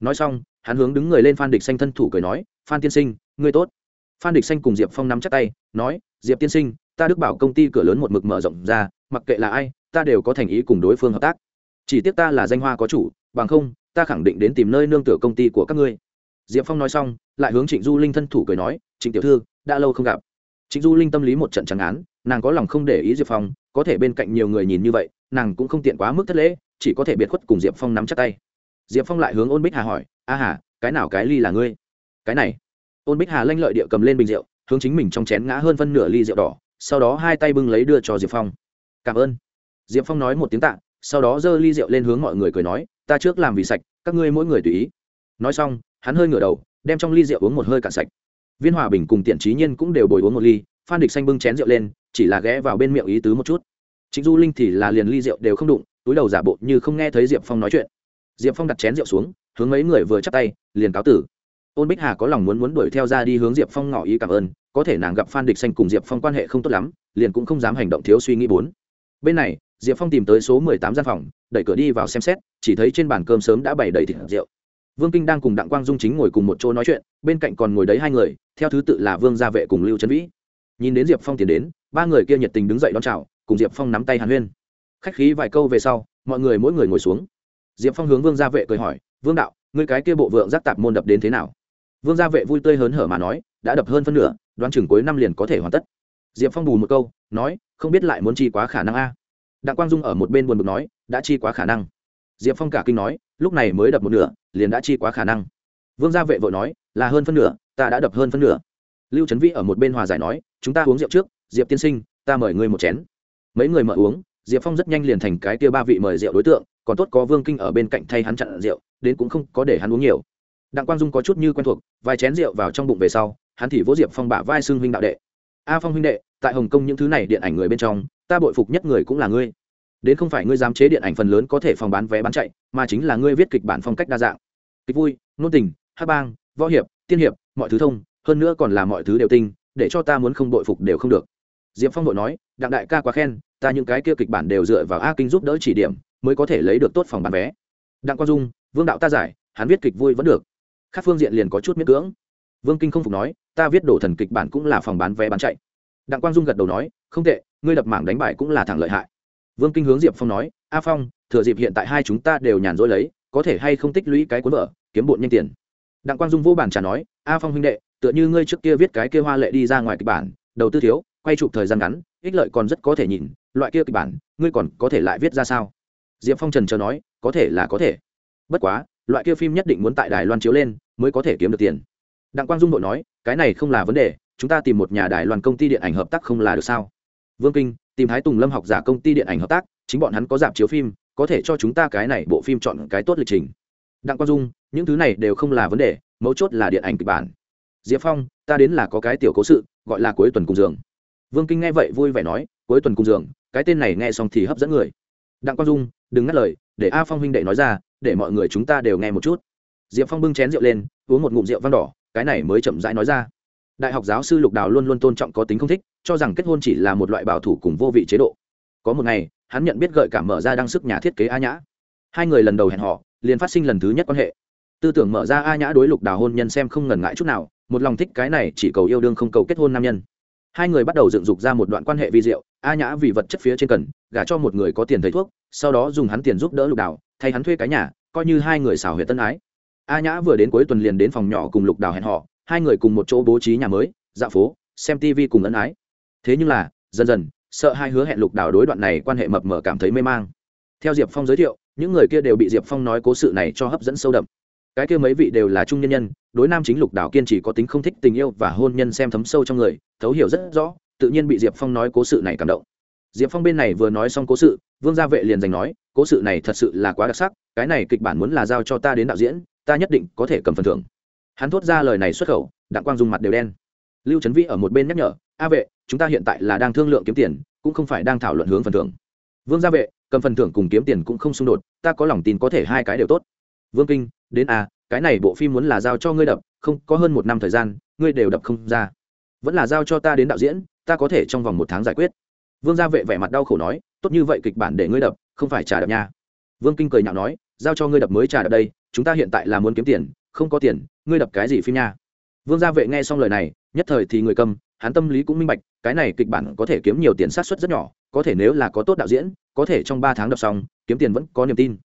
Nói xong, hắn hướng đứng người lên phan địch xanh thân thủ cười nói, phan tiên sinh, ngươi tốt. Phan địch xanh cùng diệp phong nắm chắc tay, nói, diệp tiên sinh, ta đức bảo công ty cửa lớn một mực mở rộng ra, mặc kệ là ai, ta đều có thành ý cùng đối phương hợp tác. Chỉ tiếc ta là danh hoa có chủ, bằng không, ta khẳng định đến tìm nơi nương tựa công ty của các ngươi. Diệp phong nói xong, lại hướng trịnh du linh thân thủ cười nói, trịnh tiểu thư, đã lâu không gặp. Trịnh du linh tâm lý một trận trắng án nàng có lòng không để ý diệp phong, có thể bên cạnh nhiều người nhìn như vậy, nàng cũng không tiện quá mức thất lễ, chỉ có thể biệt khuất cùng diệp phong nắm chắc tay. Diệp phong lại hướng ôn bích hà hỏi, a hà, cái nào cái ly là ngươi? Cái này. Ôn bích hà lanh lợi địa cầm lên bình rượu, hướng chính mình trong chén ngã hơn phân nửa ly rượu đỏ, sau đó hai tay bưng lấy đưa cho diệp phong. Cảm ơn. Diệp phong nói một tiếng tạ, sau đó giơ ly rượu lên hướng mọi người cười nói, ta trước làm vì sạch, các ngươi mỗi người tùy ý. Nói xong, hắn hơi ngửa đầu, đem trong ly rượu uống một hơi cạn sạch. Viên hòa bình cùng tiện trí nhiên cũng đều bồi uống một ly, phan địch xanh bưng chén rượu lên chỉ là ghé vào bên miệng ý tứ một chút. Trịnh du linh thì là liền ly rượu đều không đụng, túi đầu giả bộ như không nghe thấy diệp phong nói chuyện. Diệp phong đặt chén rượu xuống, hướng mấy người vừa chắp tay, liền cáo tử. Ôn bích hà có lòng muốn muốn đuổi theo ra đi hướng diệp phong ngỏ ý cảm ơn, có thể nàng gặp phan địch xanh cùng diệp phong quan hệ không tốt lắm, liền cũng không dám hành động thiếu suy nghĩ bốn. Bên này, diệp phong tìm tới số mười tám gian phòng, đẩy cửa đi vào xem xét, chỉ thấy trên bàn cơm sớm đã bày đầy thịt rượu. Vương kinh đang cùng đặng quang dung chính ngồi cùng một chỗ nói chuyện, bên cạnh còn ngồi đấy hai người, theo thứ tự là vương gia vệ cùng lưu trấn vĩ. Nhìn đến diệp phong tiến đến ba người kia nhiệt tình đứng dậy đón chào, cùng diệp phong nắm tay hàn huyên. Khách khí vài câu về sau, mọi người mỗi người ngồi xuống. Diệp phong hướng vương gia vệ cười hỏi, vương đạo, ngươi cái kia bộ vượng giác tạp môn đập đến thế nào? Vương gia vệ vui tươi hớn hở mà nói, đã đập hơn phân nửa, đoán chừng cuối năm liền có thể hoàn tất. Diệp phong bù một câu, nói, không biết lại muốn chi quá khả năng a. Đặng quang dung ở một bên buồn bực nói, đã chi quá khả năng. Diệp phong cả kinh nói, lúc này mới đập một nửa, liền đã chi quá khả năng. Vương gia vệ vội nói, là hơn phân nửa, ta đã đập hơn phân nửa. Lưu trấn vĩ ở một bên hòa giải nói, chúng ta uống rượu trước diệp tiên sinh, ta mời ngươi một chén. Mấy người mở uống, diệp phong rất nhanh liền thành cái kia ba vị mời rượu đối tượng, còn tốt có vương kinh ở bên cạnh thay hắn chặn rượu, đến cũng không có để hắn uống nhiều. Đặng quang dung có chút như quen thuộc, vài chén rượu vào trong bụng về sau, hắn thì vỗ diệp phong bả vai xưng huynh đạo đệ. A phong huynh đệ, tại hồng kông những thứ này điện ảnh người bên trong, ta bội phục nhất người cũng là ngươi. Đến không phải ngươi dám chế điện ảnh phần lớn có thể phòng bán vé bán chạy, mà chính là ngươi viết kịch bản phong cách đa dạng. Kịch vui nôn tình, hát bang, võ hiệp, tiên hiệp, mọi thứ thông, hơn nữa còn là mọi thứ đều tinh, để cho ta muốn không bội phục đều không được diệp phong đội nói đặng đại ca quá khen ta những cái kia kịch bản đều dựa vào a kinh giúp đỡ chỉ điểm mới có thể lấy được tốt phòng bán vé. Đặng quang dung vương đạo ta giải hắn viết kịch vui vẫn được. Khác phương diện liền có chút miễn cưỡng. Vương kinh không phục nói ta viết đổ thần kịch bản cũng là phòng bán vé bán chạy. Đặng quang dung gật đầu nói không tệ ngươi đập mảng đánh bài cũng là thẳng lợi hại. Vương kinh hướng diệp phong nói a phong thừa dịp hiện tại hai chúng ta đều nhàn rỗi lấy có thể hay không tích lũy cái cuốn vở, kiếm bộn nhanh tiền? Đặng quang dung vô bản trả nói a phong huynh đệ tựa như ngươi trước kia viết cái kia hoa lệ đi ra ngoài kịch bản đầu tư thiếu quay chụp thời gian ngắn, ích lợi còn rất có thể nhìn, loại kia kịch bản, ngươi còn có thể lại viết ra sao? Diệp phong trần chờ nói, có thể là có thể. Bất quá, loại kia phim nhất định muốn tại đài loan chiếu lên, mới có thể kiếm được tiền. Đặng quang dung đội nói, cái này không là vấn đề, chúng ta tìm một nhà đài loan công ty điện ảnh hợp tác không là được sao? Vương kinh, tìm thái tùng lâm học giả công ty điện ảnh hợp tác, chính bọn hắn có dạp chiếu phim, có thể cho chúng ta cái này bộ phim chọn cái tốt lịch trình. Đặng quang dung, những thứ này đều không là vấn đề, mấu chốt là điện ảnh kịch bản. Diệp phong, ta đến là có cái tiểu cố sự, gọi là cuối tuần cùng giường vương kinh nghe vậy vui vẻ nói, cuối tuần cùng giường, cái tên này nghe xong thì hấp dẫn người. Đặng quang dung, đừng ngắt lời, để a phong huynh đệ nói ra, để mọi người chúng ta đều nghe một chút. Diệp phong bưng chén rượu lên, uống một ngụm rượu vang đỏ, cái này mới chậm rãi nói ra. Đại học giáo sư lục đào luôn luôn tôn trọng có tính không thích, cho rằng kết hôn chỉ là một loại bảo thủ cùng vô vị chế độ. Có một ngày, hắn nhận biết gợi cảm mở ra đăng sức nhà thiết kế a nhã. Hai người lần đầu hẹn họ liền phát sinh lần thứ nhất quan hệ. Tư tưởng mở ra a nhã đối lục đào hôn nhân xem không ngần ngại chút nào, một lòng thích cái này chỉ cầu yêu đương không cầu kết hôn nam nhân hai người bắt đầu dựng dục ra một đoạn quan hệ vi diệu, a nhã vì vật chất phía trên cần, gả cho một người có tiền thầy thuốc, sau đó dùng hắn tiền giúp đỡ lục đào, thay hắn thuê cái nhà, coi như hai người xảo huyệt tân ái. A nhã vừa đến cuối tuần liền đến phòng nhỏ cùng lục đào hẹn họ hai người cùng một chỗ bố trí nhà mới dạo phố, xem tv cùng ân ái. Thế nhưng là, dần dần, sợ hai hứa hẹn lục đào đối đoạn này quan hệ mập mờ cảm thấy mê mang. Theo diệp phong giới thiệu, những người kia đều bị diệp phong nói cố sự này cho hấp dẫn sâu đậm cái kia mấy vị đều là trung nhân nhân, đối nam chính lục đảo kiên trì có tính không thích tình yêu và hôn nhân xem thấm sâu trong người, thấu hiểu rất rõ, tự nhiên bị diệp phong nói cố sự này cảm động. Diệp phong bên này vừa nói xong cố sự, vương gia vệ liền giành nói, cố sự này thật sự là quá đặc sắc, cái này kịch bản muốn là giao cho ta đến đạo diễn, ta nhất định có thể cầm phần thưởng. Hắn thốt ra lời này xuất khẩu, đặng quang dung mặt đều đen. Lưu trấn vĩ ở một bên nhắc nhở, a vệ, chúng ta hiện tại là đang thương lượng kiếm tiền, cũng không phải đang thảo luận hướng phần thưởng. Vương gia vệ, cầm phần thưởng cùng kiếm tiền cũng không xung đột, ta có lòng tin có thể hai cái đều tốt vương kinh, đến à? cái này bộ phim muốn là giao cho ngươi đập, không, có hơn một năm thời gian, ngươi đều đập không ra. Vẫn là giao cho ta đến đạo diễn, ta có thể trong vòng một tháng giải quyết. Vương gia vệ vẻ mặt đau khổ nói, tốt như vậy kịch bản để ngươi đập, không phải trả đập nha. Vương kinh cười nhạo nói, giao cho ngươi đập mới trả đập đây, chúng ta hiện tại là muốn kiếm tiền, không có tiền, ngươi đập cái gì phim nha. Vương gia vệ nghe xong lời này, nhất thời thì người cầm, hắn tâm lý cũng minh bạch, cái này kịch bản có thể kiếm nhiều tiền sát xuất rất nhỏ, có thể nếu là có tốt đạo diễn, có thể trong ba tháng đập xong, kiếm tiền vẫn có niềm tin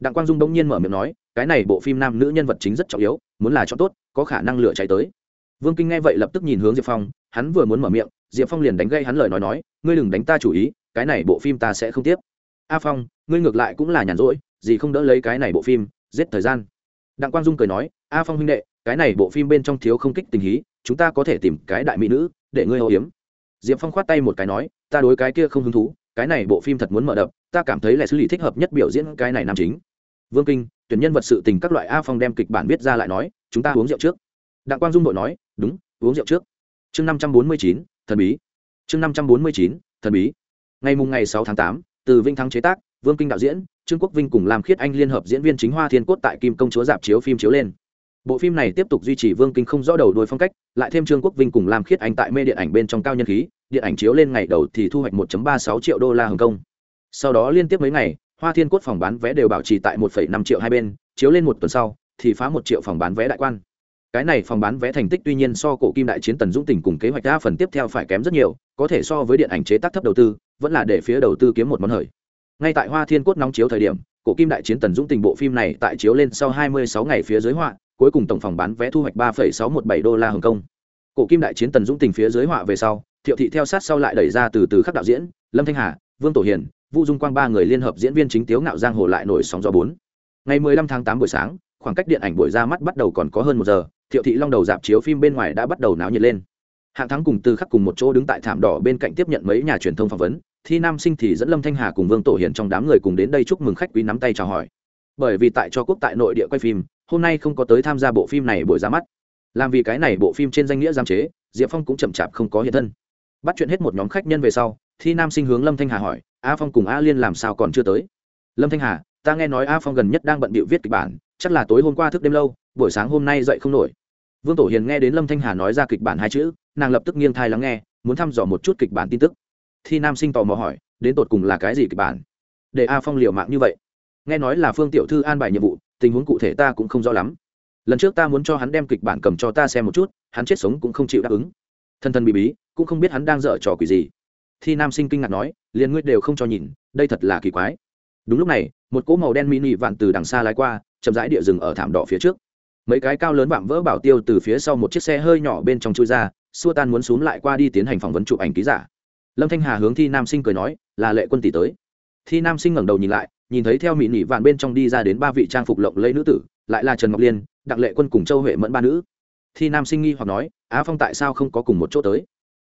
đặng quang dung đông nhiên mở miệng nói, cái này bộ phim nam nữ nhân vật chính rất trọng yếu, muốn là cho tốt, có khả năng lửa cháy tới. Vương kinh nghe vậy lập tức nhìn hướng diệp phong, hắn vừa muốn mở miệng, diệp phong liền đánh gây hắn lời nói nói, ngươi đừng đánh ta chủ ý, cái này bộ phim ta sẽ không tiếp. A phong, ngươi ngược lại cũng là nhàn rỗi, gì không đỡ lấy cái này bộ phim, giết thời gian. Đặng quang dung cười nói, a phong huynh đệ, cái này bộ phim bên trong thiếu không kích tình hí, chúng ta có thể tìm cái đại mỹ nữ, để ngươi hậu hiếm diệp phong khoát tay một cái nói, ta đối cái kia không hứng thú, cái này bộ phim thật muốn mở đập, ta cảm thấy là xử lý thích hợp nhất biểu diễn cái này nam chính vương kinh, tuyển nhân vật sự tình các loại a phong đem kịch bản viết ra lại nói, chúng ta uống rượu trước. Đặng quang dung đội nói, đúng, uống rượu trước. Chương năm trăm bốn mươi chín, thần bí. Chương năm trăm bốn mươi chín, thần bí. Ngày mùng ngày sáu tháng tám, từ vinh thắng chế tác, vương kinh đạo diễn, trương quốc vinh cùng làm khiết anh liên hợp diễn viên chính hoa thiên cốt tại kim công chúa dạp chiếu phim chiếu lên. Bộ phim này tiếp tục duy trì vương kinh không rõ đầu đuôi phong cách, lại thêm trương quốc vinh cùng làm khiết anh tại mê điện ảnh bên trong cao nhân khí, điện ảnh chiếu lên ngày đầu thì thu hoạch 1.36 triệu đô la hồng kông. Sau đó liên tiếp mấy ngày hoa thiên cốt phòng bán vé đều bảo trì tại 1,5 triệu hai bên chiếu lên một tuần sau thì phá một triệu phòng bán vé đại quan. Cái này phòng bán vé thành tích tuy nhiên so cổ kim đại chiến tần dũng Tình cùng kế hoạch đa phần tiếp theo phải kém rất nhiều có thể so với điện ảnh chế tác thấp đầu tư vẫn là để phía đầu tư kiếm một món hời. Ngay tại hoa thiên cốt nóng chiếu thời điểm cổ kim đại chiến tần dũng tình bộ phim này tại chiếu lên sau 26 ngày phía dưới họa cuối cùng tổng phòng bán vé thu hoạch 3,617 đô la hồng kông. Cổ kim đại chiến tần dũng tình phía dưới họa về sau thiệu thị theo sát sau lại đẩy ra từ từ khắc đạo diễn lâm thanh hà vương tổ hiền vu dung quang ba người liên hợp diễn viên chính tiếu ngạo giang hồ lại nổi sóng gió bốn. Ngày 15 tháng 8 buổi sáng, khoảng cách điện ảnh buổi ra mắt bắt đầu còn có hơn một giờ, thiệu thị long đầu dạp chiếu phim bên ngoài đã bắt đầu náo nhiệt lên. Hạng thắng cùng từ khắc cùng một chỗ đứng tại thảm đỏ bên cạnh tiếp nhận mấy nhà truyền thông phỏng vấn, thi nam sinh thì dẫn lâm thanh hà cùng vương tổ hiền trong đám người cùng đến đây chúc mừng khách quý nắm tay chào hỏi. Bởi vì tại cho quốc tại nội địa quay phim, hôm nay không có tới tham gia bộ phim này buổi ra mắt. Làm vì cái này bộ phim trên danh nghĩa giam chế, diệp phong cũng chậm chạp không có hiện thân. Bắt chuyện hết một nhóm khách nhân về sau thi nam sinh hướng lâm thanh hà hỏi, a phong cùng a liên làm sao còn chưa tới? Lâm thanh hà, ta nghe nói a phong gần nhất đang bận bịu viết kịch bản, chắc là tối hôm qua thức đêm lâu, buổi sáng hôm nay dậy không nổi. Vương tổ hiền nghe đến lâm thanh hà nói ra kịch bản hai chữ, nàng lập tức nghiêng thai lắng nghe, muốn thăm dò một chút kịch bản tin tức. Thi nam sinh tò mò hỏi, đến tột cùng là cái gì kịch bản? Để a phong liều mạng như vậy. Nghe nói là phương tiểu thư an bài nhiệm vụ, tình huống cụ thể ta cũng không rõ lắm. Lần trước ta muốn cho hắn đem kịch bản cầm cho ta xem một chút, hắn chết sống cũng không chịu đáp ứng. Thân thân bị bí, cũng không biết hắn đang dở trò quỷ gì thi nam sinh kinh ngạc nói liền ngươi đều không cho nhìn, đây thật là kỳ quái. Đúng lúc này, một cỗ màu đen mini vạn từ đằng xa lái qua, chậm rãi địa rừng ở thảm đỏ phía trước. Mấy cái cao lớn vạm vỡ bảo tiêu từ phía sau một chiếc xe hơi nhỏ bên trong chui ra, xua tan muốn xuống lại qua đi tiến hành phỏng vấn chụp ảnh ký giả. Lâm thanh hà hướng thi nam sinh cười nói, là lệ quân tỷ tới. Thi nam sinh ngẩng đầu nhìn lại, nhìn thấy theo mỹ nỉ vạn bên trong đi ra đến ba vị trang phục lộng lẫy nữ tử, lại là trần ngọc liên, đặng lệ quân cùng châu huệ mẫn ba nữ. Thi nam sinh nghi hoặc nói, á phong tại sao không có cùng một chỗ tới?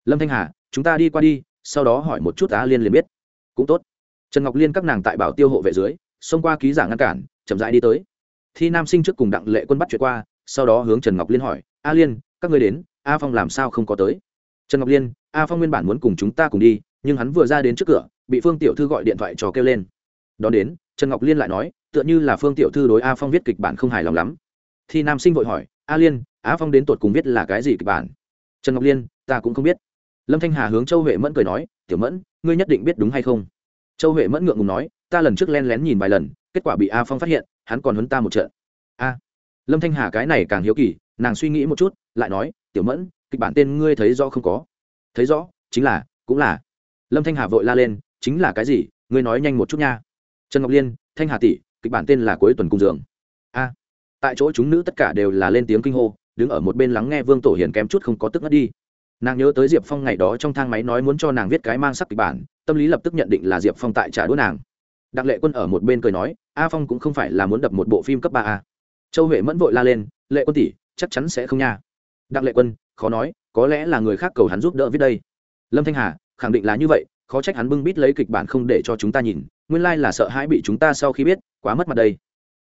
Lâm thanh hà, chúng ta đi qua đi sau đó hỏi một chút á liên liền biết. Cũng tốt. Trần ngọc liên các nàng tại bảo tiêu hộ vệ dưới, xông qua ký giả ngăn cản, chậm rãi đi tới. Thi nam sinh trước cùng đặng lệ quân bắt chuyện qua, sau đó hướng trần ngọc liên hỏi a liên, các người đến, a phong làm sao không có tới? Trần ngọc liên, a phong nguyên bản muốn cùng chúng ta cùng đi, nhưng hắn vừa ra đến trước cửa, bị phương tiểu thư gọi điện thoại trò kêu lên. Đón đến, trần ngọc liên lại nói, tựa như là phương tiểu thư đối a phong viết kịch bản không hài lòng lắm. Thì nam sinh vội hỏi, a liên, a phong đến tột cùng viết là cái gì kịch bản? Trần ngọc liên, ta cũng không biết lâm thanh hà hướng châu huệ mẫn cười nói, tiểu mẫn, ngươi nhất định biết đúng hay không? Châu huệ mẫn ngượng ngùng nói, ta lần trước len lén nhìn vài lần, kết quả bị a phong phát hiện, hắn còn huấn ta một trận. A. Lâm thanh hà cái này càng hiếu kỳ, nàng suy nghĩ một chút, lại nói, tiểu mẫn, kịch bản tên ngươi thấy rõ không có? Thấy rõ, chính là, cũng là. Lâm thanh hà vội la lên, chính là cái gì? Ngươi nói nhanh một chút nha. Trần ngọc liên, thanh hà tỷ, kịch bản tên là cuối tuần cung dường. A. Tại chỗ chúng nữ tất cả đều là lên tiếng kinh hô, đứng ở một bên lắng nghe vương tổ hiền kém chút không có tức ngất đi nàng nhớ tới diệp phong ngày đó trong thang máy nói muốn cho nàng viết cái mang sắc kịch bản, tâm lý lập tức nhận định là diệp phong tại trả đũa nàng. Đặng lệ quân ở một bên cười nói, a phong cũng không phải là muốn đập một bộ phim cấp ba a châu huệ mẫn vội la lên, lệ quân tỷ, chắc chắn sẽ không nha. Đặng lệ quân, khó nói, có lẽ là người khác cầu hắn giúp đỡ viết đây. Lâm thanh hà, khẳng định là như vậy, khó trách hắn bưng bít lấy kịch bản không để cho chúng ta nhìn, nguyên lai là sợ hãi bị chúng ta sau khi biết, quá mất mặt đây.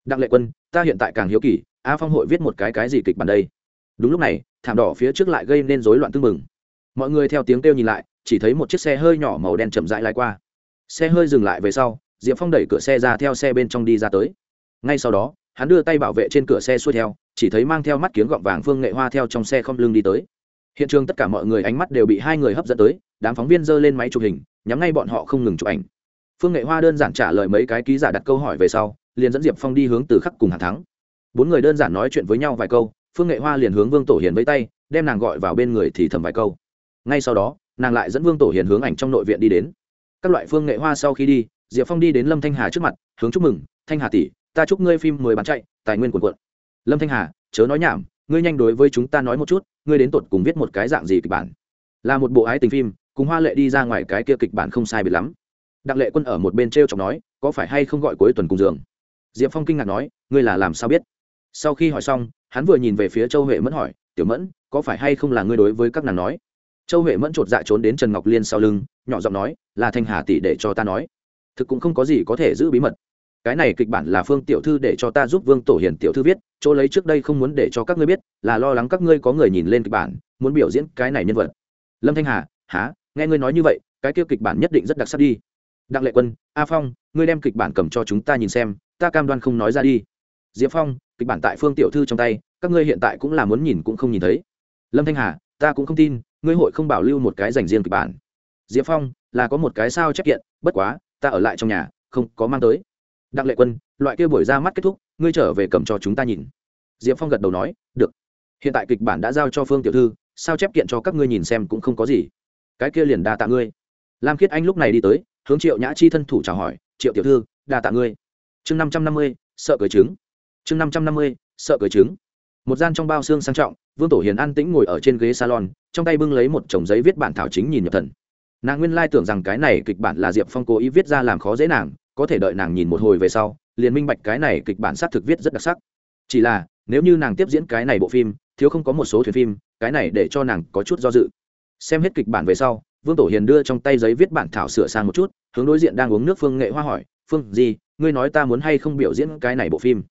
Đặng lệ quân, ta hiện tại càng hiếu kỳ, a phong hội viết một cái cái gì kịch bản đây? Đúng lúc này, thảm đỏ phía trước lại gây nên rối loạn tưng mừng mọi người theo tiếng kêu nhìn lại, chỉ thấy một chiếc xe hơi nhỏ màu đen chậm rãi lái qua. Xe hơi dừng lại về sau, diệp phong đẩy cửa xe ra theo xe bên trong đi ra tới. Ngay sau đó, hắn đưa tay bảo vệ trên cửa xe xuôi theo, chỉ thấy mang theo mắt kiếng gọng vàng phương nghệ hoa theo trong xe không lưng đi tới. Hiện trường tất cả mọi người ánh mắt đều bị hai người hấp dẫn tới, đám phóng viên giơ lên máy chụp hình, nhắm ngay bọn họ không ngừng chụp ảnh. Phương nghệ hoa đơn giản trả lời mấy cái ký giả đặt câu hỏi về sau, liền dẫn diệp phong đi hướng từ khắc cùng hàng thắng. Bốn người đơn giản nói chuyện với nhau vài câu phương nghệ hoa liền hướng vương tổ hiền với tay, đem nàng gọi vào bên người thì thầm vài câu. Ngay sau đó, nàng lại dẫn vương tổ hiền hướng ảnh trong nội viện đi đến. Các loại phương nghệ hoa sau khi đi, diệp phong đi đến lâm thanh hà trước mặt, hướng chúc mừng, thanh hà tỷ, ta chúc ngươi phim mười bán chạy, tài nguyên quần quận lâm thanh hà, chớ nói nhảm, ngươi nhanh đối với chúng ta nói một chút, ngươi đến tột cùng viết một cái dạng gì kịch bản? Là một bộ ái tình phim, cùng hoa lệ đi ra ngoài cái kia kịch bản không sai biệt lắm. Đặng lệ quân ở một bên t r e o chọc nói, có phải hay không gọi cuối tuần cùng giường? Diệp phong kinh ngạc nói, ngươi là làm sao biết? Sau khi hỏi xong, hắn vừa nhìn về phía châu huệ mẫn hỏi, tiểu mẫn, có phải hay không là ngươi đối với các nàng nói? Châu huệ mẫn chột dạ trốn đến trần ngọc liên sau lưng, nhỏ giọng nói, là thanh hà tỷ để cho ta nói. Thực cũng không có gì có thể giữ bí mật. Cái này kịch bản là phương tiểu thư để cho ta giúp vương tổ hiền tiểu thư viết, chỗ lấy trước đây không muốn để cho các ngươi biết, là lo lắng các ngươi có người nhìn lên kịch bản, muốn biểu diễn cái này nhân vật. Lâm thanh hà há nghe ngươi nói như vậy, cái kia kịch bản nhất định rất đặc sắc đi. Đặng lệ quân, a phong, ngươi đem kịch bản cầm cho chúng ta nhìn xem, ta cam đoan không nói ra đi. Diệp phong kịch bản tại phương tiểu thư trong tay, các ngươi hiện tại cũng là muốn nhìn cũng không nhìn thấy. Lâm thanh hà, ta cũng không tin, ngươi hội không bảo lưu một cái dành riêng kịch bản. Diệp phong, là có một cái sao chép kiện, bất quá, ta ở lại trong nhà, không có mang tới. Đặng lệ quân, loại kia buổi ra mắt kết thúc, ngươi trở về cầm cho chúng ta nhìn. Diệp phong gật đầu nói, được. Hiện tại kịch bản đã giao cho phương tiểu thư, sao chép kiện cho các ngươi nhìn xem cũng không có gì. Cái kia liền đa tạ ngươi. Lam khiết anh lúc này đi tới, hướng triệu nhã chi thân thủ chào hỏi, triệu tiểu thư, đa tạ ngươi. Chương năm trăm năm mươi, sợ cười trứng chương năm trăm năm mươi, sợ cởi trứng. Một gian trong bao xương sang trọng, vương tổ hiền an tĩnh ngồi ở trên ghế salon, trong tay bưng lấy một chồng giấy viết bản thảo chính nhìn nhập thần. Nàng nguyên lai tưởng rằng cái này kịch bản là diệp phong cố ý viết ra làm khó dễ nàng, có thể đợi nàng nhìn một hồi về sau, liền minh bạch cái này kịch bản s á t thực viết rất đặc sắc. Chỉ là, nếu như nàng tiếp diễn cái này bộ phim, thiếu không có một số thuyền phim, cái này để cho nàng có chút do dự. Xem hết kịch bản về sau, vương tổ hiền đưa trong tay giấy viết bản thảo sửa sang một chút, hướng đối diện đang uống nước phương nghệ hoa hỏi, phương gì, ngươi nói ta muốn hay không biểu diễn cái này bộ phim?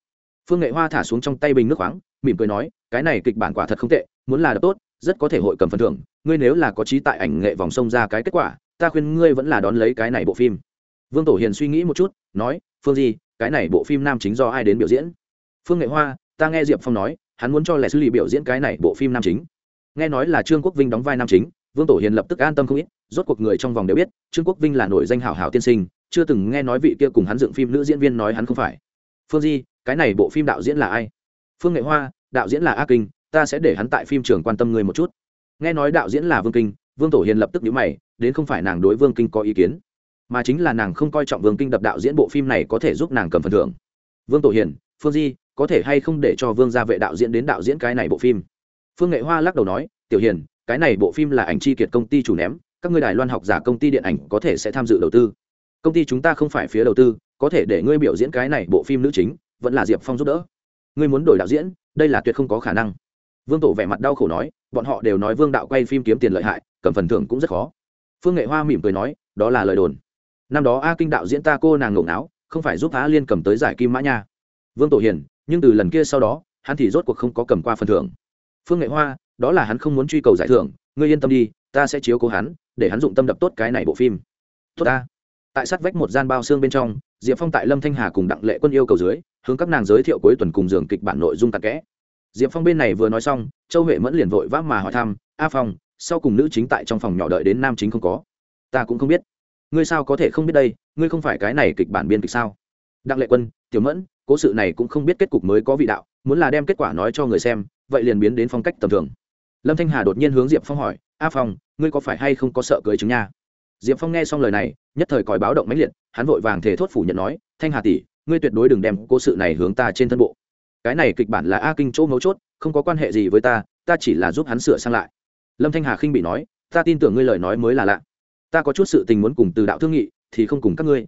Phương nghệ hoa thả xuống trong tay bình nước khoáng, mỉm cười nói, cái này kịch bản quả thật không tệ, muốn là đ tốt, rất có thể hội cầm phần thưởng. Ngươi nếu là có trí tại ảnh nghệ vòng sông ra cái kết quả, ta khuyên ngươi vẫn là đón lấy cái này bộ phim. Vương tổ hiền suy nghĩ một chút, nói, phương di cái này bộ phim nam chính do ai đến biểu diễn? Phương nghệ hoa, ta nghe diệp phong nói, hắn muốn cho lẻ sư lì biểu diễn cái này bộ phim nam chính. Nghe nói là trương quốc vinh đóng vai nam chính, vương tổ hiền lập tức an tâm không ít, rốt cuộc người trong vòng đều biết, trương quốc vinh là nổi danh hảo hảo tiên sinh, chưa từng nghe nói vị kia cùng hắn dựng phim nữ diễn viên nói hắn không phải. Phương di cái này bộ phim đạo diễn là ai? Phương nghệ hoa, đạo diễn là a kinh, ta sẽ để hắn tại phim trường quan tâm người một chút. Nghe nói đạo diễn là vương kinh, vương tổ hiền lập tức nhíu mày, đến không phải nàng đối vương kinh có ý kiến, mà chính là nàng không coi trọng vương kinh đập đạo diễn bộ phim này có thể giúp nàng cầm phần thưởng. Vương tổ hiền, phương di, có thể hay không để cho vương gia vệ đạo diễn đến đạo diễn cái này bộ phim? Phương nghệ hoa lắc đầu nói, tiểu hiền, cái này bộ phim là ảnh chi kiệt công ty chủ ném, các ngươi đài loan học giả công ty điện ảnh có thể sẽ tham dự đầu tư. Công ty chúng ta không phải phía đầu tư, có thể để ngươi biểu diễn cái này bộ phim nữ chính vẫn là diệp phong giúp đỡ. Ngươi muốn đổi đạo diễn, đây là tuyệt không có khả năng. Vương tổ vẻ mặt đau khổ nói, bọn họ đều nói vương đạo quay phim kiếm tiền lợi hại, cầm phần thưởng cũng rất khó. Phương nghệ hoa mỉm cười nói, đó là lời đồn. Năm đó a kinh đạo diễn ta cô nàng ngộng não không phải giúp á liên cầm tới giải kim mã nha. Vương tổ hiền, nhưng từ lần kia sau đó, hắn thì rốt cuộc không có cầm qua phần thưởng. Phương nghệ hoa, đó là hắn không muốn truy cầu giải thưởng, ngươi yên tâm đi, ta sẽ chiếu cố hắn, để hắn dụng tâm đập tốt cái này bộ phim. Tốt ta. Tại sát vách một gian bao xương bên trong, diệp phong tại lâm thanh hà cùng đặng lệ quân yêu cầu dưới hướng các nàng giới thiệu cuối tuần cùng giường kịch bản nội dung tạc kẽ. Diệp phong bên này vừa nói xong, châu huệ mẫn liền vội vã mà hỏi thăm, a phong, sau cùng nữ chính tại trong phòng nhỏ đợi đến nam chính không có? Ta cũng không biết. Ngươi sao có thể không biết đây? Ngươi không phải cái này kịch bản biên kịch sao? Đặng lệ quân, tiểu mẫn, cố sự này cũng không biết kết cục mới có vị đạo, muốn là đem kết quả nói cho người xem, vậy liền biến đến phong cách tầm thường. Lâm thanh hà đột nhiên hướng diệp phong hỏi, a phong, ngươi có phải hay không có sợ cưới chứng nha? Diệp phong nghe xong lời này, nhất thời còi báo động mãnh liệt, hắn vội vàng thể thốt phủ nhận nói, thanh hà tỷ ngươi tuyệt đối đừng đem cố sự này hướng ta trên thân bộ. Cái này kịch bản là a kinh chỗ mấu chốt, không có quan hệ gì với ta ta chỉ là giúp hắn sửa sang lại. Lâm thanh hà khinh bị nói, ta tin tưởng ngươi lời nói mới là lạ. Ta có chút sự tình muốn cùng từ đạo thương nghị, thì không cùng các ngươi.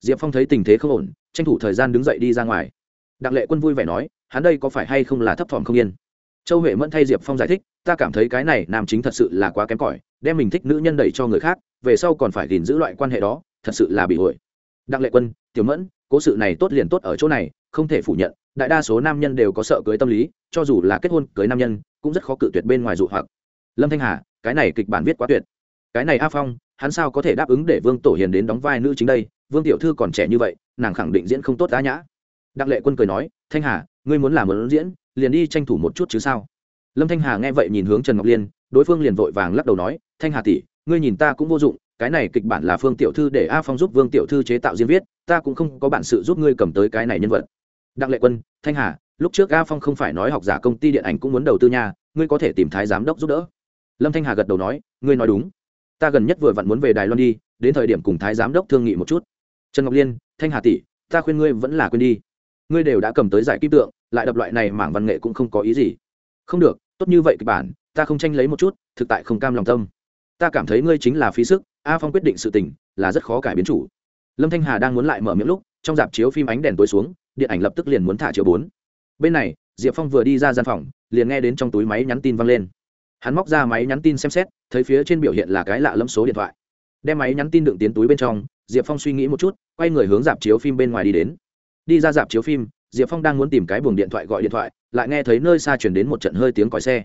Diệp phong thấy tình thế không ổn, tranh thủ thời gian đứng dậy đi ra ngoài. Đặng lệ quân vui vẻ nói, hắn đây có phải hay không là thấp thỏm không yên? Châu huệ mẫn thay diệp phong giải thích, ta cảm thấy cái này nam chính thật sự là quá kém cỏi, đem mình thích nữ nhân đẩy cho người khác, về sau còn phải gìn giữ loại quan hệ đó, thật sự là bị hội đặng lệ quân, tiểu mẫn cố sự này tốt liền tốt ở chỗ này, không thể phủ nhận, đại đa số nam nhân đều có sợ cưới tâm lý, cho dù là kết hôn cưới nam nhân, cũng rất khó cự tuyệt bên ngoài dụ hoặc. Lâm thanh hà, cái này kịch bản viết quá tuyệt. Cái này a phong, hắn sao có thể đáp ứng để vương tổ hiền đến đóng vai nữ chính đây? Vương tiểu thư còn trẻ như vậy, nàng khẳng định diễn không tốt đã nhã. Đặng lệ quân cười nói, thanh hà, ngươi muốn làm muốn diễn, liền đi tranh thủ một chút chứ sao? Lâm thanh hà nghe vậy nhìn hướng trần ngọc liên, đối phương liền vội vàng lắc đầu nói, thanh hà tỷ, ngươi nhìn ta cũng vô dụng cái này kịch bản là phương tiểu thư để a phong giúp vương tiểu thư chế tạo diễn viết, ta cũng không có bản sự giúp ngươi cầm tới cái này nhân vật. Đặng lệ quân, thanh hà, lúc trước a phong không phải nói học giả công ty điện ảnh cũng muốn đầu tư nhà ngươi có thể tìm thái giám đốc giúp đỡ. Lâm thanh hà gật đầu nói, ngươi nói đúng. Ta gần nhất vừa vặn muốn về đài loan đi, đến thời điểm cùng thái giám đốc thương nghị một chút. Trần ngọc liên, thanh hà tỷ, ta khuyên ngươi vẫn là quên đi. Ngươi đều đã cầm tới giải kim tượng, lại đập loại này mảng văn nghệ cũng không có ý gì. Không được, tốt như vậy kịch bản, ta không tranh lấy một chút, thực tại không cam lòng tâm. Ta cảm thấy ngươi chính là phí sức a phong quyết định sự tình là rất khó cải biến chủ. Lâm thanh hà đang muốn lại mở miệng lúc, trong dạp chiếu phim ánh đèn tối xuống, điện ảnh lập tức liền muốn thả chiều bốn. Bên này, diệp phong vừa đi ra gian phòng, liền nghe đến trong túi máy nhắn tin văng lên. Hắn móc ra máy nhắn tin xem xét, thấy phía trên biểu hiện là cái lạ lâm số điện thoại. Đem máy nhắn tin đựng tiến túi bên trong, diệp phong suy nghĩ một chút, quay người hướng dạp chiếu phim bên ngoài đi đến. Đi ra dạp chiếu phim, diệp phong đang muốn tìm cái buồng điện thoại gọi điện thoại, lại nghe thấy nơi xa chuyển đến một trận hơi tiếng còi xe.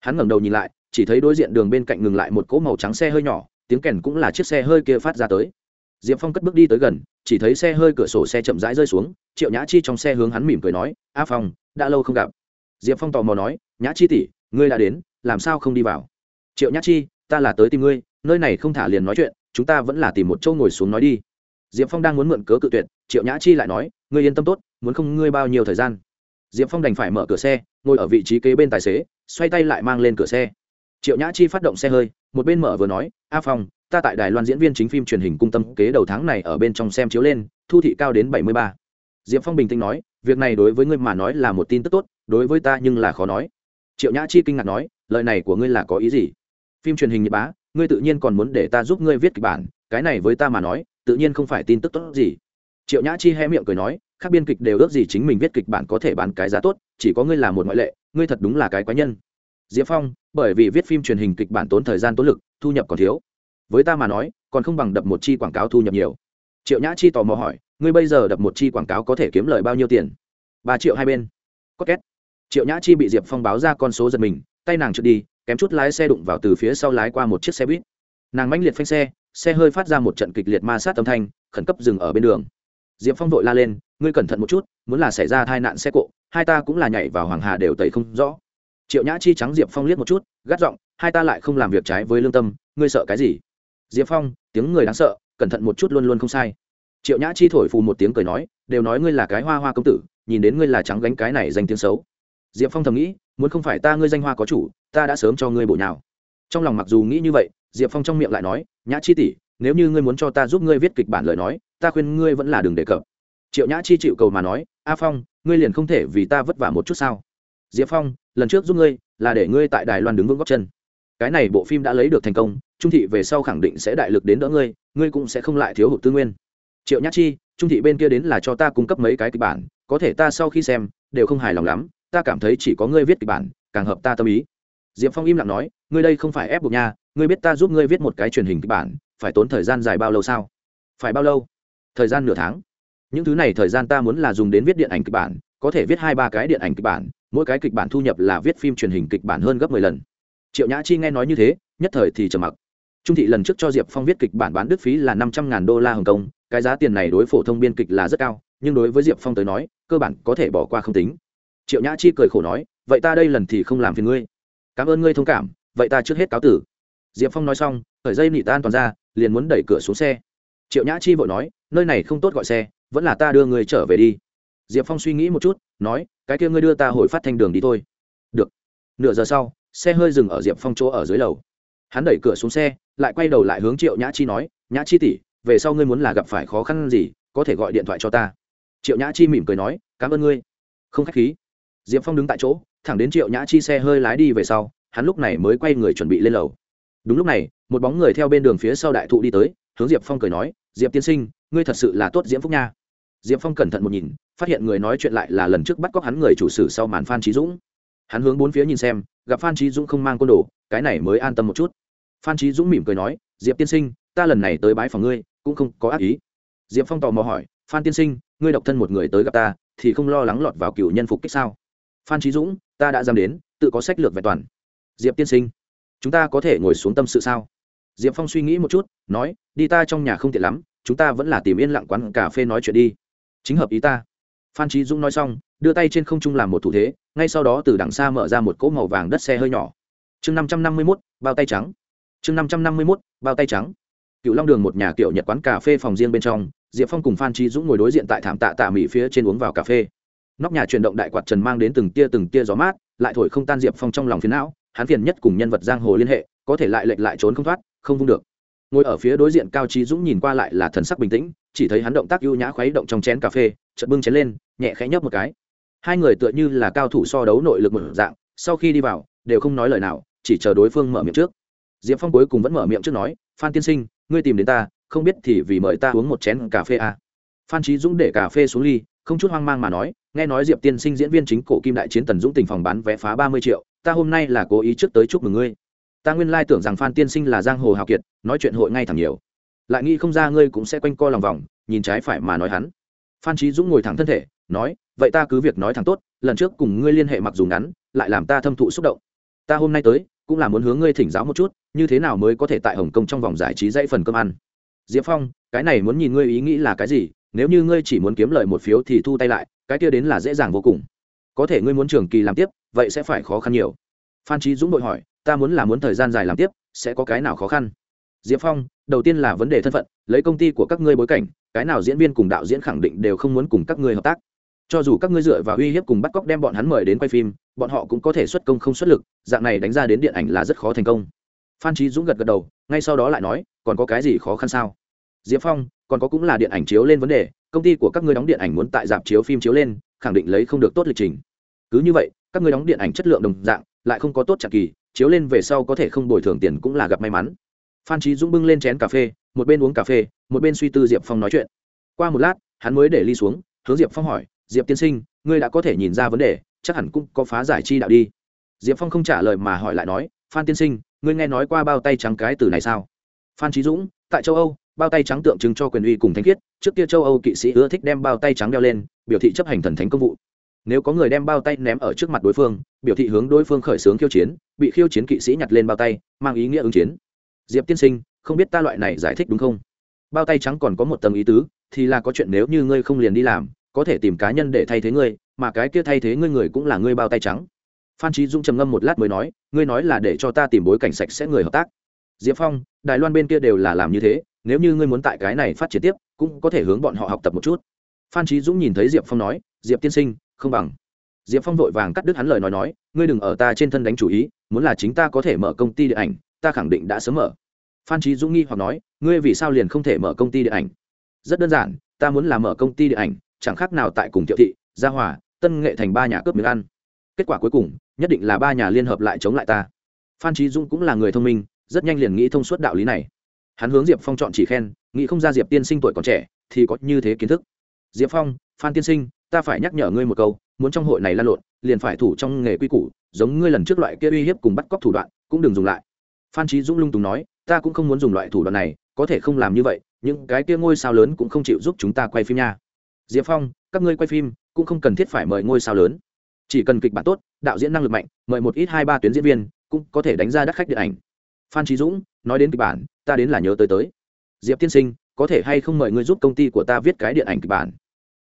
Hắn ngẩng đầu nhìn lại, chỉ thấy đối diện đường bên cạnh ngừng lại một cỗ màu trắng xe hơi nhỏ tiếng kèn cũng là chiếc xe hơi kia phát ra tới. Diệp phong cất bước đi tới gần, chỉ thấy xe hơi cửa sổ xe chậm rãi rơi xuống, triệu nhã chi trong xe hướng hắn mỉm cười nói, a phong, đã lâu không gặp. Diệp phong tò mò nói, nhã chi tỷ, ngươi đã đến, làm sao không đi vào? Triệu nhã chi, ta là tới tìm ngươi, nơi này không thả liền nói chuyện, chúng ta vẫn là tìm một chỗ ngồi xuống nói đi. Diệp phong đang muốn mượn cớ cự tuyệt, triệu nhã chi lại nói, ngươi yên tâm tốt, muốn không ngươi bao nhiêu thời gian? Diệp phong đành phải mở cửa xe, ngồi ở vị trí kế bên tài xế, xoay tay lại mang lên cửa xe. Triệu nhã chi phát động xe hơi một bên mở vừa nói, a phong, ta tại đài loan diễn viên chính phim truyền hình cung tâm kế đầu tháng này ở bên trong xem chiếu lên, thu thị cao đến bảy mươi ba. Diệp phong bình tĩnh nói, việc này đối với ngươi mà nói là một tin tức tốt, đối với ta nhưng là khó nói. Triệu nhã chi kinh ngạc nói, lời này của ngươi là có ý gì? Phim truyền hình nhật bá, ngươi tự nhiên còn muốn để ta giúp ngươi viết kịch bản, cái này với ta mà nói, tự nhiên không phải tin tức tốt gì. Triệu nhã chi hé miệng cười nói các biên kịch đều ước gì chính mình viết kịch bản có thể bán cái giá tốt, chỉ có ngươi là một ngoại lệ, ngươi thật đúng là cái quái nhân diệp phong, bởi vì viết phim truyền hình kịch bản tốn thời gian tốn lực, thu nhập còn thiếu. Với ta mà nói, còn không bằng đập một chi quảng cáo thu nhập nhiều. Triệu nhã chi tò mò hỏi, ngươi bây giờ đập một chi quảng cáo có thể kiếm lời bao nhiêu tiền? Ba triệu hai bên. Có két. Triệu nhã chi bị diệp phong báo ra con số giật mình, tay nàng trượt đi, kém chút lái xe đụng vào từ phía sau lái qua một chiếc xe buýt. Nàng mãnh liệt phanh xe xe hơi phát ra một trận kịch liệt ma sát âm thanh, khẩn cấp dừng ở bên đường. Diệp phong vội la lên, ngươi cẩn thận một chút, muốn là xảy ra tai nạn xe cộ, hai ta cũng là nhảy vào hoàng hà đều tẩy không rõ triệu nhã chi trắng diệp phong liếc một chút, gắt giọng, hai ta lại không làm việc trái với lương tâm, ngươi sợ cái gì? Diệp phong, tiếng người đáng sợ, cẩn thận một chút luôn luôn không sai. Triệu nhã chi thổi phù một tiếng cười nói, đều nói ngươi là cái hoa hoa công tử, nhìn đến ngươi là trắng gánh cái này danh tiếng xấu. Diệp phong thầm nghĩ, muốn không phải ta ngươi danh hoa có chủ, ta đã sớm cho ngươi bộ nhào. Trong lòng mặc dù nghĩ như vậy, diệp phong trong miệng lại nói, nhã chi tỷ, nếu như ngươi muốn cho ta giúp ngươi viết kịch bản lời nói, ta khuyên ngươi vẫn là đừng đề cập. Triệu nhã chi chịu cầu mà nói, a phong, ngươi liền không thể vì ta vất vả một chút sao? Diệp phong, lần trước giúp ngươi là để ngươi tại đài loan đứng vững góc chân. Cái này bộ phim đã lấy được thành công, trung thị về sau khẳng định sẽ đại lực đến đỡ ngươi ngươi cũng sẽ không lại thiếu hụt tư nguyên. Triệu nhát chi, trung thị bên kia đến là cho ta cung cấp mấy cái kịch bản, có thể ta sau khi xem, đều không hài lòng lắm, ta cảm thấy chỉ có ngươi viết kịch bản, càng hợp ta tâm ý. Diệp phong im lặng nói, ngươi đây không phải ép buộc nha, ngươi biết ta giúp ngươi viết một cái truyền hình kịch bản, phải tốn thời gian dài bao lâu sao? Phải bao lâu? Thời gian nửa tháng. Những thứ này thời gian ta muốn là dùng đến viết điện ảnh kịch bản, có thể viết hai ba cái điện ảnh kịch bản mỗi cái kịch bản thu nhập là viết phim truyền hình kịch bản hơn gấp mười lần. Triệu nhã chi nghe nói như thế, nhất thời thì trầm mặc. Trung thị lần trước cho diệp phong viết kịch bản bán đức phí là năm trăm ngàn đô la hồng kông, cái giá tiền này đối phổ thông biên kịch là rất cao, nhưng đối với diệp phong tới nói, cơ bản có thể bỏ qua không tính. Triệu nhã chi cười khổ nói, vậy ta đây lần thì không làm phiền ngươi. Cảm ơn ngươi thông cảm, vậy ta trước hết cáo tử. Diệp phong nói xong khởi dây nị tan toàn ra, liền muốn đẩy cửa xuống xe. Triệu nhã chi vội nói, nơi này không tốt gọi xe, vẫn là ta đưa người trở về đi. Diệp phong suy nghĩ một chút nói, cái kia ngươi đưa ta hồi phát thanh đường đi thôi. Được. Nửa giờ sau, xe hơi dừng ở diệp phong chỗ ở dưới lầu. Hắn đẩy cửa xuống xe, lại quay đầu lại hướng triệu nhã chi nói, nhã chi tỉ về sau ngươi muốn là gặp phải khó khăn gì, có thể gọi điện thoại cho ta. Triệu nhã chi mỉm cười nói, cảm ơn ngươi. Không k h á c h khí. Diệp phong đứng tại chỗ, thẳng đến triệu nhã chi xe hơi lái đi về sau, hắn lúc này mới quay người chuẩn bị lên lầu. Đúng lúc này, một bóng người theo bên đường phía sau đại thụ đi tới, hướng diệp phong cười nói, diệp tiên sinh, ngươi thật sự là tốt diễm phúc nha diệp phong cẩn thận một nhìn, phát hiện người nói chuyện lại là lần trước bắt cóc hắn người chủ sử sau màn phan trí dũng. Hắn hướng bốn phía nhìn xem, gặp phan trí dũng không mang côn đồ, cái này mới an tâm một chút. Phan trí dũng mỉm cười nói, diệp tiên sinh, ta lần này tới bái phòng ngươi, cũng không có ác ý. Diệp phong tò mò hỏi, phan tiên sinh, ngươi độc thân một người tới gặp ta, thì không lo lắng lọt vào cựu nhân phục kích sao? Phan trí dũng, ta đã dám đến, tự có sách lược vẹn toàn. Diệp tiên sinh, chúng ta có thể ngồi xuống tâm sự sao? Diệp phong suy nghĩ một chút, nói, đi ta trong nhà không tiện lắm, chúng ta vẫn là tìm yên lặng quán cà phê nói chuyện đi chính hợp ý ta. Phan trí dũng nói xong, đưa tay trên không trung làm một thủ thế, ngay sau đó từ đằng xa mở ra một cỗ màu vàng đất xe hơi nhỏ. Chương năm trăm năm mươi mốt, bao tay trắng. Chương năm trăm năm mươi mốt, bao tay trắng. Cựu long đường một nhà kiểu nhật quán cà phê phòng riêng bên trong, diệp phong cùng phan trí dũng ngồi đối diện tại thảm tạ tạ mỹ phía trên uống vào cà phê. Nóc nhà chuyển động đại quạt trần mang đến từng tia từng tia gió mát, lại thổi không tan diệp phong trong lòng phiến não, hắn phiền nhất cùng nhân vật giang hồ liên hệ, có thể lại lệch lại trốn không thoát, không vung được. Ngồi ở phía đối diện cao trí dũng nhìn qua lại là thần sắc bình tĩnh chỉ thấy hắn động tác ưu nhã khuấy động trong chén cà phê, chợt bưng chén lên, nhẹ khẽ nhấp một cái. Hai người tựa như là cao thủ so đấu nội lực một dạng, sau khi đi vào, đều không nói lời nào, chỉ chờ đối phương mở miệng trước. Diệp phong cuối cùng vẫn mở miệng trước nói, phan tiên sinh, ngươi tìm đến ta, không biết thì vì mời ta uống một chén cà phê à. phan trí dũng để cà phê xuống ly, không chút hoang mang mà nói, nghe nói diệp tiên sinh diễn viên chính cổ kim đại chiến tần dũng tình phòng bán vé phá ba mươi triệu, ta hôm nay là cố ý trước tới chúc mừng ngươi. Ta nguyên lai tưởng rằng phan tiên sinh là giang hồ hào kiệt, nói chuyện hội ngay thẳng nhiều lại nghĩ không ra ngươi cũng sẽ quanh co lòng vòng, nhìn trái phải mà nói hắn. Phan trí dũng ngồi thẳng thân thể, nói, vậy ta cứ việc nói thẳng tốt, lần trước cùng ngươi liên hệ mặc dù ngắn, lại làm ta thâm thụ xúc động. Ta hôm nay tới, cũng là muốn hướng ngươi thỉnh giáo một chút, như thế nào mới có thể tại hồng kông trong vòng giải trí dãy phần cơm ăn? Diệp phong, cái này muốn nhìn ngươi ý nghĩ là cái gì, nếu như ngươi chỉ muốn kiếm lời một phiếu thì thu tay lại, cái kia đến là dễ dàng vô cùng. Có thể ngươi muốn trường kỳ làm tiếp, vậy sẽ phải khó khăn nhiều. Phan trí dũng đội hỏi, ta muốn là muốn thời gian dài làm tiếp, sẽ có cái nào khó khăn? Diệp phong, đầu tiên là vấn đề thân phận, lấy công ty của các ngươi bối cảnh, cái nào diễn viên cùng đạo diễn khẳng định đều không muốn cùng các ngươi hợp tác. Cho dù các ngươi dựa vào uy hiếp cùng bắt cóc đem bọn hắn mời đến quay phim, bọn họ cũng có thể xuất công không xuất lực, dạng này đánh ra đến điện ảnh là rất khó thành công. Phan trí dũng gật gật đầu, ngay sau đó lại nói, còn có cái gì khó khăn sao? Diệp phong, còn có cũng là điện ảnh chiếu lên vấn đề, công ty của các ngươi đóng điện ảnh muốn tại dạp chiếu phim chiếu lên, khẳng định lấy không được tốt lịch trình. Cứ như vậy, các ngươi đóng điện ảnh chất lượng đồng dạng, lại không có tốt chặt kỳ, chiếu lên về sau có thể không bồi thường tiền cũng là gặp may mắn phan trí dũng bưng lên chén cà phê, một bên uống cà phê, một bên suy tư diệp phong nói chuyện. Qua một lát, hắn mới để ly xuống, hướng diệp phong hỏi, diệp tiên sinh, ngươi đã có thể nhìn ra vấn đề, chắc hẳn cũng có phá giải chi đạo đi. Diệp phong không trả lời mà hỏi lại nói, phan tiên sinh, ngươi nghe nói qua bao tay trắng cái từ này sao? Phan trí dũng, tại châu âu, bao tay trắng tượng trưng cho quyền uy cùng thánh khiết, trước kia châu âu kỵ sĩ ưa thích đem bao tay trắng đeo lên, biểu thị chấp hành thần thánh công vụ. Nếu có người đem bao tay ném ở trước mặt đối phương, biểu thị hướng đối phương khởi xướng khiêu chiến, bị khiêu chiến kỵ sĩ nhặt lên bao tay, mang ý nghĩa ứng chiến diệp tiên sinh, không biết ta loại này giải thích đúng không? Bao tay trắng còn có một tầng ý tứ, thì là có chuyện nếu như ngươi không liền đi làm, có thể tìm cá nhân để thay thế ngươi, mà cái kia thay thế ngươi người cũng là ngươi bao tay trắng. Phan trí dũng trầm ngâm một lát mới nói, ngươi nói là để cho ta tìm bối cảnh sạch sẽ người hợp tác. Diệp phong, đài loan bên kia đều là làm như thế, nếu như ngươi muốn tại cái này phát triển tiếp, cũng có thể hướng bọn họ học tập một chút. Phan trí dũng nhìn thấy diệp phong nói, diệp tiên sinh, không bằng. Diệp phong vội vàng cắt đứt hắn lời nói nói, ngươi đừng ở ta trên thân đánh chủ ý, muốn là chính ta có thể mở công ty điện ảnh ta khẳng định đã sớm mở. Phan trí dũng nghi hoặc nói, ngươi vì sao liền không thể mở công ty điện ảnh? Rất đơn giản, ta muốn làm mở công ty điện ảnh, chẳng khác nào tại cùng thiệu thị, gia hòa, tân nghệ thành ba nhà cướp miếng ăn. Kết quả cuối cùng, nhất định là ba nhà liên hợp lại chống lại ta. Phan trí dũng cũng là người thông minh, rất nhanh liền nghĩ thông suốt đạo lý này. Hắn hướng diệp phong chọn chỉ khen, nghĩ không ra diệp tiên sinh tuổi còn trẻ, thì có như thế kiến thức. Diệp phong, phan tiên sinh, ta phải nhắc nhở ngươi một câu, muốn trong hội này lan lộn, liền phải thủ trong nghề quy củ, giống ngươi lần trước loại kia uy hiếp cùng bắt cóc thủ đoạn, cũng đừng dùng lại phan trí dũng lung tùng nói, ta cũng không muốn dùng loại thủ đoạn này, có thể không làm như vậy, những cái kia ngôi sao lớn cũng không chịu giúp chúng ta quay phim nha. Diệp phong, các ngươi quay phim, cũng không cần thiết phải mời ngôi sao lớn. Chỉ cần kịch bản tốt, đạo diễn năng lực mạnh, mời một ít hai ba tuyến diễn viên, cũng có thể đánh ra đắt khách điện ảnh. Phan trí dũng, nói đến kịch bản, ta đến là nhớ tới tới. Diệp tiên sinh, có thể hay không mời ngươi giúp công ty của ta viết cái điện ảnh kịch bản?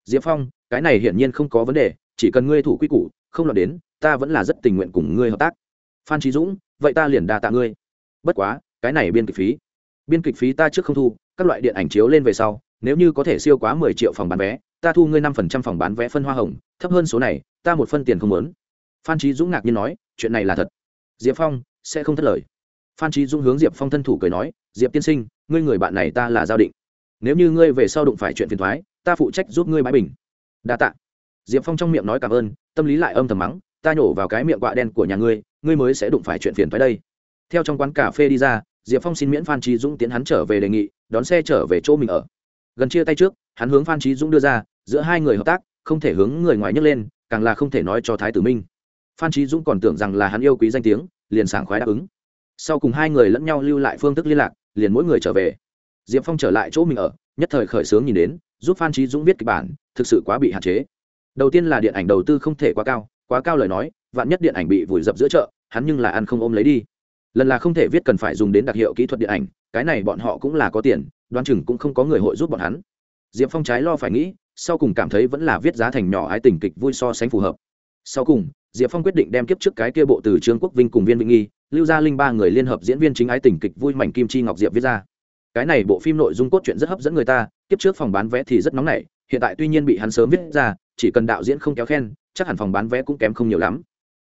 Diệp phong, cái này hiển nhiên không có vấn đề, chỉ cần ngươi thủ quy củ, không lọt đến, ta vẫn là rất tình nguyện cùng ngươi hợp tác. Phan trí dũng, vậy ta liền đa tạ ngươi bất quá, cái này biên kịch phí. Biên kịch phí ta trước không thu, các loại điện ảnh chiếu lên về sau, nếu như có thể siêu quá mười triệu phòng bán vé, ta thu ngươi năm phần trăm phòng bán vé phân hoa hồng, thấp hơn số này, ta một phân tiền không lớn phan trí dũng ngạc nhiên nói, chuyện này là thật. Diệp phong sẽ không thất lời. Phan trí dũng hướng diệp phong thân thủ cười nói, diệp tiên sinh, ngươi người bạn này ta là giao định. Nếu như ngươi về sau đụng phải chuyện phiền thoái, ta phụ trách giúp ngươi bãi bình. Đa t ạ diệp phong trong miệng nói cảm ơn, tâm lý lại âm thầm mắng, ta nhổ vào cái miệng quạ đen của nhà ngươi ngươi mới sẽ đụng phải chuyện phiền thoái đây theo trong quán cà phê đi ra, diệp phong xin miễn phan trí dũng tiến hắn trở về đề nghị, đón xe trở về chỗ mình ở. Gần chia tay trước, hắn hướng phan trí dũng đưa ra, giữa hai người hợp tác, không thể hướng người ngoài nhấc lên, càng là không thể nói cho thái tử minh. Phan trí dũng còn tưởng rằng là hắn yêu quý danh tiếng, liền sảng khoái đáp ứng. Sau cùng hai người lẫn nhau lưu lại phương thức liên lạc, liền mỗi người trở về. Diệp phong trở lại chỗ mình ở, nhất thời khởi sướng nhìn đến, giúp phan trí dũng viết kịch bản, thực sự quá bị hạn chế. Đầu tiên là điện ảnh đầu tư không thể quá cao quá cao lời nói, vạn nhất điện ảnh bị vùi dập giữa chợ, hắn nhưng là ăn không ôm lấy đi lần là không thể viết cần phải dùng đến đặc hiệu kỹ thuật điện ảnh, cái này bọn họ cũng là có tiền, đoán chừng cũng không có người hội giúp bọn hắn. Diệp phong trái lo phải nghĩ, sau cùng cảm thấy vẫn là viết giá thành nhỏ ái tình kịch vui so sánh phù hợp. Sau cùng, diệp phong quyết định đem kiếp trước cái kia bộ từ trương quốc vinh cùng viên vĩnh nghi, lưu gia linh ba người liên hợp diễn viên chính ái tình kịch vui mảnh kim chi ngọc diệp viết ra. Cái này bộ phim nội dung cốt truyện rất hấp dẫn người ta, kiếp trước phòng bán vé thì rất nóng nảy, hiện tại tuy nhiên bị hắn sớm viết ra, chỉ cần đạo diễn không kéo khen, chắc hẳn phòng bán vé cũng kém không nhiều lắm.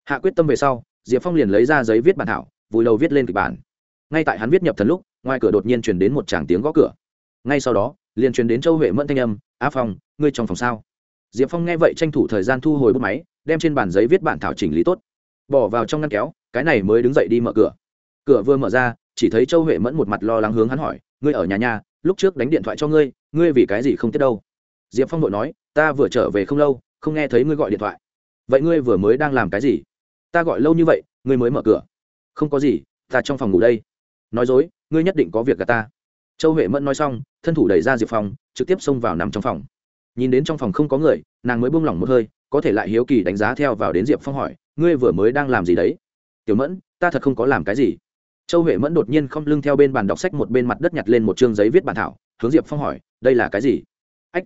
Hạ quyết tâm về sau, diệp phong liền lấy ra giấy viết bản thảo vùi đầu viết lên kịch bản. Ngay tại hắn viết nhập thần lúc, ngoài cửa đột nhiên truyền đến một tràng tiếng gõ cửa. Ngay sau đó, liền truyền đến châu huệ mẫn thanh âm, á phong, ngươi trong phòng sao? Diệp phong nghe vậy tranh thủ thời gian thu hồi bút máy, đem trên bàn giấy viết bản thảo chỉnh lý tốt. Bỏ vào trong ngăn kéo, cái này mới đứng dậy đi mở cửa. Cửa vừa mở ra, chỉ thấy châu huệ mẫn một mặt lo lắng hướng hắn hỏi, ngươi ở nhà nhà lúc trước đánh điện thoại cho ngươi ngươi vì cái gì không tiếp đâu? Diệp phong vội nói, ta vừa trở về không lâu, không nghe thấy ngươi gọi điện thoại. Vậy ngươi vừa mới đang làm cái gì? Ta gọi lâu như vậy, ngươi mới mở cửa không có gì, ta trong phòng ngủ đây. Nói dối, ngươi nhất định có việc gà ta. Châu huệ mẫn nói xong, thân thủ đẩy ra diệp phong, trực tiếp xông vào nằm trong phòng. Nhìn đến trong phòng không có người, nàng mới buông lỏng một hơi, có thể lại hiếu kỳ đánh giá theo vào đến diệp phong hỏi, ngươi vừa mới đang làm gì đấy? Tiểu mẫn, ta thật không có làm cái gì. Châu huệ mẫn đột nhiên không lưng theo bên bàn đọc sách một bên mặt đất nhặt lên một chương giấy viết bản thảo, hướng diệp phong hỏi, đây là cái gì? Ách.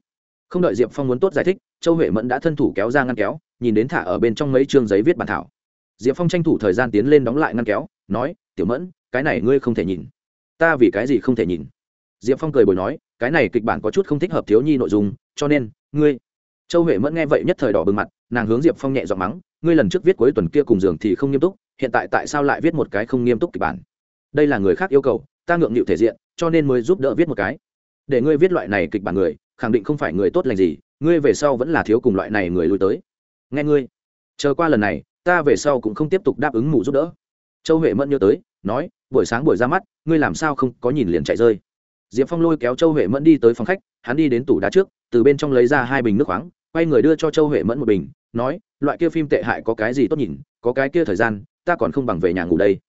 Không đợi diệp phong muốn tốt giải thích, châu huệ mẫn đã thân thủ kéo ra ngăn kéo, nhìn đến thả ở bên trong mấy chương giấy viết bản thảo diệp phong tranh thủ thời gian tiến lên đóng lại ngăn kéo, nói, tiểu mẫn, cái này ngươi không thể nhìn. Ta vì cái gì không thể nhìn? Diệp phong cười bồi nói, cái này kịch bản có chút không thích hợp thiếu nhi nội dung, cho nên, ngươi châu huệ mẫn nghe vậy nhất thời đỏ bừng mặt, nàng hướng diệp phong nhẹ giọng mắng, ngươi lần trước viết cuối tuần kia cùng giường thì không nghiêm túc, hiện tại tại sao lại viết một cái không nghiêm túc kịch bản? Đây là người khác yêu cầu, ta ngượng nghịu thể diện, cho nên mới giúp đỡ viết một cái. Để ngươi viết loại này kịch bản người, khẳng định không phải người tốt lành gì, ngươi về sau vẫn là thiếu cùng loại này người lui tới. Nghe ngươi. Chờ qua lần này ta về sau cũng không tiếp tục đáp ứng mụ giúp đỡ. Châu huệ mẫn nhớ tới, nói, buổi sáng buổi ra mắt, ngươi làm sao không có nhìn liền chạy rơi? Diệp phong lôi kéo châu huệ mẫn đi tới phòng khách, hắn đi đến tủ đá trước, từ bên trong lấy ra hai bình nước khoáng, quay người đưa cho châu huệ mẫn một bình, nói, loại kia phim tệ hại có cái gì tốt nhìn, có cái kia thời gian, ta còn không bằng về nhà ngủ đây.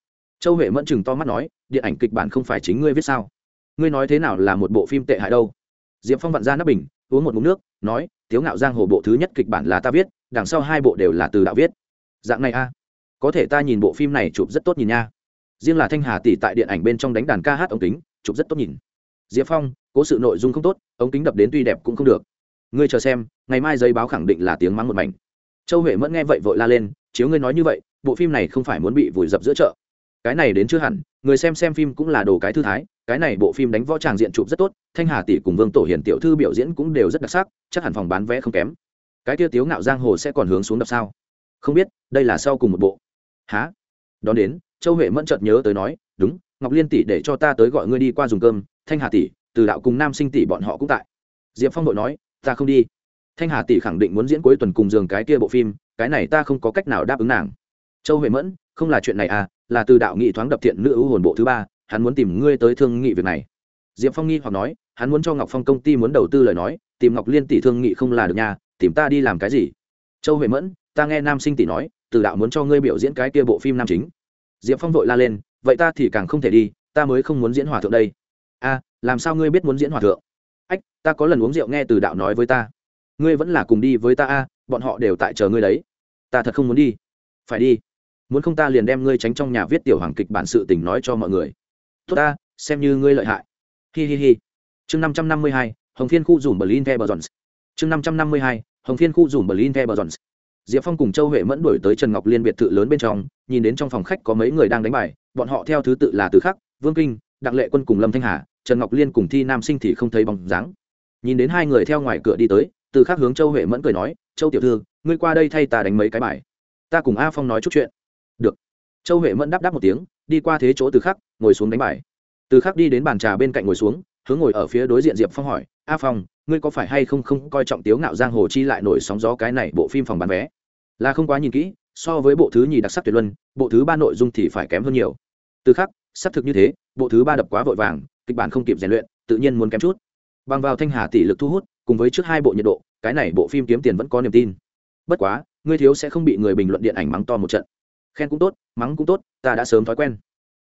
Châu huệ mẫn chừng to mắt nói, điện ảnh kịch bản không phải chính ngươi viết sao? Ngươi nói thế nào là một bộ phim tệ hại đâu? Diệp phong vặn ra nắp bình, uống một mụn nước, nói, tiếu ngạo giang hồ bộ thứ nhất kịch bản là ta viết, đằng sau hai bộ đều là từ đạo viết dạng này a. Có thể ta nhìn bộ phim này chụp rất tốt nhìn nha. Riêng là thanh hà tỷ tại điện ảnh bên trong đánh đàn ca hát ống kính, chụp rất tốt nhìn. Diệp phong, cố sự nội dung không tốt, ống kính đập đến tuy đẹp cũng không được. Ngươi chờ xem, ngày mai giấy báo khẳng định là tiếng mắng một mảnh. Châu huệ mẫn nghe vậy vội la lên, chiếu ngươi nói như vậy, bộ phim này không phải muốn bị vùi dập giữa chợ. Cái này đến chưa hẳn, người xem xem phim cũng là đồ cái thư thái, cái này bộ phim đánh võ tràng diện chụp rất tốt, thanh hà tỷ cùng vương tổ hiền tiểu thư biểu diễn cũng đều rất đặc sắc, chắc hẳn phòng bán vé không kém. Cái tiêu tiếu ngạo giang hồ sẽ còn hướng xuống đập sao? Không biết, đây là sau cùng một bộ. Há đón đến, châu huệ mẫn chợt nhớ tới nói, đúng, ngọc liên tỷ để cho ta tới gọi ngươi đi qua dùng cơm, thanh hà tỷ, từ đạo cùng nam sinh tỷ bọn họ cũng tại. Diệp phong đội nói, ta không đi. Thanh hà tỷ khẳng định muốn diễn cuối tuần cùng giường cái kia bộ phim, cái này ta không có cách nào đáp ứng nàng. Châu huệ mẫn, không là chuyện này à là từ đạo nghị thoáng đập thiện nữ ưu hồn bộ thứ ba, hắn muốn tìm ngươi tới thương nghị việc này. Diệp phong nghi hoặc nói, hắn muốn cho ngọc phong công ty muốn đầu tư lời nói, tìm ngọc liên tỷ thương nghị không là được nhà tìm ta đi làm cái gì? Châu huệ mẫn ta nghe nam sinh tỷ nói từ đạo muốn cho ngươi biểu diễn cái kia bộ phim nam chính. Diệp phong vội la lên, vậy ta thì càng không thể đi, ta mới không muốn diễn hòa thượng đây. A, làm sao ngươi biết muốn diễn hòa thượng? Ách, ta có lần uống rượu nghe từ đạo nói với ta. Ngươi vẫn là cùng đi với ta a, bọn họ đều tại chờ ngươi đấy. Ta thật không muốn đi. Phải đi. Muốn không ta liền đem ngươi tránh trong nhà viết tiểu hoàng kịch bản sự tình nói cho mọi người. Tốt ta, xem như ngươi lợi hại. Hi hi hi. Chương năm trăm năm mươi hai, hồng thiên khu dùm berlin the bờ jones chương năm trăm năm mươi hai, hồng thiên khu dùm berlin the bờ jones diệp phong cùng châu huệ mẫn đuổi tới trần ngọc liên biệt thự lớn bên trong, nhìn đến trong phòng khách có mấy người đang đánh bài, bọn họ theo thứ tự là từ khắc, vương kinh, đặng lệ quân cùng lâm thanh hà, trần ngọc liên cùng thi nam sinh thì không thấy bóng dáng. Nhìn đến hai người theo ngoài cửa đi tới, từ khắc hướng châu huệ mẫn cười nói, châu tiểu thư, ngươi qua đây thay ta đánh mấy cái bài. Ta cùng a phong nói chút chuyện. Được. Châu huệ mẫn đáp đáp một tiếng, đi qua thế chỗ từ khắc, ngồi xuống đánh bài. Từ khắc đi đến bàn trà bên cạnh ngồi xuống, hướng ngồi ở phía đối diện diệp phong hỏi, a phong ngươi có phải hay không không coi trọng tiếu ngạo giang hồ chi lại nổi sóng gió cái này bộ phim phòng bán vé? Là không quá nhìn kỹ, so với bộ thứ nhì đặc sắc tuyệt luân, bộ thứ ba nội dung thì phải kém hơn nhiều. Từ khắc xác thực như thế, bộ thứ ba đập quá vội vàng, kịch bản không kịp rèn luyện, tự nhiên muốn kém chút. Bằng vào thanh hà tỷ lực thu hút, cùng với trước hai bộ nhiệt độ, cái này bộ phim kiếm tiền vẫn có niềm tin. Bất quá, ngươi thiếu sẽ không bị người bình luận điện ảnh mắng to một trận. Khen cũng tốt, mắng cũng tốt, ta đã sớm thói quen.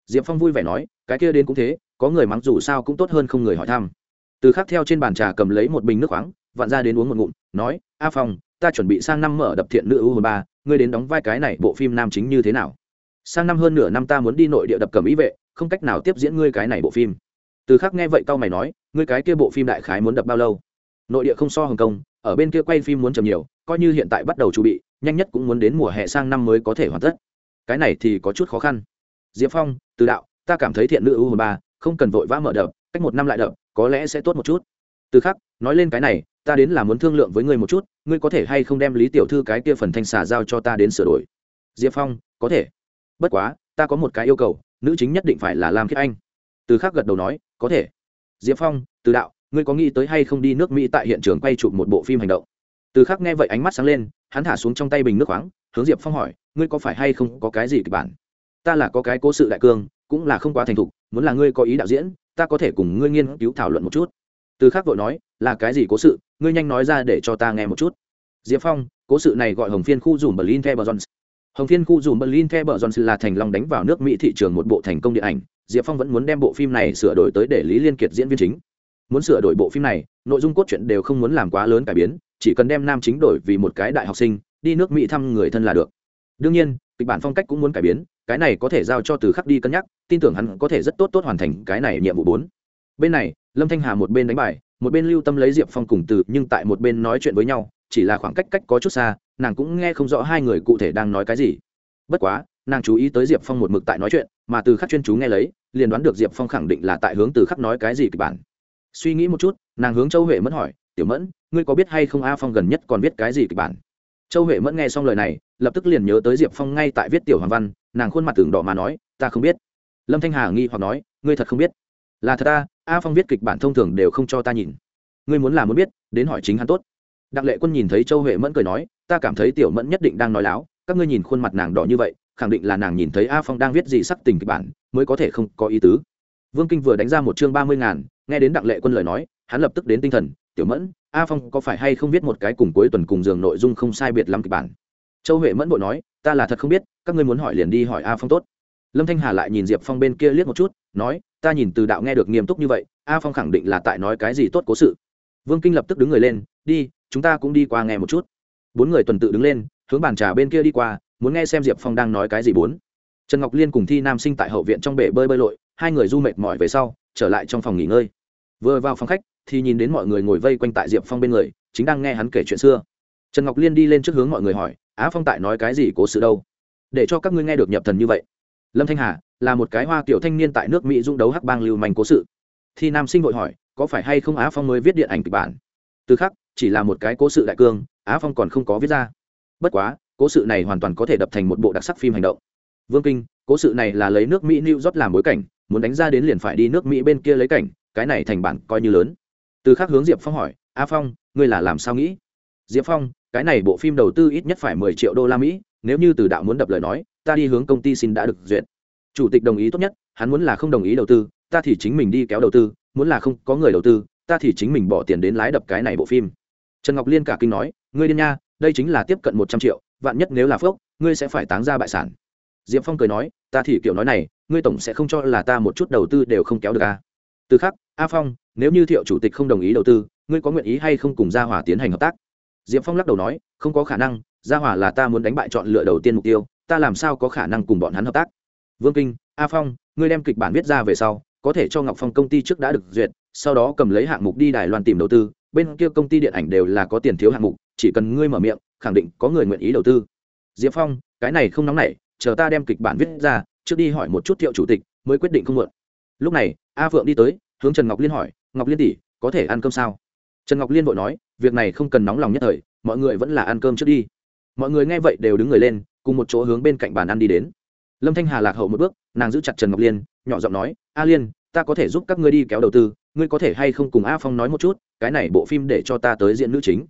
Diệp phong vui vẻ nói, cái kia đến cũng thế, có người mắng dù sao cũng tốt hơn không người hỏi thăm từ khắc theo trên bàn trà cầm lấy một bình nước khoáng, vặn ra đến uống một ngụm, nói, a phong, ta chuẩn bị sang năm mở đập thiện nữ ưu hồn ba, ngươi đến đóng vai cái này bộ phim nam chính như thế nào? Sang năm hơn nửa năm ta muốn đi nội địa đập cầm ý vệ, không cách nào tiếp diễn ngươi cái này bộ phim. Từ khắc nghe vậy tao mày nói, ngươi cái kia bộ phim đại khái muốn đập bao lâu? Nội địa không so hồng kông, ở bên kia quay phim muốn chậm nhiều, coi như hiện tại bắt đầu chuẩn bị, nhanh nhất cũng muốn đến mùa hè sang năm mới có thể hoàn tất. Cái này thì có chút khó khăn. Diệp phong, từ đạo, ta cảm thấy thiện nữ ưu hồn ba không cần vội vã mở đập, cách một năm lại đập có lẽ sẽ tốt một chút. Từ khắc, nói lên cái này, ta đến là muốn thương lượng với ngươi một chút, ngươi có thể hay không đem lý tiểu thư cái kia phần thanh xà giao cho ta đến sửa đổi? Diệp phong, có thể. Bất quá, ta có một cái yêu cầu, nữ chính nhất định phải là lam khiết anh. Từ khắc gật đầu nói, có thể. Diệp phong, từ đạo, ngươi có nghĩ tới hay không đi nước mỹ tại hiện trường quay chụp một bộ phim hành động? Từ khắc nghe vậy ánh mắt sáng lên, hắn thả xuống trong tay bình nước khoáng, hướng diệp phong hỏi, ngươi có phải hay không có cái gì kịch bản? Ta là có cái cố sự đại cương, cũng là không quá thành thục, muốn là ngươi có ý đạo diễn ta có thể cùng ngươi nghiên cứu thảo luận một chút. Từ khắc vội nói, là cái gì cố sự, ngươi nhanh nói ra để cho ta nghe một chút. Diệp phong, cố sự này gọi hồng phiên khu dùm berlin the jones hồng phiên khu dùm berlin the jones là thành long đánh vào nước mỹ thị trường một bộ thành công điện ảnh. Diệp phong vẫn muốn đem bộ phim này sửa đổi tới để lý liên kiệt diễn viên chính. Muốn sửa đổi bộ phim này, nội dung cốt truyện đều không muốn làm quá lớn cải biến, chỉ cần đem nam chính đổi vì một cái đại học sinh, đi nước mỹ thăm người thân là được. Đương nhiên kịch bản phong cách cũng muốn cải biến, cái này có thể giao cho từ khắc đi cân nhắc, tin tưởng hắn có thể rất tốt tốt hoàn thành cái này nhiệm vụ bốn. Bên này, lâm thanh hà một bên đánh bài, một bên lưu tâm lấy diệp phong cùng từ, nhưng tại một bên nói chuyện với nhau, chỉ là khoảng cách cách có chút xa, nàng cũng nghe không rõ hai người cụ thể đang nói cái gì. Bất quá, nàng chú ý tới diệp phong một mực tại nói chuyện, mà từ khắc chuyên chú nghe lấy, liền đoán được diệp phong khẳng định là tại hướng từ khắc nói cái gì kịch bản. Suy nghĩ một chút, nàng hướng châu huệ mẫn hỏi, tiểu mẫn, ngươi có biết hay không a phong gần nhất còn biết cái gì kịch bản? Châu huệ mẫn nghe xong lời này, lập tức liền nhớ tới diệp phong ngay tại viết tiểu hoàng văn, nàng khuôn mặt tưởng đỏ mà nói, ta không biết. Lâm thanh hà nghi hoặc nói, ngươi thật không biết? Là thật ta, a phong viết kịch bản thông thường đều không cho ta nhìn. Ngươi muốn làm muốn biết, đến hỏi chính hắn tốt. Đặng lệ quân nhìn thấy châu huệ mẫn cười nói, ta cảm thấy tiểu mẫn nhất định đang nói láo, các ngươi nhìn khuôn mặt nàng đỏ như vậy, khẳng định là nàng nhìn thấy a phong đang viết gì sắc tình kịch bản, mới có thể không có ý tứ. Vương kinh vừa đánh ra một chương ba mươi ngàn, nghe đến đặng lệ quân lời nói, hắn lập tức đến tinh thần tiểu mẫn, a phong có phải hay không viết một cái cùng cuối tuần cùng giường nội dung không sai biệt lắm kịch bản? Châu huệ mẫn bội nói, ta là thật không biết, các ngươi muốn hỏi liền đi hỏi a phong tốt. Lâm thanh hà lại nhìn diệp phong bên kia liếc một chút, nói, ta nhìn từ đạo nghe được nghiêm túc như vậy, a phong khẳng định là tại nói cái gì tốt cố sự. Vương kinh lập tức đứng người lên, đi, chúng ta cũng đi qua nghe một chút. Bốn người tuần tự đứng lên, hướng bàn trà bên kia đi qua, muốn nghe xem diệp phong đang nói cái gì bốn. Trần ngọc liên cùng thi nam sinh tại hậu viện trong bể bơi bơi lội, hai người du mệt mỏi về sau, trở lại trong phòng nghỉ ngơi vừa vào phòng khách, thì nhìn đến mọi người ngồi vây quanh tại diệp phong bên người, chính đang nghe hắn kể chuyện xưa. Trần ngọc liên đi lên trước hướng mọi người hỏi, á phong tại nói cái gì cố sự đâu? Để cho các ngươi nghe được nhập thần như vậy. Lâm thanh hà, là một cái hoa kiểu thanh niên tại nước mỹ dung đấu hắc bang lưu manh cố sự. Thì nam sinh vội hỏi, có phải hay không á phong mới viết điện ảnh kịch bản? Từ khắc, chỉ là một cái cố sự đại cương, á phong còn không có viết ra. Bất quá, cố sự này hoàn toàn có thể đập thành một bộ đặc sắc phim hành động. Vương kinh, cố sự này là lấy nước mỹ new york làm bối cảnh, muốn đánh ra đến liền phải đi nước mỹ bên kia lấy cảnh cái này thành bản coi như lớn. Từ khác hướng diệp phong hỏi, a phong, ngươi là làm sao nghĩ? Diệp phong, cái này bộ phim đầu tư ít nhất phải mười triệu đô la mỹ, nếu như từ đạo muốn đập lời nói, ta đi hướng công ty xin đã được duyệt. Chủ tịch đồng ý tốt nhất, hắn muốn là không đồng ý đầu tư, ta thì chính mình đi kéo đầu tư, muốn là không có người đầu tư, ta thì chính mình bỏ tiền đến lái đập cái này bộ phim. Trần ngọc liên cả kinh nói, ngươi điên nha, đây chính là tiếp cận một trăm triệu, vạn nhất nếu là phước ngươi sẽ phải táng ra bại sản. Diệp phong cười nói, ta thì kiểu nói này, ngươi tổng sẽ không cho là ta một chút đầu tư đều không kéo được a à từ khắc, a phong, nếu như thiệu chủ tịch không đồng ý đầu tư, ngươi có nguyện ý hay không cùng gia hòa tiến hành hợp tác? Diệp phong lắc đầu nói, không có khả năng, gia hòa là ta muốn đánh bại chọn lựa đầu tiên mục tiêu, ta làm sao có khả năng cùng bọn hắn hợp tác? Vương kinh, a phong, ngươi đem kịch bản viết ra về sau, có thể cho ngọc phong công ty trước đã được duyệt, sau đó cầm lấy hạng mục đi đài loan tìm đầu tư, bên kia công ty điện ảnh đều là có tiền thiếu hạng mục, chỉ cần ngươi mở miệng, khẳng định có người nguyện ý đầu tư. Diệp phong, cái này không nóng nảy, chờ ta đem kịch bản viết ra, trước đi hỏi một chút thiệu chủ tịch, mới quyết định không mượn lúc này a phượng đi tới, hướng trần ngọc liên hỏi, ngọc liên tỷ, có thể ăn cơm sao? Trần ngọc liên vội nói, việc này không cần nóng lòng nhất thời, mọi người vẫn là ăn cơm trước đi. Mọi người nghe vậy đều đứng người lên, cùng một chỗ hướng bên cạnh bàn ăn đi đến. Lâm thanh hà lạc hậu một bước, nàng giữ chặt trần ngọc liên, nhỏ giọng nói, a liên, ta có thể giúp các ngươi đi kéo đầu tư, ngươi có thể hay không cùng a phong nói một chút, cái này bộ phim để cho ta tới diện nữ chính.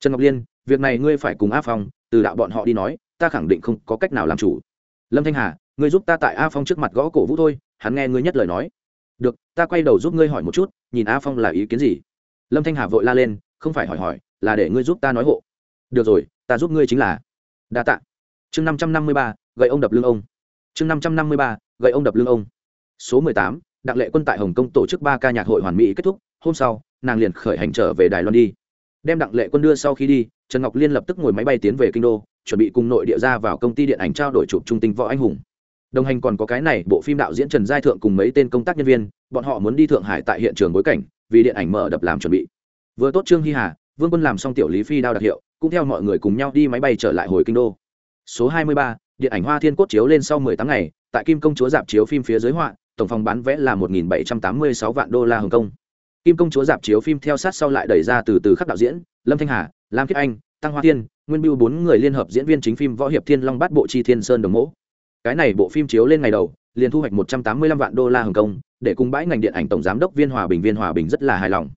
Trần ngọc liên, việc này ngươi phải cùng a phong, từ đạo bọn họ đi nói, ta khẳng định không có cách nào làm chủ. Lâm thanh hà, ngươi giúp ta tại a phong trước mặt gõ cổ vũ thôi, hắn nghe ngươi nhất lời nói được, ta quay đầu giúp ngươi hỏi một chút, nhìn a phong là ý kiến gì? Lâm thanh hà vội la lên, không phải hỏi hỏi, là để ngươi giúp ta nói hộ. Được rồi, ta giúp ngươi chính là. Đa t ạ chương năm trăm năm mươi ba, gậy ông đập lưng ông. Chương năm trăm năm mươi ba, gậy ông đập lưng ông. Số mười tám, đặng lệ quân tại hồng kông tổ chức ba ca nhạc hội hoàn mỹ kết thúc, hôm sau, nàng liền khởi hành trở về đài loan đi. Đem đặng lệ quân đưa sau khi đi, trần ngọc liên lập tức ngồi máy bay tiến về kinh đô, chuẩn bị cùng nội địa ra vào công ty điện ảnh trao đổi chụp trung tinh võ anh hùng đồng hành còn có cái này bộ phim đạo diễn trần giai thượng cùng mấy tên công tác nhân viên bọn họ muốn đi thượng hải tại hiện trường bối cảnh vì điện ảnh mở đập làm chuẩn bị. Vừa tốt trương hy hà vương quân làm xong tiểu lý phi đao đặc hiệu cũng theo mọi người cùng nhau đi máy bay trở lại hồi kinh đô. Số 23, điện ảnh hoa thiên cốt chiếu lên sau 18 ngày tại kim công chúa dạp chiếu phim phía dưới họa tổng phòng bán vé là 1.786 vạn đô la hồng kông. Kim công chúa dạp chiếu phim theo sát sau lại đẩy ra từ từ khắc đạo diễn lâm thanh hà lam kiếp anh tăng hoa thiên nguyên biêu bốn người liên hợp diễn viên chính phim võ hiệp thiên long bát bộ chi thiên sơn đồng mẫu cái này bộ phim chiếu lên ngày đầu, liền thu hoạch 185 vạn đô la hồng kông, để cùng bãi ngành điện ảnh tổng giám đốc viên hòa bình, viên hòa bình rất là hài lòng.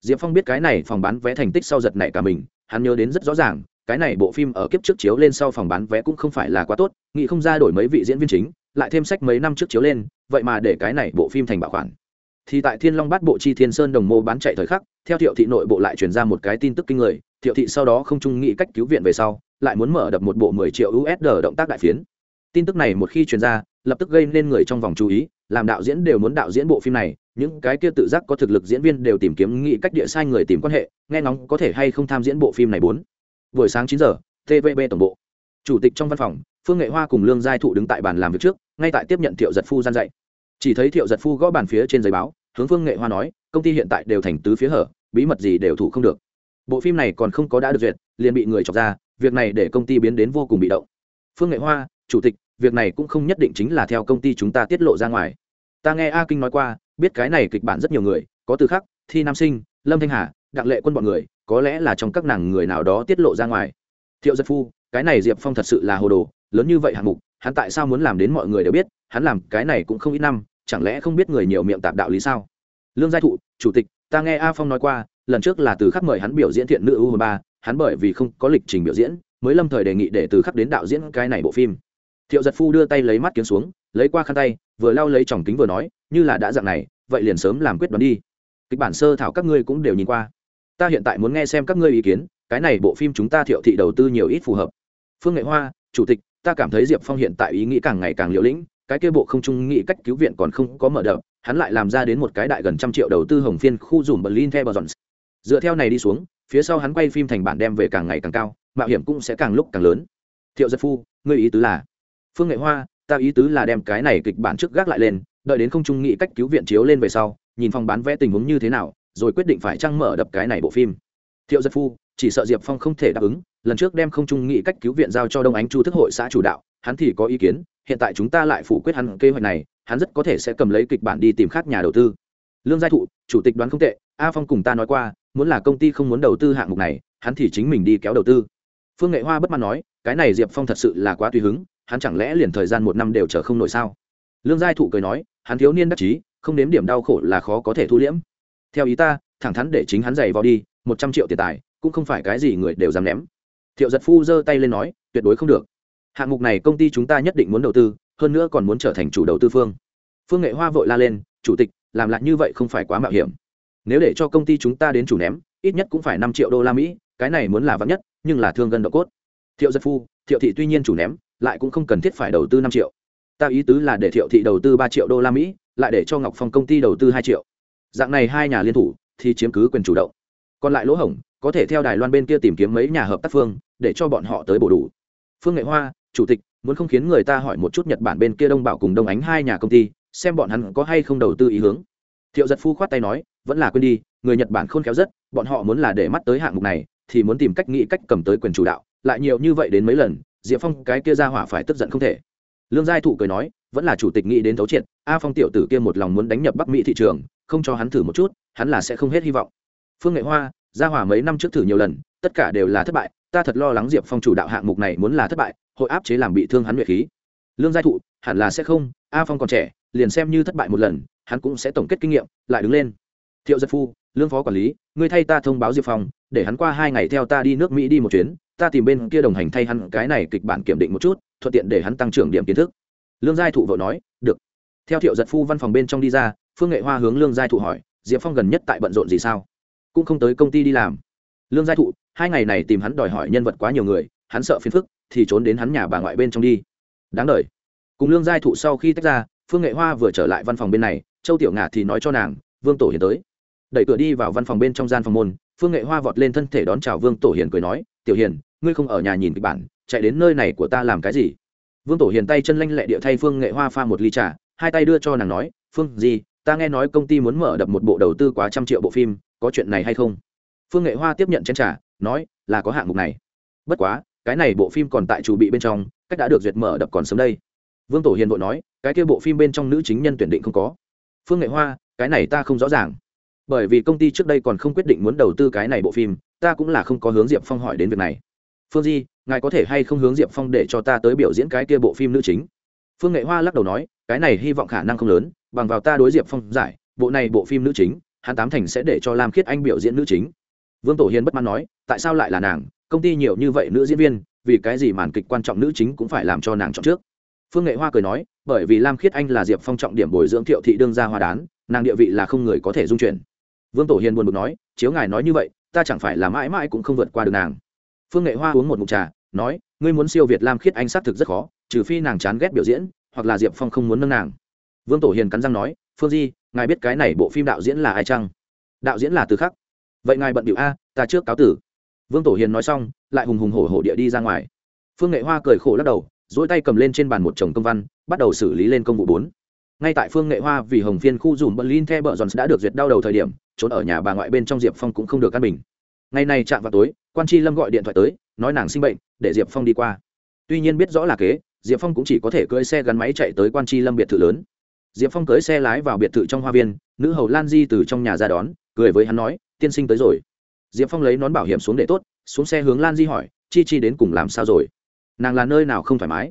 Diệp phong biết cái này phòng bán vé thành tích sau giật này cả mình, hắn nhớ đến rất rõ ràng, cái này bộ phim ở kiếp trước chiếu lên sau phòng bán vé cũng không phải là quá tốt, nghĩ không ra đổi mấy vị diễn viên chính, lại thêm sách mấy năm trước chiếu lên, vậy mà để cái này bộ phim thành bảo khoản. Thì tại thiên long bát bộ chi thiên sơn đồng mô bán chạy thời khắc, theo thiệu thị nội bộ lại truyền ra một cái tin tức kinh người, thiệu thị sau đó không trung nghị cách cứu viện về sau, lại muốn mở đập một bộ mười triệu usd động tác đại phiến tin tức này một khi truyền ra, lập tức gây nên người trong vòng chú ý, làm đạo diễn đều muốn đạo diễn bộ phim này, những cái kia tự giác có thực lực diễn viên đều tìm kiếm nghĩ cách địa sai người tìm quan hệ, nghe ngóng có thể hay không tham diễn bộ phim này bốn. Buổi sáng chín giờ tvb tổng bộ. Chủ tịch trong văn phòng, phương nghệ hoa cùng lương giai thụ đứng tại bàn làm việc trước, ngay tại tiếp nhận thiệu giật phu gian dạy. Chỉ thấy thiệu giật phu gõ bàn phía trên giấy báo, hướng phương nghệ hoa nói, công ty hiện tại đều thành tứ phía hở, bí mật gì đều thủ không được. Bộ phim này còn không có đã được duyệt, liền bị người chọc ra, việc này để công ty biến đến vô cùng bị động. Phương nghệ hoa chủ tịch, việc này cũng không nhất định chính là theo công ty chúng ta tiết lộ ra ngoài. Ta nghe a kinh nói qua, biết cái này kịch bản rất nhiều người, có từ khắc, thi nam sinh, lâm thanh hà, đặng lệ quân bọn người, có lẽ là trong các nàng người nào đó tiết lộ ra ngoài. Thiệu giật phu, cái này diệp phong thật sự là hồ đồ, lớn như vậy hạng mục, hắn tại sao muốn làm đến mọi người đều biết, hắn làm cái này cũng không ít năm, chẳng lẽ không biết người nhiều miệng tạp đạo lý sao? Lương giai thụ, chủ tịch, ta nghe a phong nói qua, lần trước là từ khắc mời hắn biểu diễn thiện nữ u ba, hắn bởi vì không có lịch trình biểu diễn, mới lâm thời đề nghị để từ khắc đến đạo diễn cái này bộ phim thiệu giật phu đưa tay lấy mắt kiếm xuống, lấy qua khăn tay, vừa lau lấy tròng kính vừa nói, như là đã dạng này, vậy liền sớm làm quyết đoán đi. Kịch bản sơ thảo các ngươi cũng đều nhìn qua. Ta hiện tại muốn nghe xem các ngươi ý kiến, cái này bộ phim chúng ta thiệu thị đầu tư nhiều ít phù hợp. Phương nghệ hoa, chủ tịch, ta cảm thấy diệp phong hiện tại ý nghĩ càng ngày càng liều lĩnh, cái kia bộ không trung nghĩ cách cứu viện còn không có mở đợt, hắn lại làm ra đến một cái đại gần trăm triệu đầu tư hồng phiên khu dùm berlin theo bờ dựa theo này đi xuống, phía sau hắn quay phim thành bản đem về càng ngày càng cao, mạo hiểm cũng sẽ càng lúc càng lớn. Thiệu giật phu, ngươi ý tứ là? Phương nghệ hoa, ta ý tứ là đem cái này kịch bản trước gác lại lên, đợi đến không trung nghĩ cách cứu viện chiếu lên về sau, nhìn phòng bán vẽ tình huống như thế nào, rồi quyết định phải trăng mở đập cái này bộ phim. Thiệu giật phu, chỉ sợ diệp phong không thể đáp ứng, lần trước đem không trung nghĩ cách cứu viện giao cho đông ánh chu thức hội xã chủ đạo, hắn thì có ý kiến, hiện tại chúng ta lại phủ quyết hắn kế hoạch này, hắn rất có thể sẽ cầm lấy kịch bản đi tìm khác nhà đầu tư. Lương giai thụ, chủ tịch đoán không tệ, a phong cùng ta nói qua, muốn là công ty không muốn đầu tư hạng mục này, hắn thì chính mình đi kéo đầu tư. Phương nghệ hoa bất mãn nói, cái này diệp phong thật sự là quá tùy hứng hắn chẳng lẽ liền thời gian một năm đều chờ không nổi sao? Lương giai thụ cười nói, hắn thiếu niên đắc chí, không nếm điểm đau khổ là khó có thể thu liễm. Theo ý ta, thẳng thắn để chính hắn giày vào đi, một trăm triệu tiền tài, cũng không phải cái gì người đều dám ném. Thiệu giật phu giơ tay lên nói, tuyệt đối không được. Hạng mục này công ty chúng ta nhất định muốn đầu tư, hơn nữa còn muốn trở thành chủ đầu tư phương. Phương nghệ hoa vội la lên, chủ tịch, làm lại như vậy không phải quá mạo hiểm. Nếu để cho công ty chúng ta đến chủ ném, ít nhất cũng phải năm triệu đô la mỹ, cái này muốn là vắng nhất, nhưng là thương gần độ cốt. Thiệu giật phu, thiệu thị tuy nhiên chủ ném lại cũng không cần thiết phải đầu tư năm triệu. Ta ý tứ là để thiệu thị đầu tư ba triệu đô la mỹ, lại để cho ngọc phong công ty đầu tư hai triệu. Dạng này hai nhà liên thủ thì chiếm cứ quyền chủ động. Còn lại lỗ hổng, có thể theo đài loan bên kia tìm kiếm mấy nhà hợp tác phương để cho bọn họ tới bổ đủ. Phương nghệ hoa, chủ tịch, muốn không khiến người ta hỏi một chút nhật bản bên kia đông bảo cùng đông ánh hai nhà công ty, xem bọn hắn có hay không đầu tư ý hướng. Thiệu giật phu khoát tay nói, vẫn là quên đi, người nhật bản khôn khéo rất, bọn họ muốn là để mắt tới hạng mục này, thì muốn tìm cách nghĩ cách cầm tới quyền chủ đạo, lại nhiều như vậy đến mấy lần diệp phong, cái kia ra hỏa phải tức giận không thể. Lương giai thụ cười nói, vẫn là chủ tịch nghĩ đến thấu triệt, a phong tiểu tử kia một lòng muốn đánh nhập bắc mỹ thị trường, không cho hắn thử một chút, hắn là sẽ không hết hy vọng. Phương nghệ hoa gia hỏa mấy năm trước thử nhiều lần, tất cả đều là thất bại, ta thật lo lắng diệp phong chủ đạo hạng mục này muốn là thất bại, hội áp chế làm bị thương hắn nhuệ khí. Lương giai thụ, hẳn là sẽ không, a phong còn trẻ, liền xem như thất bại một lần, hắn cũng sẽ tổng kết kinh nghiệm, lại đứng lên. Thiệu giật phu, lương phó quản lý, ngươi thay ta thông báo diệp phong, để hắn qua hai ngày theo ta đi nước mỹ đi một chuyến ta tìm bên kia đồng hành thay hắn cái này kịch bản kiểm định một chút, thuận tiện để hắn tăng trưởng điểm kiến thức. Lương giai thụ vội nói, được. Theo thiệu giật phu văn phòng bên trong đi ra, phương nghệ hoa hướng lương giai thụ hỏi, diệp phong gần nhất tại bận rộn gì sao? Cũng không tới công ty đi làm. Lương giai thụ, hai ngày này tìm hắn đòi hỏi nhân vật quá nhiều người, hắn sợ phiền phức, thì trốn đến hắn nhà bà ngoại bên trong đi. Đáng đ cùng lương giai thụ sau khi tách ra, phương nghệ hoa vừa trở lại văn phòng bên này, châu tiểu ngà thì nói cho nàng, vương tổ hiền tới. Đẩy cửa đi vào văn phòng bên trong gian phòng môn, phương nghệ hoa vọt lên thân thể đón chào vương tổ hiền cười nói, tiểu hiền ngươi không ở nhà nhìn kịch bản, chạy đến nơi này của ta làm cái gì? Vương tổ hiền tay chân lanh lẹ địa thay phương nghệ hoa pha một ly trà, hai tay đưa cho nàng nói, phương gì, ta nghe nói công ty muốn mở đập một bộ đầu tư quá trăm triệu bộ phim, có chuyện này hay không? Phương nghệ hoa tiếp nhận chén trà, nói, là có hạng mục này. Bất quá, cái này bộ phim còn tại chủ bị bên trong, cách đã được duyệt mở đập còn sớm đây. Vương tổ hiền vội nói, cái kia bộ phim bên trong nữ chính nhân tuyển định không có. Phương nghệ hoa, cái này ta không rõ ràng, bởi vì công ty trước đây còn không quyết định muốn đầu tư cái này bộ phim, ta cũng là không có hướng diệp phong hỏi đến việc này phương di, ngài có thể hay không hướng diệp phong để cho ta tới biểu diễn cái kia bộ phim nữ chính? Phương nghệ hoa lắc đầu nói, cái này hy vọng khả năng không lớn, bằng vào ta đối diệp phong giải, bộ này bộ phim nữ chính, hắn tám thành sẽ để cho lam khiết anh biểu diễn nữ chính. Vương tổ hiền bất mãn nói, tại sao lại là nàng? Công ty nhiều như vậy nữ diễn viên, vì cái gì màn kịch quan trọng nữ chính cũng phải làm cho nàng chọn trước? Phương nghệ hoa cười nói, bởi vì lam khiết anh là diệp phong trọng điểm bồi dưỡng thiệu thị đương gia hoa đán, nàng địa vị là không người có thể dung chuyển. Vương tổ hiền buồn bực nói, chiếu ngài nói như vậy, ta chẳng phải là mãi mãi cũng không vượt qua được nàng phương nghệ hoa uống một mụt trà, nói, ngươi muốn siêu việt lam khiết anh xác thực rất khó, trừ phi nàng chán ghét biểu diễn, hoặc là diệp phong không muốn nâng nàng. Vương tổ hiền cắn răng nói, phương di, ngài biết cái này bộ phim đạo diễn là ai chăng? Đạo diễn là từ khắc. Vậy ngài bận điệu a, ta trước cáo tử. Vương tổ hiền nói xong, lại hùng hùng hổ hổ địa đi ra ngoài. Phương nghệ hoa cười khổ lắc đầu dỗi tay cầm lên trên bàn một chồng công văn, bắt đầu xử lý lên công vụ bốn. Ngay tại phương nghệ hoa vì hồng phiên khu dùm berlin the bờ giòn đã được duyệt đau đầu thời điểm, trốn ở nhà bà ngoại bên trong diệp phong cũng không được căn bình. Ngày này chạm vào tối quan tri lâm gọi điện thoại tới, nói nàng sinh bệnh, để diệp phong đi qua. Tuy nhiên biết rõ là kế, diệp phong cũng chỉ có thể cưỡi xe gắn máy chạy tới quan tri lâm biệt thự lớn. Diệp phong cưỡi xe lái vào biệt thự trong hoa viên, nữ hầu lan di từ trong nhà ra đón, cười với hắn nói, tiên sinh tới rồi. Diệp phong lấy nón bảo hiểm xuống để tốt, xuống xe hướng lan di hỏi, chi chi đến cùng làm sao rồi? Nàng là nơi nào không thoải mái?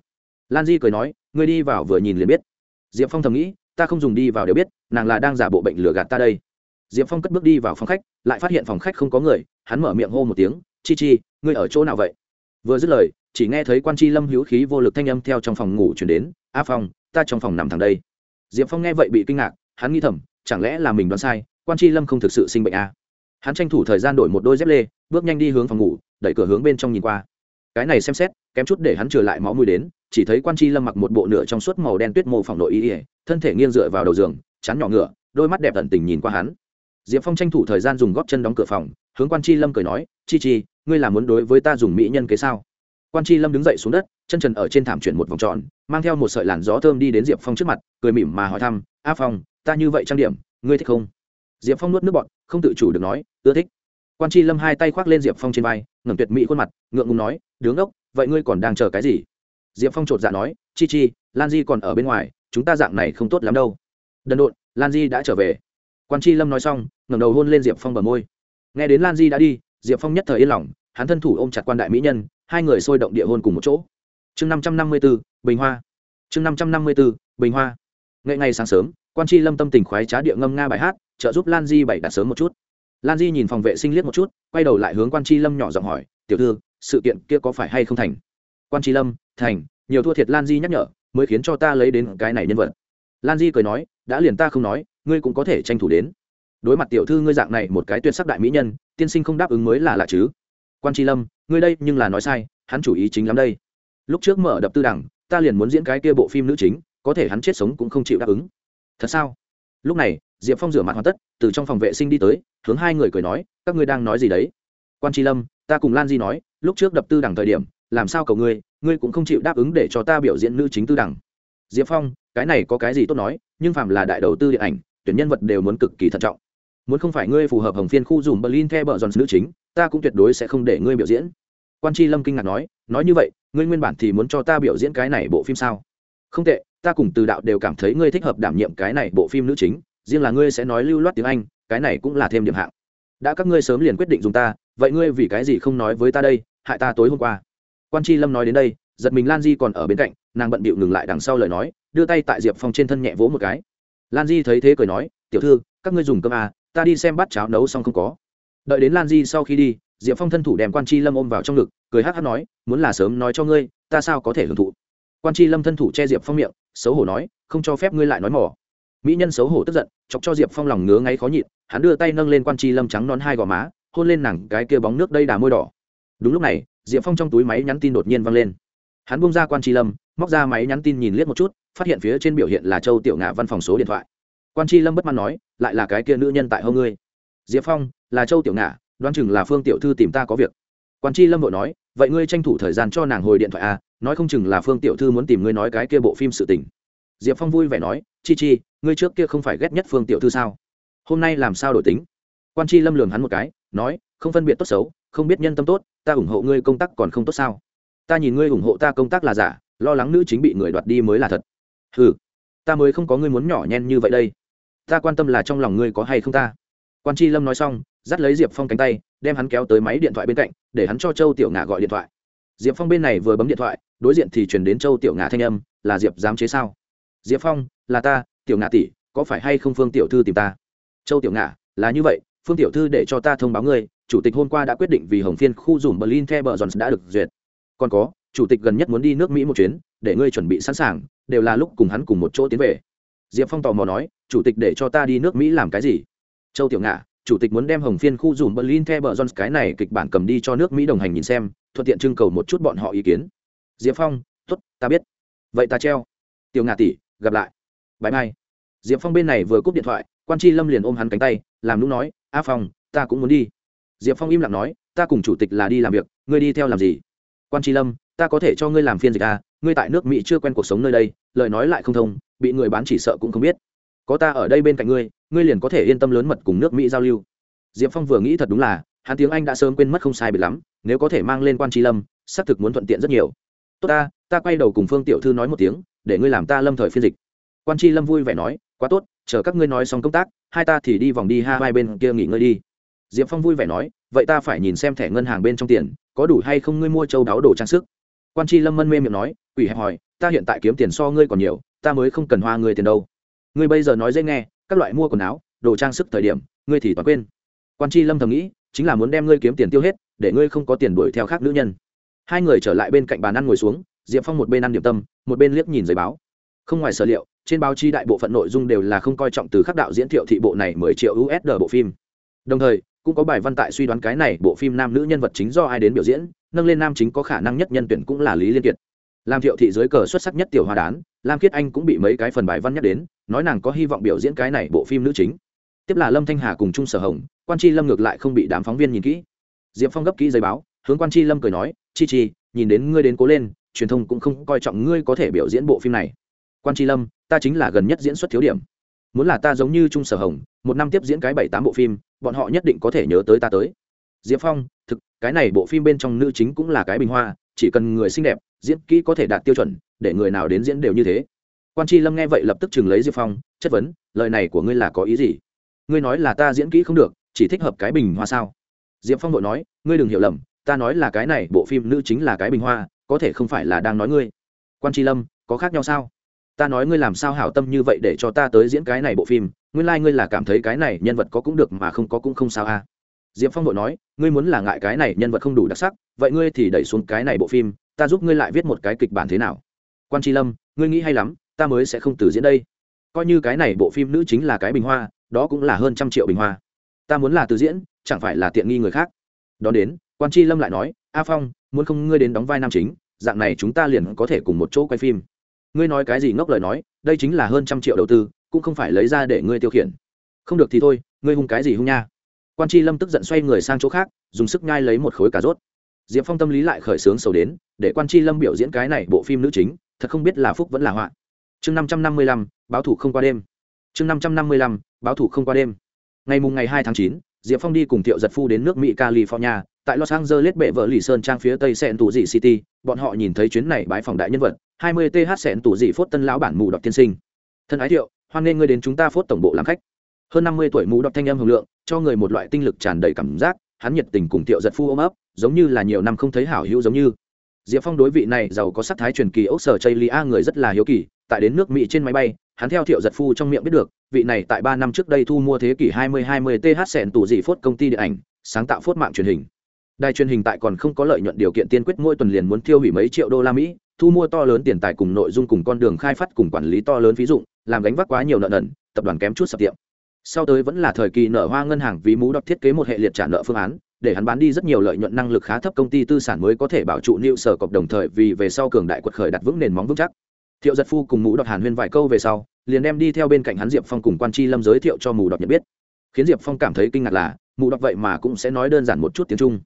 Lan di cười nói, ngươi đi vào vừa nhìn liền biết. Diệp phong thầm nghĩ, ta không dùng đi vào đều biết, nàng là đang giả bộ bệnh lừa gạt ta đây. Diệp phong cất bước đi vào phòng khách, lại phát hiện phòng khách không có người, hắn mở miệng hô một tiếng chi chi, ngươi ở chỗ nào vậy? Vừa dứt lời, chỉ nghe thấy quan c lâm hữu khí vô lực thanh âm theo trong phòng ngủ chuyển đến, a phong, ta trong phòng nằm thẳng đây. Diệp phong nghe vậy bị kinh ngạc, hắn nghĩ thầm, chẳng lẽ là mình đoán sai, quan c lâm không thực sự sinh bệnh à? hắn tranh thủ thời gian đổi một đôi dép lê, bước nhanh đi hướng phòng ngủ, đẩy cửa hướng bên trong nhìn qua. Cái này xem xét, kém chút để hắn trở lại máu mùi đến, chỉ thấy quan c lâm mặc một bộ nửa trong suốt màu đen tuyết mô phòng nội y ỉa thân thể nghiêng dựa vào đầu giường, chán nhỏ ngựa, đôi mắt đẹp tận tình nhìn qua hắn. Diệp phong tranh thủ thời gian dùng góp chân đóng cửa phòng, hướng quan tri lâm cười nói, chi chi ngươi là muốn đối với ta dùng mỹ nhân kế sao? Quan tri lâm đứng dậy xuống đất, chân trần ở trên thảm chuyển một vòng tròn, mang theo một sợi làn gió thơm đi đến diệp phong trước mặt, cười mỉm mà hỏi thăm, a phong, ta như vậy trang điểm, ngươi thích không? Diệp phong nuốt nước bọn không tự chủ được nói, ưa thích. Quan tri lâm hai tay khoác lên diệp phong trên vai, ngẩng tuyệt mỹ khuôn mặt, ngượng ngùng nói, đứng ốc vậy ngươi còn đang chờ cái gì? Diệp phong chột dạ nói, chi chi, lan di còn ở bên ngoài, chúng ta dạng này không tốt lắm đâu. Đần độn, lan di đã trở về. Quan tri lâm nói xong, ngẩng đầu hôn lên diệp phong bờ môi. Nghe đến lan di đã đi, diệp phong nhất thời yên lòng hắn thân thủ ôm chặt quan đại mỹ nhân, hai người sôi động địa hôn cùng một chỗ. Chương năm trăm năm mươi b ố bình hoa. Chương năm trăm năm mươi b ố bình hoa. Ngay ngày sáng sớm, quan tri lâm tâm tình khoái trá địa ngâm nga bài hát, trợ giúp lan di bảy đặt sớm một chút. Lan di nhìn phòng vệ sinh liếc một chút, quay đầu lại hướng quan tri lâm nhỏ giọng hỏi, tiểu thư, sự kiện kia có phải hay không thành? Quan tri lâm, thành, nhiều thua thiệt lan di nhắc nhở, mới khiến cho ta lấy đến cái này nhân vật. Lan di cười nói, đã liền ta không nói, ngươi cũng có thể tranh thủ đến. Đối mặt tiểu thư ngươi dạng này một cái tuyệt sắc đại mỹ nhân, tiên sinh không đáp ứng mới là lạ chứ quan tri lâm, ngươi đây nhưng là nói sai, hắn chủ ý chính lắm đây. Lúc trước mở đập tư đẳng, ta liền muốn diễn cái kia bộ phim nữ chính, có thể hắn chết sống cũng không chịu đáp ứng. Thật sao? Lúc này, diệp phong rửa mặt hoàn tất, từ trong phòng vệ sinh đi tới, hướng hai người cười nói, các ngươi đang nói gì đấy? Quan tri lâm, ta cùng lan di nói, lúc trước đập tư đẳng thời điểm, làm sao cầu ngươi ngươi cũng không chịu đáp ứng để cho ta biểu diễn nữ chính tư đẳng. Diệp phong, cái này có cái gì tốt nói, nhưng phạm là đại đầu tư điện ảnh, tuyển nhân vật đều muốn cực kỳ thận trọng muốn không phải ngươi phù hợp hồng phiên khu dùm berlin the bờ giòn nữ chính, ta cũng tuyệt đối sẽ không để ngươi biểu diễn. Quan tri lâm kinh ngạc nói nói như vậy, ngươi nguyên bản thì muốn cho ta biểu diễn cái này bộ phim sao? Không tệ, ta cùng từ đạo đều cảm thấy ngươi thích hợp đảm nhiệm cái này bộ phim nữ chính, riêng là ngươi sẽ nói lưu loát tiếng anh, cái này cũng là thêm điểm hạng. Đã các ngươi sớm liền quyết định dùng ta, vậy ngươi vì cái gì không nói với ta đây, hại ta tối hôm qua? Quan tri lâm nói đến đây, giật mình lan di còn ở bên cạnh, nàng bận bịu ngừng lại đằng sau lời nói, đưa tay tại diệp phong trên thân nhẹ vỗ một cái. Lan di thấy thế cười nói, tiểu thư, các ngươi dùng cơm à ta đi xem bát cháo nấu xong không có. Đợi đến lan di sau khi đi, diệp phong thân thủ đem quan tri lâm ôm vào trong ngực, cười hát hát nói, muốn là sớm nói cho ngươi, ta sao có thể hưởng thụ? Quan tri lâm thân thủ che diệp phong miệng, xấu hổ nói, không cho phép ngươi lại nói mỏ. Mỹ nhân xấu hổ tức giận, chọc cho diệp phong lòng ngứa ngáy khó nhịn, hắn đưa tay nâng lên quan tri lâm trắng non hai gò má, hôn lên nàng cái kia bóng nước đây đà môi đỏ. Đúng lúc này, diệp phong trong túi máy nhắn tin đột nhiên văng lên. Hắn bung ra quan tri lâm, móc ra máy nhắn tin nhìn liếc một chút, phát hiện phía trên biểu hiện là châu tiểu ngạ văn phòng số điện thoại quan tri lâm bất mãn nói, lại là cái kia nữ nhân tại hông ngươi. Diệp phong, là châu tiểu ngạ đoán chừng là phương tiểu thư tìm ta có việc. Quan tri lâm vội nói, vậy ngươi tranh thủ thời gian cho nàng hồi điện thoại à nói không chừng là phương tiểu thư muốn tìm ngươi nói cái kia bộ phim sự tình. Diệp phong vui vẻ nói, chi chi, ngươi trước kia không phải ghét nhất phương tiểu thư sao? Hôm nay làm sao đổi tính? Quan tri lâm lường hắn một cái, nói, không phân biệt tốt xấu, không biết nhân tâm tốt, ta ủng hộ ngươi công tác còn không tốt sao? Ta nhìn ngươi ủng hộ ta công tác là giả, lo lắng nữ chính bị người đoạt đi mới là thật. Ừ ta mới không có ngươi muốn nhỏ nhen như vậy đây ta quan tâm là trong lòng ngươi có hay không ta? Quan tri lâm nói xong, dắt lấy diệp phong cánh tay, đem hắn kéo tới máy điện thoại bên cạnh, để hắn cho châu tiểu ngà gọi điện thoại. Diệp phong bên này vừa bấm điện thoại, đối diện thì chuyển đến châu tiểu ngà thanh âm, là diệp dám chế sao? Diệp phong, là ta, tiểu ngà tỷ, có phải hay không phương tiểu thư tìm ta? Châu tiểu ngà, là như vậy, phương tiểu thư để cho ta thông báo ngươi, chủ tịch hôm qua đã quyết định vì hồng phiên khu dùm berlin the bờ giòn đã được duyệt. Còn có, chủ tịch gần nhất muốn đi nước mỹ một chuyến, để ngươi chuẩn bị sẵn sàng, đều là lúc cùng hắn cùng một chỗ tiến về diệp phong tò mò nói, chủ tịch để cho ta đi nước mỹ làm cái gì? Châu tiểu ngạ, chủ tịch muốn đem hồng phiên khu dùm berlin the bờ jones cái này kịch bản cầm đi cho nước mỹ đồng hành nhìn xem, thuận tiện trưng cầu một chút bọn họ ý kiến. Diệp phong t ố t ta biết. Vậy ta treo. Tiểu ngạ tỷ, gặp lại. Bãi mai. Diệp phong bên này vừa cúp điện thoại, quan tri lâm liền ôm hắn cánh tay, làm lúc nói, a phong, ta cũng muốn đi. Diệp phong im lặng nói, ta cùng chủ tịch là đi làm việc, ngươi đi theo làm gì? Quan tri lâm ta có thể cho ngươi làm phiên dịch à ngươi tại nước mỹ chưa quen cuộc sống nơi đây, lời nói lại không thông, bị người bán chỉ sợ cũng không biết. Có ta ở đây bên cạnh ngươi ngươi liền có thể yên tâm lớn mật cùng nước mỹ giao lưu. Diệp phong vừa nghĩ thật đúng là, hắn tiếng anh đã sớm quên mất không sai biệt lắm, nếu có thể mang lên quan tri lâm, xác thực muốn thuận tiện rất nhiều. Tốt ta ta quay đầu cùng phương tiểu thư nói một tiếng, để ngươi làm ta lâm thời phiên dịch. Quan tri lâm vui vẻ nói, quá tốt, chờ các ngươi nói xong công tác, hai ta thì đi vòng đi hai bên kia nghỉ ngơi đi. Diệp phong vui vẻ nói, vậy ta phải nhìn xem thẻ ngân hàng bên trong tiền, có đủ hay không ngươi mua châu đáo đồ trang sức quan tri lâm mân mê miệng nói, quỷ hẹp hỏi, ta hiện tại kiếm tiền so ngươi còn nhiều, ta mới không cần hoa ngươi tiền đâu. Ngươi bây giờ nói dễ nghe, các loại mua quần áo, đồ trang sức thời điểm, ngươi thì toàn quên. Quan tri lâm thầm nghĩ, chính là muốn đem ngươi kiếm tiền tiêu hết, để ngươi không có tiền đuổi theo khác nữ nhân. Hai người trở lại bên cạnh bàn ăn ngồi xuống, diệp phong một bên ăn điểm tâm, một bên liếc nhìn giấy báo. Không ngoài sở liệu, trên báo chí đại bộ phận nội dung đều là không coi trọng từ khắc đạo diễn thiệu thị bộ này mười triệu usd bộ phim. Đồng thời, cũng có bài văn tại suy đoán cái này bộ phim nam nữ nhân vật chính do ai đến biểu diễn nâng lên nam chính có khả năng nhất nhân tuyển cũng là lý liên kiệt. Làm thiệu thị dưới cờ xuất sắc nhất tiểu hoa đán, lam khiết anh cũng bị mấy cái phần bài văn nhắc đến, nói nàng có hy vọng biểu diễn cái này bộ phim nữ chính. Tiếp là lâm thanh hà cùng trung sở hồng, quan tri lâm ngược lại không bị đám phóng viên nhìn kỹ. Diệp phong gấp kỹ giấy báo, hướng quan tri lâm cười nói, chi chi, nhìn đến ngươi đến cố lên, truyền thông cũng không coi trọng ngươi có thể biểu diễn bộ phim này. Quan tri lâm, ta chính là gần nhất diễn xuất thiếu điểm. Muốn là ta giống như trung sở hồng, một năm tiếp diễn cái bảy tám bộ phim, bọn họ nhất định có thể nhớ tới ta tới diệp phong, thực, cái này bộ phim bên trong nữ chính cũng là cái bình hoa, chỉ cần người xinh đẹp, diễn kỹ có thể đạt tiêu chuẩn, để người nào đến diễn đều như thế. Quan tri lâm nghe vậy lập tức chừng lấy diệp phong, chất vấn, lời này của ngươi là có ý gì? Ngươi nói là ta diễn kỹ không được, chỉ thích hợp cái bình hoa sao? Diệp phong vội nói, ngươi đừng hiểu lầm, ta nói là cái này bộ phim nữ chính là cái bình hoa, có thể không phải là đang nói ngươi. Quan tri lâm, có khác nhau sao? Ta nói ngươi làm sao hảo tâm như vậy để cho ta tới diễn cái này bộ phim, nguyên lai、like、ngươi là cảm thấy cái này nhân vật có cũng được mà không có cũng không sao a à diệp phong vội nói, ngươi muốn là ngại cái này nhân vật không đủ đặc sắc, vậy ngươi thì đẩy xuống cái này bộ phim, ta giúp ngươi lại viết một cái kịch bản thế nào? Quan tri lâm, ngươi nghĩ hay lắm, ta mới sẽ không từ diễn đây. Coi như cái này bộ phim nữ chính là cái bình hoa, đó cũng là hơn trăm triệu bình hoa. Ta muốn là từ diễn, chẳng phải là tiện nghi người khác. Đón đến, quan tri lâm lại nói, a phong, muốn không ngươi đến đóng vai nam chính, dạng này chúng ta liền có thể cùng một chỗ quay phim. Ngươi nói cái gì ngốc lời nói, đây chính là hơn trăm triệu đầu tư, cũng không phải lấy ra để ngươi tiêu khiển. Không được thì thôi, ngươi hung cái gì hung nha? Quan tri lâm tức giận xoay người sang chỗ khác, dùng sức nhai lấy một khối cà rốt. Diệp phong tâm lý lại khởi xướng sầu đến, để quan tri lâm biểu diễn cái này bộ phim nữ chính, thật không biết là phúc vẫn là họa. Chương năm trăm năm mươi lăm, báo thủ không qua đêm. Chương năm trăm năm mươi lăm, báo thủ không qua đêm. Ngày mùng ngày hai tháng chín, diệp phong đi cùng thiệu giật phu đến nước mỹ, california, tại los angeles bệ vợ lì sơn trang phía tây sẹn tù dị city, bọn họ nhìn thấy chuyến này bãi phòng đại nhân vật 20 th sẹn tù dị phốt tân lão bản mù đọc tiên sinh. Thân ái thiệu, hoan nghê ngươi đến chúng ta phốt tổng bộ làm khách. Hơn năm mươi tuổi mù đọc thanh âm hưởng lượng cho người một loại tinh lực tràn đầy cảm giác, hắn nhiệt tình cùng tiệu giật phu ôm ấp, giống như là nhiều năm không thấy hảo hữu giống như. Diệp phong đối vị này giàu có sắc thái truyền kỳ ốc sở chây lia người rất là hiếu kỳ, tại đến nước mỹ trên máy bay, hắn theo thiệu giật phu trong miệng biết được, vị này tại ba năm trước đây thu mua thế kỷ 2020 th sẹn tù dị phốt công ty điện ảnh, sáng tạo phốt mạng truyền hình. Đài truyền hình tại còn không có lợi nhuận điều kiện tiên quyết mỗi tuần liền muốn tiêu hủy mấy triệu đô la mỹ, thu mua to lớn tiền tài cùng nội dung cùng con đường khai phát cùng quản lý to lớn ví dụ làm gánh vác quá nhiều nợ nần, tập đoàn kém chút sập tiệm sau tới vẫn là thời kỳ nợ hoa ngân hàng vì mú đọc thiết kế một hệ liệt trả nợ phương án, để hắn bán đi rất nhiều lợi nhuận năng lực khá thấp công ty tư sản mới có thể bảo trụ nịu sở cộng đồng thời vì về sau cường đại quật khởi đặt vững nền móng vững chắc. Thiệu giật phu cùng mũ đọc hàn huyên vài câu về sau, liền đem đi theo bên cạnh hắn diệp phong cùng quan tri lâm giới thiệu cho mù đọc nhận biết. Khiến diệp phong cảm thấy kinh ngạc là mù đọc vậy mà cũng sẽ nói đơn giản một chút tiếng trung.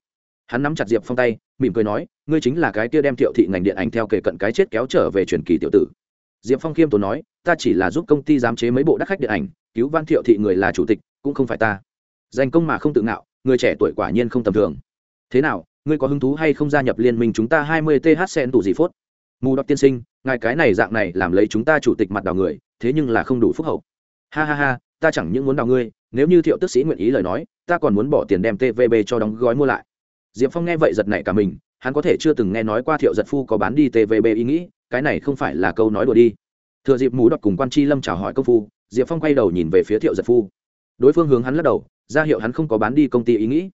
Hắn nắm chặt diệp phong tay, mỉm cười nói, ngươi chính là cái kia đem thiệu thị ngành điện ảnh theo kể cận cái chết kéo trở về truyền kỳ tiểu tử. Diệp phong khiêm tốn nói, ta chỉ là giúp công ty giám chế mấy bộ đắc khách điện ảnh cứu văn thiệu thị người là chủ tịch, cũng không phải ta. Danh công mà không tự ngạo, người trẻ tuổi quả nhiên không tầm thường. Thế nào, ngươi có hứng thú hay không gia nhập liên minh chúng ta hai mươi th sen tù gì phốt? Mù đọc tiên sinh, ngài cái này dạng này làm lấy chúng ta chủ tịch mặt đào người, thế nhưng là không đủ phúc hậu. Ha ha ha, ta chẳng những muốn đào ngươi, nếu như thiệu tức sĩ nguyện ý lời nói, ta còn muốn bỏ tiền đem tvb cho đóng gói mua lại. Diệp phong nghe vậy giật nảy cả mình, hắn có thể chưa từng nghe nói qua thiệu giật phu có bán đi tvb ý nghĩ, cái này không phải là câu nói đùa đi. Thừa dịp mù đọc cùng quan tri lâm chào hỏi công phu diệp phong quay đầu nhìn về phía thiệu giật phu. Đối phương hướng hắn lắc đầu, ra hiệu hắn không có bán đi công ty ý nghĩ.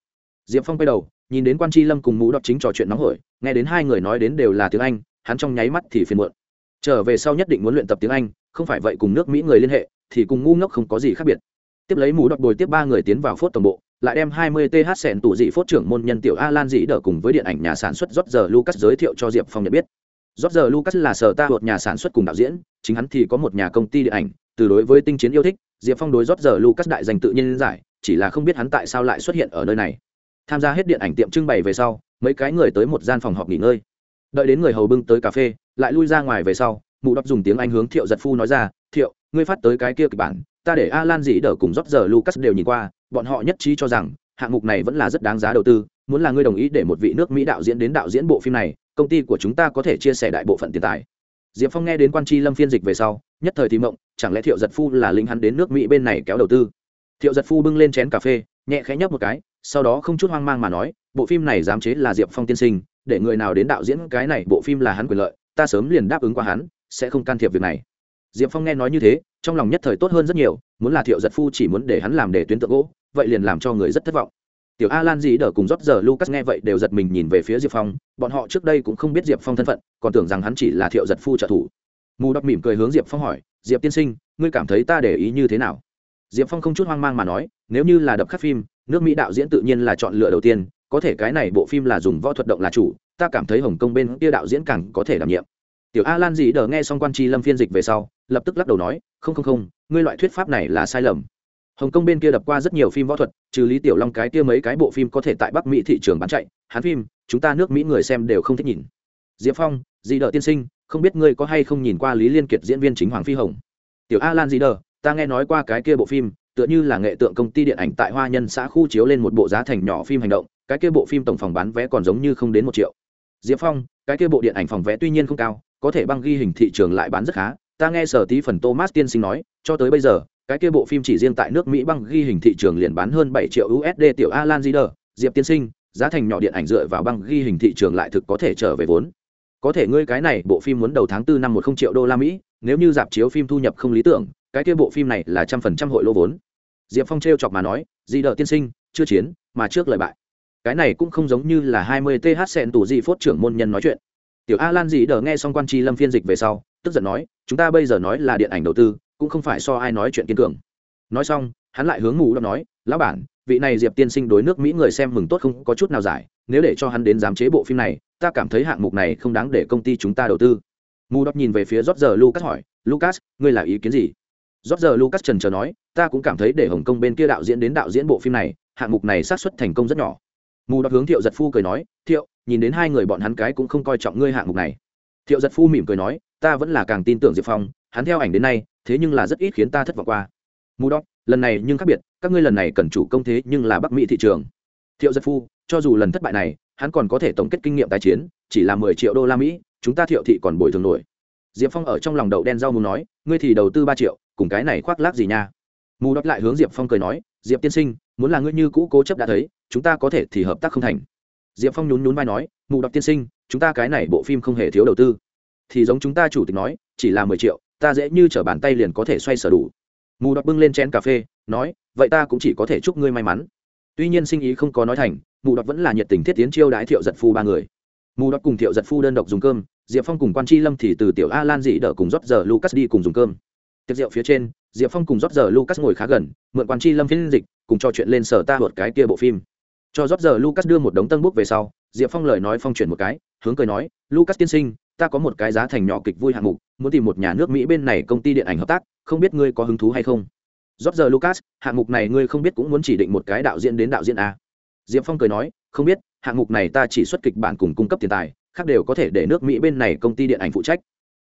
Diệp phong quay đầu, nhìn đến quan tri lâm cùng mũ đọc chính trò chuyện nóng hổi, nghe đến hai người nói đến đều là tiếng anh, hắn trong nháy mắt thì phiền muộn. Trở về sau nhất định muốn luyện tập tiếng anh, không phải vậy cùng nước mỹ người liên hệ, thì cùng ngu ngốc không có gì khác biệt. Tiếp lấy mũ đọc bồi tiếp ba người tiến vào phốt tổng bộ, lại đem 20 th sẹn tủ dị phốt trưởng môn nhân tiểu alan dĩ đỡ cùng với điện ảnh nhà sản xuất rót giờ lucas giới thiệu cho diệp phong nhận biết. Rót giờ lucas là sở ta thuộc nhà sản xuất cùng đạo diễn, chính hắn thì có một nhà công ty điện ảnh từ đối với tinh chiến yêu thích, diệp phong đối rót giờ lucas đại dành tự nhiên giải, chỉ là không biết hắn tại sao lại xuất hiện ở nơi này. Tham gia hết điện ảnh tiệm trưng bày về sau, mấy cái người tới một gian phòng họp nghỉ ngơi. Đợi đến người hầu bưng tới cà phê, lại lui ra ngoài về sau, mụ đọc dùng tiếng anh hướng thiệu giật phu nói ra, thiệu, ngươi phát tới cái kia kịch bản, ta để alan dĩ đờ cùng rót giờ lucas đều nhìn qua, bọn họ nhất trí cho rằng, hạng mục này vẫn là rất đáng giá đầu tư, muốn là ngươi đồng ý để một vị nước mỹ đạo diễn đến đạo diễn bộ phim này, công ty của chúng ta có thể chia sẻ đại bộ phận tiền tài diệp phong nghe đến quan tri lâm phiên dịch về sau, nhất thời thì mộng, chẳng lẽ thiệu giật phu là lính hắn đến nước mỹ bên này kéo đầu tư? Thiệu giật phu bưng lên chén cà phê, nhẹ khẽ nhấp một cái, sau đó không chút hoang mang mà nói, bộ phim này dám chế là diệp phong tiên sinh, để người nào đến đạo diễn cái này bộ phim là hắn quyền lợi, ta sớm liền đáp ứng qua hắn, sẽ không can thiệp việc này. Diệp phong nghe nói như thế, trong lòng nhất thời tốt hơn rất nhiều, muốn là thiệu giật phu chỉ muốn để hắn làm để tuyến tượng gỗ, vậy liền làm cho người rất thất vọng tiểu a lan dĩ đờ cùng rót giờ lucas nghe vậy đều giật mình nhìn về phía diệp phong. Bọn họ trước đây cũng không biết diệp phong thân phận, còn tưởng rằng hắn chỉ là thiệu giật phu trợ thủ. Mù đọc mỉm cười hướng diệp phong hỏi, diệp tiên sinh, ngươi cảm thấy ta để ý như thế nào? Diệp phong không chút hoang mang mà nói, nếu như là đập khắc phim, nước mỹ đạo diễn tự nhiên là chọn lựa đầu tiên, có thể cái này bộ phim là dùng võ thuật động là chủ, ta cảm thấy hồng kông bên kia đạo diễn càng có thể đảm nhiệm. Tiểu a lan dĩ đờ nghe xong quan tri lâm phiên dịch về sau, lập tức lắc đầu nói, không không không, ngươi loại thuyết pháp này là sai lầm hồng kông bên kia đập qua rất nhiều phim võ thuật, trừ lý tiểu long cái kia mấy cái bộ phim có thể tại bắc mỹ thị trường bán chạy hán phim, chúng ta nước mỹ người xem đều không thích nhìn. Diệp phong dị đờ tiên sinh, không biết ngươi có hay không nhìn qua lý liên kiệt diễn viên chính hoàng phi hồng? Tiểu a lan dị đờ ta nghe nói qua cái kia bộ phim, tựa như là nghệ tượng công ty điện ảnh tại hoa nhân xã khu chiếu lên một bộ giá thành nhỏ phim hành động, cái kia bộ phim tổng phòng bán vé còn giống như không đến một triệu. Diệp phong, cái kia bộ điện ảnh phòng vé tuy nhiên không cao, có thể băng ghi hình thị trường lại bán rất khá, ta nghe sở tí phần thomas tiên sinh nói, cho tới bây giờ cái kia bộ phim chỉ riêng tại nước mỹ băng ghi hình thị trường liền bán hơn bảy triệu usd tiểu alan zider, diệp tiên sinh, giá thành nhỏ điện ảnh dựa vào băng ghi hình thị trường lại thực có thể trở về vốn. Có thể ngươi cái này bộ phim muốn đầu tháng tư năm một không triệu đô la mỹ, nếu như dạp chiếu phim thu nhập không lý tưởng, cái kia bộ phim này là trăm phần trăm hội lô vốn. Diệp phong t chọc mà nói di đờ tiên sinh, chưa chiến, mà trước lời bại. Cái này cũng không giống như là hai mươi th sen tù di phốt trưởng môn nhân nói chuyện. Tiểu a lan dĩ đờ nghe xong quan tri lâm phiên dịch về sau, tức giận nói, chúng ta bây giờ nói là điện ảnh đầu tư cũng không phải so ai nói chuyện kiên cường. Nói xong, hắn lại hướng mù đọc nói, lão bản, vị này diệp tiên sinh đối nước mỹ người xem mừng tốt không có chút nào giải, nếu để cho hắn đến giám chế bộ phim này, ta cảm thấy hạng mục này không đáng để công ty chúng ta đầu tư. Mù đọc nhìn về phía rót giờ lucas hỏi, lucas, ngươi là ý kiến gì? Rót giờ lucas trần trờ nói, ta cũng cảm thấy để hồng kông bên kia đạo diễn đến đạo diễn bộ phim này, hạng mục này xác suất thành công rất nhỏ. Mù đọc hướng thiệu giật phu cười nói, thiệu, nhìn đến hai người bọn hắn cái cũng không coi trọng ngươi hạng mục này. Thiệu giật phu mỉm cười nói, ta vẫn là càng tin tưởng diệp phong, hắn theo ảnh đến nay thế nhưng là rất ít khiến ta thất vọng qua. Mù đọc, lần này nhưng khác biệt, các ngươi lần này cần chủ công thế nhưng là bắc mỹ thị trường. Thiệu giật phu, cho dù lần thất bại này, hắn còn có thể tổng kết kinh nghiệm tái chiến, chỉ là mười triệu đô la mỹ, chúng ta thiệu thị còn bồi thường nổi. Diệp phong ở trong lòng đậu đen rau mù nói, ngươi thì đầu tư ba triệu, cùng cái này khoác lác gì nha? Mù đọc lại hướng diệp phong cười nói, diệp tiên sinh, muốn là ngươi như cũ cố chấp đã thấy, chúng ta có thể thì hợp tác không thành. Diệp phong nhún nhún vai nói, mù đọc tiên sinh, chúng ta cái này bộ phim không hề thiếu đầu tư. Thì giống chúng ta chủ tịch nói, chỉ là mười triệu ta dễ như t r ở bàn tay liền có thể xoay sở đủ. Mù đọc bưng lên chén cà phê, nói, vậy ta cũng chỉ có thể chúc ngươi may mắn. Tuy nhiên sinh ý không có nói thành, mù đọc vẫn là nhiệt tình thiết tiến chiêu đãi thiệu giật phu ba người. Mù đọc cùng thiệu giật phu đơn độc dùng cơm, diệp phong cùng quan c lâm thì từ tiểu a lan dị đỡ cùng rót giờ lucas đi cùng dùng cơm. Tiệc rượu phía trên, diệp phong cùng rót giờ lucas ngồi khá gần, mượn quan c lâm phiên dịch, cùng trò chuyện lên sở ta hột cái kia bộ phim. Cho rót giờ lucas đưa một đống tân bút về sau, diệp phong lời nói phong chuyển một cái, hướng cười nói, lucas tiên sinh ta có một cái giá thành nhỏ kịch vui hạng mục, muốn tìm một nhà nước mỹ bên này công ty điện ảnh hợp tác, không biết ngươi có hứng thú hay không? Rót giờ lucas, hạng mục này ngươi không biết cũng muốn chỉ định một cái đạo diễn đến đạo diễn a diệp phong cười nói, không biết, hạng mục này ta chỉ xuất kịch bản cùng cung cấp tiền tài, khác đều có thể để nước mỹ bên này công ty điện ảnh phụ trách.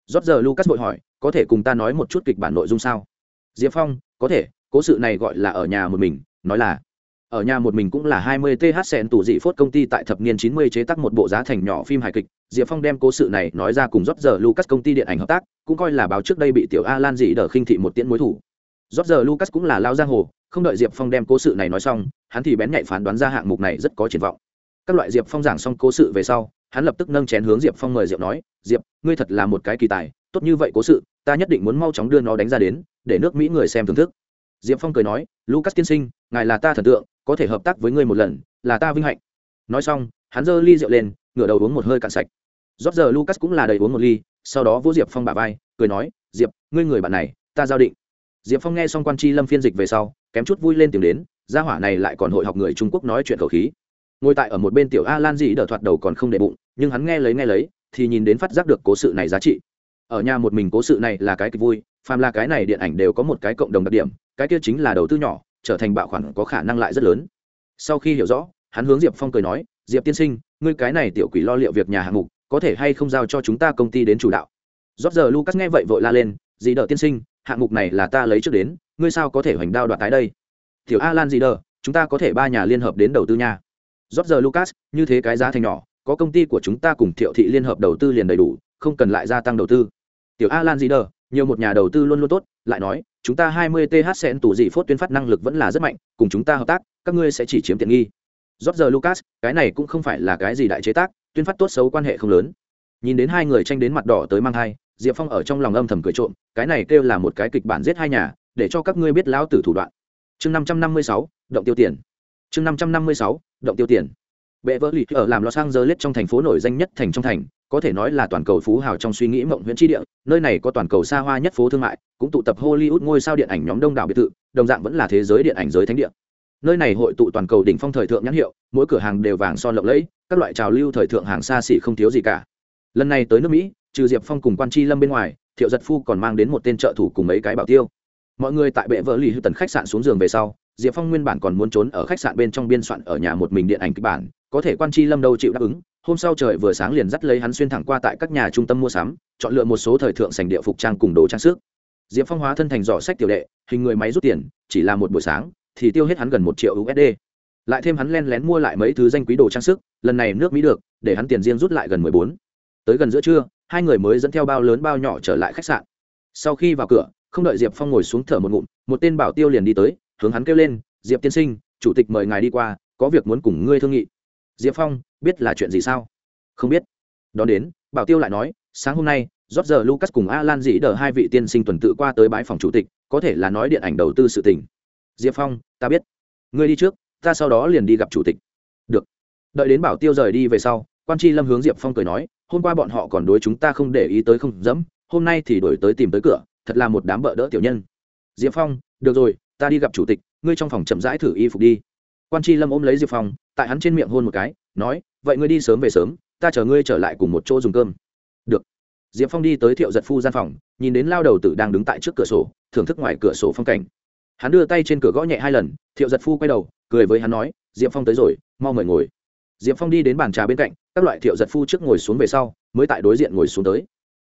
Rót giờ lucas vội hỏi, có thể cùng ta nói một chút kịch bản nội dung sao? Diệp phong, có thể, cố sự này gọi là ở nhà một mình, nói là, ở nhà một mình cũng là 20 th sen tủ dị phốt công ty tại thập niên 90 chế tác một bộ giá thành nhỏ phim hài kịch diệp phong đem cố sự này nói ra cùng rót giờ lucas công ty điện ảnh hợp tác, cũng coi là báo trước đây bị tiểu a lan dị đờ khinh thị một tiễn mối thủ. Rót giờ lucas cũng là lao giang hồ, không đợi diệp phong đem cố sự này nói xong, hắn thì bén nhạy phán đoán ra hạng mục này rất có triển vọng. Các loại diệp phong giảng xong cố sự về sau, hắn lập tức nâng chén hướng diệp phong mời diệp nói, diệp, ngươi thật là một cái kỳ tài, tốt như vậy cố sự, ta nhất định muốn mau chóng đưa nó đánh ra đến, để nước mỹ người xem thưởng thức. Diệp phong cười nói, lucas tiên sinh, ngài là ta thần tượng, có thể hợp tác với ngươi một lần, là ta vinh hạnh. Nói xong hắn giơ ly rượu lên, ngửa đầu uống một hơi cạn sạch. Rót giờ lucas cũng là đầy uống một ly, sau đó Vũ diệp phong bà vai, cười nói, diệp, ngươi người bạn này, ta giao định. Diệp phong nghe xong quan tri lâm phiên dịch về sau, kém chút vui lên tìm đến, gia hỏa này lại còn hội học người trung quốc nói chuyện khẩu khí. Ngồi tại ở một bên tiểu a lan dị đỡ thoạt đầu còn không để bụng, nhưng hắn nghe lấy nghe lấy, thì nhìn đến phát giác được cố sự này giá trị. Ở nhà một mình cố sự này là cái kịch vui, phàm là cái này điện ảnh đều có một cái cộng đồng đặc điểm, cái kia chính là đầu tư nhỏ, trở thành bạo khoản có khả năng lại rất lớn. Sau khi hiểu rõ, hắn hướng diệp phong cười nói diệp tiên sinh ngươi cái này tiểu quỷ lo liệu việc nhà hạng mục có thể hay không giao cho chúng ta công ty đến chủ đạo? Rót giờ lucas nghe vậy vội la lên dì Đờ tiên sinh hạng mục này là ta lấy trước đến ngươi sao có thể hoành đao đoạt tái đây? Tiểu alan dì Đờ, chúng ta có thể ba nhà liên hợp đến đầu tư nhà. rót giờ lucas như thế cái giá thành nhỏ có công ty của chúng ta cùng thiệu thị liên hợp đầu tư liền đầy đủ không cần lại gia tăng đầu tư. Tiểu alan dì Đờ, nhiều một nhà đầu tư luôn luôn tốt lại nói chúng ta 20 th sẽ tủ dị phốt tuyên phát năng lực vẫn là rất mạnh cùng chúng ta hợp tác các ngươi sẽ chỉ chiếm tiện nghi rót giờ lucas, cái này cũng không phải là cái gì đại chế tác, tuyên phát tốt xấu quan hệ không lớn. Nhìn đến hai người tranh đến mặt đỏ tới mang hai diệp phong ở trong lòng âm thầm cười trộm, cái này kêu là một cái kịch bản giết hai nhà, để cho các ngươi biết lão tử thủ đoạn. Chương năm trăm năm mươi sáu, động tiêu tiền. Chương năm trăm năm mươi sáu, động tiêu tiền. Bệ vỡ lì ở làm lo sang giờ lết trong thành phố nổi danh nhất thành trong thành, có thể nói là toàn cầu phú hào trong suy nghĩ mộng huyện tri địa, nơi này có toàn cầu xa hoa nhất phố thương mại, cũng tụ tập hollywood ngôi sao điện ảnh nhóm đông đảo biệt thự, đồng dạng vẫn là thế giới điện ảnh giới thánh địa nơi này hội tụ toàn cầu đỉnh phong thời thượng nhãn hiệu, mỗi cửa hàng đều vàng son lộng lẫy, các loại trào lưu thời thượng hàng xa xỉ không thiếu gì cả. Lần này tới nước mỹ, trừ diệp phong cùng quan tri lâm bên ngoài, thiệu giật phu còn mang đến một tên trợ thủ cùng mấy cái bảo tiêu. Mọi người tại bệ vỡ lì hư tần khách sạn xuống giường về sau, diệp phong nguyên bản còn muốn trốn ở khách sạn bên trong biên soạn ở nhà một mình điện ảnh kịch bản, có thể quan tri lâm đâu chịu đáp ứng. Hôm sau trời vừa sáng liền dắt lấy hắn xuyên thẳng qua tại các nhà trung tâm mua sắm, chọn lựa một số thời thượng sành địa phục trang cùng đồ trang sức. Diệp phong hóa thân thành giỏ sách tiểu đệ, hình người máy rút tiền, chỉ là một buổi sáng thì tiêu hết hắn gần một triệu usd lại thêm hắn len lén mua lại mấy thứ danh quý đồ trang sức, lần này nước mỹ được, để hắn tiền riêng rút lại gần mười bốn. Tới gần giữa trưa, hai người mới dẫn theo bao lớn bao nhỏ trở lại khách sạn. Sau khi vào cửa, không đợi diệp phong ngồi xuống thở một ngụm, một tên bảo tiêu liền đi tới, hướng hắn kêu lên, diệp tiên sinh, chủ tịch mời ngài đi qua, có việc muốn cùng ngươi thương nghị. Diệp phong, biết là chuyện gì sao? Không biết. Đón đến, bảo tiêu lại nói, sáng hôm nay rót giờ lucas cùng alan dĩ đờ hai vị tiên sinh tuần tự qua tới bãi phòng chủ tịch, có thể là nói điện ảnh đầu tư sự tình diệp phong, ta biết. Ngươi đi trước, ta sau đó liền đi gặp chủ tịch. Được. Đợi đến bảo tiêu rời đi về sau, quan tri lâm hướng diệp phong cười nói, hôm qua bọn họ còn đối chúng ta không để ý tới không dẫm, hôm nay thì đổi tới tìm tới cửa, thật là một đám bợ đỡ tiểu nhân. Diệp phong, được rồi, ta đi gặp chủ tịch, ngươi trong phòng chậm rãi thử y phục đi. Quan tri lâm ôm lấy diệp phong, tại hắn trên miệng hôn một cái, nói, vậy ngươi đi sớm về sớm, ta chờ ngươi trở lại cùng một chỗ dùng cơm. Được. Diệp phong đi tới thiệu giật phu gian phòng, nhìn đến lao đầu tử đang đứng tại trước cửa sổ, thưởng thức ngoài cửa sổ phong cảnh hắn đưa tay trên cửa gõ nhẹ hai lần, thiệu giật phu quay đầu, cười với hắn nói, diệp phong tới rồi, mau mời ngồi. Diệp phong đi đến bàn trà bên cạnh, các loại thiệu giật phu trước ngồi xuống về sau, mới tại đối diện ngồi xuống tới.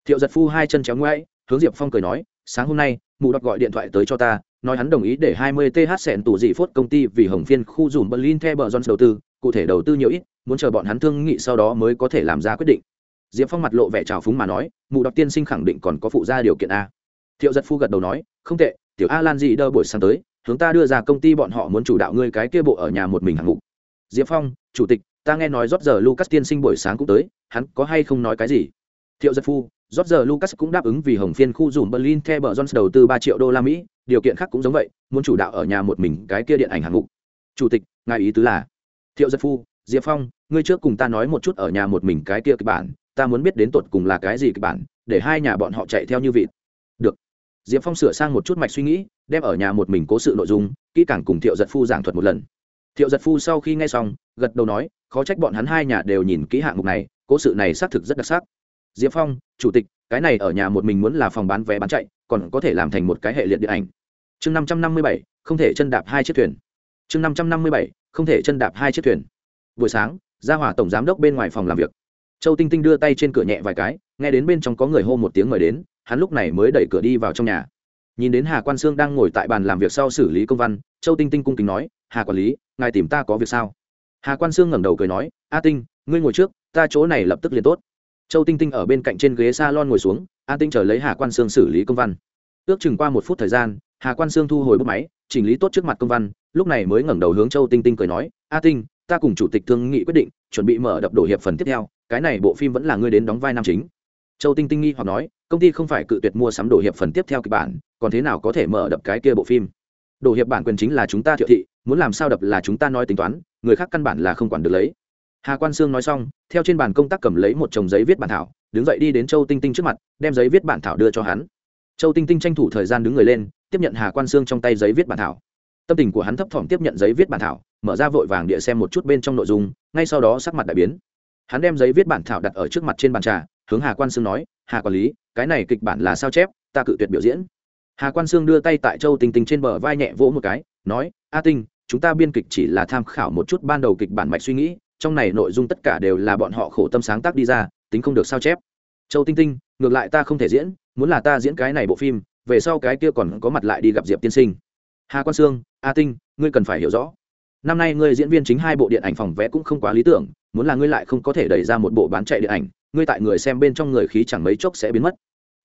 Thiệu giật phu hai chân chéo ngoãi hướng diệp phong cười nói, sáng hôm nay, mụ đọc gọi điện thoại tới cho ta, nói hắn đồng ý để 20 th sẹn tủ dị phốt công ty vì hồng phiên khu dùm berlin theo bờ jones đầu tư, cụ thể đầu tư nhiều ít, muốn chờ bọn hắn thương nghị sau đó mới có thể làm ra quyết định. Diệp phong mặt lộ vẻ trào phúng mà nói, mụ đọc tiên sinh khẳng định còn có phụ ra điều kiện a. Thiệu giật phu gật đầu nói, không tệ tiểu a lan dị đơ buổi sáng tới, hướng ta đưa ra công ty bọn họ muốn chủ đạo ngươi cái kia bộ ở nhà một mình hạng mục. Diệp phong, chủ tịch, ta nghe nói rót giờ lucas tiên sinh buổi sáng cũng tới, hắn có hay không nói cái gì? Thiệu giật phu rót giờ lucas cũng đáp ứng vì hồng phiên khu dùm berlin theo bờ jones đầu tư ba triệu đô la mỹ, điều kiện khác cũng giống vậy, muốn chủ đạo ở nhà một mình cái kia điện ảnh hạng mục. Chủ tịch, ngài ý tứ là? Thiệu giật phu, diệp phong, ngươi trước cùng ta nói một chút ở nhà một mình cái kia kịch bản, ta muốn biết đến tột cùng là cái gì kịch bản, để hai nhà bọn họ chạy theo như vịt diệp phong sửa sang một chút mạch suy nghĩ, đem ở nhà một mình cố sự nội dung, kỹ càng cùng thiệu giật phu giảng thuật một lần. Thiệu giật phu sau khi nghe xong, gật đầu nói, khó trách bọn hắn hai nhà đều nhìn kỹ hạng mục này, cố sự này xác thực rất đặc sắc. Diệp phong, chủ tịch, cái này ở nhà một mình muốn là phòng bán vé bán chạy, còn có thể làm thành một cái hệ liệt điện ảnh. Chương năm trăm năm mươi bảy, không thể chân đạp hai chiếc thuyền. Chương năm trăm năm mươi bảy, không thể chân đạp hai chiếc thuyền. Buổi sáng, gia hỏa tổng giám đốc bên ngoài phòng làm việc. Châu tinh tinh đưa tay trên cửa nhẹ vài cái, nghe đến bên trong có người hô một tiếng mời đến hắn lúc này mới đẩy cửa đi vào trong nhà. Nhìn đến hà quan sương đang ngồi tại bàn làm việc sau xử lý công văn, châu tinh tinh cung kính nói, hà quản lý, ngài tìm ta có việc sao? Hà quan sương ngẩng đầu cười nói, a tinh, ngươi ngồi trước, ta chỗ này lập tức liền tốt. Châu tinh tinh ở bên cạnh trên ghế s a lon ngồi xuống, a tinh chờ lấy hà quan sương xử lý công văn. Ước chừng qua một phút thời gian, hà quan sương thu hồi bút máy, chỉnh lý tốt trước mặt công văn, lúc này mới ngẩng đầu hướng châu tinh tinh cười nói, a tinh, ta cùng chủ tịch thương nghị quyết định, chuẩn bị mở đập đổ hiệp phần tiếp theo, cái này bộ phim vẫn là ngươi đến đóng vai nam chính châu tinh tinh nghi hoặc nói, công ty không phải cự tuyệt mua sắm đổ hiệp phần tiếp theo kịch bản, còn thế nào có thể mở đập cái kia bộ phim? Đổ hiệp bản quyền chính là chúng ta thiệu thị, muốn làm sao đập là chúng ta nói tính toán, người khác căn bản là không quản được lấy. Hà quan sương nói xong, theo trên bàn công tác cầm lấy một chồng giấy viết bản thảo, đứng dậy đi đến châu tinh tinh trước mặt, đem giấy viết bản thảo đưa cho hắn. Châu tinh tinh tranh thủ thời gian đứng người lên, tiếp nhận hà quan sương trong tay giấy viết bản thảo. Tâm tình của hắn thấp thỏm tiếp nhận giấy viết bản thảo, mở ra vội vàng địa xem một chút bên trong nội dung, ngay sau đó sắc mặt đại biến. Hắn đem giấy viết bản thảo đặt ở trước mặt trên bàn trà hướng hà quan sương nói, hà quản lý, cái này kịch bản là sao chép? Ta cự tuyệt biểu diễn. Hà quan sương đưa tay tại châu tinh tinh trên bờ vai nhẹ vỗ một cái, nói, a tinh, chúng ta biên kịch chỉ là tham khảo một chút ban đầu kịch bản mạch suy nghĩ, trong này nội dung tất cả đều là bọn họ khổ tâm sáng tác đi ra, tính không được sao chép. Châu tinh tinh, ngược lại ta không thể diễn, muốn là ta diễn cái này bộ phim, về sau cái kia còn có mặt lại đi gặp diệp tiên sinh. Hà quan sương, a tinh, ngươi cần phải hiểu rõ. Năm nay ngươi diễn viên chính hai bộ điện ảnh phòng vẽ cũng không quá lý tưởng, muốn là ngươi lại không có thể đẩy ra một bộ bán chạy điện ảnh ngươi tại người xem bên trong người khí chẳng mấy chốc sẽ biến mất.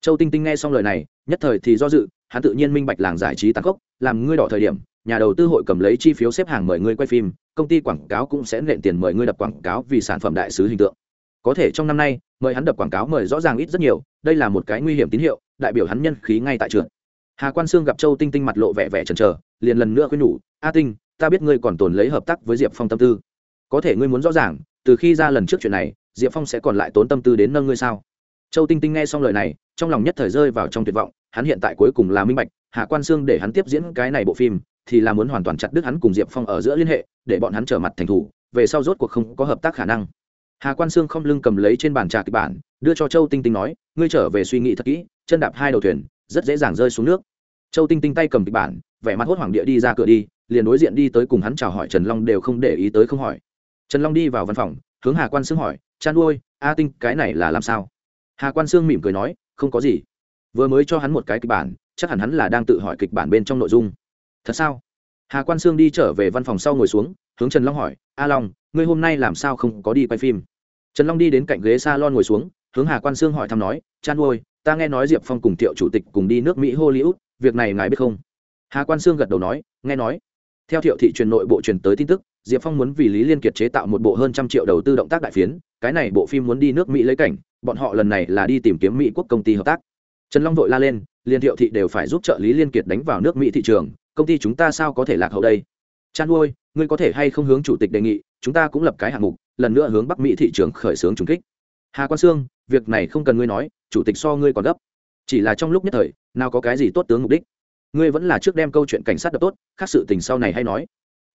Châu tinh tinh nghe xong lời này, nhất thời thì do dự, hắn tự nhiên minh bạch làng giải trí tăng cốc làm ngươi đỏ thời điểm, nhà đầu tư hội cầm lấy chi phiếu xếp hàng mời ngươi quay phim, công ty quảng cáo cũng sẽ nện tiền mời ngươi đập quảng cáo vì sản phẩm đại sứ hình tượng. Có thể trong năm nay, mời hắn đập quảng cáo mời rõ ràng ít rất nhiều, đây là một cái nguy hiểm tín hiệu, đại biểu hắn nhân khí ngay tại trường. Hà quan sương gặp châu tinh tinh mặt lộ vẻ vẻ chần chờ, liền lần nữa khuyên nhủ, a tinh, ta biết ngươi còn tồn lấy hợp tác với diệp phong tâm tư. Có thể ngươi muốn rõ ràng, từ khi ra lần trước chuyện này diệp phong sẽ còn lại tốn tâm tư đến nâng ngươi sao? Châu tinh tinh nghe xong lời này, trong lòng nhất thời rơi vào trong tuyệt vọng, hắn hiện tại cuối cùng là minh bạch hạ quan sương để hắn tiếp diễn cái này bộ phim, thì là muốn hoàn toàn chặt đứt hắn cùng diệp phong ở giữa liên hệ, để bọn hắn trở mặt thành thủ, về sau rốt cuộc không có hợp tác khả năng. Hà quan sương không lưng cầm lấy trên bàn trà kịch bản, đưa cho châu tinh tinh nói, ngươi trở về suy nghĩ thật kỹ, chân đạp hai đầu thuyền, rất dễ dàng rơi xuống nước. Châu tinh tinh tay cầm kịch bản, vẻ mặt hốt hoảng địa đi ra cửa đi, liền đối diện đi tới cùng hắn chào hỏi trần long đều không để ý tới không hỏi. Trần long đi vào văn phòng, hướng hà quan sương hỏi chăn nuôi a tinh, cái này là làm sao? Hà quan sương mỉm cười nói, không có gì. Vừa mới cho hắn một cái kịch bản, chắc hẳn hắn là đang tự hỏi kịch bản bên trong nội dung. Thật sao? Hà quan sương đi trở về văn phòng sau ngồi xuống, hướng trần long hỏi, a long, ngươi hôm nay làm sao không có đi quay phim? Trần long đi đến cạnh ghế s a lon ngồi xuống, hướng hà quan sương hỏi thăm nói, chan ôi ta nghe nói diệp phong cùng thiệu chủ tịch cùng đi nước mỹ hollywood, việc này ngài biết không? Hà quan sương gật đầu nói, nghe nói. Theo thiệu thị truyền nội bộ truyền tới tin tức diệp phong muốn vì lý liên kiệt chế tạo một bộ hơn trăm triệu đầu tư động tác đại phiến, cái này bộ phim muốn đi nước mỹ lấy cảnh, bọn họ lần này là đi tìm kiếm mỹ quốc công ty hợp tác. Trần long vội la lên, liên thiệu thị đều phải giúp trợ lý liên kiệt đánh vào nước mỹ thị trường, công ty chúng ta sao có thể lạc hậu đây? Chan nuôi ngươi có thể hay không hướng chủ tịch đề nghị, chúng ta cũng lập cái hạng mục, lần nữa hướng bắc mỹ thị trường khởi xướng trùng kích. Hà quan sương, việc này không cần ngươi nói, chủ tịch so ngươi còn gấp. Chỉ là trong lúc nhất thời, nào có cái gì tốt tướng mục đích? Ngươi vẫn là trước đem câu chuyện cảnh sát đập tốt, khác sự tình sau này hay nói.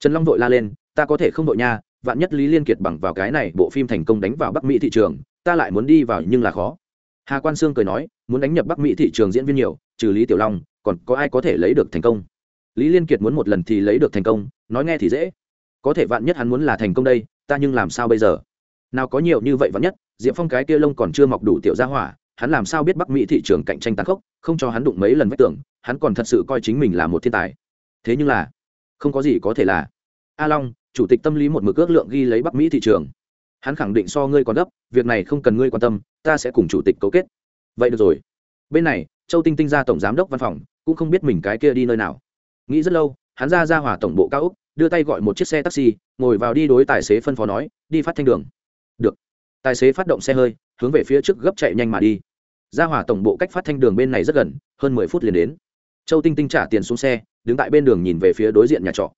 Trần long vội la lên ta có thể không đội nha, vạn nhất lý liên kiệt bằng vào cái này bộ phim thành công đánh vào bắc mỹ thị trường, ta lại muốn đi vào nhưng là khó. Hà quan sương cười nói, muốn đánh nhập bắc mỹ thị trường diễn viên nhiều, trừ lý tiểu long, còn có ai có thể lấy được thành công? Lý liên kiệt muốn một lần thì lấy được thành công, nói nghe thì dễ. Có thể vạn nhất hắn muốn là thành công đây, ta nhưng làm sao bây giờ? Nào có nhiều như vậy vạn nhất, diệp phong cái kia lông còn chưa mọc đủ tiểu gia hỏa, hắn làm sao biết bắc mỹ thị trường cạnh tranh tàn khốc, không cho hắn đụng mấy lần vách tưởng hắn còn thật sự coi chính mình là một thiên tài. Thế nhưng là, không có gì có thể là a long, chủ tịch tâm lý một mực ước lượng ghi lấy bắc mỹ thị trường. Hắn khẳng định so ngươi còn gấp, việc này không cần ngươi quan tâm, ta sẽ cùng chủ tịch cấu kết. Vậy được rồi. Bên này, châu tinh tinh ra tổng giám đốc văn phòng, cũng không biết mình cái kia đi nơi nào. Nghĩ rất lâu, hắn ra ra hỏa tổng bộ cao úc, đưa tay gọi một chiếc xe taxi, ngồi vào đi đối tài xế phân phó nói, đi phát thanh đường. Được. Tài xế phát động xe hơi, hướng về phía trước gấp chạy nhanh mà đi. Ra hỏa tổng bộ cách phát thanh đường bên này rất gần, hơn mười phút liền đến. Châu tinh tinh trả tiền xuống xe, đứng tại bên đường nhìn về phía đối diện nhà trọ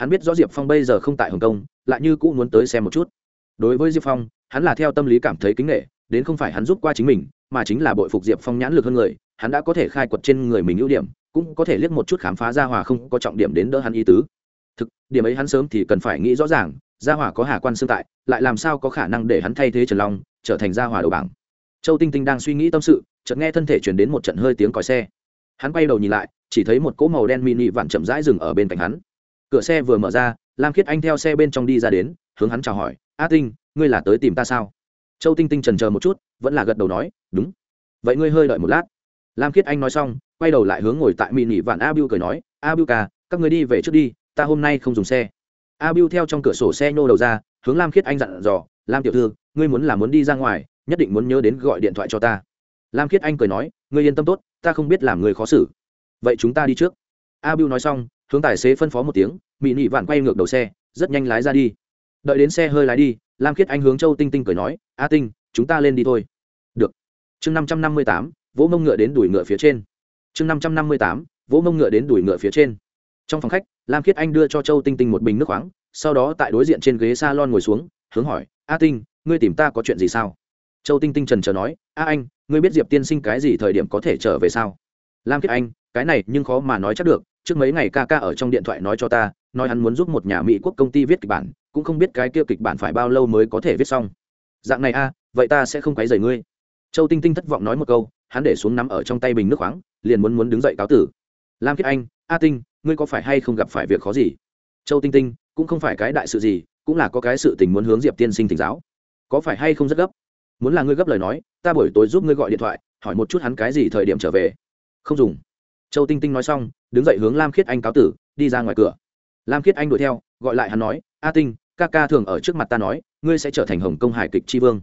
hắn biết rõ diệp phong bây giờ không tại hồng kông, lại như cũ muốn tới xem một chút. Đối với diệp phong, hắn là theo tâm lý cảm thấy kính nghệ, đến không phải hắn giúp qua chính mình, mà chính là bội phục diệp phong nhãn lực hơn người, hắn đã có thể khai quật trên người mình ưu điểm, cũng có thể liếc một chút khám phá gia hòa không có trọng điểm đến đỡ hắn ý tứ. Thực, điểm ấy hắn sớm thì cần phải nghĩ rõ ràng, gia hòa có hà quan xương tại, lại làm sao có khả năng để hắn thay thế trần long, trở thành gia hòa đầu bảng. Châu tinh tinh đang suy nghĩ tâm sự, chợt nghe thân thể chuyển đến một trận hơi tiếng còi xe. Hắn quay đầu nhìn lại, chỉ thấy một cỗ màu đen mini vặn chậm rãi dừng ở bên cạnh hắn cửa xe vừa mở ra, lam khiết anh theo xe bên trong đi ra đến, hướng hắn chào hỏi, a tinh, ngươi là tới tìm ta sao? Châu tinh tinh trần chờ một chút, vẫn là gật đầu nói, đúng. Vậy ngươi hơi đợi một lát. Lam khiết anh nói xong, quay đầu lại hướng ngồi tại mị nỉ vạn a biu cười nói, a biu ca, các người đi về trước đi, ta hôm nay không dùng xe. A biu theo trong cửa sổ xe nô đầu ra, hướng lam khiết anh dặn dò, lam tiểu thư, ngươi muốn là muốn đi ra ngoài, nhất định muốn nhớ đến gọi điện thoại cho ta. Lam khiết anh cười nói, ngươi yên tâm tốt, ta không biết làm người khó xử. Vậy chúng ta đi trước. A biu nói xong hướng tài xế phân phó một tiếng mỹ nị vạn quay ngược đầu xe, rất nhanh lái ra đi. Đợi đến xe hơi lái đi, lam khiết anh hướng châu tinh tinh cười nói, a tinh, chúng ta lên đi thôi. Được. Chương năm trăm năm mươi tám, vỗ mông ngựa đến đuổi ngựa phía trên. Chương năm trăm năm mươi tám, vỗ mông ngựa đến đuổi ngựa phía trên. Trong phòng khách, lam khiết anh đưa cho châu tinh tinh một bình nước khoáng, sau đó tại đối diện trên ghế s a lon ngồi xuống, hướng hỏi, a tinh, ngươi tìm ta có chuyện gì sao? Châu tinh tinh trần trờ nói, a anh, ngươi biết diệp tiên sinh cái gì thời điểm có thể trở về sao? Lam khiết anh, cái này nhưng khó mà nói chắc được trước mấy ngày ca ca ở trong điện thoại nói cho ta, nói hắn muốn giúp một nhà mỹ quốc công ty viết kịch bản, cũng không biết cái kia kịch bản phải bao lâu mới có thể viết xong. Dạng này a, vậy ta sẽ không quấy rầy ngươi. Châu tinh tinh thất vọng nói một câu, hắn để xuống nắm ở trong tay bình nước khoáng, liền muốn muốn đứng dậy cáo tử. Lam kiết anh, a tinh, ngươi có phải hay không gặp phải việc khó gì? Châu tinh tinh, cũng không phải cái đại sự gì, cũng là có cái sự tình muốn hướng diệp tiên sinh thỉnh giáo. Có phải hay không rất gấp? Muốn là ngươi gấp lời nói, ta buổi tối giúp ngươi gọi điện thoại, hỏi một chút hắn cái gì thời điểm trở về. Không dùng. Châu tinh tinh nói xong đứng dậy hướng lam khiết anh cáo tử, đi ra ngoài cửa. Lam khiết anh đuổi theo, gọi lại hắn nói, a tinh, ca ca thường ở trước mặt ta nói, ngươi sẽ trở thành hồng công hải kịch tri vương.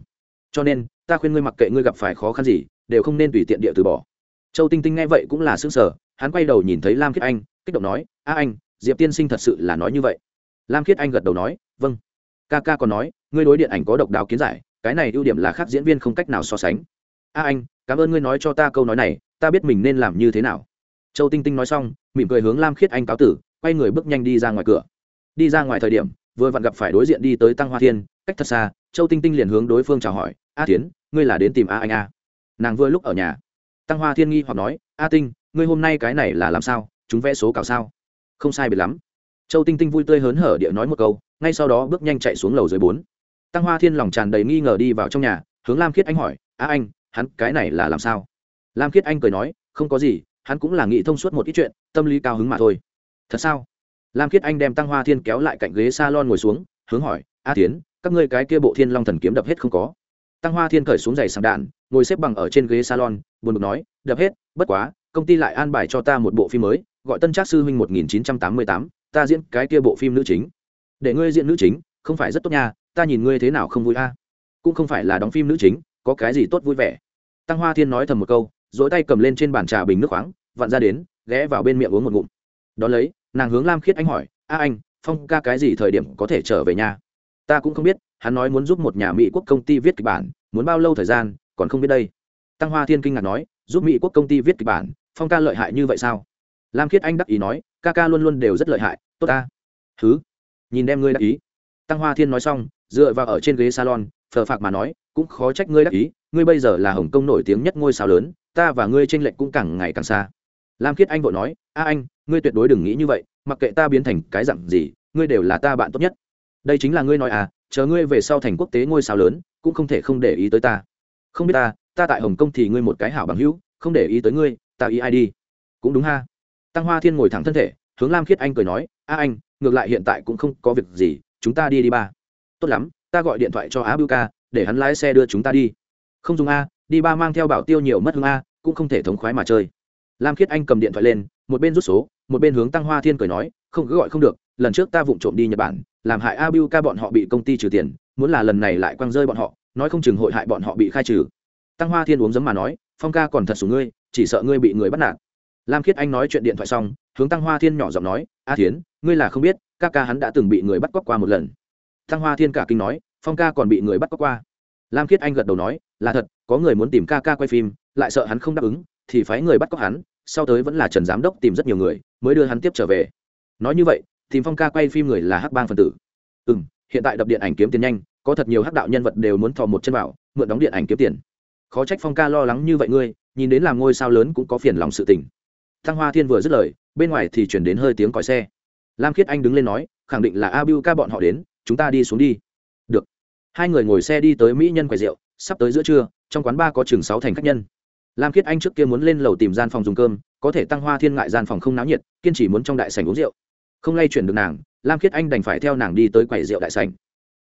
Cho nên, ta khuyên ngươi mặc kệ ngươi gặp phải khó khăn gì, đều không nên tùy tiện địa từ bỏ. Châu tinh tinh nghe vậy cũng là xương sở hắn quay đầu nhìn thấy lam khiết anh, kích động nói, a anh, diệp tiên sinh thật sự là nói như vậy. Lam khiết anh gật đầu nói vâng. Ca ca còn nói, ngươi đối điện ảnh có độc đáo kiến giải, cái này ưu điểm là khác diễn viên không cách nào so sánh. A anh, cảm ơn ngươi nói cho ta câu nói này, ta biết mình nên làm như thế nào châu tinh tinh nói xong, mỉm cười hướng lam khiết anh cáo tử, quay người bước nhanh đi ra ngoài cửa. Đi ra ngoài thời điểm, vừa vặn gặp phải đối diện đi tới tăng hoa thiên, cách thật xa, châu tinh tinh liền hướng đối phương chào hỏi, a tiến ngươi là đến tìm a anh a nàng vừa lúc ở nhà. Tăng hoa thiên nghi hoặc nói, a tinh, ngươi hôm nay cái này là làm sao? Chúng vẽ số cào sao? Không sai biệt lắm. Châu tinh tinh vui tươi hớn hở địa nói một câu, ngay sau đó bước nhanh chạy xuống lầu dưới bốn. Tăng hoa thiên lòng tràn đầy nghi ngờ đi vào trong nhà, hướng lam khiết anh hỏi, a anh, hắn cái này là làm sao? Lam khiết anh cười nói, không có gì hắn cũng là nghĩ thông suốt một ít chuyện, tâm lý cao hứng mà thôi. Thật sao? Lam khiết anh đem tăng hoa thiên kéo lại cạnh ghế s a lon ngồi xuống, hướng hỏi, a tiến các ngươi cái kia bộ thiên long thần kiếm đập hết không có? Tăng hoa thiên cởi xuống giày sàng đạn, ngồi xếp bằng ở trên ghế salon, buồn bực nói, đập hết, bất quá, công ty lại an bài cho ta một bộ phim mới, gọi tân trác sư huynh một nghìn chín trăm tám mươi tám, ta diễn cái kia bộ phim nữ chính. Để ngươi diễn nữ chính, không phải rất tốt nha, ta nhìn ngươi thế nào không vui a. Cũng không phải là đóng phim nữ chính, có cái gì tốt vui vẻ. Tăng hoa thiên nói thầm một câu dỗi tay cầm lên trên bàn trà bình nước khoáng, vặn ra đến, ghé vào bên miệng uống một ngụm. Đón lấy, nàng hướng lam khiết anh hỏi, a anh, phong ca cái gì thời điểm có thể trở về nhà? Ta cũng không biết, hắn nói muốn giúp một nhà mỹ quốc công ty viết kịch bản, muốn bao lâu thời gian, còn không biết đây. Tăng hoa thiên kinh ngạc nói, giúp mỹ quốc công ty viết kịch bản, phong ca lợi hại như vậy sao? Lam khiết anh đắc ý nói, ca ca luôn luôn đều rất lợi hại, tốt ta. Thứ nhìn đem ngươi đắc ý. Tăng hoa thiên nói xong, dựa vào ở trên ghế salon, phờ phạc mà nói, cũng khó trách ngươi đắc ý, ngươi bây giờ là hồng kông nổi tiếng nhất ngôi sao lớn ta và ngươi tranh lệch cũng càng ngày càng xa. Lam khiết anh vội nói, a anh, ngươi tuyệt đối đừng nghĩ như vậy, mặc kệ ta biến thành cái dặn gì, ngươi đều là ta bạn tốt nhất. Đây chính là ngươi nói à chờ ngươi về sau thành quốc tế ngôi sao lớn, cũng không thể không để ý tới ta. Không biết ta ta tại hồng kông thì ngươi một cái hảo bằng hữu, không để ý tới ngươi, ta ý ai đi? Cũng đúng ha. Tăng hoa thiên ngồi thẳng thân thể, hướng lam khiết anh cười nói, a anh, ngược lại hiện tại cũng không có việc gì, chúng ta đi đi ba. Tốt lắm, ta gọi điện thoại cho á bưu ca, để hắn lái xe đưa chúng ta đi. Không dùng a, đi ba mang theo bảo tiêu nhiều mất hương a cũng không thể thống khoái mà chơi. Lam khiết anh cầm điện thoại lên, một bên rút số, một bên hướng tăng hoa thiên cười nói, không, cứ gọi không được, lần trước ta vụng trộm đi nhật bản, làm hại a ca bọn họ bị công ty trừ tiền, muốn là lần này lại quăng rơi bọn họ, nói không chừng hội hại bọn họ bị khai trừ. Tăng hoa thiên uống giấm mà nói, phong ca còn thật số ngươi, chỉ sợ ngươi bị người bắt nạt. Lam khiết anh nói chuyện điện thoại xong, hướng tăng hoa thiên nhỏ giọng nói, a thiến, ngươi là không biết, ca ca hắn đã từng bị người bắt cóc qua một lần. Tăng hoa thiên cả kinh nói, phong ca còn bị người bắt cóc qua. Lam khiết anh gật đầu nói, là thật, có người muốn tìm ca ca quay phim lại sợ hắn không đáp ứng, thì phái người bắt cóc hắn, sau tới vẫn là trần giám đốc tìm rất nhiều người, mới đưa hắn tiếp trở về. Nói như vậy, tìm phong ca quay phim người là hắc bang phần tử. Ừ m hiện tại đập điện ảnh kiếm tiền nhanh, có thật nhiều hắc đạo nhân vật đều muốn thò một chân vào, mượn đóng điện ảnh kiếm tiền. Khó trách phong ca lo lắng như vậy ngươi, nhìn đến làm ngôi sao lớn cũng có phiền lòng sự tình. Thăng hoa thiên vừa dứt lời, bên ngoài thì chuyển đến hơi tiếng còi xe. Lam khiết anh đứng lên nói, khẳng định là a b u ca bọn họ đến, chúng ta đi xuống đi. Được. Hai người ngồi xe đi tới mỹ nhân quầy rượu, sắp tới giữa trưa, trong quán ba có chừng sáu thành khách nhân lam khiết anh trước kia muốn lên lầu tìm gian phòng dùng cơm, có thể tăng hoa thiên ngại gian phòng không náo nhiệt, kiên trì muốn trong đại sành uống rượu. Không lay chuyển được nàng, lam khiết anh đành phải theo nàng đi tới quầy rượu đại sành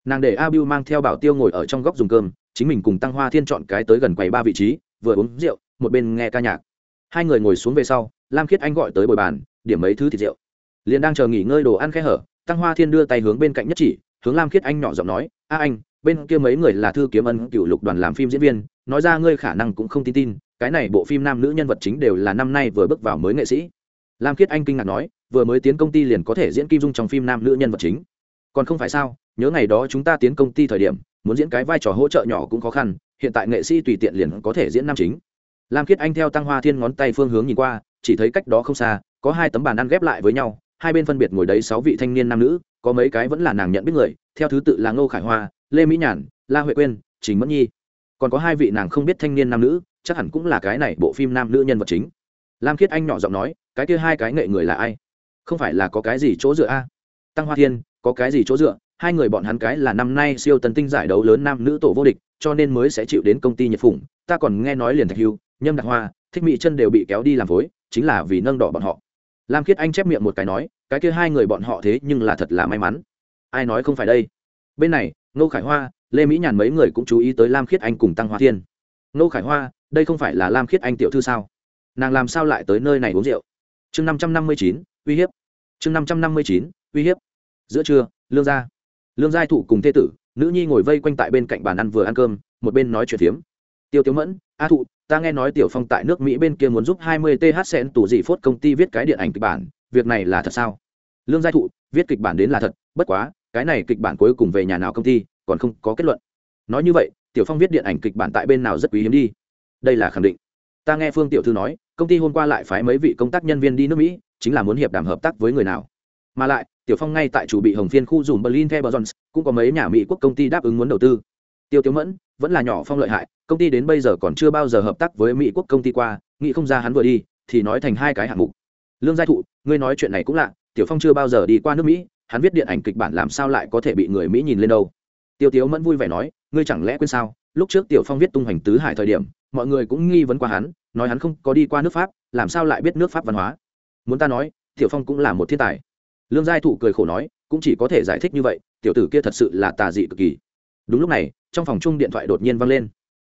nàng để a b mang theo bảo tiêu ngồi ở trong góc dùng cơm, chính mình cùng tăng hoa thiên chọn cái tới gần quầy ba vị trí, vừa uống rượu, một bên nghe ca nhạc. Hai người ngồi xuống về sau, lam khiết anh gọi tới bồi bàn, điểm mấy thứ thịt rượu. Liền đang chờ nghỉ ngơi đồ ăn khẽ hở, tăng hoa thiên đưa tay hướng bên cạnh nhất chỉ, hướng lam khiết anh nhỏ giọng nói, a anh, bên kia mấy người là thư kiếm ân cựu lục đoàn làm phim diễn viên, nói ra ngươi khả năng cũng không tin tin cái này bộ phim nam nữ nhân vật chính đều là năm nay vừa bước vào mới nghệ sĩ. Lam khiết anh kinh ngạc nói, vừa mới tiến công ty liền có thể diễn kim dung trong phim nam nữ nhân vật chính. Còn không phải sao, nhớ ngày đó chúng ta tiến công ty thời điểm, muốn diễn cái vai trò hỗ trợ nhỏ cũng khó khăn, hiện tại nghệ sĩ tùy tiện liền có thể diễn nam chính. Lam khiết anh theo tăng hoa thiên ngón tay phương hướng nhìn qua, chỉ thấy cách đó không xa, có hai tấm bàn ăn ghép lại với nhau, hai bên phân biệt ngồi đấy sáu vị thanh niên nam nữ, có mấy cái vẫn là nàng nhận biết người, theo thứ tự là ngô khải hoa, lê mỹ nhàn, la huệ quyên, trình mẫn nhi. Còn có hai vị nàng không biết thanh niên nam nữ chắc hẳn cũng là cái này bộ phim nam nữ nhân vật chính. Lam khiết anh nhỏ giọng nói, cái kia hai cái nghệ người là ai? Không phải là có cái gì chỗ dựa a? Tăng hoa thiên, có cái gì chỗ dựa? Hai người bọn hắn cái là năm nay siêu tấn tinh giải đấu lớn nam nữ tổ vô địch, cho nên mới sẽ chịu đến công ty nhật phụng. Ta còn nghe nói liền thạch hưu, nhâm đặc hoa, thích mỹ chân đều bị kéo đi làm phối, chính là vì nâng đỏ bọn họ. Lam khiết anh chép miệng một cái nói, cái kia hai người bọn họ thế nhưng là thật là may mắn. Ai nói không phải đây? Bên này, ngô khải hoa, lê mỹ nhàn mấy người cũng chú ý tới lam khiết anh cùng tăng hoa thiên nô khải hoa, đây không phải là lam khiết anh tiểu thư sao? Nàng làm sao lại tới nơi này uống rượu? Chương năm trăm năm mươi chín, uy hiếp. Chương năm trăm năm mươi chín, uy hiếp. Giữa trưa, lương gia. Lương giai thụ cùng thê tử, nữ nhi ngồi vây quanh tại bên cạnh bàn ăn vừa ăn cơm, một bên nói chuyện phiếm. Tiêu tiếu mẫn, a thụ, ta nghe nói tiểu phong tại nước mỹ bên kia muốn giúp hai mươi th sen tủ dị phốt công ty viết cái điện ảnh kịch bản, việc này là thật sao? Lương giai thụ, viết kịch bản đến là thật, bất quá, cái này kịch bản cuối cùng về nhà nào công ty, còn không có kết luận. Nói như vậy tiểu phong viết điện ảnh kịch bản tại bên nào rất quý hiếm đi. Đây là khẳng định. Ta nghe phương tiểu thư nói, công ty hôm qua lại phái mấy vị công tác nhân viên đi nước mỹ, chính là muốn hiệp đàm hợp tác với người nào. Mà lại, tiểu phong ngay tại chủ bị hồng phiên khu dùng berlin theo jones, cũng có mấy nhà mỹ quốc công ty đáp ứng muốn đầu tư. Tiêu tiểu mẫn, vẫn là nhỏ phong lợi hại, công ty đến bây giờ còn chưa bao giờ hợp tác với mỹ quốc công ty qua, nghĩ không ra hắn vừa đi, thì nói thành hai cái hạng mục. Lương giai thụ, ngươi nói chuyện này cũng lạ, tiểu phong chưa bao giờ đi qua nước mỹ, hắn viết điện ảnh kịch bản làm sao lại có thể bị người mỹ nhìn lên đâu? Tiêu tiếu mẫn vui vẻ nói, ngươi chẳng lẽ quên sao? Lúc trước tiểu phong viết tung hoành tứ hải thời điểm, mọi người cũng nghi vấn qua hắn, nói hắn không có đi qua nước pháp, làm sao lại biết nước pháp văn hóa? Muốn ta nói, tiểu phong cũng là một thiên tài. Lương giai thụ cười khổ nói, cũng chỉ có thể giải thích như vậy, tiểu tử kia thật sự là tà dị cực kỳ. Đúng lúc này, trong phòng chung điện thoại đột nhiên văng lên.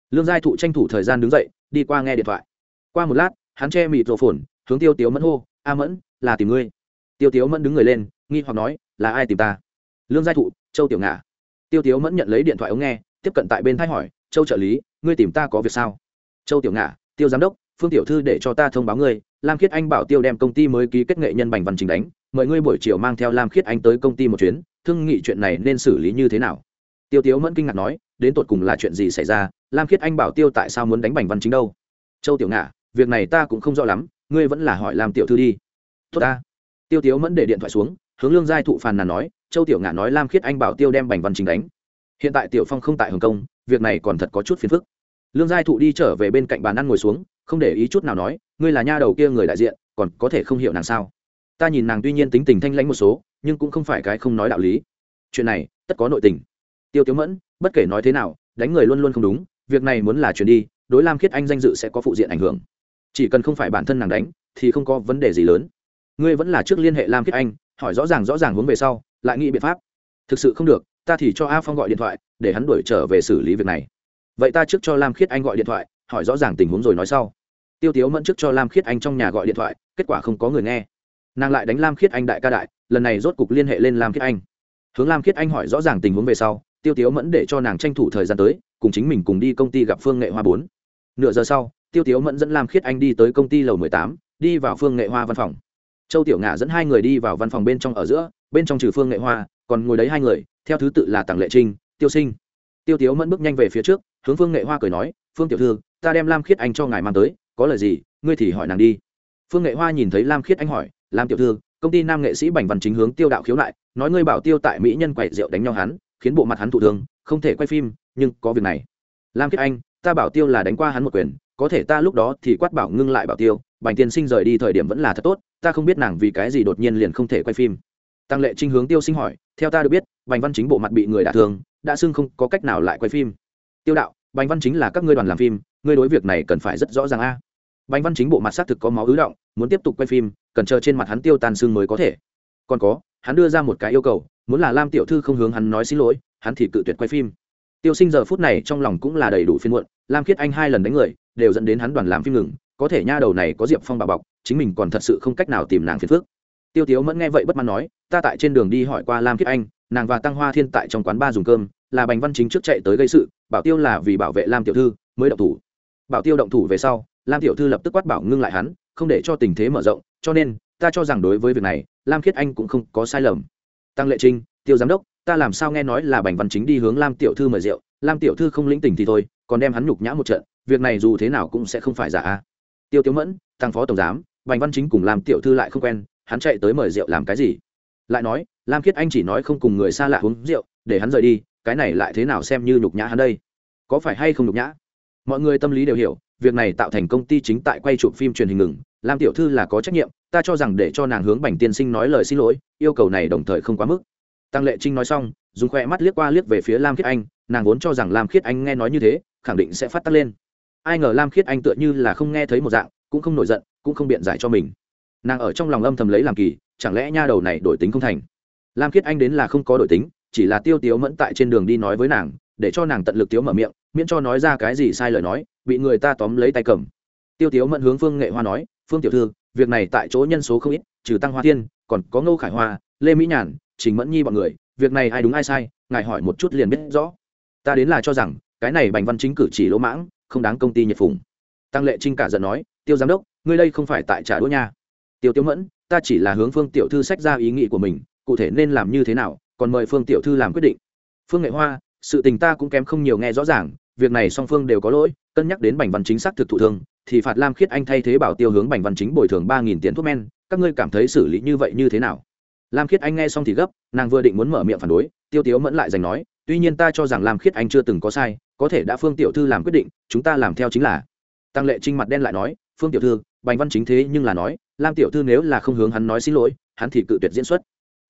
Lương giai thụ tranh thủ thời gian đứng dậy, đi qua nghe điện thoại. Qua một lát, hắn che mịt rộ phồn hướng tiêu tiếu mẫn hô, a mẫn, là tìm ngươi. Tiêu tiếu mẫn đứng người lên, nghi hoặc nói, là ai tìm ta? Lương giai thụ, châu tiểu ngả tiêu tiếu mẫn nhận lấy điện thoại ống nghe, tiếp cận tại bên thái hỏi, châu trợ lý, ngươi tìm ta có việc sao? Châu tiểu ngả tiêu giám đốc, phương tiểu thư để cho ta thông báo ngươi, lam khiết anh bảo tiêu đem công ty mới ký kết nghệ nhân bành văn trình đánh, mời ngươi buổi chiều mang theo lam khiết anh tới công ty một chuyến, thương nghị chuyện này nên xử lý như thế nào? Tiêu tiếu mẫn kinh ngạc nói, đến tột cùng là chuyện gì xảy ra? Lam khiết anh bảo tiêu tại sao muốn đánh bành văn chính đâu? Châu tiểu ngả việc này ta cũng không rõ lắm, ngươi vẫn là hỏi làm tiểu thư đi. Tốt ta. Tiêu tiếu mẫn để điện thoại xuống hướng lương giai thụ phàn nàn nói, châu tiểu ngả nói lam khiết anh bảo tiêu đem bành văn chính đánh. Hiện tại tiểu phong không tại hồng kông, việc này còn thật có chút phiền phức. Lương giai thụ đi trở về bên cạnh bàn ăn ngồi xuống, không để ý chút nào nói, ngươi là nha đầu kia người đại diện, còn có thể không hiểu nàng sao? Ta nhìn nàng tuy nhiên tính tình thanh lãnh một số, nhưng cũng không phải cái không nói đạo lý. Chuyện này, tất có nội tình. Tiêu tiếu mẫn, bất kể nói thế nào, đánh người luôn luôn không đúng, việc này muốn là chuyển đi, đối lam khiết anh danh dự sẽ có phụ diện ảnh hưởng. Chỉ cần không phải bản thân nàng đánh, thì không có vấn đề gì lớn. Ngươi vẫn là trước liên hệ lam khiết anh hỏi rõ ràng rõ ràng hướng về sau, lại nghĩ biện pháp. Thực sự không được, ta thì cho a phong gọi điện thoại, để hắn đuổi trở về xử lý việc này. Vậy ta trước cho lam khiết anh gọi điện thoại, hỏi rõ ràng tình huống rồi nói sau. Tiêu tiếu mẫn trước cho lam khiết anh trong nhà gọi điện thoại, kết quả không có người nghe. Nàng lại đánh lam khiết anh đại ca đại, lần này rốt cục liên hệ lên lam khiết anh. Hướng lam khiết anh hỏi rõ ràng tình huống về sau, tiêu tiếu mẫn để cho nàng tranh thủ thời gian tới, cùng chính mình cùng đi công ty gặp phương nghệ hoa bốn. Nửa giờ sau, tiêu tiếu mẫn dẫn lam khiết anh đi tới công ty lầu mười tám, đi vào phương nghệ hoa văn phòng châu tiểu ngạ dẫn hai người đi vào văn phòng bên trong ở giữa, bên trong trừ phương nghệ hoa, còn ngồi đấy hai người, theo thứ tự là tặng lệ trinh, tiêu sinh. Tiêu tiếu mẫn bước nhanh về phía trước, hướng phương nghệ hoa cười nói, phương tiểu thư, ta đem lam khiết anh cho ngài mang tới, có lời gì, ngươi thì hỏi nàng đi. Phương nghệ hoa nhìn thấy lam khiết anh hỏi, lam tiểu thư, công ty nam nghệ sĩ bành văn chính hướng tiêu đạo khiếu nại, nói ngươi bảo tiêu tại mỹ nhân quậy rượu đánh nhau hắn, khiến bộ mặt hắn thụ thương, không thể quay phim, nhưng có việc này. Lam khiết anh, ta bảo tiêu là đánh qua hắn một quyền, có thể ta lúc đó thì quát bảo ngưng lại bảo tiêu bành tiên sinh rời đi thời điểm vẫn là thật tốt, ta không biết nàng vì cái gì đột nhiên liền không thể quay phim. Tăng lệ trinh hướng tiêu sinh hỏi, theo ta được biết, bành văn chính bộ mặt bị người đả thương, đã xưng không có cách nào lại quay phim. Tiêu đạo, bành văn chính là các ngươi đoàn làm phim, ngươi đối việc này cần phải rất rõ ràng a. Bành văn chính bộ mặt xác thực có máu ứ động, muốn tiếp tục quay phim, cần chờ trên mặt hắn tiêu tan xương mới có thể. Còn có, hắn đưa ra một cái yêu cầu, muốn là lam tiểu thư không hướng hắn nói xin lỗi, hắn thì cự tuyệt quay phim. Tiêu sinh giờ phút này trong lòng cũng là đầy đủ phiên muộn, lam khiết anh hai lần đánh người, đều dẫn đến hắn đoàn làm phim ngừng có thể nha đầu này có diệp phong bà bọc, chính mình còn thật sự không cách nào tìm nàng phiền phước tiêu tiếu mẫn nghe vậy bất mãn nói, ta tại trên đường đi hỏi qua lam khiết anh, nàng và tăng hoa thiên tại trong quán ba dùng cơm, là bành văn chính trước chạy tới gây sự, bảo tiêu là vì bảo vệ lam tiểu thư, mới động thủ. Bảo tiêu động thủ về sau, lam tiểu thư lập tức quát bảo ngưng lại hắn, không để cho tình thế mở rộng, cho nên, ta cho rằng đối với việc này, lam khiết anh cũng không có sai lầm. Tăng lệ trinh, tiêu giám đốc, ta làm sao nghe nói là bành văn chính đi hướng lam tiểu thư mời rượu, lam tiểu thư không lĩnh tình thì thôi, còn đem hắn nhục nhã một trận, việc này dù thế nào cũng sẽ không phải giả tiêu tiếu mẫn, tăng phó tổng giám, bành văn chính cùng làm tiểu thư lại không quen, hắn chạy tới mời rượu làm cái gì? Lại nói, lam khiết anh chỉ nói không cùng người xa lạ uống rượu, để hắn rời đi, cái này lại thế nào xem như nhục nhã hắn đây? Có phải hay không nhục nhã? Mọi người tâm lý đều hiểu, việc này tạo thành công ty chính tại quay chụp phim truyền hình ngừng, lam tiểu thư là có trách nhiệm, ta cho rằng để cho nàng hướng bành tiên sinh nói lời xin lỗi, yêu cầu này đồng thời không quá mức. Tăng lệ trinh nói xong, dùng khoe mắt liếc qua liếc về phía lam khiết anh, nàng vốn cho rằng lam khiết anh nghe nói như thế, khẳng định sẽ phát tắc lên ai ngờ lam khiết anh tựa như là không nghe thấy một dạng, cũng không nổi giận, cũng không biện giải cho mình. Nàng ở trong lòng âm thầm lấy làm kỳ, chẳng lẽ nha đầu này đổi tính không thành? Lam khiết anh đến là không có đổi tính, chỉ là tiêu tiếu mẫn tại trên đường đi nói với nàng, để cho nàng tận lực tiếu mở miệng, miễn cho nói ra cái gì sai lời nói, bị người ta tóm lấy tay cầm. Tiêu tiếu mẫn hướng phương nghệ hoa nói, phương tiểu thư, việc này tại chỗ nhân số không ít, trừ tăng hoa thiên, còn có ngô khải hoa, lê mỹ nhàn, trình mẫn nhi bọn người, việc này ai đúng ai sai, ngài hỏi một chút liền biết rõ. Ta đến là cho rằng, cái này bành văn chính cử chỉ lỗ mãng không đáng công ty nhiệt phùng. Tăng lệ trinh cả giận nói, tiêu giám đốc, ngươi đây không phải tại trả đũa nha. Tiêu tiêu mẫn, ta chỉ là hướng phương tiểu thư sách ra ý nghĩ của mình, cụ thể nên làm như thế nào, còn mời phương tiểu thư làm quyết định. Phương nghệ hoa, sự tình ta cũng kém không nhiều nghe rõ ràng, việc này song phương đều có lỗi, cân nhắc đến bành văn chính xác thực thụ thương, thì phạt lam khiết anh thay thế bảo tiêu hướng bành văn chính bồi thường ba nghìn tiền thuốc men, các ngươi cảm thấy xử lý như vậy như thế nào? Lam khiết anh nghe xong thì gấp, nàng vừa định muốn mở miệng phản đối, tiêu tiếu mẫn lại giành nói tuy nhiên ta cho rằng làm khiết anh chưa từng có sai, có thể đã phương tiểu thư làm quyết định, chúng ta làm theo chính là. Tăng lệ trinh mặt đen lại nói, phương tiểu thư, bành văn chính thế nhưng là nói, lam tiểu thư nếu là không hướng hắn nói xin lỗi, hắn thì cự tuyệt diễn xuất.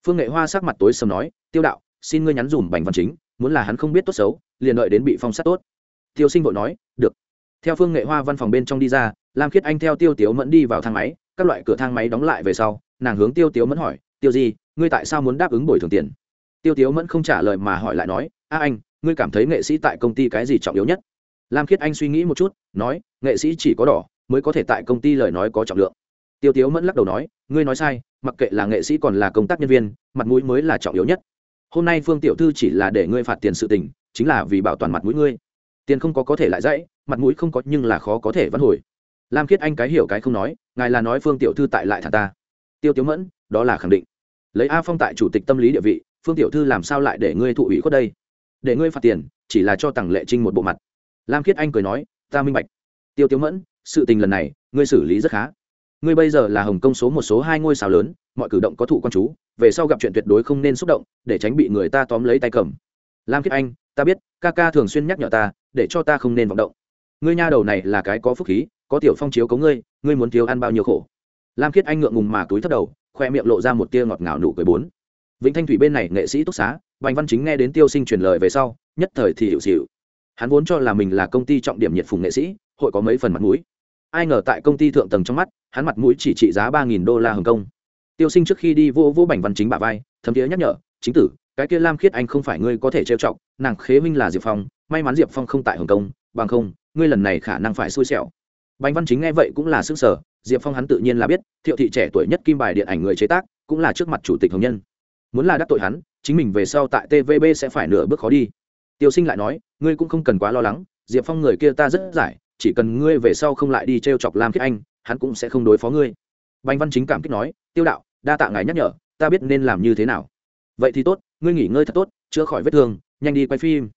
Phương nghệ hoa sắc mặt tối sầm nói, tiêu đạo, xin ngươi nhắn dùm bành văn chính, muốn là hắn không biết tốt xấu, liền đợi đến bị phong sát tốt. Tiêu sinh vội nói, được. Theo phương nghệ hoa văn phòng bên trong đi ra, lam khiết anh theo tiêu tiếu mẫn đi vào thang máy, các loại cửa thang máy đóng lại về sau, nàng hướng tiêu tiếu mẫn hỏi, tiêu gì ngươi tại sao muốn đáp ứng bồi thường tiền? Tiêu tiếu mẫn không trả lời mà hỏi lại nói, a anh, ngươi cảm thấy nghệ sĩ tại công ty cái gì trọng yếu nhất? Lam khiết anh suy nghĩ một chút, nói, nghệ sĩ chỉ có đỏ, mới có thể tại công ty lời nói có trọng lượng. Tiêu tiếu mẫn lắc đầu nói, ngươi nói sai, mặc kệ là nghệ sĩ còn là công tác nhân viên, mặt mũi mới là trọng yếu nhất. Hôm nay phương tiểu thư chỉ là để ngươi phạt tiền sự tình, chính là vì bảo toàn mặt mũi ngươi. Tiền không có có thể lại dãy, mặt mũi không có nhưng là khó có thể vãn hồi. Lam khiết anh cái hiểu cái không nói, ngài là nói phương tiểu thư tại lại thả ta. Tiêu tiếu mẫn, đó là khẳng định. Lấy a phong tại chủ tịch tâm lý địa vị phương tiểu thư làm sao lại để ngươi thụ ủy khuất đây? Để ngươi phạt tiền, chỉ là cho tặng lệ trinh một bộ mặt. Lam khiết anh cười nói, ta minh bạch. Tiêu tiêu mẫn, sự tình lần này, ngươi xử lý rất khá. Ngươi bây giờ là hồng công số một, số hai ngôi sao lớn, mọi cử động có thụ quan chú, về sau gặp chuyện tuyệt đối không nên xúc động, để tránh bị người ta tóm lấy tay cầm. Lam khiết anh, ta biết, ca ca thường xuyên nhắc nhở ta, để cho ta không nên vọng động. Ngươi nha đầu này là cái có phúc khí, có tiểu phong chiếu có ngươi ngươi muốn thiếu ăn bao nhiêu khổ? Lam khiết anh ngượng ngùng mà túi thất đầu, khoe miệng lộ ra một tia ngọt ngào nụ cười bốn vĩnh thanh thủy bên này nghệ sĩ túc xá, bành văn chính nghe đến tiêu sinh truyền lời về sau, nhất thời thì hiệu xịu hắn vốn cho là mình là công ty trọng điểm nhiệt phùng nghệ sĩ, hội có mấy phần mặt mũi. Ai ngờ tại công ty thượng tầng trong mắt, hắn mặt mũi chỉ trị giá ba nghìn đô la hồng kông. Tiêu sinh trước khi đi vô vô bành văn chính bà vai thấm thiế nhắc nhở, chính tử, cái kia lam khiết anh không phải ngươi có thể trêu chọc, nàng khế minh là diệp phong, may mắn diệp phong không tại hồng kông, bằng không, ngươi lần này khả năng phải xui xẻo. Bành văn chính nghe vậy cũng là xứng sở diệp phong hắn tự nhiên là biết, thiệu thị trẻ tuổi nhất kim bài điện ảnh người chế tác, cũng là trước mặt chủ tịch hồng nhân muốn là đắc tội hắn, chính mình về sau tại tvb sẽ phải nửa bước khó đi. Tiêu sinh lại nói, ngươi cũng không cần quá lo lắng, diệp phong người kia ta rất giải, chỉ cần ngươi về sau không lại đi t r e o chọc lam khiết anh, hắn cũng sẽ không đối phó ngươi. Bành văn chính cảm kích nói, tiêu đạo, đa tạ ngài nhắc nhở, ta biết nên làm như thế nào. Vậy thì tốt, ngươi nghỉ ngơi thật tốt, chữa khỏi vết thương, nhanh đi quay phim.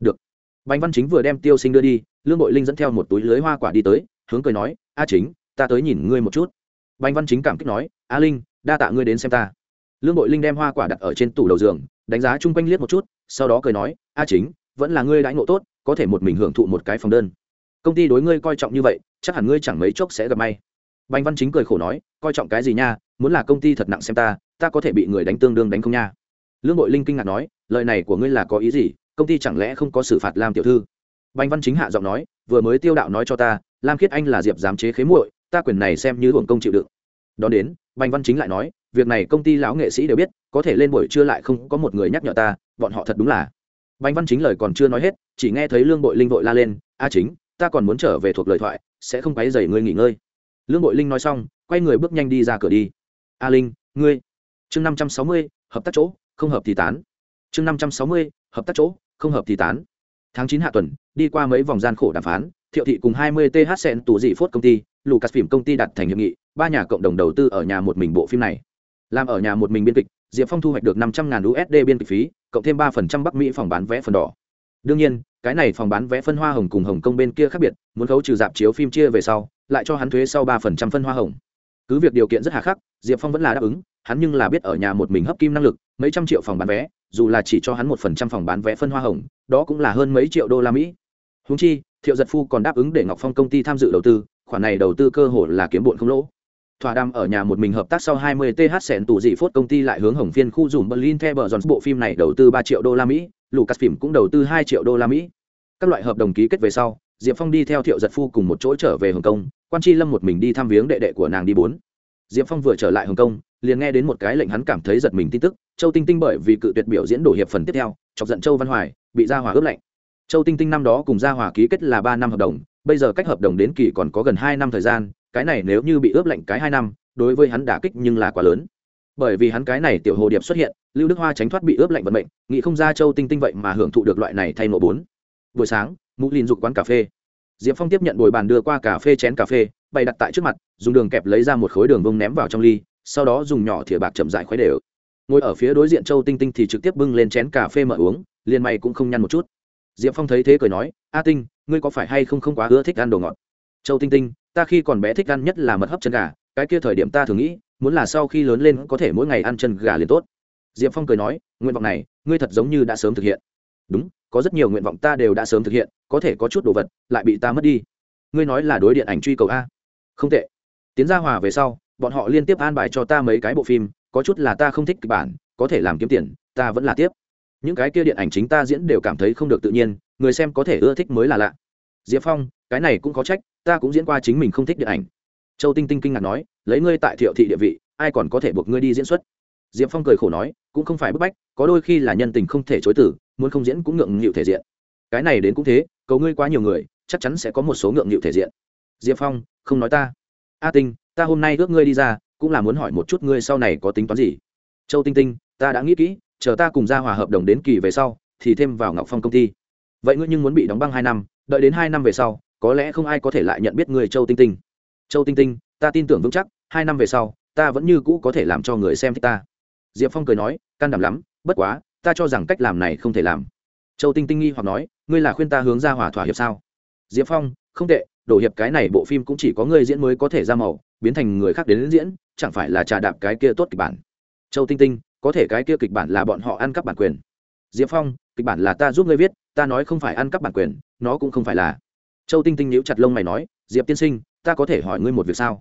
Được. Bành văn chính vừa đem tiêu sinh đưa đi, lương bội linh dẫn theo một túi lưới hoa quả đi tới, hướng cười nói, a chính, ta tới nhìn ngươi một chút. Bành văn chính cảm kích nói, a linh, đa tạ ngươi đến xem ta lương bội linh đem hoa quả đặt ở trên tủ đầu giường, đánh giá chung quanh liếc một chút, sau đó cười nói, a chính, vẫn là ngươi đãi ngộ tốt, có thể một mình hưởng thụ một cái phòng đơn. Công ty đối ngươi coi trọng như vậy, chắc hẳn ngươi chẳng mấy chốc sẽ gặp may. Bành văn chính cười khổ nói, coi trọng cái gì nha, muốn là công ty thật nặng xem ta ta có thể bị người đánh tương đương đánh không nha. Lương bội linh kinh ngạc nói, lời này của ngươi là có ý gì, công ty chẳng lẽ không có xử phạt lam tiểu thư? Bành văn chính hạ giọng nói, vừa mới tiêu đạo nói cho ta, lam khiết anh là diệp giám chế khế muội, ta quyền này xem như hưởng công chịu đựng. Đón đến, bành văn chính lại nói việc này công ty lão nghệ sĩ đều biết, có thể lên buổi trưa lại không có một người nhắc nhở ta, bọn họ thật đúng là. Bành văn chính lời còn chưa nói hết, chỉ nghe thấy lương bội linh vội la lên, a chính, ta còn muốn trở về thuộc lời thoại, sẽ không quấy dày ngươi nghỉ ngơi. Lương bội linh nói xong, quay người bước nhanh đi ra cửa đi. A linh, ngươi. Chương năm trăm sáu mươi, hợp tác chỗ, không hợp thì tán. Chương năm trăm sáu mươi, hợp tác chỗ, không hợp thì tán. Tháng chín hạ tuần, đi qua mấy vòng gian khổ đàm phán, thiệu thị cùng hai mươi th sen tù dị phốt công ty lucas phim công ty đặt thành hiệp nghị, ba nhà cộng đồng đầu tư ở nhà một mình bộ phim này làm ở nhà một mình biên kịch, diệp phong thu hoạch được năm trăm ngàn usd biên kịch phí, cộng thêm ba phần trăm bắc mỹ phòng bán vé phần đỏ. Đương nhiên, cái này phòng bán vé phân hoa hồng cùng hồng kông bên kia khác biệt, muốn khấu trừ dạp chiếu phim chia về sau, lại cho hắn thuế sau ba phần trăm phân hoa hồng. Cứ việc điều kiện rất hà khắc, diệp phong vẫn là đáp ứng, hắn nhưng là biết ở nhà một mình hấp kim năng lực, mấy trăm triệu phòng bán vé, dù là chỉ cho hắn một phần trăm phòng bán vé phân hoa hồng, đó cũng là hơn mấy triệu đô la mỹ. Húng chi, thiệu giật phu còn đáp ứng để ngọc phong công ty tham dự đầu tư, khoản này đầu tư cơ hội là kiếm bụn không lỗ thỏa đàm ở nhà một mình hợp tác sau 20 th sẹn tủ dị phốt công ty lại hướng hồng phiên khu dùng berlin theo bờ giòn bộ phim này đầu tư 3 triệu đô la mỹ lucasfilm cũng đầu tư 2 triệu đô la mỹ. Các loại hợp đồng ký kết về sau, diệp phong đi theo thiệu giật phu cùng một chỗ trở về hồng kông, quan Chi lâm một mình đi thăm viếng đệ đệ của nàng đi bốn. Diệp phong vừa trở lại hồng kông, liền nghe đến một cái lệnh hắn cảm thấy giật mình tin tức, châu tinh tinh bởi vì cự tuyệt biểu diễn đổ hiệp phần tiếp theo, chọc giận châu văn hoài, bị gia hỏa ướp lạnh. Châu tinh tinh năm đó cùng gia hòa ký kết là ba năm hợp đồng, bây giờ cách hợp đồng đến kỳ còn có gần hai năm thời gian cái này nếu như bị ướp lạnh cái hai năm, đối với hắn đả kích nhưng là quá lớn. Bởi vì hắn cái này tiểu hồ điệp xuất hiện, lưu đức hoa tránh thoát bị ướp lạnh vận mệnh, nghĩ không ra châu tinh tinh vậy mà hưởng thụ được loại này thay nổ bốn. Buổi sáng, mũ lìn dục quán cà phê. Diệp phong tiếp nhận bồi bàn đưa qua cà phê chén cà phê, bày đặt tại trước mặt, dùng đường kẹp lấy ra một khối đường vông ném vào trong ly, sau đó dùng nhỏ thìa bạc chậm dại khuấy đều. Ngồi ở phía đối diện châu tinh tinh thì trực tiếp bưng lên chén cà phê mở uống, liền mày cũng không nhăn một chút. Diệp phong thấy thế cười nói, a tinh, ngươi có phải hay không không quá ưa thích ăn đồ ngọt? Châu tinh tinh ta khi còn bé thích ăn nhất là mật hấp chân gà, cái kia thời điểm ta thường nghĩ, muốn là sau khi lớn lên có thể mỗi ngày ăn chân gà liền tốt. Diệp phong cười nói, nguyện vọng này, ngươi thật giống như đã sớm thực hiện. Đúng, có rất nhiều nguyện vọng ta đều đã sớm thực hiện, có thể có chút đồ vật, lại bị ta mất đi. Ngươi nói là đối điện ảnh truy cầu a. Không tệ. Tiến gia hòa về sau, bọn họ liên tiếp an bài cho ta mấy cái bộ phim, có chút là ta không thích kịch bản, có thể làm kiếm tiền, ta vẫn là tiếp. Những cái kia điện ảnh chính ta diễn đều cảm thấy không được tự nhiên, người xem có thể ưa thích mới là lạ diệp phong, cái này cũng có trách, ta cũng diễn qua chính mình không thích điện ảnh. Châu tinh tinh kinh ngạc nói, lấy ngươi tại thiệu thị địa vị, ai còn có thể buộc ngươi đi diễn xuất? Diệp phong cười khổ nói, cũng không phải bức bách, có đôi khi là nhân tình không thể chối tử muốn không diễn cũng ngượng nghịu thể diện. Cái này đến cũng thế, cầu ngươi quá nhiều người, chắc chắn sẽ có một số ngượng nghịu thể diện. Diệp phong, không nói ta. A tinh, ta hôm nay ước ngươi đi ra, cũng là muốn hỏi một chút ngươi sau này có tính toán gì? Châu tinh tinh, ta đã nghĩ kỹ, chờ ta cùng ra hòa hợp đồng đến kỳ về sau, thì thêm vào ngọc phong công ty. Vậy ngươi nhưng muốn bị đóng băng hai năm đợi đến hai năm về sau, có lẽ không ai có thể lại nhận biết người châu tinh tinh. Châu tinh tinh, ta tin tưởng vững chắc, hai năm về sau, ta vẫn như cũ có thể làm cho người xem thích ta. Diệp phong cười nói, can đảm lắm, bất quá, ta cho rằng cách làm này không thể làm. Châu tinh tinh nghi hoặc nói, ngươi là khuyên ta hướng ra hòa thỏa hiệp sao? Diệp phong, không tệ đổ hiệp cái này bộ phim cũng chỉ có ngươi diễn mới có thể ra màu, biến thành người khác đến diễn, chẳng phải là trà đạp cái kia tốt kịch bản. Châu tinh tinh, có thể cái kia kịch bản là bọn họ ăn cắp bản quyền. Diệp phong, kịch bản là ta giúp ngươi viết ta nói không phải ăn cắp bản quyền, nó cũng không phải là. Châu tinh tinh nhíu chặt lông mày nói, diệp tiên sinh, ta có thể hỏi ngươi một việc sao?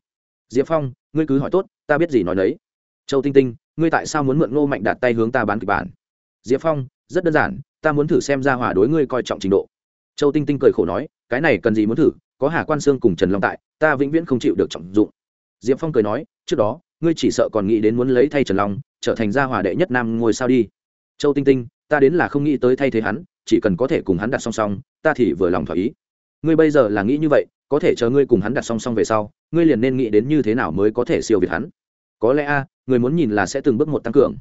Diệp phong, ngươi cứ hỏi tốt, ta biết gì nói đấy châu tinh tinh, ngươi tại sao muốn mượn ngô mạnh đạt tay hướng ta bán kịch bản? Diệp phong, rất đơn giản, ta muốn thử xem ra hỏa đối ngươi coi trọng trình độ. Châu tinh tinh cười khổ nói, cái này cần gì muốn thử, có hà quan sương cùng trần long tại, ta vĩnh viễn không chịu được trọng dụng. Diệp phong cười nói, trước đó, ngươi chỉ sợ còn nghĩ đến muốn lấy thay trần long, trở thành gia hòa đệ nhất nam ngôi sao đi. Châu tinh tinh, ta đến là không nghĩ tới thay thế hắn chỉ cần có thể cùng hắn đặt song song, ta thì vừa lòng thỏa ý. Ngươi bây giờ là nghĩ như vậy, có thể chờ ngươi cùng hắn đặt song song về sau, ngươi liền nên nghĩ đến như thế nào mới có thể siêu việt hắn. Có lẽ a, người muốn nhìn là sẽ từng bước một tăng cường.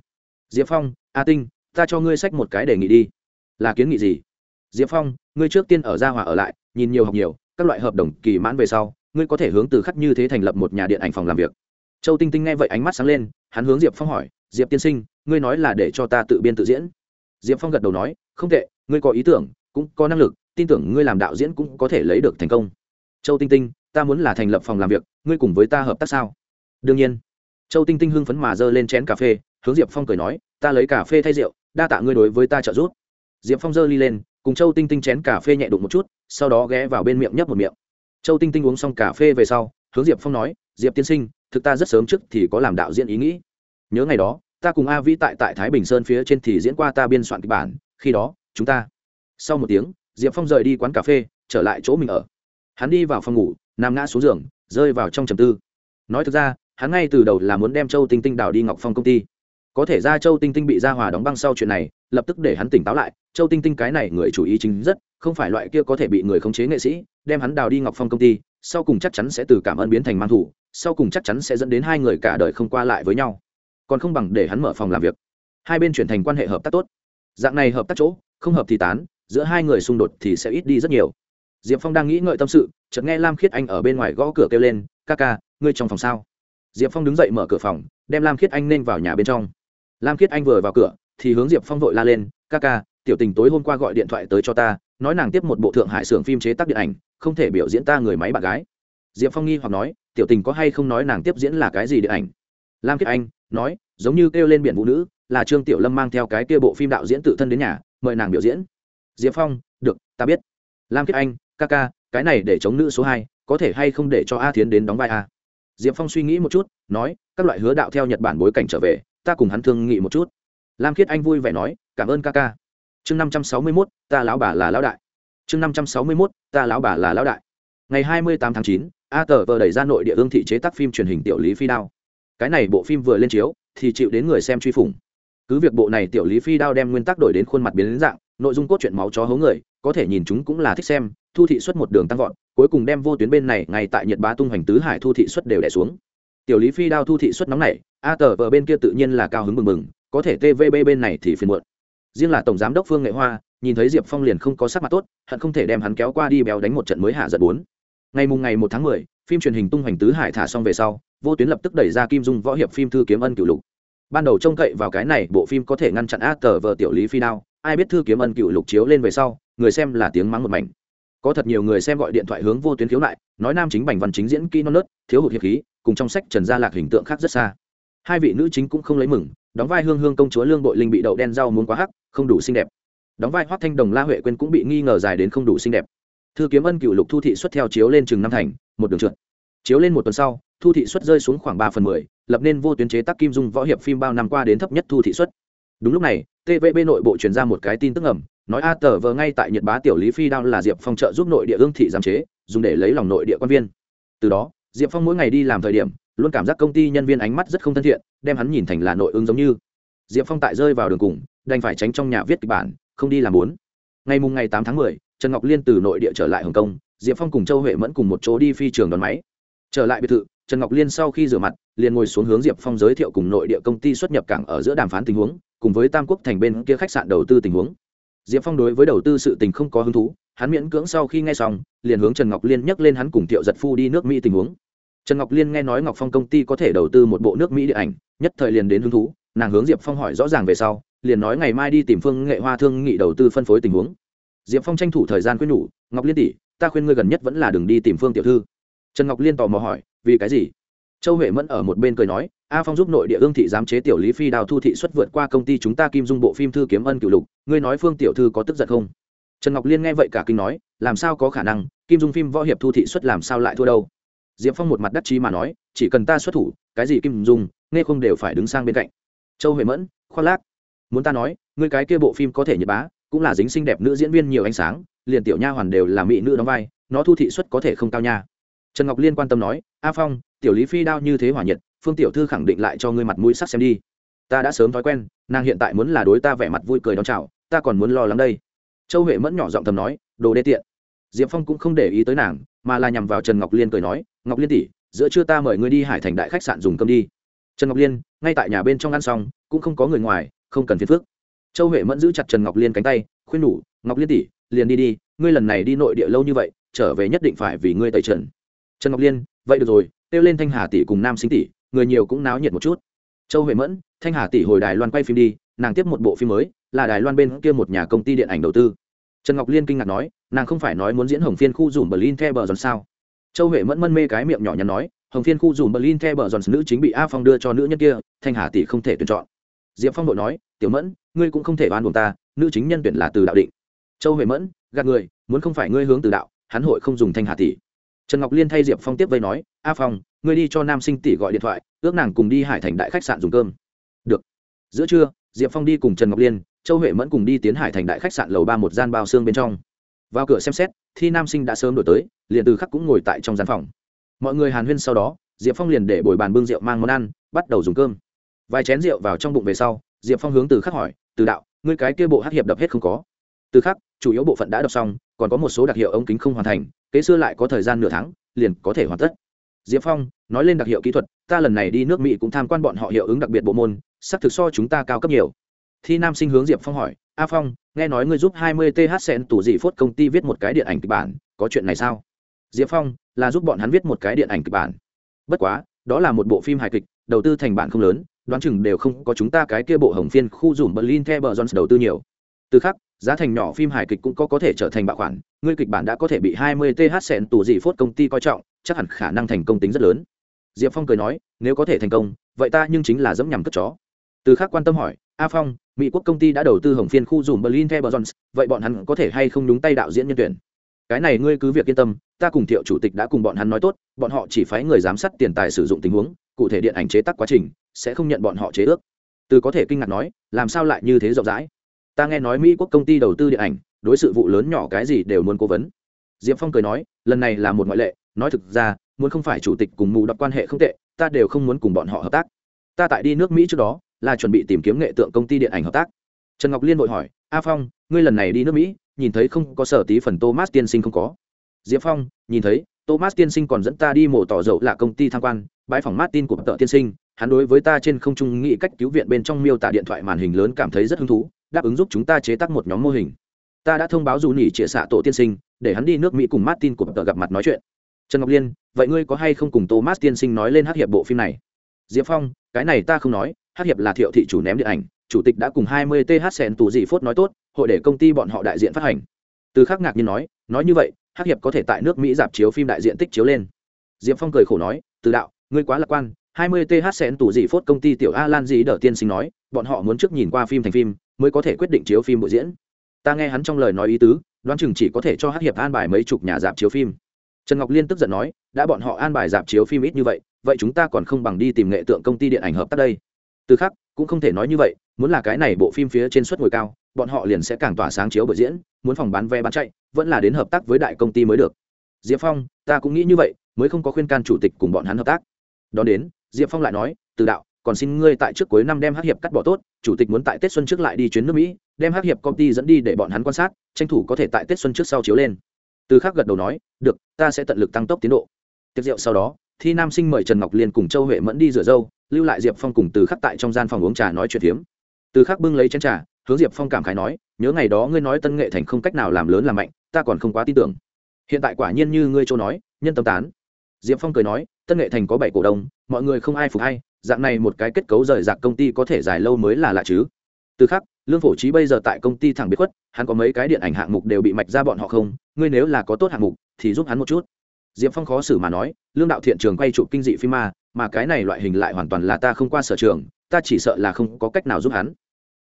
Diệp phong, a tinh, ta cho ngươi sách một cái đề nghị đi. Là kiến nghị gì? Diệp phong, ngươi trước tiên ở gia hòa ở lại, nhìn nhiều học nhiều, các loại hợp đồng kỳ mãn về sau, ngươi có thể hướng từ khắc như thế thành lập một nhà điện ảnh phòng làm việc. Châu tinh tinh nghe vậy ánh mắt sáng lên, hắn hướng diệp phong hỏi, diệp tiên sinh, ngươi nói là để cho ta tự biên tự diễn? Diệp phong gật đầu nói, không tệ ngươi có ý tưởng, cũng có năng lực, tin tưởng ngươi làm đạo diễn cũng có thể lấy được thành công. Châu tinh tinh, ta muốn là thành lập phòng làm việc, ngươi cùng với ta hợp tác sao? Đương nhiên. Châu tinh tinh hưng phấn mà giơ lên chén cà phê, hướng diệp phong cười nói, ta lấy cà phê thay rượu, đa tạ ngươi đối với ta trợ giúp. Diệp phong giơ ly lên, cùng châu tinh tinh chén cà phê nhẹ đụng một chút, sau đó ghé vào bên miệng nhấp một miệng. Châu tinh tinh uống xong cà phê về sau, hướng diệp phong nói, diệp tiên sinh, thực ta rất sớm trước thì có làm đạo diễn ý nghĩ. Nhớ ngày đó, ta cùng a vĩ tại tại thái bình sơn phía trên thì diễn qua ta biên soạn kịch bản, khi đó chúng ta. Sau một tiếng, diệp phong rời đi quán cà phê, trở lại chỗ mình ở. Hắn đi vào phòng ngủ, nằm ngã xuống giường, rơi vào trong trầm tư. Nói thực ra, hắn ngay từ đầu là muốn đem châu tinh tinh đào đi ngọc phong công ty. Có thể ra châu tinh tinh bị Ra hòa đóng băng sau chuyện này, lập tức để hắn tỉnh táo lại, châu tinh tinh cái này người chủ ý chính rất, không phải loại kia có thể bị người khống chế nghệ sĩ, đem hắn đào đi ngọc phong công ty, sau cùng chắc chắn sẽ từ cảm ơn biến thành mang thủ, sau cùng chắc chắn sẽ dẫn đến hai người cả đời không qua lại với nhau. Còn không bằng để hắn mở phòng làm việc. Hai bên chuyển thành quan hệ hợp tác tốt. Dạng này hợp tác chỗ không hợp thì tán, giữa hai người xung đột thì sẽ ít đi rất nhiều. Diệp phong đang nghĩ ngợi tâm sự, chợt nghe lam khiết anh ở bên ngoài gõ cửa kêu lên, ca ca, ngươi trong phòng sao? Diệp phong đứng dậy mở cửa phòng, đem lam khiết anh nên vào nhà bên trong. Lam khiết anh vừa vào cửa, thì hướng diệp phong vội la lên, ca ca, tiểu tình tối hôm qua gọi điện thoại tới cho ta, nói nàng tiếp một bộ thượng hải xưởng phim chế tác điện ảnh, không thể biểu diễn ta người máy bạn gái. Diệp phong nghi hoặc nói, tiểu tình có hay không nói nàng tiếp diễn là cái gì điện ảnh? Lam khiết anh nói, giống như kêu lên biển vũ nữ, là trương tiểu lâm mang theo cái kia bộ phim đạo diễn tự thân đến nhà mời nàng biểu diễn. Diệp phong, được, ta biết. Lam Kiết anh, ca ca, cái này để chống nữ số hai, có thể hay không để cho a thiến đến đóng vai a? Diệp phong suy nghĩ một chút, nói, các loại hứa đạo theo nhật bản bối cảnh trở về, ta cùng hắn thương nghị một chút. Lam khiết anh vui vẻ nói, cảm ơn ca ca. Chương năm trăm sáu mươi mốt, ta lão bà là lão đại. Chương năm trăm sáu mươi mốt, ta lão bà là lão đại. Ngày hai mươi tám tháng chín, a tờ vờ đẩy ra nội địa ương thị chế tác phim truyền hình tiểu lý phi đao. Cái này bộ phim vừa lên chiếu, thì chịu đến người xem truy phủng cứ việc bộ này tiểu lý phi đao đem nguyên tắc đổi đến khuôn mặt biến đến dạng, nội dung cốt truyện máu chó hố người, có thể nhìn chúng cũng là thích xem, thu thị xuất một đường tăng vọt, cuối cùng đem vô tuyến bên này, ngay tại nhật bá tung hoành tứ hải thu thị xuất đều đẻ xuống. Tiểu lý phi đao thu thị xuất nóng này a tờ vờ bên kia tự nhiên là cao hứng mừng mừng có thể tvb bên này thì phiền muộn. Riêng là tổng giám đốc phương nghệ hoa, nhìn thấy diệp phong liền không có sắc mặt tốt, hận không thể đem hắn kéo qua đi béo đánh một trận mới hạ giật bốn. Ngày mùng ngày một tháng mười, phim truyền hình tung hoành tứ hải thả xong về sau, vô tuyến lập tức đẩy ra kim dung võ hiệp phim thư kiếm ân cửu lục ban đầu trông cậy vào cái này, bộ phim có thể ngăn chặn a tờ vờ tiểu lý phi đao. Ai biết thư kiếm ân cựu lục chiếu lên về sau, người xem là tiếng mắng một mảnh. Có thật nhiều người xem gọi điện thoại hướng vô tuyến khiếu nại, nói nam chính bành văn chính diễn kỹ non nớt, thiếu hụt hiệp khí, cùng trong sách trần gia lạc hình tượng khác rất xa. Hai vị nữ chính cũng không lấy mừng, đóng vai hương hương công chúa lương bội linh bị đậu đen rau muốn quá hắc, không đủ xinh đẹp. Đóng vai hoác thanh đồng la huệ quên cũng bị nghi ngờ dài đến không đủ xinh đẹp. Thư kiếm ân cựu lục thu thị xuất theo chiếu lên chừng năm thành, một đường trượt. Chiếu lên một tuần sau thu thị xuất rơi xuống khoảng ba phần mười, lập nên vô tuyến chế tác kim dung võ hiệp phim bao năm qua đến thấp nhất thu thị xuất đúng lúc này tvb nội bộ truyền ra một cái tin tức ẩm nói a tờ vờ ngay tại nhật bá tiểu lý phi đao là diệp phong trợ giúp nội địa ương thị giám chế, dùng để lấy lòng nội địa quan viên. Từ đó, diệp phong mỗi ngày đi làm thời điểm, luôn cảm giác công ty nhân viên ánh mắt rất không thân thiện, đem hắn nhìn thành là nội ứng giống như. Diệp phong tại rơi vào đường cùng, đành phải tránh trong nhà viết kịch bản, không đi làm bốn. Ngày mùng ngày tám tháng mười, trần ngọc liên từ nội địa trở lại hồng kông, diệp phong cùng châu huệ mẫn cùng một chỗ đi phi trường đón máy. Trở lại biệt thự trần ngọc liên sau khi rửa mặt, liền ngồi xuống hướng diệp phong giới thiệu cùng nội địa công ty xuất nhập cảng ở giữa đàm phán tình huống, cùng với tam quốc thành bên kia khách sạn đầu tư tình huống. Diệp phong đối với đầu tư sự tình không có hứng thú, hắn miễn cưỡng sau khi nghe xong, liền hướng trần ngọc liên nhắc lên hắn cùng thiệu giật phu đi nước mỹ tình huống. Trần ngọc liên nghe nói ngọc phong công ty có thể đầu tư một bộ nước mỹ điện ảnh, nhất thời liền đến hứng thú, nàng hướng diệp phong hỏi rõ ràng về sau, liền nói ngày mai đi tìm phương nghệ hoa thương nghị đầu tư phân phối tình huống. Diệp phong tranh thủ thời gian khuyên nhủ, ngọc liên tỷ, ta khuyên ngươi gần nhất vẫn là đừng đi tìm phương tiểu thư trần ngọc liên tò mò hỏi, vì cái gì? Châu huệ mẫn ở một bên cười nói, a phong giúp nội địa ương thị giám chế tiểu lý phi đào thu thị xuất vượt qua công ty chúng ta kim dung bộ phim thư kiếm ân cựu lục, ngươi nói phương tiểu thư có tức giận không? Trần ngọc liên nghe vậy cả kinh nói, làm sao có khả năng, kim dung phim võ hiệp thu thị xuất làm sao lại thua đâu? Diệp phong một mặt đắc chí mà nói, chỉ cần ta xuất thủ, cái gì kim dung, nghe không đều phải đứng sang bên cạnh. Châu huệ mẫn, khoác lác, muốn ta nói, ngươi cái kia bộ phim có thể nhật bá, cũng là dính xinh đẹp nữ diễn viên nhiều ánh sáng, liền tiểu nha hoàn đều là mỹ nữ đóng vai, nó thu thị xuất có thể không cao nha trần ngọc liên quan tâm nói, a phong, tiểu lý phi đao như thế hỏa nhiệt, phương tiểu thư khẳng định lại cho ngươi mặt mũi sắc xem đi. Ta đã sớm thói quen, nàng hiện tại muốn là đối ta vẻ mặt vui cười đón chào, ta còn muốn lo lắng đây. Châu huệ mẫn nhỏ giọng thầm nói, đồ đê tiện. Diệp phong cũng không để ý tới nàng, mà là nhằm vào trần ngọc liên cười nói, ngọc liên tỷ, giữa trưa ta mời ngươi đi hải thành đại khách sạn dùng cơm đi. Trần ngọc liên, ngay tại nhà bên trong ăn xong, cũng không có người ngoài, không cần phiền phức. Châu huệ mẫn giữ chặt trần ngọc liên cánh tay, khuyên nhủ, ngọc liên tỷ, liền đi đi, ngươi lần này đi nội địa lâu như vậy, trở về nhất định phải vì ngươi tẩy trần trần ngọc liên, vậy được rồi, kêu lên thanh hà tỷ cùng nam sinh tỷ, người nhiều cũng náo nhiệt một chút. Châu huệ mẫn, thanh hà tỷ hồi đài loan quay phim đi, nàng tiếp một bộ phim mới, là đài loan bên kia một nhà công ty điện ảnh đầu tư. Trần ngọc liên kinh ngạc nói, nàng không phải nói muốn diễn hồng phiên khu dùm berlin the bờ giòn sao? Châu huệ mẫn mân mê cái miệng nhỏ nhắn nói, hồng phiên khu dùm berlin the bờ giòn nữ chính bị a phong đưa cho nữ nhân kia, thanh hà tỷ không thể tuyển chọn. Diệp phong đội nói, tiểu mẫn, ngươi cũng không thể oan buồn ta, nữ chính nhân tuyển là từ đạo định. Châu huệ mẫn, gạt người, muốn không phải ngươi hướng từ đạo, hắn hội không dùng thanh hà tỷ trần ngọc liên thay diệp phong tiếp vây nói, a phong, ngươi đi cho nam sinh tỷ gọi điện thoại, ước nàng cùng đi hải thành đại khách sạn dùng cơm. Được. Giữa trưa, diệp phong đi cùng trần ngọc liên, châu huệ mẫn cùng đi tiến hải thành đại khách sạn lầu ba một gian bao xương bên trong. Vào cửa xem xét, thi nam sinh đã sớm đổi tới, liền từ khắc cũng ngồi tại trong gian phòng. Mọi người hàn huyên sau đó, diệp phong liền để bồi bàn bưng rượu mang món ăn, bắt đầu dùng cơm. Vài chén rượu vào trong bụng về sau, diệp phong hướng từ khắc hỏi, từ đạo, ngươi cái kia bộ hát hiệp đập hết không có? Từ khắc, chủ yếu bộ phận đã đọc xong, còn có một số đặc hiệu ống kính không hoàn thành kế xưa lại có thời gian nửa tháng, liền có thể hoàn tất. Diệp phong, nói lên đặc hiệu kỹ thuật, ta lần này đi nước mỹ cũng tham quan bọn họ hiệu ứng đặc biệt bộ môn sắc thực so chúng ta cao cấp nhiều. Thi nam sinh hướng diệp phong hỏi, a phong, nghe nói ngươi giúp hai mươi th sen tủ dị phốt công ty viết một cái điện ảnh kịch bản, có chuyện này sao? Diệp phong, là giúp bọn hắn viết một cái điện ảnh kịch bản. Bất quá, đó là một bộ phim hài kịch, đầu tư thành bản không lớn, đoán chừng đều không có chúng ta cái kia bộ hồng phiên khu dùm berlin the bờ jones đầu tư nhiều. Từ khác, giá thành nhỏ phim hài kịch cũng có có thể trở thành bạo khoản ngươi kịch bản đã có thể bị 20 th sẹn tù dị phốt công ty coi trọng, chắc hẳn khả năng thành công tính rất lớn. Diệp phong cười nói, nếu có thể thành công, vậy ta nhưng chính là dẫm nhằm cất chó. Từ khác quan tâm hỏi, a phong, mỹ quốc công ty đã đầu tư hồng phiên khu dùm berlin the jones, vậy bọn hắn có thể hay không đúng tay đạo diễn nhân tuyển? Cái này ngươi cứ việc yên tâm, ta cùng thiệu chủ tịch đã cùng bọn hắn nói tốt, bọn họ chỉ phái người giám sát tiền tài sử dụng tình huống, cụ thể điện ảnh chế tác quá trình, sẽ không nhận bọn họ chế ước. Từ có thể kinh ngạc nói, làm sao lại như thế rộng rãi? Ta nghe nói mỹ quốc công ty đầu tư điện ảnh đối sự vụ lớn nhỏ cái gì đều muốn cố vấn. Diệp phong cười nói, lần này là một ngoại lệ, nói thực ra, muốn không phải chủ tịch cùng mù đọc quan hệ không tệ, ta đều không muốn cùng bọn họ hợp tác. Ta tại đi nước mỹ trước đó, là chuẩn bị tìm kiếm nghệ tượng công ty điện ảnh hợp tác. Trần ngọc liên vội hỏi, a phong, ngươi lần này đi nước mỹ, nhìn thấy không có sở tí phần thomas tiên sinh không có? Diệp phong, nhìn thấy, thomas tiên sinh còn dẫn ta đi mổ tỏ dậu là công ty tham quan, bãi phòng martin của tợ tiên sinh. Hắn đối với ta trên không trung nghĩ cách cứu viện bên trong miêu tả điện thoại màn hình lớn cảm thấy rất hứng thú, đáp ứng giúp chúng ta chế tác một nhóm mô hình ta đã thông báo dù nỉ trịa xạ tổ tiên sinh, để hắn đi nước mỹ cùng martin của tờ gặp mặt nói chuyện. Trần ngọc liên, vậy ngươi có hay không cùng thomas tiên sinh nói lên hát hiệp bộ phim này? Diệp phong, cái này ta không nói, hát hiệp là thiệu thị chủ ném điện ảnh, chủ tịch đã cùng hai mươi th sen tù dị phốt nói tốt, hội để công ty bọn họ đại diện phát hành. Từ khắc ngạc nhiên nói nói như vậy, hát hiệp có thể tại nước mỹ dạp chiếu phim đại diện tích chiếu lên. Diệp phong cười khổ nói, từ đạo, ngươi quá lạc quan, hai mươi th sen tù dị phốt công ty tiểu a lan dĩ đỡ tiên sinh nói, bọn họ muốn trước nhìn qua phim thành phim, mới có thể quyết định chiếu phim bộ diễn ta nghe hắn trong lời nói ý tứ, đoán chừng chỉ có thể cho hát hiệp an bài mấy chục nhà dạp chiếu phim. Trần ngọc liên tức giận nói, đã bọn họ an bài dạp chiếu phim ít như vậy vậy chúng ta còn không bằng đi tìm nghệ tượng công ty điện ảnh hợp tác đây. Từ khác, cũng không thể nói như vậy, muốn là cái này bộ phim phía trên suất ngồi cao, bọn họ liền sẽ càng tỏa sáng chiếu bởi diễn, muốn phòng bán vé bán chạy, vẫn là đến hợp tác với đại công ty mới được. Diệp phong, ta cũng nghĩ như vậy, mới không có khuyên can chủ tịch cùng bọn hắn hợp tác. Đón đến, diệp phong lại nói, từ đạo, còn xin ngươi tại trước cuối năm đem hắc hiệp cắt bỏ tốt, chủ tịch muốn tại tết xuân trước lại đi chuyến nước mỹ đem hắc hiệp công ty dẫn đi để bọn hắn quan sát, tranh thủ có thể tại tết xuân trước sau chiếu lên. Từ Khắc gật đầu nói, được, ta sẽ tận lực tăng tốc tiến độ. Tiệc rượu sau đó, thi nam sinh mời trần ngọc liên cùng châu huệ mẫn đi rửa dâu, lưu lại diệp phong cùng từ khắc tại trong gian phòng uống trà nói chuyện phiếm. Từ khắc bưng lấy chén trà, hướng diệp phong cảm khái nói, nhớ ngày đó ngươi nói tân nghệ thành không cách nào làm lớn làm mạnh, ta còn không quá tin tưởng. Hiện tại quả nhiên như ngươi châu nói, nhân tâm tán. Diệp phong cười nói, tân nghệ thành có bảy cổ đông, mọi người không ai phục hay dạng này một cái kết cấu rời rạc công ty có thể dài lâu mới là lạ chứ. Từ khắc lương phổ trí bây giờ tại công ty thẳng biệt khuất, hắn có mấy cái điện ảnh hạng mục đều bị mạch ra bọn họ không? Ngươi nếu là có tốt hạng mục, thì giúp hắn một chút. Diệp phong khó xử mà nói, lương đạo thiện trường quay chụp kinh dị phim ma, mà cái này loại hình lại hoàn toàn là ta không qua sở trường, ta chỉ sợ là không có cách nào giúp hắn.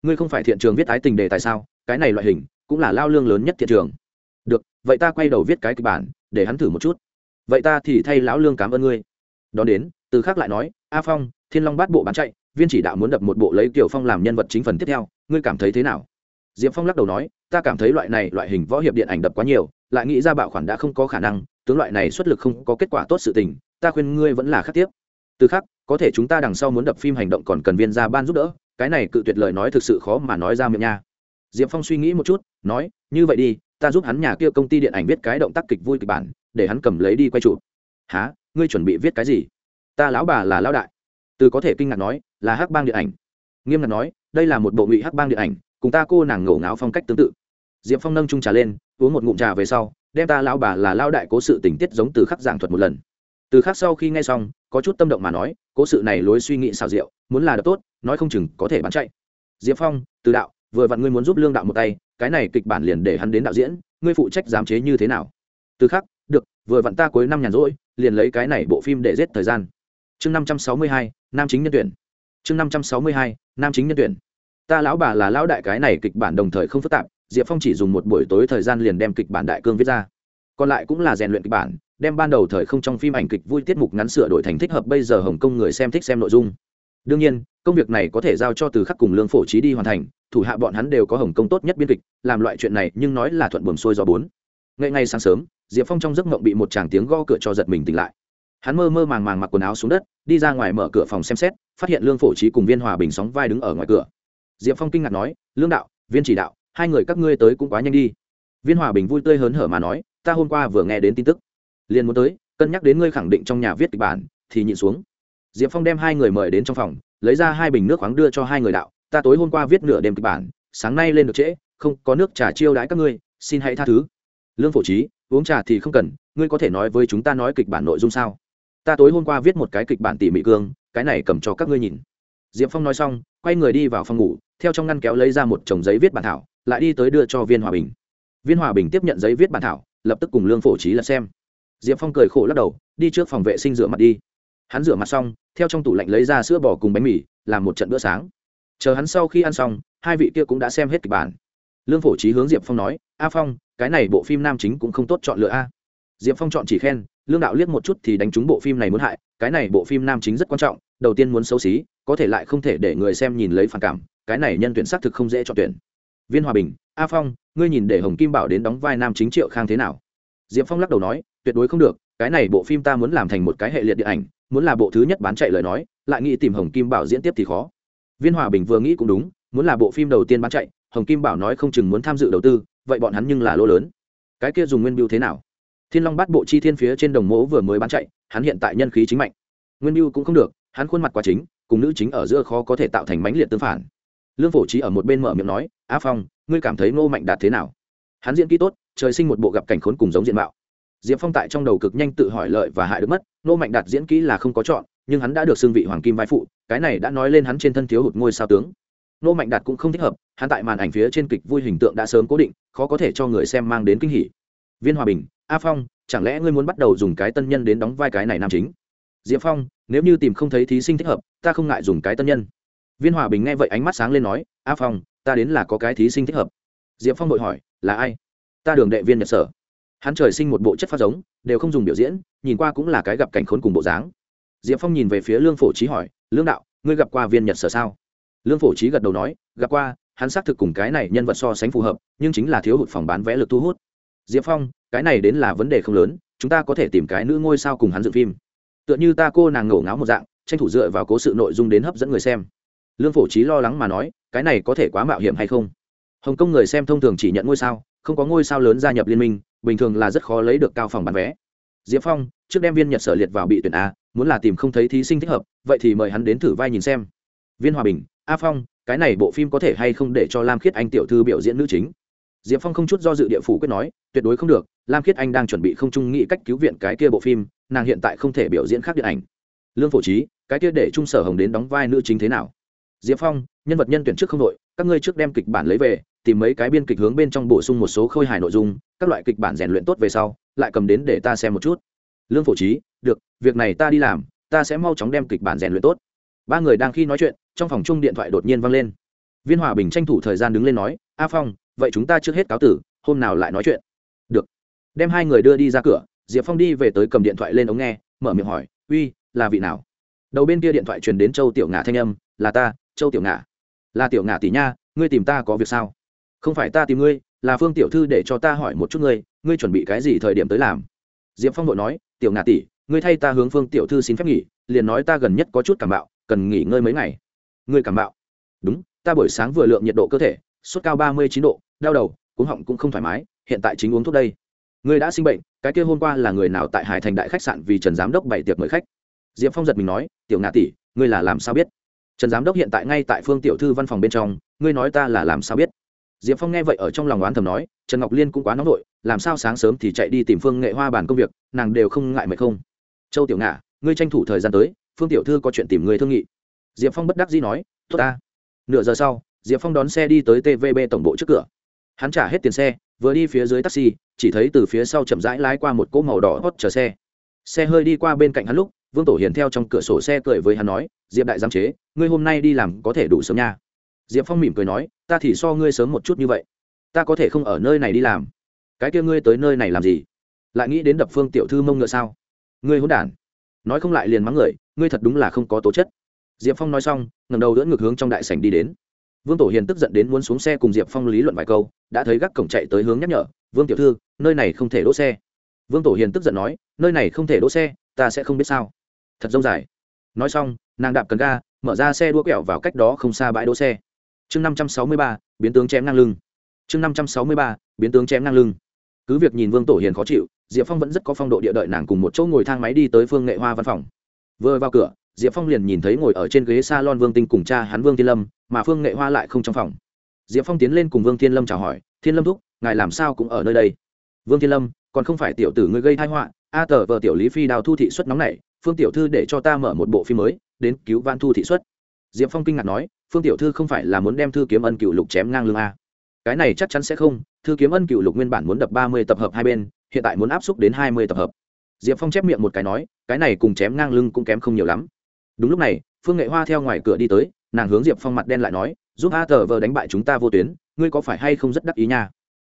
Ngươi không phải thiện trường viết ái tình đề tại sao? Cái này loại hình cũng là lao lương lớn nhất thiện trường. Được, vậy ta quay đầu viết cái kịch bản, để hắn thử một chút. Vậy ta thì thay lão lương cảm ơn ngươi. Đón đến, từ khác lại nói, a phong, thiên long bát bộ bán chạy viên chỉ đạo muốn đập một bộ lấy kiểu phong làm nhân vật chính phần tiếp theo, ngươi cảm thấy thế nào? Diệp phong lắc đầu nói, ta cảm thấy loại này loại hình võ hiệp điện ảnh đập quá nhiều, lại nghĩ ra bạo khoản đã không có khả năng, tướng loại này xuất lực không có kết quả tốt sự tình, ta khuyên ngươi vẫn là khắc tiếp. Từ khắc, có thể chúng ta đằng sau muốn đập phim hành động còn cần viên ra ban giúp đỡ, cái này cự tuyệt lời nói thực sự khó mà nói ra miệng nha. Diệp phong suy nghĩ một chút, nói, như vậy đi, ta giúp hắn nhà kia công ty điện ảnh viết cái động tác kịch vui kịch bản, để hắn cầm lấy đi quay chụp. Há ngươi chuẩn bị viết cái gì? Ta lão bà là lão đại từ có thể kinh ngạc nói, là hắc bang điện ảnh. Nghiêm ngặt nói, đây là một bộ ngụy hắc bang điện ảnh, cùng ta cô nàng ngổ ngáo phong cách tương tự. Diệp phong nâng trung trà lên, uống một ngụm trà về sau, đem ta lão bà là lao đại cố sự tình tiết giống từ khắc giảng thuật một lần. Từ khắc sau khi nghe xong, có chút tâm động mà nói, cố sự này lối suy nghĩ xào rượu muốn là đ tốt, nói không chừng có thể bán chạy. Diệp phong, từ đạo, vừa vặn ngươi muốn giúp lương đạo một tay, cái này kịch bản liền để hắn đến đạo diễn, ngươi phụ trách giám chế như thế nào? Từ khắc, được, vừa vặn ta cuối năm nhàn rỗi, liền lấy cái này bộ phim để giết thời gian chương năm trăm sáu mươi hai, nam chính nhân tuyển. Chương năm trăm sáu mươi hai, nam chính nhân tuyển. Ta lão bà là lão đại cái này kịch bản đồng thời không phức tạp, diệp phong chỉ dùng một buổi tối thời gian liền đem kịch bản đại cương viết ra. Còn lại cũng là rèn luyện kịch bản, đem ban đầu thời không trong phim ảnh kịch vui tiết mục ngắn sửa đổi thành thích hợp bây giờ hồng kông người xem thích xem nội dung. Đương nhiên, công việc này có thể giao cho từ khắc cùng lương phổ trí đi hoàn thành, thủ hạ bọn hắn đều có hồng kông tốt nhất biên kịch, làm loại chuyện này nhưng nói là thuận buồm xuôi do bốn. Ngay ngay sáng sớm, diệp phong trong giấc mộng bị một chàng tiếng go cửa cho giật mình tỉnh lại hắn mơ mơ màng màng mặc quần áo xuống đất, đi ra ngoài mở cửa phòng xem xét, phát hiện lương phổ trí cùng viên hòa bình sóng vai đứng ở ngoài cửa. Diệp phong kinh ngạc nói, lương đạo, viên chỉ đạo, hai người các ngươi tới cũng quá nhanh đi. Viên hòa bình vui tươi hớn hở mà nói, ta hôm qua vừa nghe đến tin tức. Liền muốn tới, cân nhắc đến ngươi khẳng định trong nhà viết kịch bản, thì nhịn xuống. Diệp phong đem hai người mời đến trong phòng, lấy ra hai bình nước khoáng đưa cho hai người đạo, ta tối hôm qua viết nửa đêm kịch bản, sáng nay lên được trễ, không có nước trà chiêu đãi các ngươi, xin hãy tha thứ. Lương phổ trí, uống trà thì không cần, ngươi có thể nói với chúng ta nói kịch bản nội dung sao? Ta tối hôm qua viết một cái kịch bản tỉ mỉ cương cái này cầm cho các ngươi nhìn. Diệp phong nói xong, quay người đi vào phòng ngủ, theo trong ngăn kéo lấy ra một chồng giấy viết bản thảo, lại đi tới đưa cho viên hòa bình. Viên hòa bình tiếp nhận giấy viết bản thảo, lập tức cùng lương phổ trí lật xem. Diệp phong cười khổ lắc đầu, đi trước phòng vệ sinh rửa mặt đi. Hắn rửa mặt xong, theo trong tủ lạnh lấy ra sữa bò cùng bánh mì, làm một trận bữa sáng. Chờ hắn sau khi ăn xong, hai vị kia cũng đã xem hết kịch bản. Lương phổ trí hướng diệp phong nói, a phong, cái này bộ phim nam chính cũng không tốt chọn lựa a. Diệp phong chọn chỉ khen lương đạo liếc một chút thì đánh trúng bộ phim này muốn hại, cái này bộ phim nam chính rất quan trọng, đầu tiên muốn xấu xí, có thể lại không thể để người xem nhìn lấy phản cảm, cái này nhân tuyển xác thực không dễ chọn tuyển. Viên hòa bình, a phong, ngươi nhìn để hồng kim bảo đến đóng vai nam chính triệu khang thế nào? Diệp phong lắc đầu nói, tuyệt đối không được, cái này bộ phim ta muốn làm thành một cái hệ liệt điện ảnh, muốn là bộ thứ nhất bán chạy lời nói, lại nghĩ tìm hồng kim bảo diễn tiếp thì khó. Viên hòa bình vừa nghĩ cũng đúng, muốn là bộ phim đầu tiên bán chạy, hồng kim bảo nói không chừng muốn tham dự đầu tư, vậy bọn hắn nhưng là lỗ lớn. Cái kia dùng nguyên biêu thế nào? Thiên long bát bộ chi thiên phía trên đồng mố vừa mới bán chạy, hắn hiện tại nhân khí chính mạnh. Nguyên mưu cũng không được, hắn khuôn mặt quá chính, cùng nữ chính ở giữa khó có thể tạo thành mãnh liệt tương phản. Lương phổ trí ở một bên mở miệng nói, á phong, ngươi cảm thấy ngô mạnh đạt thế nào? Hắn diễn kỹ tốt, trời sinh một bộ gặp cảnh khốn cùng giống diện mạo. Diệp phong tại trong đầu cực nhanh tự hỏi lợi và hại được mất, ngô mạnh đạt diễn kỹ là không có chọn, nhưng hắn đã được xưng vị hoàng kim vai phụ, cái này đã nói lên hắn trên thân thiếu hụt ngôi sao tướng. Ngô mạnh đạt cũng không thích hợp, hắn tại màn ảnh phía trên kịch vui hình tượng đã sớm cố định, khó có thể cho người xem mang đến kinh hỉ. Viên hòa bình a phong, chẳng lẽ ngươi muốn bắt đầu dùng cái tân nhân đến đóng vai cái này nam chính? Diệp phong, nếu như tìm không thấy thí sinh thích hợp, ta không ngại dùng cái tân nhân. Viên hòa bình nghe vậy ánh mắt sáng lên nói, a phong, ta đến là có cái thí sinh thích hợp. Diệp phong vội hỏi, là ai? Ta đường đệ viên nhật sở. Hắn trời sinh một bộ chất phát giống, đều không dùng biểu diễn, nhìn qua cũng là cái gặp cảnh khốn cùng bộ dáng. Diệp phong nhìn về phía lương phổ trí hỏi, lương đạo, ngươi gặp qua viên nhật sở sao? Lương phổ trí gật đầu nói, gặp qua, hắn xác thực cùng cái này nhân vật so sánh phù hợp, nhưng chính là thiếu hụt phòng bán vẽ lực thu hút diệp phong, cái này đến là vấn đề không lớn, chúng ta có thể tìm cái nữ ngôi sao cùng hắn dựng phim. Tựa như ta cô nàng ngổ ngáo một dạng, tranh thủ dựa vào cố sự nội dung đến hấp dẫn người xem. Lương phổ trí lo lắng mà nói, cái này có thể quá mạo hiểm hay không? Hồng kông người xem thông thường chỉ nhận ngôi sao, không có ngôi sao lớn gia nhập liên minh, bình thường là rất khó lấy được cao phòng bán vé. Diệp phong, trước đem viên nhật sở liệt vào bị tuyển a, muốn là tìm không thấy thí sinh thích hợp, vậy thì mời hắn đến thử vai nhìn xem. Viên hòa bình, a phong, cái này bộ phim có thể hay không để cho lam khiết anh tiểu thư biểu diễn nữ chính? Diệp phong không chút do dự địa phủ quyết nói, tuyệt đối không được, lam khiết anh đang chuẩn bị không trung nghĩ cách cứu viện cái kia bộ phim, nàng hiện tại không thể biểu diễn khác điện ảnh. Lương phổ trí, cái kia để trung sở hồng đến đóng vai nữ chính thế nào? Diệp phong, nhân vật nhân tuyển trước không đội, các ngươi trước đem kịch bản lấy về, tìm mấy cái biên kịch hướng bên trong bổ sung một số khôi hài nội dung, các loại kịch bản rèn luyện tốt về sau, lại cầm đến để ta xem một chút. Lương phổ trí, được, việc này ta đi làm, ta sẽ mau chóng đem kịch bản rèn luyện tốt. Ba người đang khi nói chuyện, trong phòng chung điện thoại đột nhiên vang lên. Viên hòa bình tranh thủ thời gian đứng lên nói, a phong vậy chúng ta trước hết cáo tử, hôm nào lại nói chuyện. Được. Đem hai người đưa đi ra cửa, diệp phong đi về tới cầm điện thoại lên ống nghe, mở miệng hỏi, uy, là vị nào? Đầu bên kia điện thoại truyền đến châu tiểu ngà thanh âm, là ta, châu tiểu ngà là tiểu ngà tỷ nha, ngươi tìm ta có việc sao? Không phải ta tìm ngươi, là phương tiểu thư để cho ta hỏi một chút ngươi ngươi chuẩn bị cái gì thời điểm tới làm? Diệp phong vội nói, tiểu ngà tỷ, ngươi thay ta hướng phương tiểu thư xin phép nghỉ, liền nói ta gần nhất có chút cảm bạo, cần nghỉ ngơi mấy ngày. Ngươi cảm bạo? Đúng, ta buổi sáng vừa lượng nhiệt độ cơ thể sốt cao ba mươi chín độ, đau đầu cuống họng cũng không thoải mái, hiện tại chính uống thuốc đây. Ngươi đã sinh bệnh, cái kia hôm qua là người nào tại hải thành đại khách sạn vì trần giám đốc bày tiệc mời khách? Diệp phong giật mình nói, tiểu ngạ tỷ, ngươi là làm sao biết? Trần giám đốc hiện tại ngay tại phương tiểu thư văn phòng bên trong, ngươi nói ta là làm sao biết? Diệp phong nghe vậy ở trong lòng oán thầm nói, trần ngọc liên cũng quá nóng vội, làm sao sáng sớm thì chạy đi tìm phương nghệ hoa bàn công việc, nàng đều không ngại mệt không? Châu tiểu ngạ, ngươi tranh thủ thời gian tới, phương tiểu thư có chuyện tìm người thương nghị. Diệp phong bất đắc dĩ nói, tốt ta. Nửa giờ sau diệp phong đón xe đi tới tvb tổng bộ trước cửa. Hắn trả hết tiền xe, vừa đi phía dưới taxi, chỉ thấy từ phía sau chậm rãi lái qua một cỗ màu đỏ hót chờ xe. Xe hơi đi qua bên cạnh hắn lúc, vương tổ hiền theo trong cửa sổ xe cười với hắn nói, diệp đại giám chế, ngươi hôm nay đi làm có thể đủ sớm nha. Diệp phong mỉm cười nói, ta thì so ngươi sớm một chút như vậy. Ta có thể không ở nơi này đi làm. Cái kia ngươi tới nơi này làm gì? Lại nghĩ đến đập phương tiểu thư mông ngựa sao? Ngươi hôn đản. Nói không lại liền mắng người, ngươi thật đúng là không có tố chất. Diệp phong nói xong ngầm đầu đỡ ngược hướng trong đại sảnh đi đến vương tổ hiền tức giận đến muốn xuống xe cùng diệp phong lý luận vài câu, đã thấy gác cổng chạy tới hướng nhắc nhở, vương tiểu thư, nơi này không thể đỗ xe. Vương tổ hiền tức giận nói, nơi này không thể đỗ xe, ta sẽ không biết sao. Thật dông dài. Nói xong, nàng đạp cần ga, mở ra xe đua quẹo vào cách đó không xa bãi đỗ xe. Chương năm trăm sáu mươi ba, biến tướng chém ngang lưng. Chương năm trăm sáu mươi ba, biến tướng chém ngang lưng. Cứ việc nhìn vương tổ hiền khó chịu, diệp phong vẫn rất có phong độ địa đợi nàng cùng một chỗ ngồi thang máy đi tới phương nghệ hoa văn phòng. Vừa vào cửa diệp phong liền nhìn thấy ngồi ở trên ghế s a lon vương tinh cùng cha hắn vương thiên lâm, mà phương nghệ hoa lại không trong phòng. Diệp phong tiến lên cùng vương thiên lâm chào hỏi, thiên lâm thúc, ngài làm sao cũng ở nơi đây? Vương thiên lâm, còn không phải tiểu tử ngươi gây tai họa, a tờ vợ tiểu lý phi đào thu thị xuất nóng này phương tiểu thư để cho ta mở một bộ phim mới, đến cứu van thu thị xuất diệp phong kinh ngạc nói, phương tiểu thư không phải là muốn đem thư kiếm ân cựu lục chém ngang lưng a? Cái này chắc chắn sẽ không, thư kiếm ân cựu lục nguyên bản muốn đập ba mươi tập hợp hai bên, hiện tại muốn áp xúc đến hai mươi tập hợp. Diệp phong chép miệng một cái nói, cái này cùng chém ngang lưng cũng kém không nhiều lắm đúng lúc này, phương nghệ hoa theo ngoài cửa đi tới, nàng hướng diệp phong mặt đen lại nói, giúp a tờ vờ đánh bại chúng ta vô tuyến, ngươi có phải hay không rất đắc ý nha?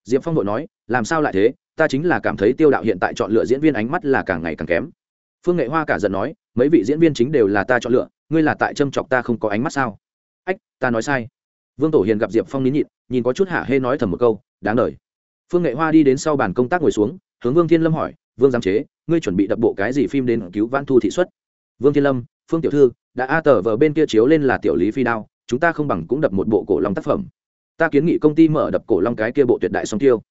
Diệp phong vội nói, làm sao lại thế? Ta chính là cảm thấy tiêu đạo hiện tại chọn lựa diễn viên ánh mắt là càng ngày càng kém. Phương nghệ hoa cả giận nói, mấy vị diễn viên chính đều là ta chọn lựa, ngươi là tại châm chọc ta không có ánh mắt sao? Ách, ta nói sai. Vương tổ hiền gặp diệp phong nín nhịn, nhìn có chút hạ hê nói thầm một câu, đáng đ phương nghệ hoa đi đến sau bàn công tác ngồi xuống, hướng vương thiên lâm hỏi, vương giám chế, ngươi chuẩn bị đập bộ cái gì phim đến cứu vãn thu thị xuất? Vương thiên lâm phương tiểu thư, đã a tờ vờ bên kia chiếu lên là tiểu lý phi đao, chúng ta không bằng cũng đập một bộ cổ long tác phẩm. Ta kiến nghị công ty mở đập cổ long cái kia bộ tuyệt đại song tiêu.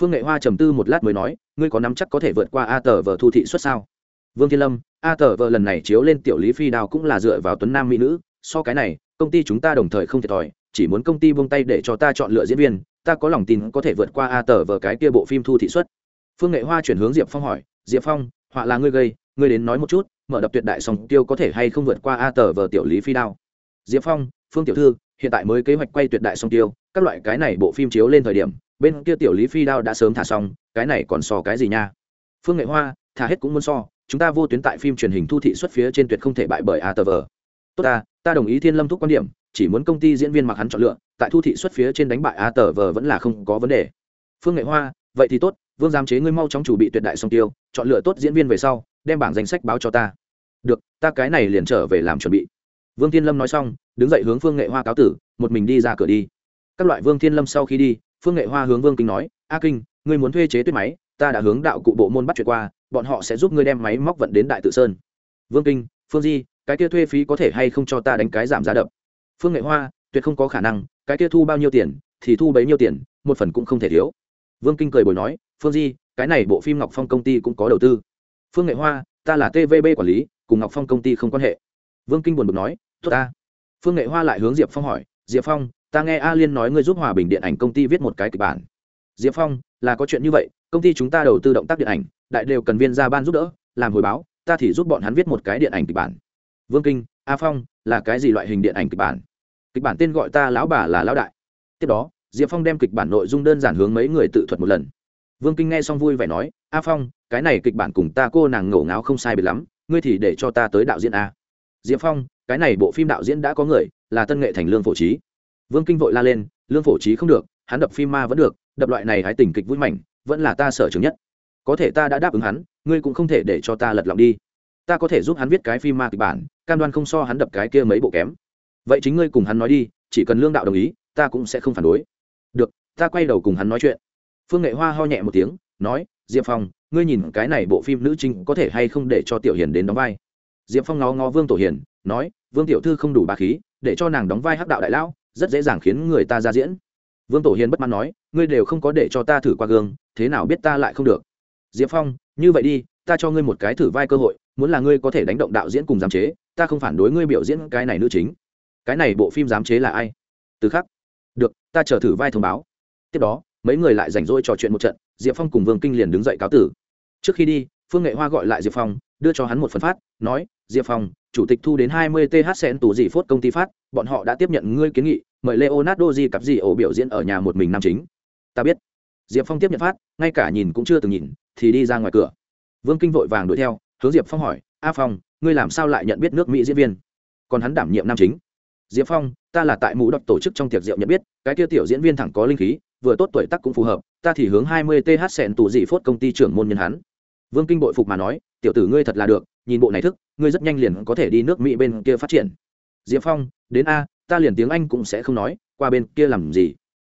Phương nghệ hoa trầm tư một lát mới nói, ngươi có nắm chắc có thể vượt qua a tờ vờ thu thị xuất sao? Vương thiên lâm, a tờ vờ lần này chiếu lên tiểu lý phi đao cũng là dựa vào tuấn nam mỹ nữ, so cái này, công ty chúng ta đồng thời không thiệt thòi, chỉ muốn công ty buông tay để cho ta chọn lựa diễn viên, ta có lòng tin có thể vượt qua a tờ vờ cái kia bộ phim thu thị xuất phương nghệ hoa chuyển hướng diệp phong hỏi, diệp phong, họa là ngươi gây, ngươi đến nói một chút mở đập tuyệt đại song tiêu có thể hay không vượt qua a tờ vờ tiểu lý phi đao. Diệp phong, phương tiểu thư, hiện tại mới kế hoạch quay tuyệt đại song tiêu, các loại cái này bộ phim chiếu lên thời điểm, bên kia tiểu lý phi đao đã sớm thả xong, cái này còn so cái gì nha? Phương nghệ hoa, thả hết cũng muốn so, chúng ta vô tuyến tại phim truyền hình thu thị xuất phía trên tuyệt không thể bại bởi a tờ vờ tốt ta ta đồng ý thiên lâm thúc quan điểm, chỉ muốn công ty diễn viên mặc hắn chọn lựa, tại thu thị xuất phía trên đánh bại a tờ vờ vẫn là không có vấn đề. Phương nghệ hoa, vậy thì tốt, vương giám chế ngươi mau chóng chủ bị tuyệt đại song tiêu, chọn lựa tốt diễn viên về sau, đem bảng danh sách báo cho ta được, ta cái này liền trở về làm chuẩn bị. Vương thiên lâm nói xong, đứng dậy hướng phương nghệ hoa cáo tử, một mình đi ra cửa đi. Các loại vương thiên lâm sau khi đi, phương nghệ hoa hướng vương kinh nói, a kinh, ngươi muốn thuê chế tuyết máy, ta đã hướng đạo cụ bộ môn bắt chuyện qua, bọn họ sẽ giúp ngươi đem máy móc vận đến đại tự sơn. Vương kinh, phương di, cái kia thuê phí có thể hay không cho ta đánh cái giảm giá đập phương nghệ hoa, tuyệt không có khả năng, cái kia thu bao nhiêu tiền, thì thu bấy nhiêu tiền, một phần cũng không thể thiếu. Vương kinh cười bồi nói, phương di, cái này bộ phim ngọc phong công ty cũng có đầu tư. Phương nghệ hoa, ta là tvb quản lý cùng ngọc phong công ty không quan hệ. Vương kinh buồn bực nói, tốt ta. Phương nghệ hoa lại hướng diệp phong hỏi, diệp phong, ta nghe a liên nói ngươi giúp hòa bình điện ảnh công ty viết một cái kịch bản. Diệp phong, là có chuyện như vậy, công ty chúng ta đầu tư động tác điện ảnh, đại đều cần viên ra ban giúp đỡ, làm hồi báo, ta thì giúp bọn hắn viết một cái điện ảnh kịch bản. Vương kinh, a phong, là cái gì loại hình điện ảnh kịch bản? Kịch bản tên gọi ta lão bà là lão đại. Tiếp đó, diệp phong đem kịch bản nội dung đơn giản hướng mấy người tự thuật một lần. Vương kinh nghe xong vui vẻ nói, a phong, cái này kịch bản cùng ta cô nàng ngổ ngáo không sai biệt lắm ngươi thì để cho ta tới đạo diễn a. Diệp phong, cái này bộ phim đạo diễn đã có người, là tân nghệ thành lương phổ trí. Vương kinh vội la lên, lương phổ trí không được, hắn đập phim ma vẫn được, đập loại này hãy tình kịch vui mảnh, vẫn là ta sở trường nhất. Có thể ta đã đáp ứng hắn, ngươi cũng không thể để cho ta lật lòng đi. Ta có thể giúp hắn viết cái phim ma kịch bản, cam đoan không so hắn đập cái kia mấy bộ kém. Vậy chính ngươi cùng hắn nói đi, chỉ cần lương đạo đồng ý, ta cũng sẽ không phản đối. Được, ta quay đầu cùng hắn nói chuyện. Phương nghệ hoa ho nhẹ một tiếng, nói diệp phong, ngươi nhìn cái này bộ phim nữ chính có thể hay không để cho tiểu hiền đến đóng vai? Diệp phong ngó ngó vương tổ hiền, nói, vương tiểu thư không đủ bà khí, để cho nàng đóng vai hắc đạo đại lão, rất dễ dàng khiến người ta ra diễn. Vương tổ hiền bất mãn nói, ngươi đều không có để cho ta thử qua gương, thế nào biết ta lại không được? Diệp phong, như vậy đi, ta cho ngươi một cái thử vai cơ hội, muốn là ngươi có thể đánh động đạo diễn cùng giám chế, ta không phản đối ngươi biểu diễn cái này nữ chính. Cái này bộ phim giám chế là ai? Từ khắc. Được, ta chờ thử vai thông báo. Tiếp đó, mấy người lại rảnh rỗi trò chuyện một trận diệp phong cùng vương kinh liền đứng dậy cáo tử. Trước khi đi, phương nghệ hoa gọi lại diệp phong, đưa cho hắn một phần phát, nói, diệp phong, chủ tịch thu đến hai mươi th sen tù dị phốt công ty phát, bọn họ đã tiếp nhận ngươi kiến nghị, mời leonardo di cặp dị ổ biểu diễn ở nhà một mình nam chính. Ta biết. Diệp phong tiếp nhận phát, ngay cả nhìn cũng chưa từng nhìn, thì đi ra ngoài cửa. Vương kinh vội vàng đuổi theo, hướng diệp phong hỏi, a phong, ngươi làm sao lại nhận biết nước mỹ diễn viên? Còn hắn đảm nhiệm nam chính? Diệp phong, ta là tại mũ đọc tổ chức trong tiệc rượu nhận biết, cái tiêu tiểu diễn viên thẳng có linh khí vừa tốt tuổi tác cũng phù hợp, ta thì hướng hai mươi th sẹn tù dị phốt công ty trưởng môn nhân hắn. Vương kinh bội phục mà nói, tiểu tử ngươi thật là được, nhìn bộ này thức, ngươi rất nhanh liền có thể đi nước mỹ bên kia phát triển. Diệp phong, đến a, ta liền tiếng anh cũng sẽ không nói, qua bên kia làm gì?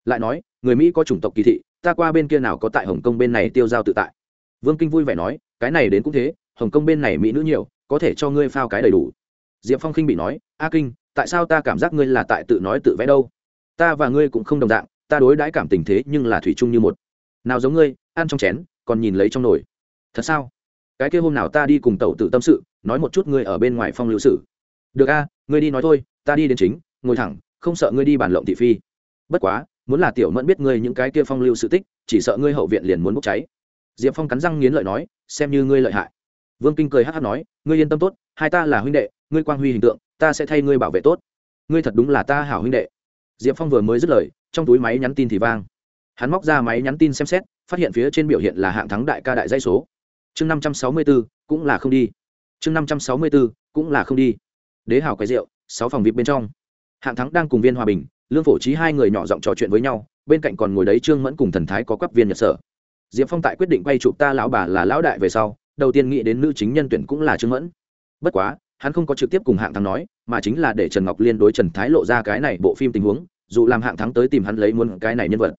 Lại nói, người mỹ có chủng tộc kỳ thị, ta qua bên kia nào có tại hồng kông bên này tiêu giao tự tại? Vương kinh vui vẻ nói, cái này đến cũng thế, hồng kông bên này mỹ nữ nhiều, có thể cho ngươi phao cái đầy đủ. Diệp phong khinh bị nói, a kinh, tại sao ta cảm giác ngươi là tại tự nói tự vẽ đâu? Ta và ngươi cũng không đồng dạng ta đối đãi cảm tình thế nhưng là thủy chung như một. Nào giống ngươi, ăn trong chén, còn nhìn lấy trong nồi. Thật sao? Cái kia hôm nào ta đi cùng tẩu tự tâm sự, nói một chút ngươi ở bên ngoài phong lưu sự. được a, ngươi đi nói thôi, ta đi đến chính, ngồi thẳng, không sợ ngươi đi bàn lộng thị phi. Bất quá, muốn là tiểu mẫn biết ngươi những cái kia phong lưu sự tích, chỉ sợ ngươi hậu viện liền muốn bốc cháy. Diệp phong cắn răng nghiến lợi nói, xem như ngươi lợi hại. Vương kinh cười hát hát nói, ngươi yên tâm tốt, hai ta là huynh đệ, ngươi quang huy hình tượng, ta sẽ thay ngươi bảo vệ tốt. Ngươi thật đúng là ta hảo huynh đệ. Diệp phong vừa mới dứt lời trong túi máy nhắn tin thì vang. Hắn móc ra máy nhắn tin xem xét, phát hiện phía trên biểu hiện là hạng thắng đại ca đại dây số. Chương năm trăm sáu mươi bốn cũng là không đi. Chương năm trăm sáu mươi bốn cũng là không đi. Đế hào quái rượu, sáu phòng vip bên trong. Hạng thắng đang cùng viên hòa bình, lương phổ trí hai người nhỏ giọng trò chuyện với nhau, bên cạnh còn ngồi đấy trương mẫn cùng thần thái có quắp viên nhật sở. Diệp phong tại quyết định quay chụp ta lão bà là lão đại về sau, đầu tiên nghĩ đến nữ chính nhân tuyển cũng là trương mẫn. Bất quá, hắn không có trực tiếp cùng hạng thắng nói, mà chính là để trần ngọc liên đối trần thái lộ ra cái này bộ phim tình huống dù làm hạng thắng tới tìm hắn lấy muốn cái này nhân vật.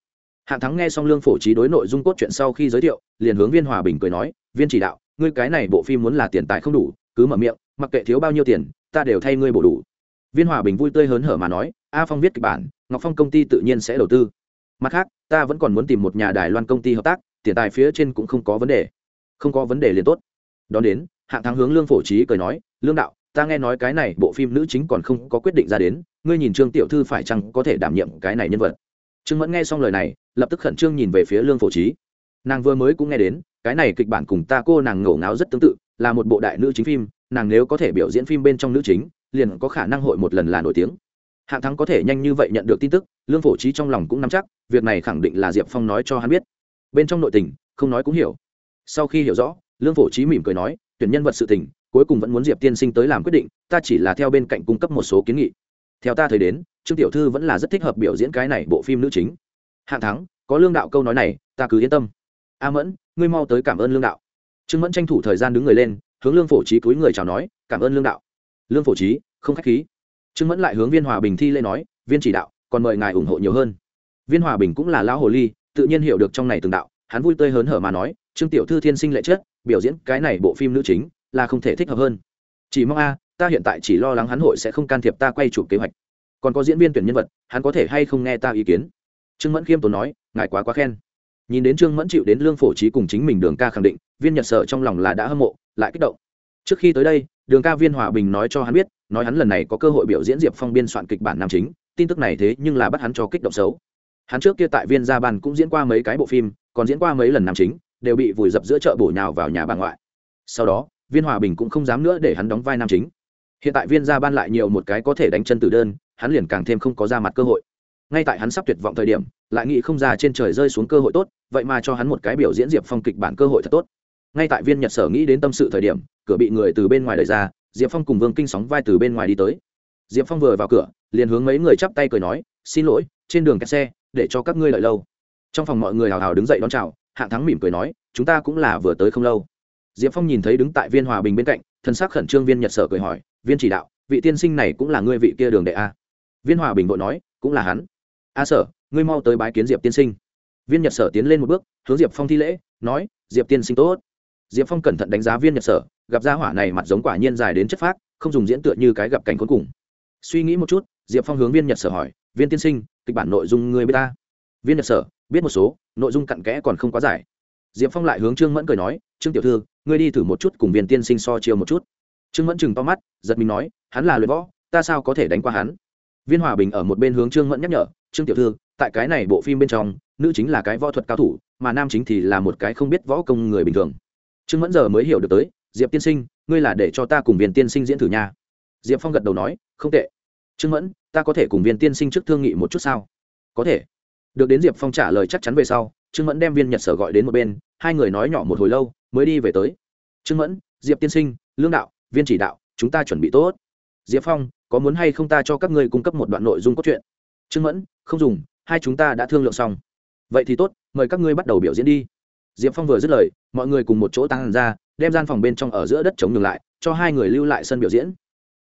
Hạng thắng nghe xong lương phổ trí đối nội dung cốt truyện sau khi giới thiệu, liền hướng viên hòa bình cười nói, viên chỉ đạo, ngươi cái này bộ phim muốn là tiền tài không đủ, cứ mở miệng, mặc kệ thiếu bao nhiêu tiền, ta đều thay ngươi bổ đủ. Viên hòa bình vui tươi hớn hở mà nói, a phong viết kịch bản, ngọc phong công ty tự nhiên sẽ đầu tư. Mặt khác, ta vẫn còn muốn tìm một nhà đài loan công ty hợp tác, tiền tài phía trên cũng không có vấn đề. Không có vấn đề liền tốt. Đón đến, hạng thắng hướng lương phổ trí cười nói, lương đạo, ta nghe nói cái này bộ phim nữ chính còn không có quyết định ra đến ngươi nhìn trương tiểu thư phải chăng có thể đảm nhiệm cái này nhân vật? Trương mẫn nghe xong lời này, lập tức khẩn trương nhìn về phía lương phổ trí. Nàng vừa mới cũng nghe đến, cái này kịch bản cùng ta cô nàng ngổ ngáo rất tương tự, là một bộ đại nữ chính phim, nàng nếu có thể biểu diễn phim bên trong nữ chính, liền có khả năng hội một lần là nổi tiếng. Hạng thắng có thể nhanh như vậy nhận được tin tức, lương phổ trí trong lòng cũng nắm chắc, việc này khẳng định là diệp phong nói cho hắn biết. Bên trong nội tình, không nói cũng hiểu. Sau khi hiểu rõ, lương phổ trí mỉm cười nói, tuyển nhân vật sự tình, cuối cùng vẫn muốn diệp tiên sinh tới làm quyết định, ta chỉ là theo bên cạnh cung cấp một số kiến nghị theo ta thấy đến, trương tiểu thư vẫn là rất thích hợp biểu diễn cái này bộ phim nữ chính. Hạng thắng, có lương đạo câu nói này, ta cứ yên tâm. A mẫn, ngươi mau tới cảm ơn lương đạo. Trương mẫn tranh thủ thời gian đứng người lên, hướng lương phổ trí túi người chào nói, cảm ơn lương đạo. Lương phổ trí, không k h á c h khí. Trương mẫn lại hướng viên hòa bình thi lên nói, viên chỉ đạo, còn mời ngài ủng hộ nhiều hơn. Viên hòa bình cũng là lão hồ ly, tự nhiên hiểu được trong này từng đạo, hắn vui tươi hớn hở mà nói, trương tiểu thư thiên sinh lệ chất, biểu diễn cái này bộ phim nữ chính, là không thể thích hợp hơn. Chỉ mong a ta hiện tại chỉ lo lắng hắn hội sẽ không can thiệp ta quay chụp kế hoạch. Còn có diễn viên tuyển nhân vật, hắn có thể hay không nghe ta ý kiến? Trương mẫn khiêm tốn nói, ngài quá quá khen. Nhìn đến trương mẫn chịu đến lương phổ trí cùng chính mình đường ca khẳng định, viên nhật sở trong lòng là đã hâm mộ, lại kích động. Trước khi tới đây, đường ca viên hòa bình nói cho hắn biết, nói hắn lần này có cơ hội biểu diễn diệp phong biên soạn kịch bản nam chính, tin tức này thế nhưng là bắt hắn cho kích động xấu. Hắn trước kia tại viên gia bàn cũng diễn qua mấy cái bộ phim, còn diễn qua mấy lần nam chính, đều bị vùi dập giữa chợ bổ nhào vào nhà bà ngoại. Sau đó, viên hòa bình cũng không dám nữa để hắn đóng vai nam chính hiện tại viên gia ban lại nhiều một cái có thể đánh chân từ đơn, hắn liền càng thêm không có ra mặt cơ hội. Ngay tại hắn sắp tuyệt vọng thời điểm, lại nghĩ không ra trên trời rơi xuống cơ hội tốt, vậy mà cho hắn một cái biểu diễn diệp phong kịch bản cơ hội thật tốt. Ngay tại viên nhật sở nghĩ đến tâm sự thời điểm, cửa bị người từ bên ngoài đẩy ra, diệp phong cùng vương kinh sóng vai từ bên ngoài đi tới. Diệp phong vừa vào cửa, liền hướng mấy người chắp tay cười nói, xin lỗi, trên đường kẹt xe, để cho các ngươi lợi lâu. Trong phòng mọi người hào hào đứng dậy đón chào, hạng thắng mỉm cười nói, chúng ta cũng là vừa tới không lâu. Diệp phong nhìn thấy đứng tại viên hòa bình bên cạnh thân xác khẩn trương viên nhật sở cười hỏi, viên chỉ đạo, vị tiên sinh này cũng là ngươi vị kia đường đệ a? Viên hòa bình vội nói, cũng là hắn. A sở, ngươi mau tới bái kiến diệp tiên sinh. Viên nhật sở tiến lên một bước, hướng diệp phong thi lễ, nói, diệp tiên sinh tốt. Diệp phong cẩn thận đánh giá viên nhật sở, gặp gia hỏa này mặt giống quả nhiên dài đến chất phác, không dùng diễn tựa như cái gặp cảnh cuối cùng. Suy nghĩ một chút, diệp phong hướng viên nhật sở hỏi, viên tiên sinh, kịch bản nội dung ngươi b i ế ta? Viên nhật sở, biết một số, nội dung cặn kẽ còn không quá giải diệp phong lại hướng trương mẫn cười nói, trương tiểu thư ngươi đi thử một chút cùng viên tiên sinh so chiêu một chút. Trương mẫn chừng to mắt, giật mình nói, hắn là luyện võ, ta sao có thể đánh qua hắn? Viên hòa bình ở một bên hướng trương mẫn nhắc nhở, trương tiểu thư, tại cái này bộ phim bên trong, nữ chính là cái võ thuật cao thủ, mà nam chính thì là một cái không biết võ công người bình thường. Trương mẫn giờ mới hiểu được tới, diệp tiên sinh, ngươi là để cho ta cùng viên tiên sinh diễn thử nha. Diệp phong gật đầu nói, không tệ. Trương mẫn, ta có thể cùng viên tiên sinh trước thương nghị một chút sao? Có thể. Được đến diệp phong trả lời chắc chắn về sau, trương mẫn đem viên nhật sở gọi đến một bên, hai người nói nhỏ một hồi lâu mới đi về tới. Trương mẫn, diệp tiên sinh, lương đạo, viên chỉ đạo, chúng ta chuẩn bị tốt. Diệp phong, có muốn hay không ta cho các ngươi cung cấp một đoạn nội dung cốt truyện? Trương mẫn, không dùng, hai chúng ta đã thương lượng xong. Vậy thì tốt, mời các ngươi bắt đầu biểu diễn đi. Diệp phong vừa dứt lời, mọi người cùng một chỗ tăng ra, đem gian phòng bên trong ở giữa đất chống ngừng lại, cho hai người lưu lại sân biểu diễn.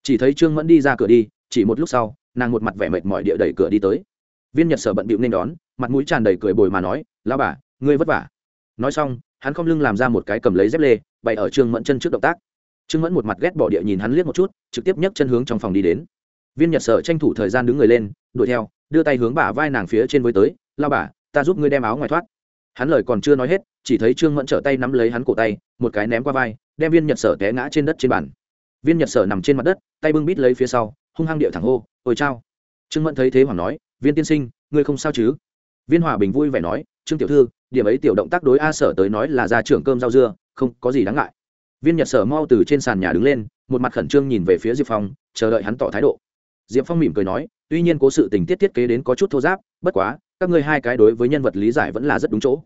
Chỉ thấy trương mẫn đi ra cửa đi, chỉ một lúc sau, nàng một mặt vẻ mệt mỏi địa đẩy cửa đi tới. Viên nhật sở bận bịu nên đón, mặt mũi tràn đầy cười bồi mà nói lao bà, ngươi vất vả. Nói xong hắn không lưng làm ra một cái cầm lấy dép lê, bày ở trương mẫn chân trước động tác. Trương mẫn một mặt ghét bỏ địa nhìn hắn liếc một chút, trực tiếp nhấc chân hướng trong phòng đi đến. Viên nhật sở tranh thủ thời gian đứng người lên, đuổi theo, đưa tay hướng bả vai nàng phía trên với tới, lao bà, ta giúp ngươi đem áo ngoài thoát. Hắn lời còn chưa nói hết, chỉ thấy trương mẫn trở tay nắm lấy hắn cổ tay, một cái ném qua vai, đem viên nhật sở té ngã trên đất trên bàn. Viên nhật sở nằm trên mặt đất, tay bưng bít lấy phía sau, hung hăng điệu thẳng hô, ôi chao. Trương mẫn thấy thế hoàng nói, viên tiên sinh, ngươi không sao chứ? Viên hòa bình vui vẻ nói, trương tiểu thư điểm ấy tiểu động tác đối a sở tới nói là ra trưởng cơm rau dưa, không có gì đáng ngại. Viên nhật sở mau từ trên sàn nhà đứng lên, một mặt khẩn trương nhìn về phía diệp phong, chờ đợi hắn tỏ thái độ. Diệp phong mỉm cười nói, tuy nhiên cố sự tình tiết thiết kế đến có chút thô giáp, bất quá, các ngươi hai cái đối với nhân vật lý giải vẫn là rất đúng chỗ.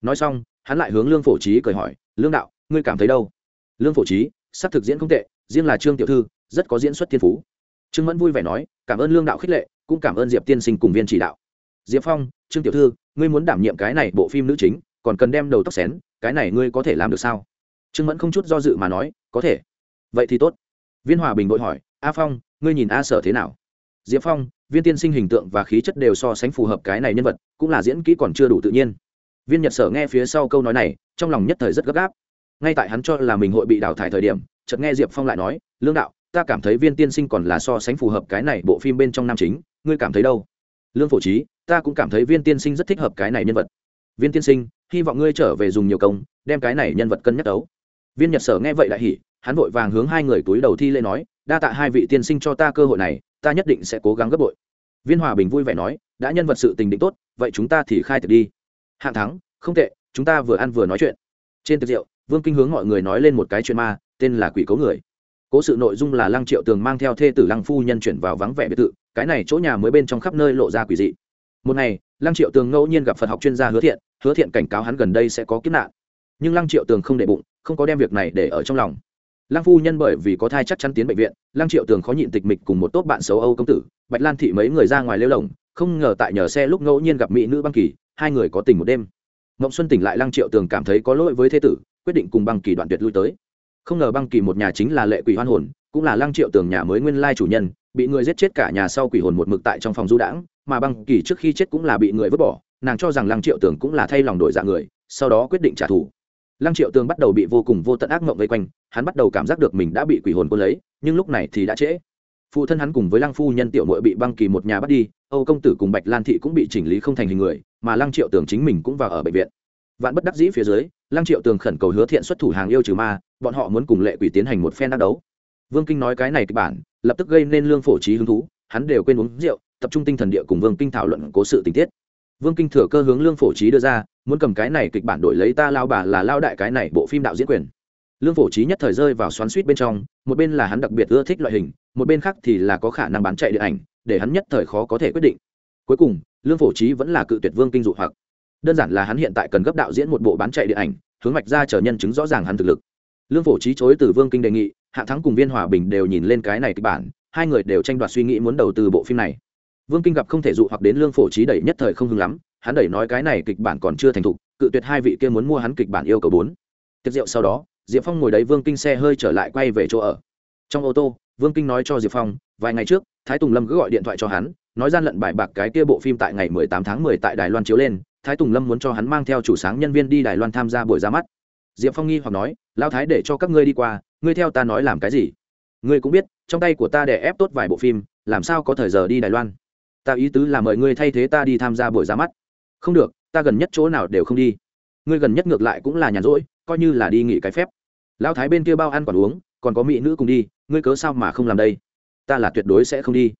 Nói xong, hắn lại hướng lương phổ trí cười hỏi, lương đạo, ngươi cảm thấy đâu? Lương phổ trí sắp thực diễn không tệ, riêng là trương tiểu thư, rất có diễn xuất thiên phú. Trương mẫn vui vẻ nói, cảm ơn lương đạo khích lệ, cũng cảm ơn diệp tiên sinh cùng viên chỉ đạo. Diệp phong, trương tiểu thư ngươi muốn đảm nhiệm cái này bộ phim nữ chính, còn cần đem đầu tóc xén, cái này ngươi có thể làm được sao? Trương mẫn không chút do dự mà nói, có thể. Vậy thì tốt. Viên hòa bình vội hỏi, a phong, ngươi nhìn a sở thế nào? Diệp phong, viên tiên sinh hình tượng và khí chất đều so sánh phù hợp cái này nhân vật, cũng là diễn kỹ còn chưa đủ tự nhiên. Viên nhật sở nghe phía sau câu nói này, trong lòng nhất thời rất gấp gáp. Ngay tại hắn cho là mình hội bị đào thải thời điểm, chợt nghe diệp phong lại nói, lương đạo, ta cảm thấy viên tiên sinh còn là so sánh phù hợp cái này bộ phim bên trong nam chính, ngươi cảm thấy đâu? Lương phổ trí ta cũng cảm thấy viên tiên sinh rất thích hợp cái này nhân vật. Viên tiên sinh, hy vọng ngươi trở về dùng nhiều công, đem cái này nhân vật cân nhắc đấu. viên nhật sở nghe vậy lại hỉ, hắn vội vàng hướng hai người túi đầu thi lễ nói, đa tạ hai vị tiên sinh cho ta cơ hội này, ta nhất định sẽ cố gắng gấp bội. Viên hòa bình vui vẻ nói, đã nhân vật sự tình định tốt, vậy chúng ta thì khai thực đi. Hạng thắng, không tệ, chúng ta vừa ăn vừa nói chuyện. Trên tiệc rượu, vương kinh hướng mọi người nói lên một cái chuyện ma, tên là quỷ cấu người. Cố sự nội dung là lăng triệu tường mang theo thê tử lăng phu nhân chuyển vào vắng vẻ biệt thự, cái này chỗ nhà mới bên trong khắp nơi lộ ra quỷ dị một ngày, lăng triệu tường ngẫu nhiên gặp phật học chuyên gia hứa thiện hứa thiện cảnh cáo hắn gần đây sẽ có kiếp nạn. Nhưng lăng triệu tường không để bụng, không có đem việc này để ở trong lòng. Lăng phu nhân bởi vì có thai chắc chắn tiến bệnh viện, lăng triệu tường khó nhịn tịch mịch cùng một tốt bạn xấu âu công tử, bạch lan thị mấy người ra ngoài lêu lồng, không ngờ tại nhờ xe lúc ngẫu nhiên gặp mỹ nữ băng kỳ, hai người có tình một đêm. Mộng xuân tỉnh lại lăng triệu tường cảm thấy có lỗi với thế tử, quyết định cùng băng kỳ đoạn tuyệt lui tới. Không ngờ băng kỳ một nhà chính là lệ quỷ hoan hồn, cũng là lăng triệu tường nhà mới nguyên lai chủ nhân bị người giết chết cả nhà sau quỷ hồn một mực tại trong phòng du đãng, mà băng kỳ trước khi chết cũng là bị người vứt bỏ, nàng cho rằng lăng triệu tường cũng là thay lòng đổi dạng người, sau đó quyết định trả thù. Lăng triệu tường bắt đầu bị vô cùng vô tận ác mộng vây quanh, hắn bắt đầu cảm giác được mình đã bị quỷ hồn quân lấy, nhưng lúc này thì đã trễ. Phụ thân hắn cùng với lăng phu nhân tiểu nội bị băng kỳ một nhà bắt đi, âu công tử cùng bạch lan thị cũng bị chỉnh lý không thành hình người, mà lăng triệu tường chính mình cũng vào ở bệnh viện. Vạn bất đắc dĩ phía dưới, lăng triệu tường khẩn cầu hứa thiện xuất thủ hàng yêu trừ ma, bọn họ muốn cùng lệ quỷ tiến hành một phen đắc đấu vương kinh nói cái này kịch bản, lập tức gây nên lương phổ trí hứng thú, hắn đều quên uống rượu, tập trung tinh thần địa cùng vương kinh thảo luận cố sự tình tiết. Vương kinh thừa cơ hướng lương phổ trí đưa ra, muốn cầm cái này kịch bản đổi lấy ta lao bà là lao đại cái này bộ phim đạo diễn quyền. Lương phổ trí nhất thời rơi vào xoắn suýt bên trong, một bên là hắn đặc biệt ưa thích loại hình, một bên khác thì là có khả năng bán chạy điện ảnh, để hắn nhất thời khó có thể quyết định. Cuối cùng, lương phổ trí vẫn là cự tuyệt vương kinh dụ hoặc. Đơn giản là hắn hiện tại cần gấp đạo diễn một bộ bán chạy điện ảnh, hướng mạch ra chờ nhân chứng rõ ràng hắn thực lực. Lương phổ trí chối từ vương kinh đề nghị hạ thắng cùng viên hòa bình đều nhìn lên cái này kịch bản, hai người đều tranh đoạt suy nghĩ muốn đầu tư bộ phim này. Vương kinh gặp không thể dụ hoặc đến lương phổ trí đẩy nhất thời không hưng lắm, hắn đẩy nói cái này kịch bản còn chưa thành thục, cự tuyệt hai vị kia muốn mua hắn kịch bản yêu cầu bốn. Tiệc rượu sau đó, diệp phong ngồi đấy vương kinh xe hơi trở lại quay về chỗ ở. Trong ô tô, vương kinh nói cho diệp phong, vài ngày trước, thái tùng lâm cứ gọi điện thoại cho hắn, nói gian lận bài bạc cái kia bộ phim tại ngày mười tám tháng mười tại đài loan chiếu lên, thái tùng lâm muốn cho hắn mang theo chủ sáng nhân viên đi đài loan tham gia buổi ra mắt. Diệp phong nghi hoặc nói lao thái để cho các ngươi đi qua ngươi theo ta nói làm cái gì? Ngươi cũng biết, trong tay của ta để ép tốt vài bộ phim, làm sao có thời giờ đi đài loan? Ta ý tứ là mời ngươi thay thế ta đi tham gia buổi ra mắt. Không được, ta gần nhất chỗ nào đều không đi. Ngươi gần nhất ngược lại cũng là nhàn rỗi, coi như là đi nghỉ cái phép. Lão thái bên kia bao ăn còn uống, còn có mỹ nữ cùng đi, ngươi cớ sao mà không làm đây? Ta là tuyệt đối sẽ không đi.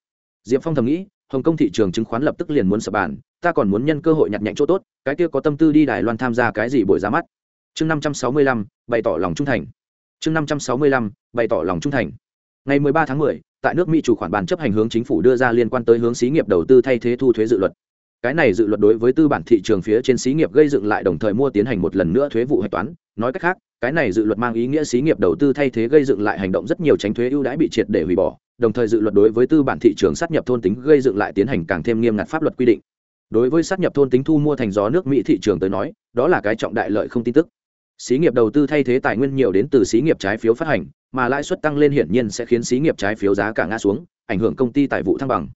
Diệp phong thầm nghĩ, hồng kông thị trường chứng khoán lập tức liền muốn sập bàn, ta còn muốn nhân cơ hội nhặt nhạnh chỗ tốt, cái kia có tâm tư đi đài loan tham gia cái gì buổi ra mắt? Chương năm trăm sáu mươi lăm, bày tỏ lòng trung thành chương năm trăm sáu mươi lăm, bày tỏ lòng trung thành. Ngày mười ba tháng mười, tại nước mỹ chủ khoản bàn chấp hành hướng chính phủ đưa ra liên quan tới hướng xí nghiệp đầu tư thay thế thu thuế dự luật. Cái này dự luật đối với tư bản thị trường phía trên xí nghiệp gây dựng lại đồng thời mua tiến hành một lần nữa thuế vụ hạch toán. Nói cách khác, cái này dự luật mang ý nghĩa xí nghiệp đầu tư thay thế gây dựng lại hành động rất nhiều tránh thuế ưu đãi bị triệt để hủy bỏ. Đồng thời dự luật đối với tư bản thị trường sát nhập thôn tính gây dựng lại tiến hành càng thêm nghiêm ngặt pháp luật quy định. Đối với sát nhập thôn tính thu mua thành gió nước mỹ thị trường tới nói, đó là cái trọng đại lợi không tin tức xí nghiệp đầu tư thay thế tài nguyên nhiều đến từ xí nghiệp trái phiếu phát hành mà lãi suất tăng lên hiển nhiên sẽ khiến xí nghiệp trái phiếu giá cả ngã xuống ảnh hưởng công ty tài vụ thăng bằng.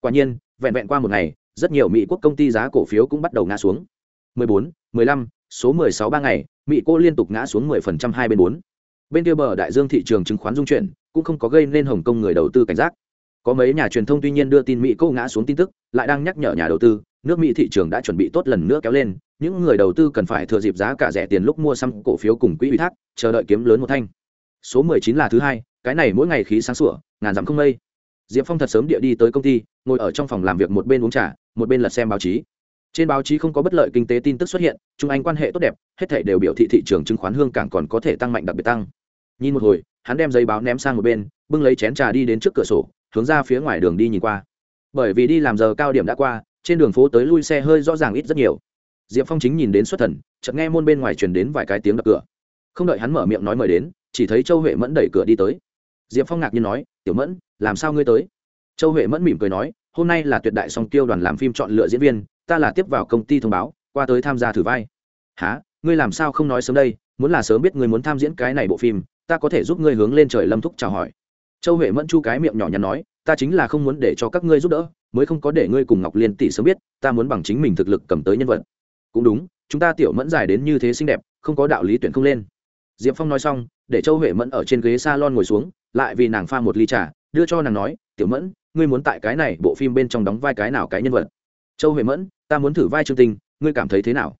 Quả nhiên vẹn vẹn qua một ngày rất nhiều mỹ quốc công ty giá cổ phiếu cũng bắt đầu ngã xuống. 14, 15, số 16 ba ngày mỹ cô liên tục ngã xuống 10% hai bên bốn. Bên kia bờ đại dương thị trường chứng khoán dung chuyển cũng không có gây nên hồng kông người đầu tư cảnh giác. Có mấy nhà truyền thông tuy nhiên đưa tin mỹ cô ngã xuống tin tức lại đang nhắc nhở nhà đầu tư nước mỹ thị trường đã chuẩn bị tốt lần nữa kéo lên, những người đầu tư cần phải thừa dịp giá cả rẻ tiền lúc mua xăm cổ phiếu cùng quỹ ủy thác, chờ đợi kiếm lớn một thanh. Số 19 là thứ hai, cái này mỗi ngày khí sáng sủa, ngàn dặm không mây. Diệp phong thật sớm địa đi tới công ty, ngồi ở trong phòng làm việc một bên uống trà, một bên lật xem báo chí. Trên báo chí không có bất lợi kinh tế tin tức xuất hiện trung anh quan hệ tốt đẹp, hết thảy đều biểu thị thị trường chứng khoán hương cảng còn có thể tăng mạnh đặc biệt tăng. Nhìn một hồi, hắn đem giấy báo ném sang một bên, bưng lấy chén trà đi đến trước cửa sổ, hướng ra phía ngoài đường đi nhìn qua. Bởi vì đi làm giờ cao điểm đã qua trên đường phố tới lui xe hơi rõ ràng ít rất nhiều. Diệp phong chính nhìn đến xuất thần, chợt nghe môn bên ngoài truyền đến vài cái tiếng đập cửa. Không đợi hắn mở miệng nói mời đến, chỉ thấy châu huệ mẫn đẩy cửa đi tới. Diệp phong ngạc nhiên nói, tiểu mẫn, làm sao ngươi tới? Châu huệ mẫn mỉm cười nói, hôm nay là tuyệt đại song tiêu đoàn làm phim chọn lựa diễn viên, ta là tiếp vào công ty thông báo, qua tới tham gia thử vai. Há ngươi làm sao không nói sớm đây? Muốn là sớm biết ngươi muốn tham diễn cái này bộ phim, ta có thể giúp ngươi hướng lên trời lâm thúc chào hỏi. Châu huệ mẫn chu cái miệng nhỏ nhắn nói, ta chính là không muốn để cho các ngươi giúp đỡ mới không có để ngươi cùng ngọc liên tỷ sớm biết, ta muốn bằng chính mình thực lực cầm tới nhân vật. Cũng đúng, chúng ta tiểu mẫn dài đến như thế xinh đẹp, không có đạo lý tuyển không lên. Diệp phong nói xong, để châu huệ mẫn ở trên ghế s a lon ngồi xuống, lại vì nàng pha một ly trà, đưa cho nàng nói, tiểu mẫn, ngươi muốn tại cái này bộ phim bên trong đóng vai cái nào cái nhân vật? Châu huệ mẫn, ta muốn thử vai trương tinh, ngươi cảm thấy thế nào?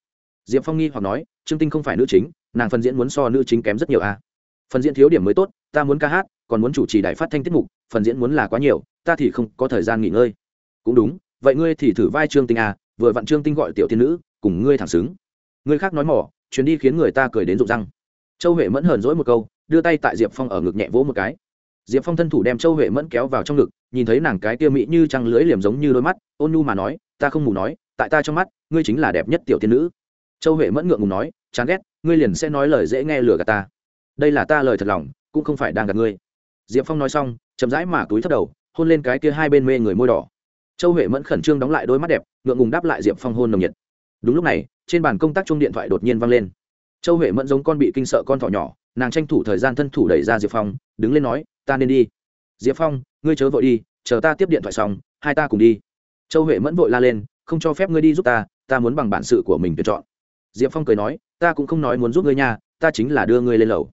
Diệp phong nghi hoặc nói, trương tinh không phải nữ chính, nàng phân diễn muốn so nữ chính kém rất nhiều a à? phần diễn thiếu điểm mới tốt, ta muốn ca hát, còn muốn chủ trì đài phát thanh tiết mục, phần diễn muốn là quá nhiều, ta thì không có thời gian nghỉ ngơi cũng đúng, vậy ngươi thì thử vai trương tinh à vừa vặn trương tinh gọi tiểu tiên nữ, cùng ngươi thẳng xứng. Ngươi khác nói mỏ, chuyến đi khiến người ta cười đến rụng răng. Châu huệ mẫn hờn dỗi một câu, đưa tay tại diệp phong ở ngực nhẹ vỗ một cái. Diệp phong thân thủ đem châu huệ mẫn kéo vào trong ngực, nhìn thấy nàng cái kia mỹ như trăng lưỡi liềm giống như đôi mắt, ôn nhu mà nói, ta không mù nói, tại ta trong mắt, ngươi chính là đẹp nhất tiểu tiên nữ. Châu huệ mẫn ngượng ngùng nói, chán ghét, ngươi liền sẽ nói lời dễ nghe lừa gạt ta. Đây là ta lời thật lòng, cũng không phải đang gạt ngươi. Diệp phong nói xong, chậm rãi mà túi thất đầu, hôn lên cái kia hai bên mê người môi đỏ châu huệ mẫn khẩn trương đóng lại đôi mắt đẹp, ngượng ngùng đáp lại diệp phong hôn nồng nhiệt. Đúng lúc này, trên bàn công tác chung điện thoại đột nhiên vang lên. Châu huệ mẫn giống con bị kinh sợ con thỏ nhỏ, nàng tranh thủ thời gian thân thủ đẩy ra diệp phong, đứng lên nói, ta nên đi. Diệp phong, ngươi chớ vội đi, chờ ta tiếp điện thoại xong, hai ta cùng đi. Châu huệ mẫn vội la lên, không cho phép ngươi đi giúp ta ta muốn bằng bản sự của mình tuyển chọn. Diệp phong cười nói, ta cũng không nói muốn giúp ngươi nha, ta chính là đưa ngươi lên lầu.